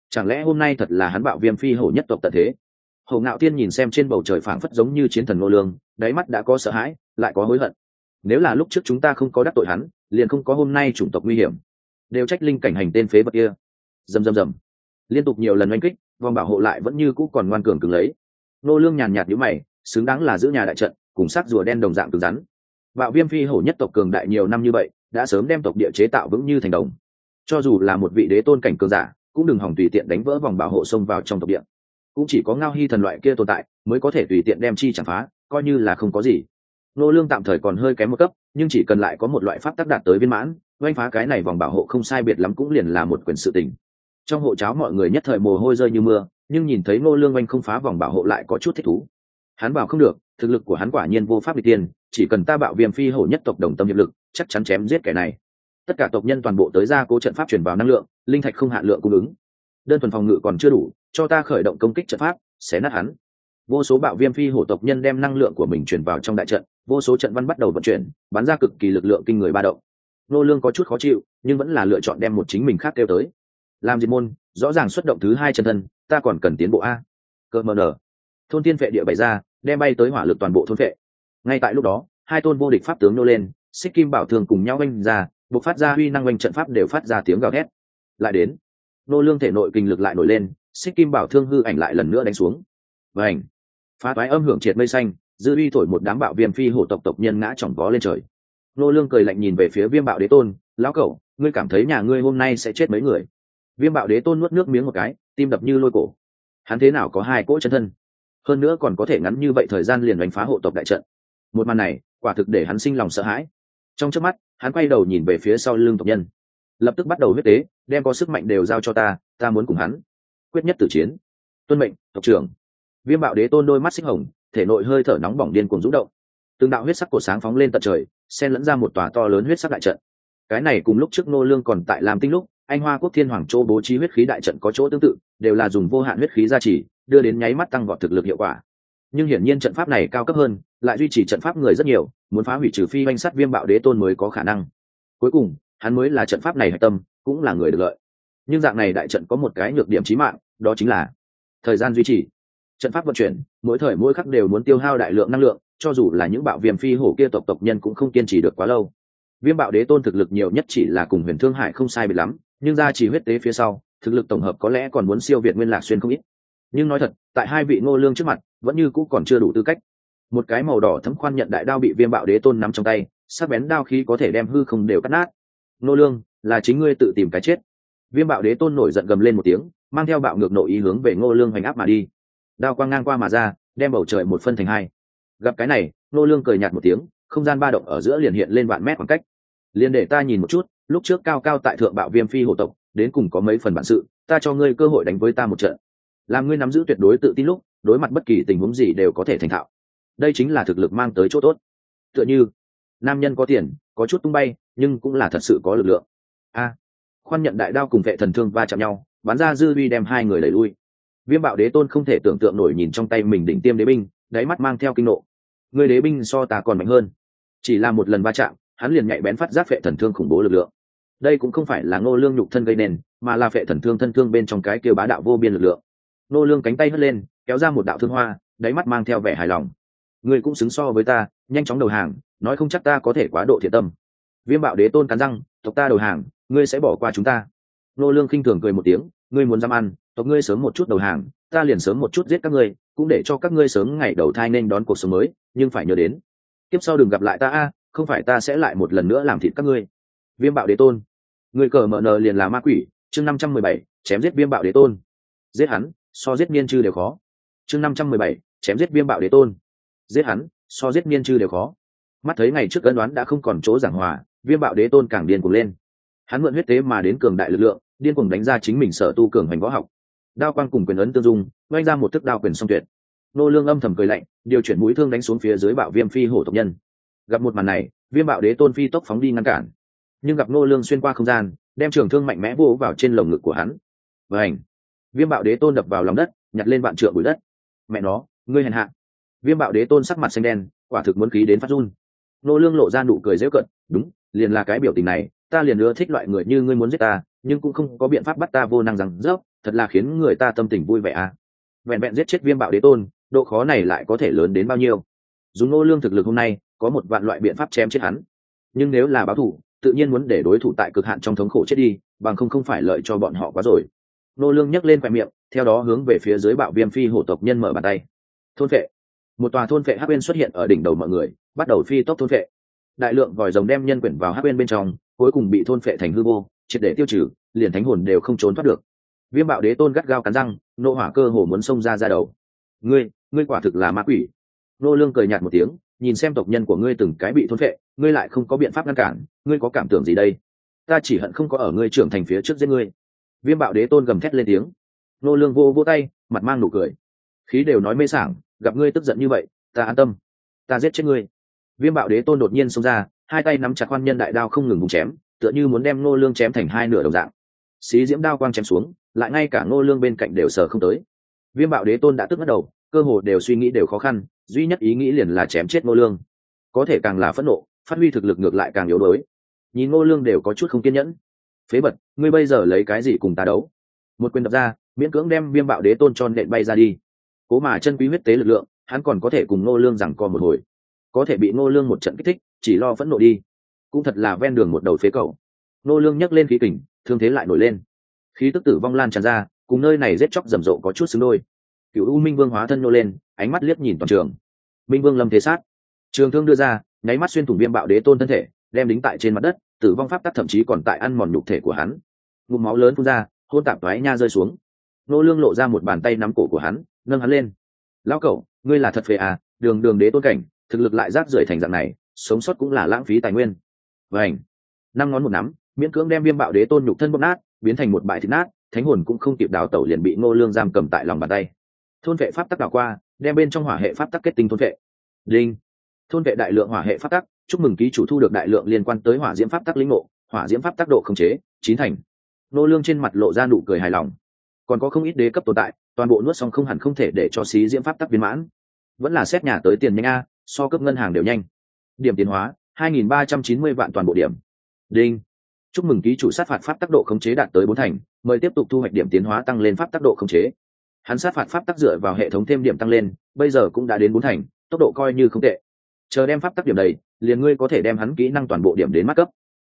chẳng lẽ hôm nay thật là hắn bạo viêm phi hổ nhất tộc tận thế? Hổ ngạo tiên nhìn xem trên bầu trời phảng phất giống như chiến thần nô lương, đáy mắt đã có sợ hãi, lại có hối hận. Nếu là lúc trước chúng ta không có đắc tội hắn, liền không có hôm nay chủng tộc nguy hiểm. Đều trách linh cảnh hành tên phế vật kia. Dầm dầm dầm. Liên tục nhiều lần oanh kích, vòng bảo hộ lại vẫn như cũ còn ngoan cường cứng lấy. Nô lương nhàn nhạt nhíu mày, xứng đáng là giữ nhà đại trận, cùng sắc rùa đen đồng dạng cứng rắn. Bạo viêm phi hổ nhất tộc cường đại nhiều năm như vậy, đã sớm đem tộc địa chế tạo vững như thành đồng. Cho dù là một vị đế tôn cảnh cường giả cũng đừng hỏng tùy tiện đánh vỡ vòng bảo hộ xông vào trong tộc địa. Cũng chỉ có ngao hy thần loại kia tồn tại, mới có thể tùy tiện đem chi chẳng phá, coi như là không có gì. Nô lương tạm thời còn hơi kém một cấp, nhưng chỉ cần lại có một loại pháp tác đạt tới viên mãn, oanh phá cái này vòng bảo hộ không sai biệt lắm cũng liền là một quyền sự tình. Trong hộ cháo mọi người nhất thời mồ hôi rơi như mưa, nhưng nhìn thấy nô lương oanh không phá vòng bảo hộ lại có chút thích thú. Hắn bảo không được, thực lực của hắn quả nhiên vô pháp bị tiền chỉ cần ta bạo viêm phi hổ nhất tộc đồng tâm hiệp lực, chắc chắn chém giết kẻ này tất cả tộc nhân toàn bộ tới ra cố trận pháp truyền vào năng lượng, linh thạch không hạn lượng cung ứng. Đơn thuần phòng ngự còn chưa đủ, cho ta khởi động công kích trận pháp, xé nát hắn. Vô số bạo viêm phi hổ tộc nhân đem năng lượng của mình truyền vào trong đại trận, vô số trận văn bắt đầu vận chuyển, bắn ra cực kỳ lực lượng kinh người ba động. Nô lương có chút khó chịu, nhưng vẫn là lựa chọn đem một chính mình khác kêu tới. Làm diệt môn, rõ ràng xuất động thứ hai chân thân, ta còn cần tiến bộ a. Cơ mờ nở. Thôn tiên vệ địa bày ra, đem bay tới hỏa lực toàn bộ thôn vệ. Ngay tại lúc đó, hai tôn vô địch pháp tướng nô lên, xích kim bảo thường cùng nhau anh ra buộc phát ra huy năng oanh trận pháp đều phát ra tiếng gào thét. Lại đến, nô lương thể nội kinh lực lại nổi lên, xích kim bảo thương hư ảnh lại lần nữa đánh xuống. Và ảnh phá toái âm hưởng triệt mây xanh, dư uy thổi một đám bạo viêm phi hổ tộc tộc nhân ngã chỏng vó lên trời. Nô lương cười lạnh nhìn về phía viêm bạo đế tôn, lão cẩu, ngươi cảm thấy nhà ngươi hôm nay sẽ chết mấy người? Viêm bạo đế tôn nuốt nước miếng một cái, tim đập như lôi cổ. Hắn thế nào có hai cỗ chân thân? Hơn nữa còn có thể ngắn như vậy thời gian liền đánh phá hộ tộc đại trận. Một màn này, quả thực để hắn sinh lòng sợ hãi. Trong trước mắt hắn quay đầu nhìn về phía sau lưng tộc nhân. Lập tức bắt đầu huyết tế, đem có sức mạnh đều giao cho ta ta muốn cùng hắn quyết nhất tử chiến. Tuân mệnh, tộc trưởng. Viêm bạo đế tôn đôi mắt xích hồng, thể nội hơi thở nóng bỏng điên cuồng rũ động. Từng đạo huyết sắc cổ sáng phóng lên tận trời, xen lẫn ra một tòa to lớn huyết sắc đại trận. Cái này cùng lúc trước nô lương còn tại làm tinh lúc, anh hoa quốc thiên hoàng châu bố trí huyết khí đại trận có chỗ tương tự, đều là dùng vô hạn huyết khí gia trì, đưa đến nháy mắt tăng vọt thực lực hiệu quả nhưng hiển nhiên trận pháp này cao cấp hơn, lại duy trì trận pháp người rất nhiều, muốn phá hủy trừ phi oanh sắt viêm bạo đế tôn mới có khả năng. Cuối cùng, hắn mới là trận pháp này hạch tâm, cũng là người được lợi. Nhưng dạng này đại trận có một cái nhược điểm chí mạng, đó chính là thời gian duy trì. Trận pháp vận chuyển, mỗi thời mỗi khắc đều muốn tiêu hao đại lượng năng lượng, cho dù là những bạo viêm phi hổ kia tộc tộc nhân cũng không kiên trì được quá lâu. Viêm bạo đế tôn thực lực nhiều nhất chỉ là cùng huyền thương hải không sai biệt lắm, nhưng ra chỉ huyết tế phía sau, thực lực tổng hợp có lẽ còn muốn siêu việt nguyên lạc xuyên không ít nhưng nói thật, tại hai vị ngô lương trước mặt, vẫn như cũ còn chưa đủ tư cách. Một cái màu đỏ thấm khoan nhận đại đao bị viêm bạo đế tôn nắm trong tay, sắc bén đao khí có thể đem hư không đều cắt nát. Ngô lương, là chính ngươi tự tìm cái chết. Viêm bạo đế tôn nổi giận gầm lên một tiếng, mang theo bạo ngược nội ý hướng về ngô lương hoành áp mà đi. Đao quang ngang qua mà ra, đem bầu trời một phân thành hai. Gặp cái này, ngô lương cười nhạt một tiếng, không gian ba động ở giữa liền hiện lên vạn mét khoảng cách. Liền để ta nhìn một chút, lúc trước cao cao tại thượng bạo viêm phi hộ tộc, đến cùng có mấy phần bản sự, ta cho ngươi cơ hội đánh với ta một trận làm ngươi nắm giữ tuyệt đối tự tin lúc, đối mặt bất kỳ tình huống gì đều có thể thành thạo. Đây chính là thực lực mang tới chỗ tốt. Tựa như, nam nhân có tiền, có chút tung bay, nhưng cũng là thật sự có lực lượng. A, khoan nhận đại đao cùng vệ thần thương va chạm nhau, bắn ra dư vi đem hai người đẩy lui. Viêm bạo đế tôn không thể tưởng tượng nổi nhìn trong tay mình đỉnh tiêm đế binh, đáy mắt mang theo kinh nộ. Người đế binh so ta còn mạnh hơn. Chỉ là một lần va chạm, hắn liền nhạy bén phát giác vệ thần thương khủng bố lực lượng. Đây cũng không phải là ngô lương nhục thân gây nên, mà là vệ thần thương thân thương bên trong cái kêu bá đạo vô biên lực lượng. Nô lương cánh tay hất lên, kéo ra một đạo thương hoa, đáy mắt mang theo vẻ hài lòng. Người cũng xứng so với ta, nhanh chóng đầu hàng, nói không chắc ta có thể quá độ thiện tâm. Viêm bạo đế tôn cắn răng, tộc ta đầu hàng, ngươi sẽ bỏ qua chúng ta. Nô lương khinh thường cười một tiếng, ngươi muốn dám ăn, tộc ngươi sớm một chút đầu hàng, ta liền sớm một chút giết các ngươi, cũng để cho các ngươi sớm ngày đầu thai nên đón cuộc sống mới, nhưng phải nhớ đến tiếp sau đừng gặp lại ta a, không phải ta sẽ lại một lần nữa làm thịt các ngươi. Viêm bạo đế tôn người cờ mở nờ liền là ma quỷ, chương năm trăm mười bảy, chém giết viêm bạo đế tôn. Giết hắn so giết miên chư đều khó. Chương năm trăm mười bảy, chém giết viêm bạo đế tôn. Giết hắn, so giết miên chư đều khó. Mắt thấy ngày trước ân đoán đã không còn chỗ giảng hòa, viêm bạo đế tôn càng điên cuồng lên. Hắn mượn huyết tế mà đến cường đại lực lượng, điên cuồng đánh ra chính mình sở tu cường hành võ học. Đao quang cùng quyền ấn tương dung, oanh ra một thức đao quyền song tuyệt. Nô lương âm thầm cười lạnh, điều chuyển mũi thương đánh xuống phía dưới bạo viêm phi hổ tộc nhân. Gặp một màn này, viêm bạo đế tôn phi tốc phóng đi ngăn cản. Nhưng gặp nô lương xuyên qua không gian, đem trường thương mạnh mẽ vô vào trên lồng ngực của hắn. Và ảnh viêm bạo đế tôn đập vào lòng đất, nhặt lên vạn trượng bụi đất. Mẹ nó, ngươi hèn hạ. Viêm bạo đế tôn sắc mặt xanh đen, quả thực muốn khí đến phát run. Nô lương lộ ra nụ cười dễ cận đúng, liền là cái biểu tình này, ta liền ưa thích loại người như ngươi muốn giết ta, nhưng cũng không có biện pháp bắt ta vô năng rằng, dốc, thật là khiến người ta tâm tình vui vẻ à. Vẹn vẹn giết chết viêm bạo đế tôn, độ khó này lại có thể lớn đến bao nhiêu? Dùng nô lương thực lực hôm nay, có một vạn loại biện pháp chém chết hắn. Nhưng nếu là báo thủ, tự nhiên muốn để đối thủ tại cực hạn trong thống khổ chết đi, bằng không không phải lợi cho bọn họ quá rồi nô lương nhấc lên quẹt miệng, theo đó hướng về phía dưới bạo viêm phi hổ tộc nhân mở bàn tay. Thôn vệ một tòa thôn vệ hắc bên xuất hiện ở đỉnh đầu mọi người, bắt đầu phi tốc thôn vệ đại lượng vòi rồng đem nhân quyển vào hắc bên bên trong, cuối cùng bị thôn phệ thành hư vô, triệt để tiêu trừ, liền thánh hồn đều không trốn thoát được. Viêm bạo đế tôn gắt gao cắn răng, nô hỏa cơ hồ muốn xông ra ra đầu. Ngươi ngươi quả thực là ma quỷ. Nô lương cười nhạt một tiếng, nhìn xem tộc nhân của ngươi từng cái bị thôn phệ, ngươi lại không có biện pháp ngăn cản, ngươi có cảm tưởng gì đây? Ta chỉ hận không có ở ngươi trưởng thành phía trước giết ngươi viêm bạo đế tôn gầm thét lên tiếng. Nô lương vô vô tay, mặt mang nụ cười. Khí đều nói mê sảng, gặp ngươi tức giận như vậy, ta an tâm. Ta giết chết ngươi. Viêm bạo đế tôn đột nhiên xông ra, hai tay nắm chặt quan nhân đại đao không ngừng vùng chém, tựa như muốn đem Nô lương chém thành hai nửa đồng dạng. Xí diễm đao quang chém xuống, lại ngay cả Nô lương bên cạnh đều sờ không tới. Viêm bạo đế tôn đã tức bắt đầu, cơ hồ đều suy nghĩ đều khó khăn, duy nhất ý nghĩ liền là chém chết Nô lương. Có thể càng là phẫn nộ, phát huy thực lực ngược lại càng yếu đuối. Nhìn Nô lương đều có chút không kiên nhẫn phế bật ngươi bây giờ lấy cái gì cùng ta đấu? Một quyền đập ra, miễn cưỡng đem viêm bạo đế tôn cho nện bay ra đi. Cố mà chân quý huyết tế lực lượng, hắn còn có thể cùng ngô lương rằng co một hồi. Có thể bị ngô lương một trận kích thích, chỉ lo phẫn nộ đi. Cũng thật là ven đường một đầu phế cầu. Ngô lương nhấc lên khí kình, thương thế lại nổi lên. Khí tức tử vong lan tràn ra, cùng nơi này rết chóc rầm rộ có chút xứng đôi. Cựu u minh vương hóa thân nô lên, ánh mắt liếc nhìn toàn trường. Minh vương lâm thế sát. Trường thương đưa ra, nháy mắt xuyên thủng viêm bạo đế tôn thân thể, đem đính tại trên mặt đất tử vong pháp tắc thậm chí còn tại ăn mòn nhục thể của hắn. Ngụm máu lớn phun ra, hôn tạp thoái nha rơi xuống. Nô lương lộ ra một bàn tay nắm cổ của hắn, nâng hắn lên. Lão cẩu ngươi là thật phê à đường đường đế tôn cảnh, thực lực lại rác rưởi thành dạng này, sống sót cũng là lãng phí tài nguyên. Vảnh năm ngón một nắm, miễn cưỡng đem viêm bạo đế tôn nhục thân bóp nát, biến thành một bãi thịt nát, thánh hồn cũng không kịp đào tẩu liền bị ngô lương giam cầm tại lòng bàn tay. Thôn vệ pháp tắc đảo qua, đem bên trong hỏa hệ pháp tắc kết tinh thôn vệ. Đinh thôn vệ đại lượng hỏa hệ pháp tắc, chúc mừng ký chủ thu được đại lượng liên quan tới hỏa diễm pháp tắc lĩnh ngộ, hỏa diễm pháp tác độ không chế, chín thành. Nô lương trên mặt lộ ra nụ cười hài lòng. Còn có không ít đế cấp tồn tại, toàn bộ nuốt xong không hẳn không thể để cho xí diễm pháp tắc viên mãn. Vẫn là xét nhà tới tiền nhanh a, so cấp ngân hàng đều nhanh. Điểm tiến hóa 2.390 vạn toàn bộ điểm. Đinh. Chúc mừng ký chủ sát phạt pháp tác độ khống chế đạt tới bốn thành, mời tiếp tục thu hoạch điểm tiến hóa tăng lên pháp tác độ khống chế. Hắn sát phạt pháp tác dựa vào hệ thống thêm điểm tăng lên, bây giờ cũng đã đến bốn thành, tốc độ coi như không tệ chờ đem pháp tắc điểm đầy, liền ngươi có thể đem hắn kỹ năng toàn bộ điểm đến mắt cấp.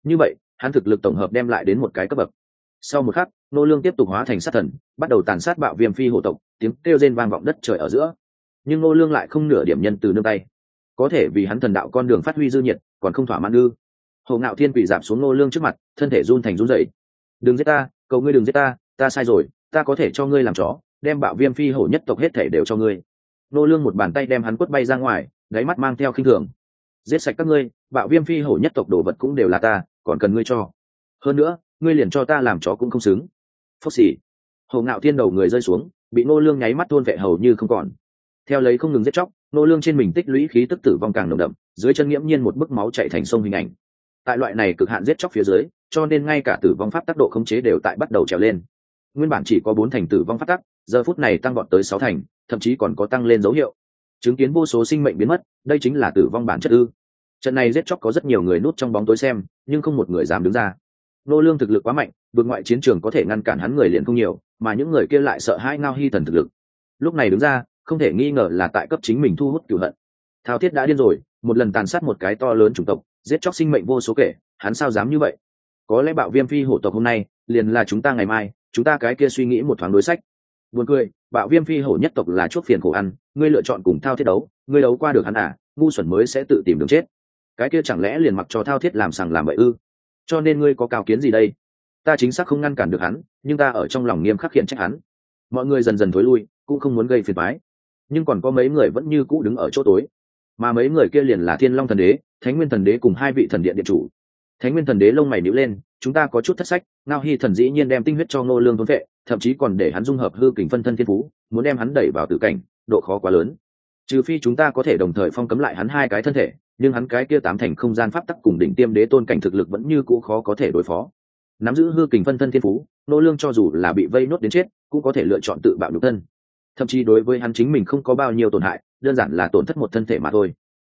Như vậy, hắn thực lực tổng hợp đem lại đến một cái cấp bậc. Sau một khắc, nô lương tiếp tục hóa thành sát thần, bắt đầu tàn sát bạo viêm phi hộ tộc, tiếng kêu rên vang vọng đất trời ở giữa. Nhưng nô lương lại không nửa điểm nhân từ nương tay. Có thể vì hắn thần đạo con đường phát huy dư nhiệt, còn không thỏa mãn ư. Hồ ngạo thiên quỳ giảm xuống nô lương trước mặt, thân thể run thành run rẩy. Đừng giết ta, cầu ngươi đừng giết ta ta sai rồi, ta có thể cho ngươi làm chó, đem bạo viêm phi hổ nhất tộc hết thể đều cho ngươi. Nô lương một bàn tay đem hắn quất bay ra ngoài gáy mắt mang theo khinh thường. Giết sạch các ngươi, bạo viêm phi hổ nhất tộc đồ vật cũng đều là ta, còn cần ngươi cho. Hơn nữa, ngươi liền cho ta làm chó cũng không xứng. Phốc xỉ hồ ngạo thiên đầu người rơi xuống, bị nô lương nháy mắt tuôn vệ hầu như không còn. Theo lấy không ngừng giết chóc nô lương trên mình tích lũy khí tức tử vong càng nồng đậm, dưới chân nghiễm nhiên một bức máu chảy thành sông hình ảnh. Tại loại này cực hạn giết chóc phía dưới, cho nên ngay cả tử vong pháp tác độ khống chế đều tại bắt đầu trèo lên. Nguyên bản chỉ có bốn thành tử vong pháp tắc, giờ phút này tăng gọn tới sáu thành, thậm chí còn có tăng lên dấu hiệu chứng kiến vô số sinh mệnh biến mất, đây chính là tử vong bản chất ư. Trận này giết chóc có rất nhiều người nút trong bóng tối xem, nhưng không một người dám đứng ra. Nô lương thực lực quá mạnh vượt ngoại chiến trường có thể ngăn cản hắn người liền không nhiều, mà những người kia lại sợ hãi ngao hy thần thực lực. Lúc này đứng ra, không thể nghi ngờ là tại cấp chính mình thu hút cửu hận. Thao thiết đã điên rồi, một lần tàn sát một cái to lớn chủng tộc, giết chóc sinh mệnh vô số kể, hắn sao dám như vậy? Có lẽ bạo viêm phi hổ tộc hôm nay, liền là chúng ta ngày mai, chúng ta cái kia suy nghĩ một thoáng đối sách. Buồn cười bạo viêm phi hổ nhất tộc là chuốc phiền khổ ăn, ngươi lựa chọn cùng thao thiết đấu, ngươi đấu qua được hắn à ngu xuẩn mới sẽ tự tìm đường chết. Cái kia chẳng lẽ liền mặc cho thao thiết làm sằng làm bậy ư? Cho nên ngươi có cao kiến gì đây? Ta chính xác không ngăn cản được hắn, nhưng ta ở trong lòng nghiêm khắc hiện trách hắn. Mọi người dần dần thối lui, cũng không muốn gây phiền mái nhưng còn có mấy người vẫn như cũ đứng ở chỗ tối. Mà mấy người kia liền là thiên long thần đế, thánh nguyên thần đế cùng hai vị thần điện điện chủ. Thánh nguyên thần đế lông mày níu lên, chúng ta có chút thất sách, ngao hy thần dĩ nhiên đem tinh huyết cho ngô lương thốn vệ thậm chí còn để hắn dung hợp hư kình phân thân thiên phú, muốn đem hắn đẩy vào tử cảnh, độ khó quá lớn. Trừ phi chúng ta có thể đồng thời phong cấm lại hắn hai cái thân thể, nhưng hắn cái kia tám thành không gian pháp tắc cùng đỉnh tiêm đế tôn cảnh thực lực vẫn như cũ khó có thể đối phó. Nắm giữ hư kình phân thân thiên phú, nô lương cho dù là bị vây nốt đến chết, cũng có thể lựa chọn tự bạo nhục thân. Thậm chí đối với hắn chính mình không có bao nhiêu tổn hại, đơn giản là tổn thất một thân thể mà thôi.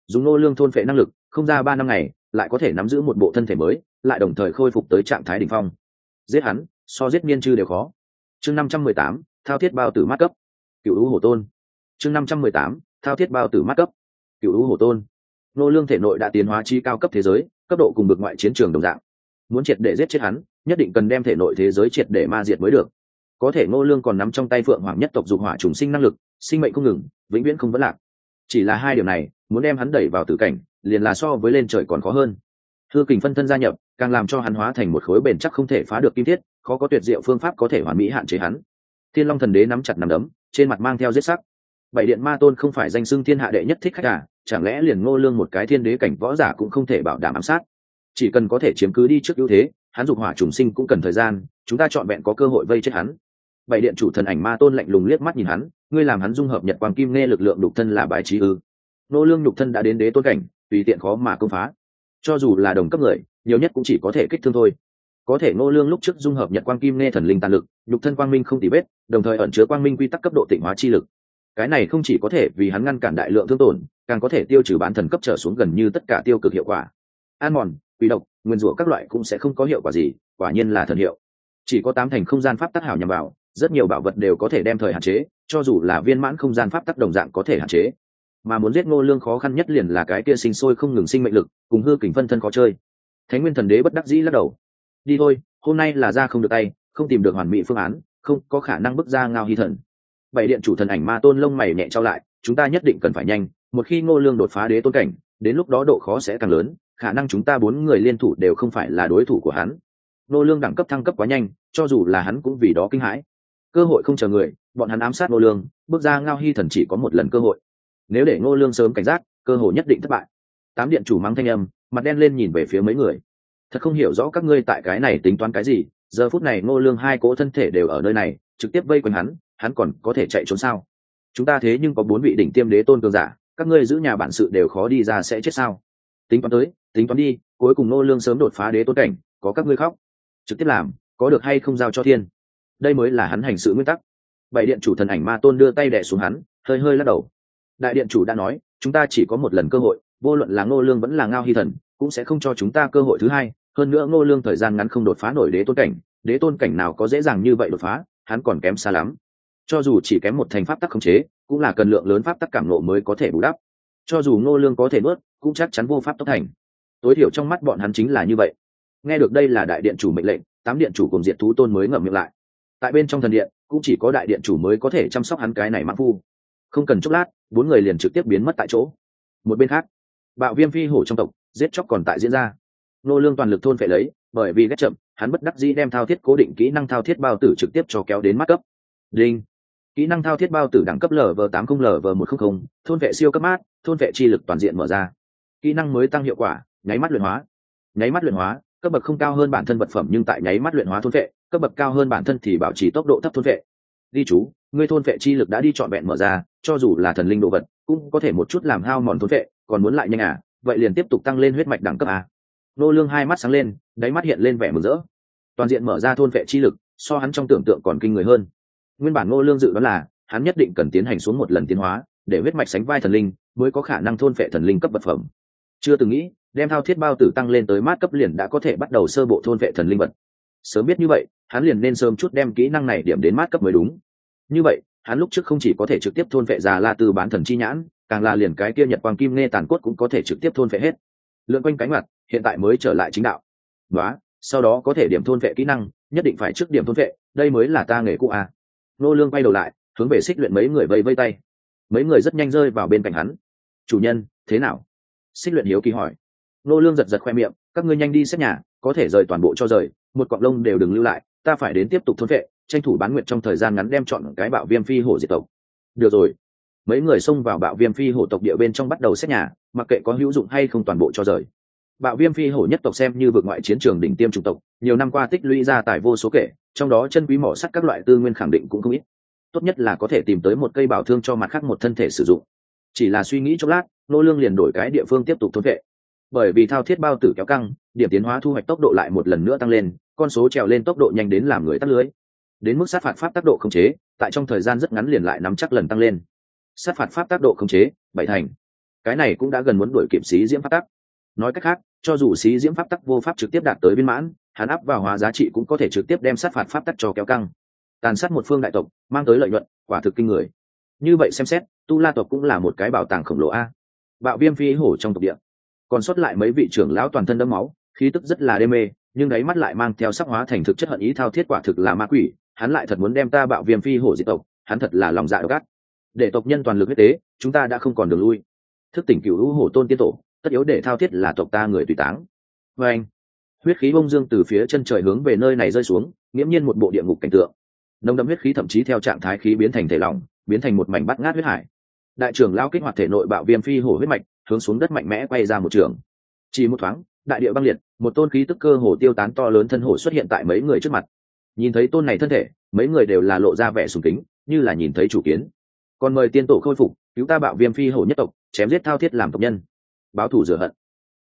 Dùng nô lương thôn phệ năng lực, không ra ba năm ngày, lại có thể nắm giữ một bộ thân thể mới, lại đồng thời khôi phục tới trạng thái đỉnh phong. Giết hắn, so giết miên chư đều khó chương năm trăm mười tám, thao thiết bao tử mát cấp. Cựu lũ hổ tôn. Chương năm trăm mười tám, thao thiết bao tử mát cấp. Cựu lũ hổ tôn. Nô lương thể nội đã tiến hóa chi cao cấp thế giới, cấp độ cùng được ngoại chiến trường đồng dạng. Muốn triệt để giết chết hắn, nhất định cần đem thể nội thế giới triệt để ma diệt mới được. Có thể nô lương còn nắm trong tay phượng hoàng nhất tộc dục hỏa trùng sinh năng lực, sinh mệnh không ngừng, vĩnh viễn không vấn lạc. Chỉ là hai điều này, muốn đem hắn đẩy vào tử cảnh, liền là so với lên trời còn khó hơn. Hư kình phân thân gia nhập, càng làm cho hắn hóa thành một khối bền chắc không thể phá được kim thiết khó có tuyệt diệu phương pháp có thể hoàn mỹ hạn chế hắn. Thiên long thần đế nắm chặt nắm đấm, trên mặt mang theo giết sắc. Bảy điện ma tôn không phải danh xưng thiên hạ đệ nhất thích khách à chẳng lẽ liền ngô lương một cái thiên đế cảnh võ giả cũng không thể bảo đảm ám sát? Chỉ cần có thể chiếm cứ đi trước ưu thế, hắn dục hỏa trùng sinh cũng cần thời gian, chúng ta chọn vẹn có cơ hội vây chết hắn. Bảy điện chủ thần ảnh ma tôn lạnh lùng liếc mắt nhìn hắn, ngươi làm hắn dung hợp nhật quang kim nghe lực lượng đục thân là bái trí ư. Nô lương đục thân đã đến đế tôn cảnh, tùy tiện khó mà công phá. Cho dù là đồng cấp người, nhiều nhất cũng chỉ có thể kích thương thôi có thể Ngô lương lúc trước dung hợp nhật quang kim nghe thần linh tàn lực, nhục thân quang minh không tì vết, đồng thời ẩn chứa quang minh quy tắc cấp độ tịnh hóa chi lực. Cái này không chỉ có thể vì hắn ngăn cản đại lượng thương tổn, càng có thể tiêu trừ bán thần cấp trở xuống gần như tất cả tiêu cực hiệu quả. An mòn, quỷ độc, nguyên rủa các loại cũng sẽ không có hiệu quả gì, quả nhiên là thần hiệu. Chỉ có tám thành không gian pháp tác hảo nhằm vào, rất nhiều bảo vật đều có thể đem thời hạn chế, cho dù là viên mãn không gian pháp tác đồng dạng có thể hạn chế. Mà muốn giết ngô lương khó khăn nhất liền là cái kia sinh sôi không ngừng sinh mệnh lực, cùng hư kình phân thân khó chơi. Thánh nguyên thần đế bất đắc dĩ lắc đầu đi thôi, hôm nay là ra không được tay, không tìm được hoàn mỹ phương án, không có khả năng bước ra ngao hy thần. Bảy điện chủ thần ảnh ma tôn lông mày nhẹ trao lại, chúng ta nhất định cần phải nhanh, một khi ngô lương đột phá đế tôn cảnh, đến lúc đó độ khó sẽ càng lớn, khả năng chúng ta bốn người liên thủ đều không phải là đối thủ của hắn. Ngô lương đẳng cấp thăng cấp quá nhanh, cho dù là hắn cũng vì đó kinh hãi. Cơ hội không chờ người, bọn hắn ám sát ngô lương, bước ra ngao hy thần chỉ có một lần cơ hội. Nếu để ngô lương sớm cảnh giác, cơ hội nhất định thất bại. Tám điện chủ mắng thanh âm, mặt đen lên nhìn về phía mấy người thật không hiểu rõ các ngươi tại cái này tính toán cái gì, giờ phút này ngô lương hai cỗ thân thể đều ở nơi này, trực tiếp vây quanh hắn hắn còn có thể chạy trốn sao? Chúng ta thế nhưng có bốn vị đỉnh tiêm đế tôn cường giả, các ngươi giữ nhà bản sự đều khó đi ra sẽ chết sao? Tính toán tới, tính toán đi, cuối cùng ngô lương sớm đột phá đế tôn cảnh, có các ngươi khóc? Trực tiếp làm, có được hay không giao cho thiên? Đây mới là hắn hành sự nguyên tắc. Bảy điện chủ thần ảnh ma tôn đưa tay đẻ xuống hắn, hơi hơi lắc đầu. Đại điện chủ đã nói, chúng ta chỉ có một lần cơ hội, vô luận là ngô lương vẫn là ngao hy thần, cũng sẽ không cho chúng ta cơ hội thứ hai hơn nữa ngô lương thời gian ngắn không đột phá nổi đế tôn cảnh, đế tôn cảnh nào có dễ dàng như vậy đột phá, hắn còn kém xa lắm. Cho dù chỉ kém một thành pháp tắc khống chế, cũng là cần lượng lớn pháp tắc cảm nộ mới có thể bù đắp. Cho dù ngô lương có thể nuốt, cũng chắc chắn vô pháp tốc thành. Tối thiểu trong mắt bọn hắn chính là như vậy. Nghe được đây là đại điện chủ mệnh lệnh, tám điện chủ cùng diệt thú tôn mới ngậm miệng lại. Tại bên trong thần điện, cũng chỉ có đại điện chủ mới có thể chăm sóc hắn cái này mãn phu. Không cần chốc lát, bốn người liền trực tiếp biến mất tại chỗ. Một bên khác, bạo viêm phi hổ trong tộc, giết chóc còn tại diễn ra nô lương toàn lực thôn phệ lấy, bởi vì ghét chậm, hắn bất đắc dĩ đem thao thiết cố định kỹ năng thao thiết bao tử trực tiếp cho kéo đến mắt cấp. Đinh. Kỹ năng thao thiết bao tử đẳng cấp lv tám không lv một trăm linh thôn vệ siêu cấp mát, thôn vệ chi lực toàn diện mở ra. Kỹ năng mới tăng hiệu quả, nháy mắt luyện hóa. Nháy mắt luyện hóa, cấp bậc không cao hơn bản thân vật phẩm nhưng tại nháy mắt luyện hóa thôn vệ, cấp bậc cao hơn bản thân thì bảo trì tốc độ thấp thôn vệ. Đi chú, ngươi thôn vệ chi lực đã đi trọn vẹn mở ra, cho dù là thần linh đồ vật, cũng có thể một chút làm hao mòn thôn vệ, còn muốn lại nhanh à? Vậy liền tiếp tục tăng lên huyết mạch đẳng cấp à? Nô lương hai mắt sáng lên, đáy mắt hiện lên vẻ mừng rỡ. Toàn diện mở ra thôn vệ chi lực, so hắn trong tưởng tượng còn kinh người hơn. Nguyên bản nô lương dự đoán là, hắn nhất định cần tiến hành xuống một lần tiến hóa, để huyết mạch sánh vai thần linh, mới có khả năng thôn vệ thần linh cấp vật phẩm. Chưa từng nghĩ, đem thao thiết bao tử tăng lên tới mát cấp liền đã có thể bắt đầu sơ bộ thôn vệ thần linh vật. Sớm biết như vậy, hắn liền nên sớm chút đem kỹ năng này điểm đến mát cấp mới đúng. Như vậy, hắn lúc trước không chỉ có thể trực tiếp thôn vệ già la từ bán thần chi nhãn, càng là liền cái kia nhật quang kim nghe tàn cốt cũng có thể trực tiếp thôn vệ hết. Lượn quanh cánh mặt hiện tại mới trở lại chính đạo. Đó sau đó có thể điểm thôn vệ kỹ năng, nhất định phải trước điểm thôn vệ, đây mới là ta nghề cũ à. nô lương quay đầu lại, hướng về xích luyện mấy người vây vây tay. Mấy người rất nhanh rơi vào bên cạnh hắn. Chủ nhân, thế nào? Xích luyện hiếu kỳ hỏi. Nô lương giật giật khoe miệng, các ngươi nhanh đi xét nhà, có thể rời toàn bộ cho rời, một cọng lông đều đừng lưu lại, ta phải đến tiếp tục thôn vệ, tranh thủ bán nguyện trong thời gian ngắn đem chọn cái bạo viêm phi hổ diệt tộc. Được rồi. Mấy người xông vào bạo viêm phi hổ tộc địa bên trong bắt đầu xét nhà, mặc kệ có hữu dụng hay không toàn bộ cho rời bạo viêm phi hổ nhất tộc xem như vượt ngoại chiến trường đỉnh tiêm chủng tộc, nhiều năm qua tích lũy ra tài vô số kể, trong đó chân quý mỏ sắt các loại tư nguyên khẳng định cũng không ít. Tốt nhất là có thể tìm tới một cây bảo thương cho mặt khác một thân thể sử dụng. Chỉ là suy nghĩ chốc lát, nô lương liền đổi cái địa phương tiếp tục thôn vệ. Bởi vì thao thiết bao tử kéo căng, điểm tiến hóa thu hoạch tốc độ lại một lần nữa tăng lên, con số trèo lên tốc độ nhanh đến làm người tắt lưới. Đến mức sát phạt pháp tác độ không chế, tại trong thời gian rất ngắn liền lại nắm chắc lần tăng lên. Sát phạt pháp tác độ không chế, bảy thành. Cái này cũng đã gần muốn đuổi kịp xí diễm pháp tắc. Nói cách khác cho dù xí diễm pháp tắc vô pháp trực tiếp đạt tới viên mãn hắn áp vào hóa giá trị cũng có thể trực tiếp đem sát phạt pháp tắc cho kéo căng. Tàn sát một phương đại tộc, mang tới lợi nhuận, quả thực kinh người. Như vậy xem xét, tu la tộc cũng là một cái bảo tàng khổng lồ a. Bạo viêm phi hổ trong tộc địa. Còn sót lại mấy vị trưởng lão toàn thân đẫm máu, khí tức rất là đê mê, nhưng đáy mắt lại mang theo sắc hóa thành thực chất hận ý thao thiết quả thực là ma quỷ, hắn lại thật muốn đem ta bạo viêm phi hổ diệt tộc, hắn thật là lòng dạ độc ác. Để tộc nhân toàn lực huyết tế, chúng ta đã không còn đường lui. Thức tỉnh cựu hữu hổ tôn tiên tổ tất yếu để thao thiết là tộc ta người tùy táng. Vê anh, huyết khí bông dương từ phía chân trời hướng về nơi này rơi xuống, nghiễm nhiên một bộ địa ngục cảnh tượng. Nồng đậm huyết khí thậm chí theo trạng thái khí biến thành thể lỏng, biến thành một mảnh bắt ngát huyết hải. Đại trưởng lao kích hoạt thể nội bạo viêm phi hổ huyết mạch, hướng xuống đất mạnh mẽ quay ra một trường. Chỉ một thoáng, đại địa băng liệt, một tôn khí tức cơ hồ tiêu tán to lớn thân hổ xuất hiện tại mấy người trước mặt. Nhìn thấy tôn này thân thể, mấy người đều là lộ ra vẻ sùng kính, như là nhìn thấy chủ kiến. Còn mời tiên tổ khôi phục, cứu ta bạo viêm phi hổ nhất tộc, chém giết thao thiết làm tộc nhân báo thù rửa hận.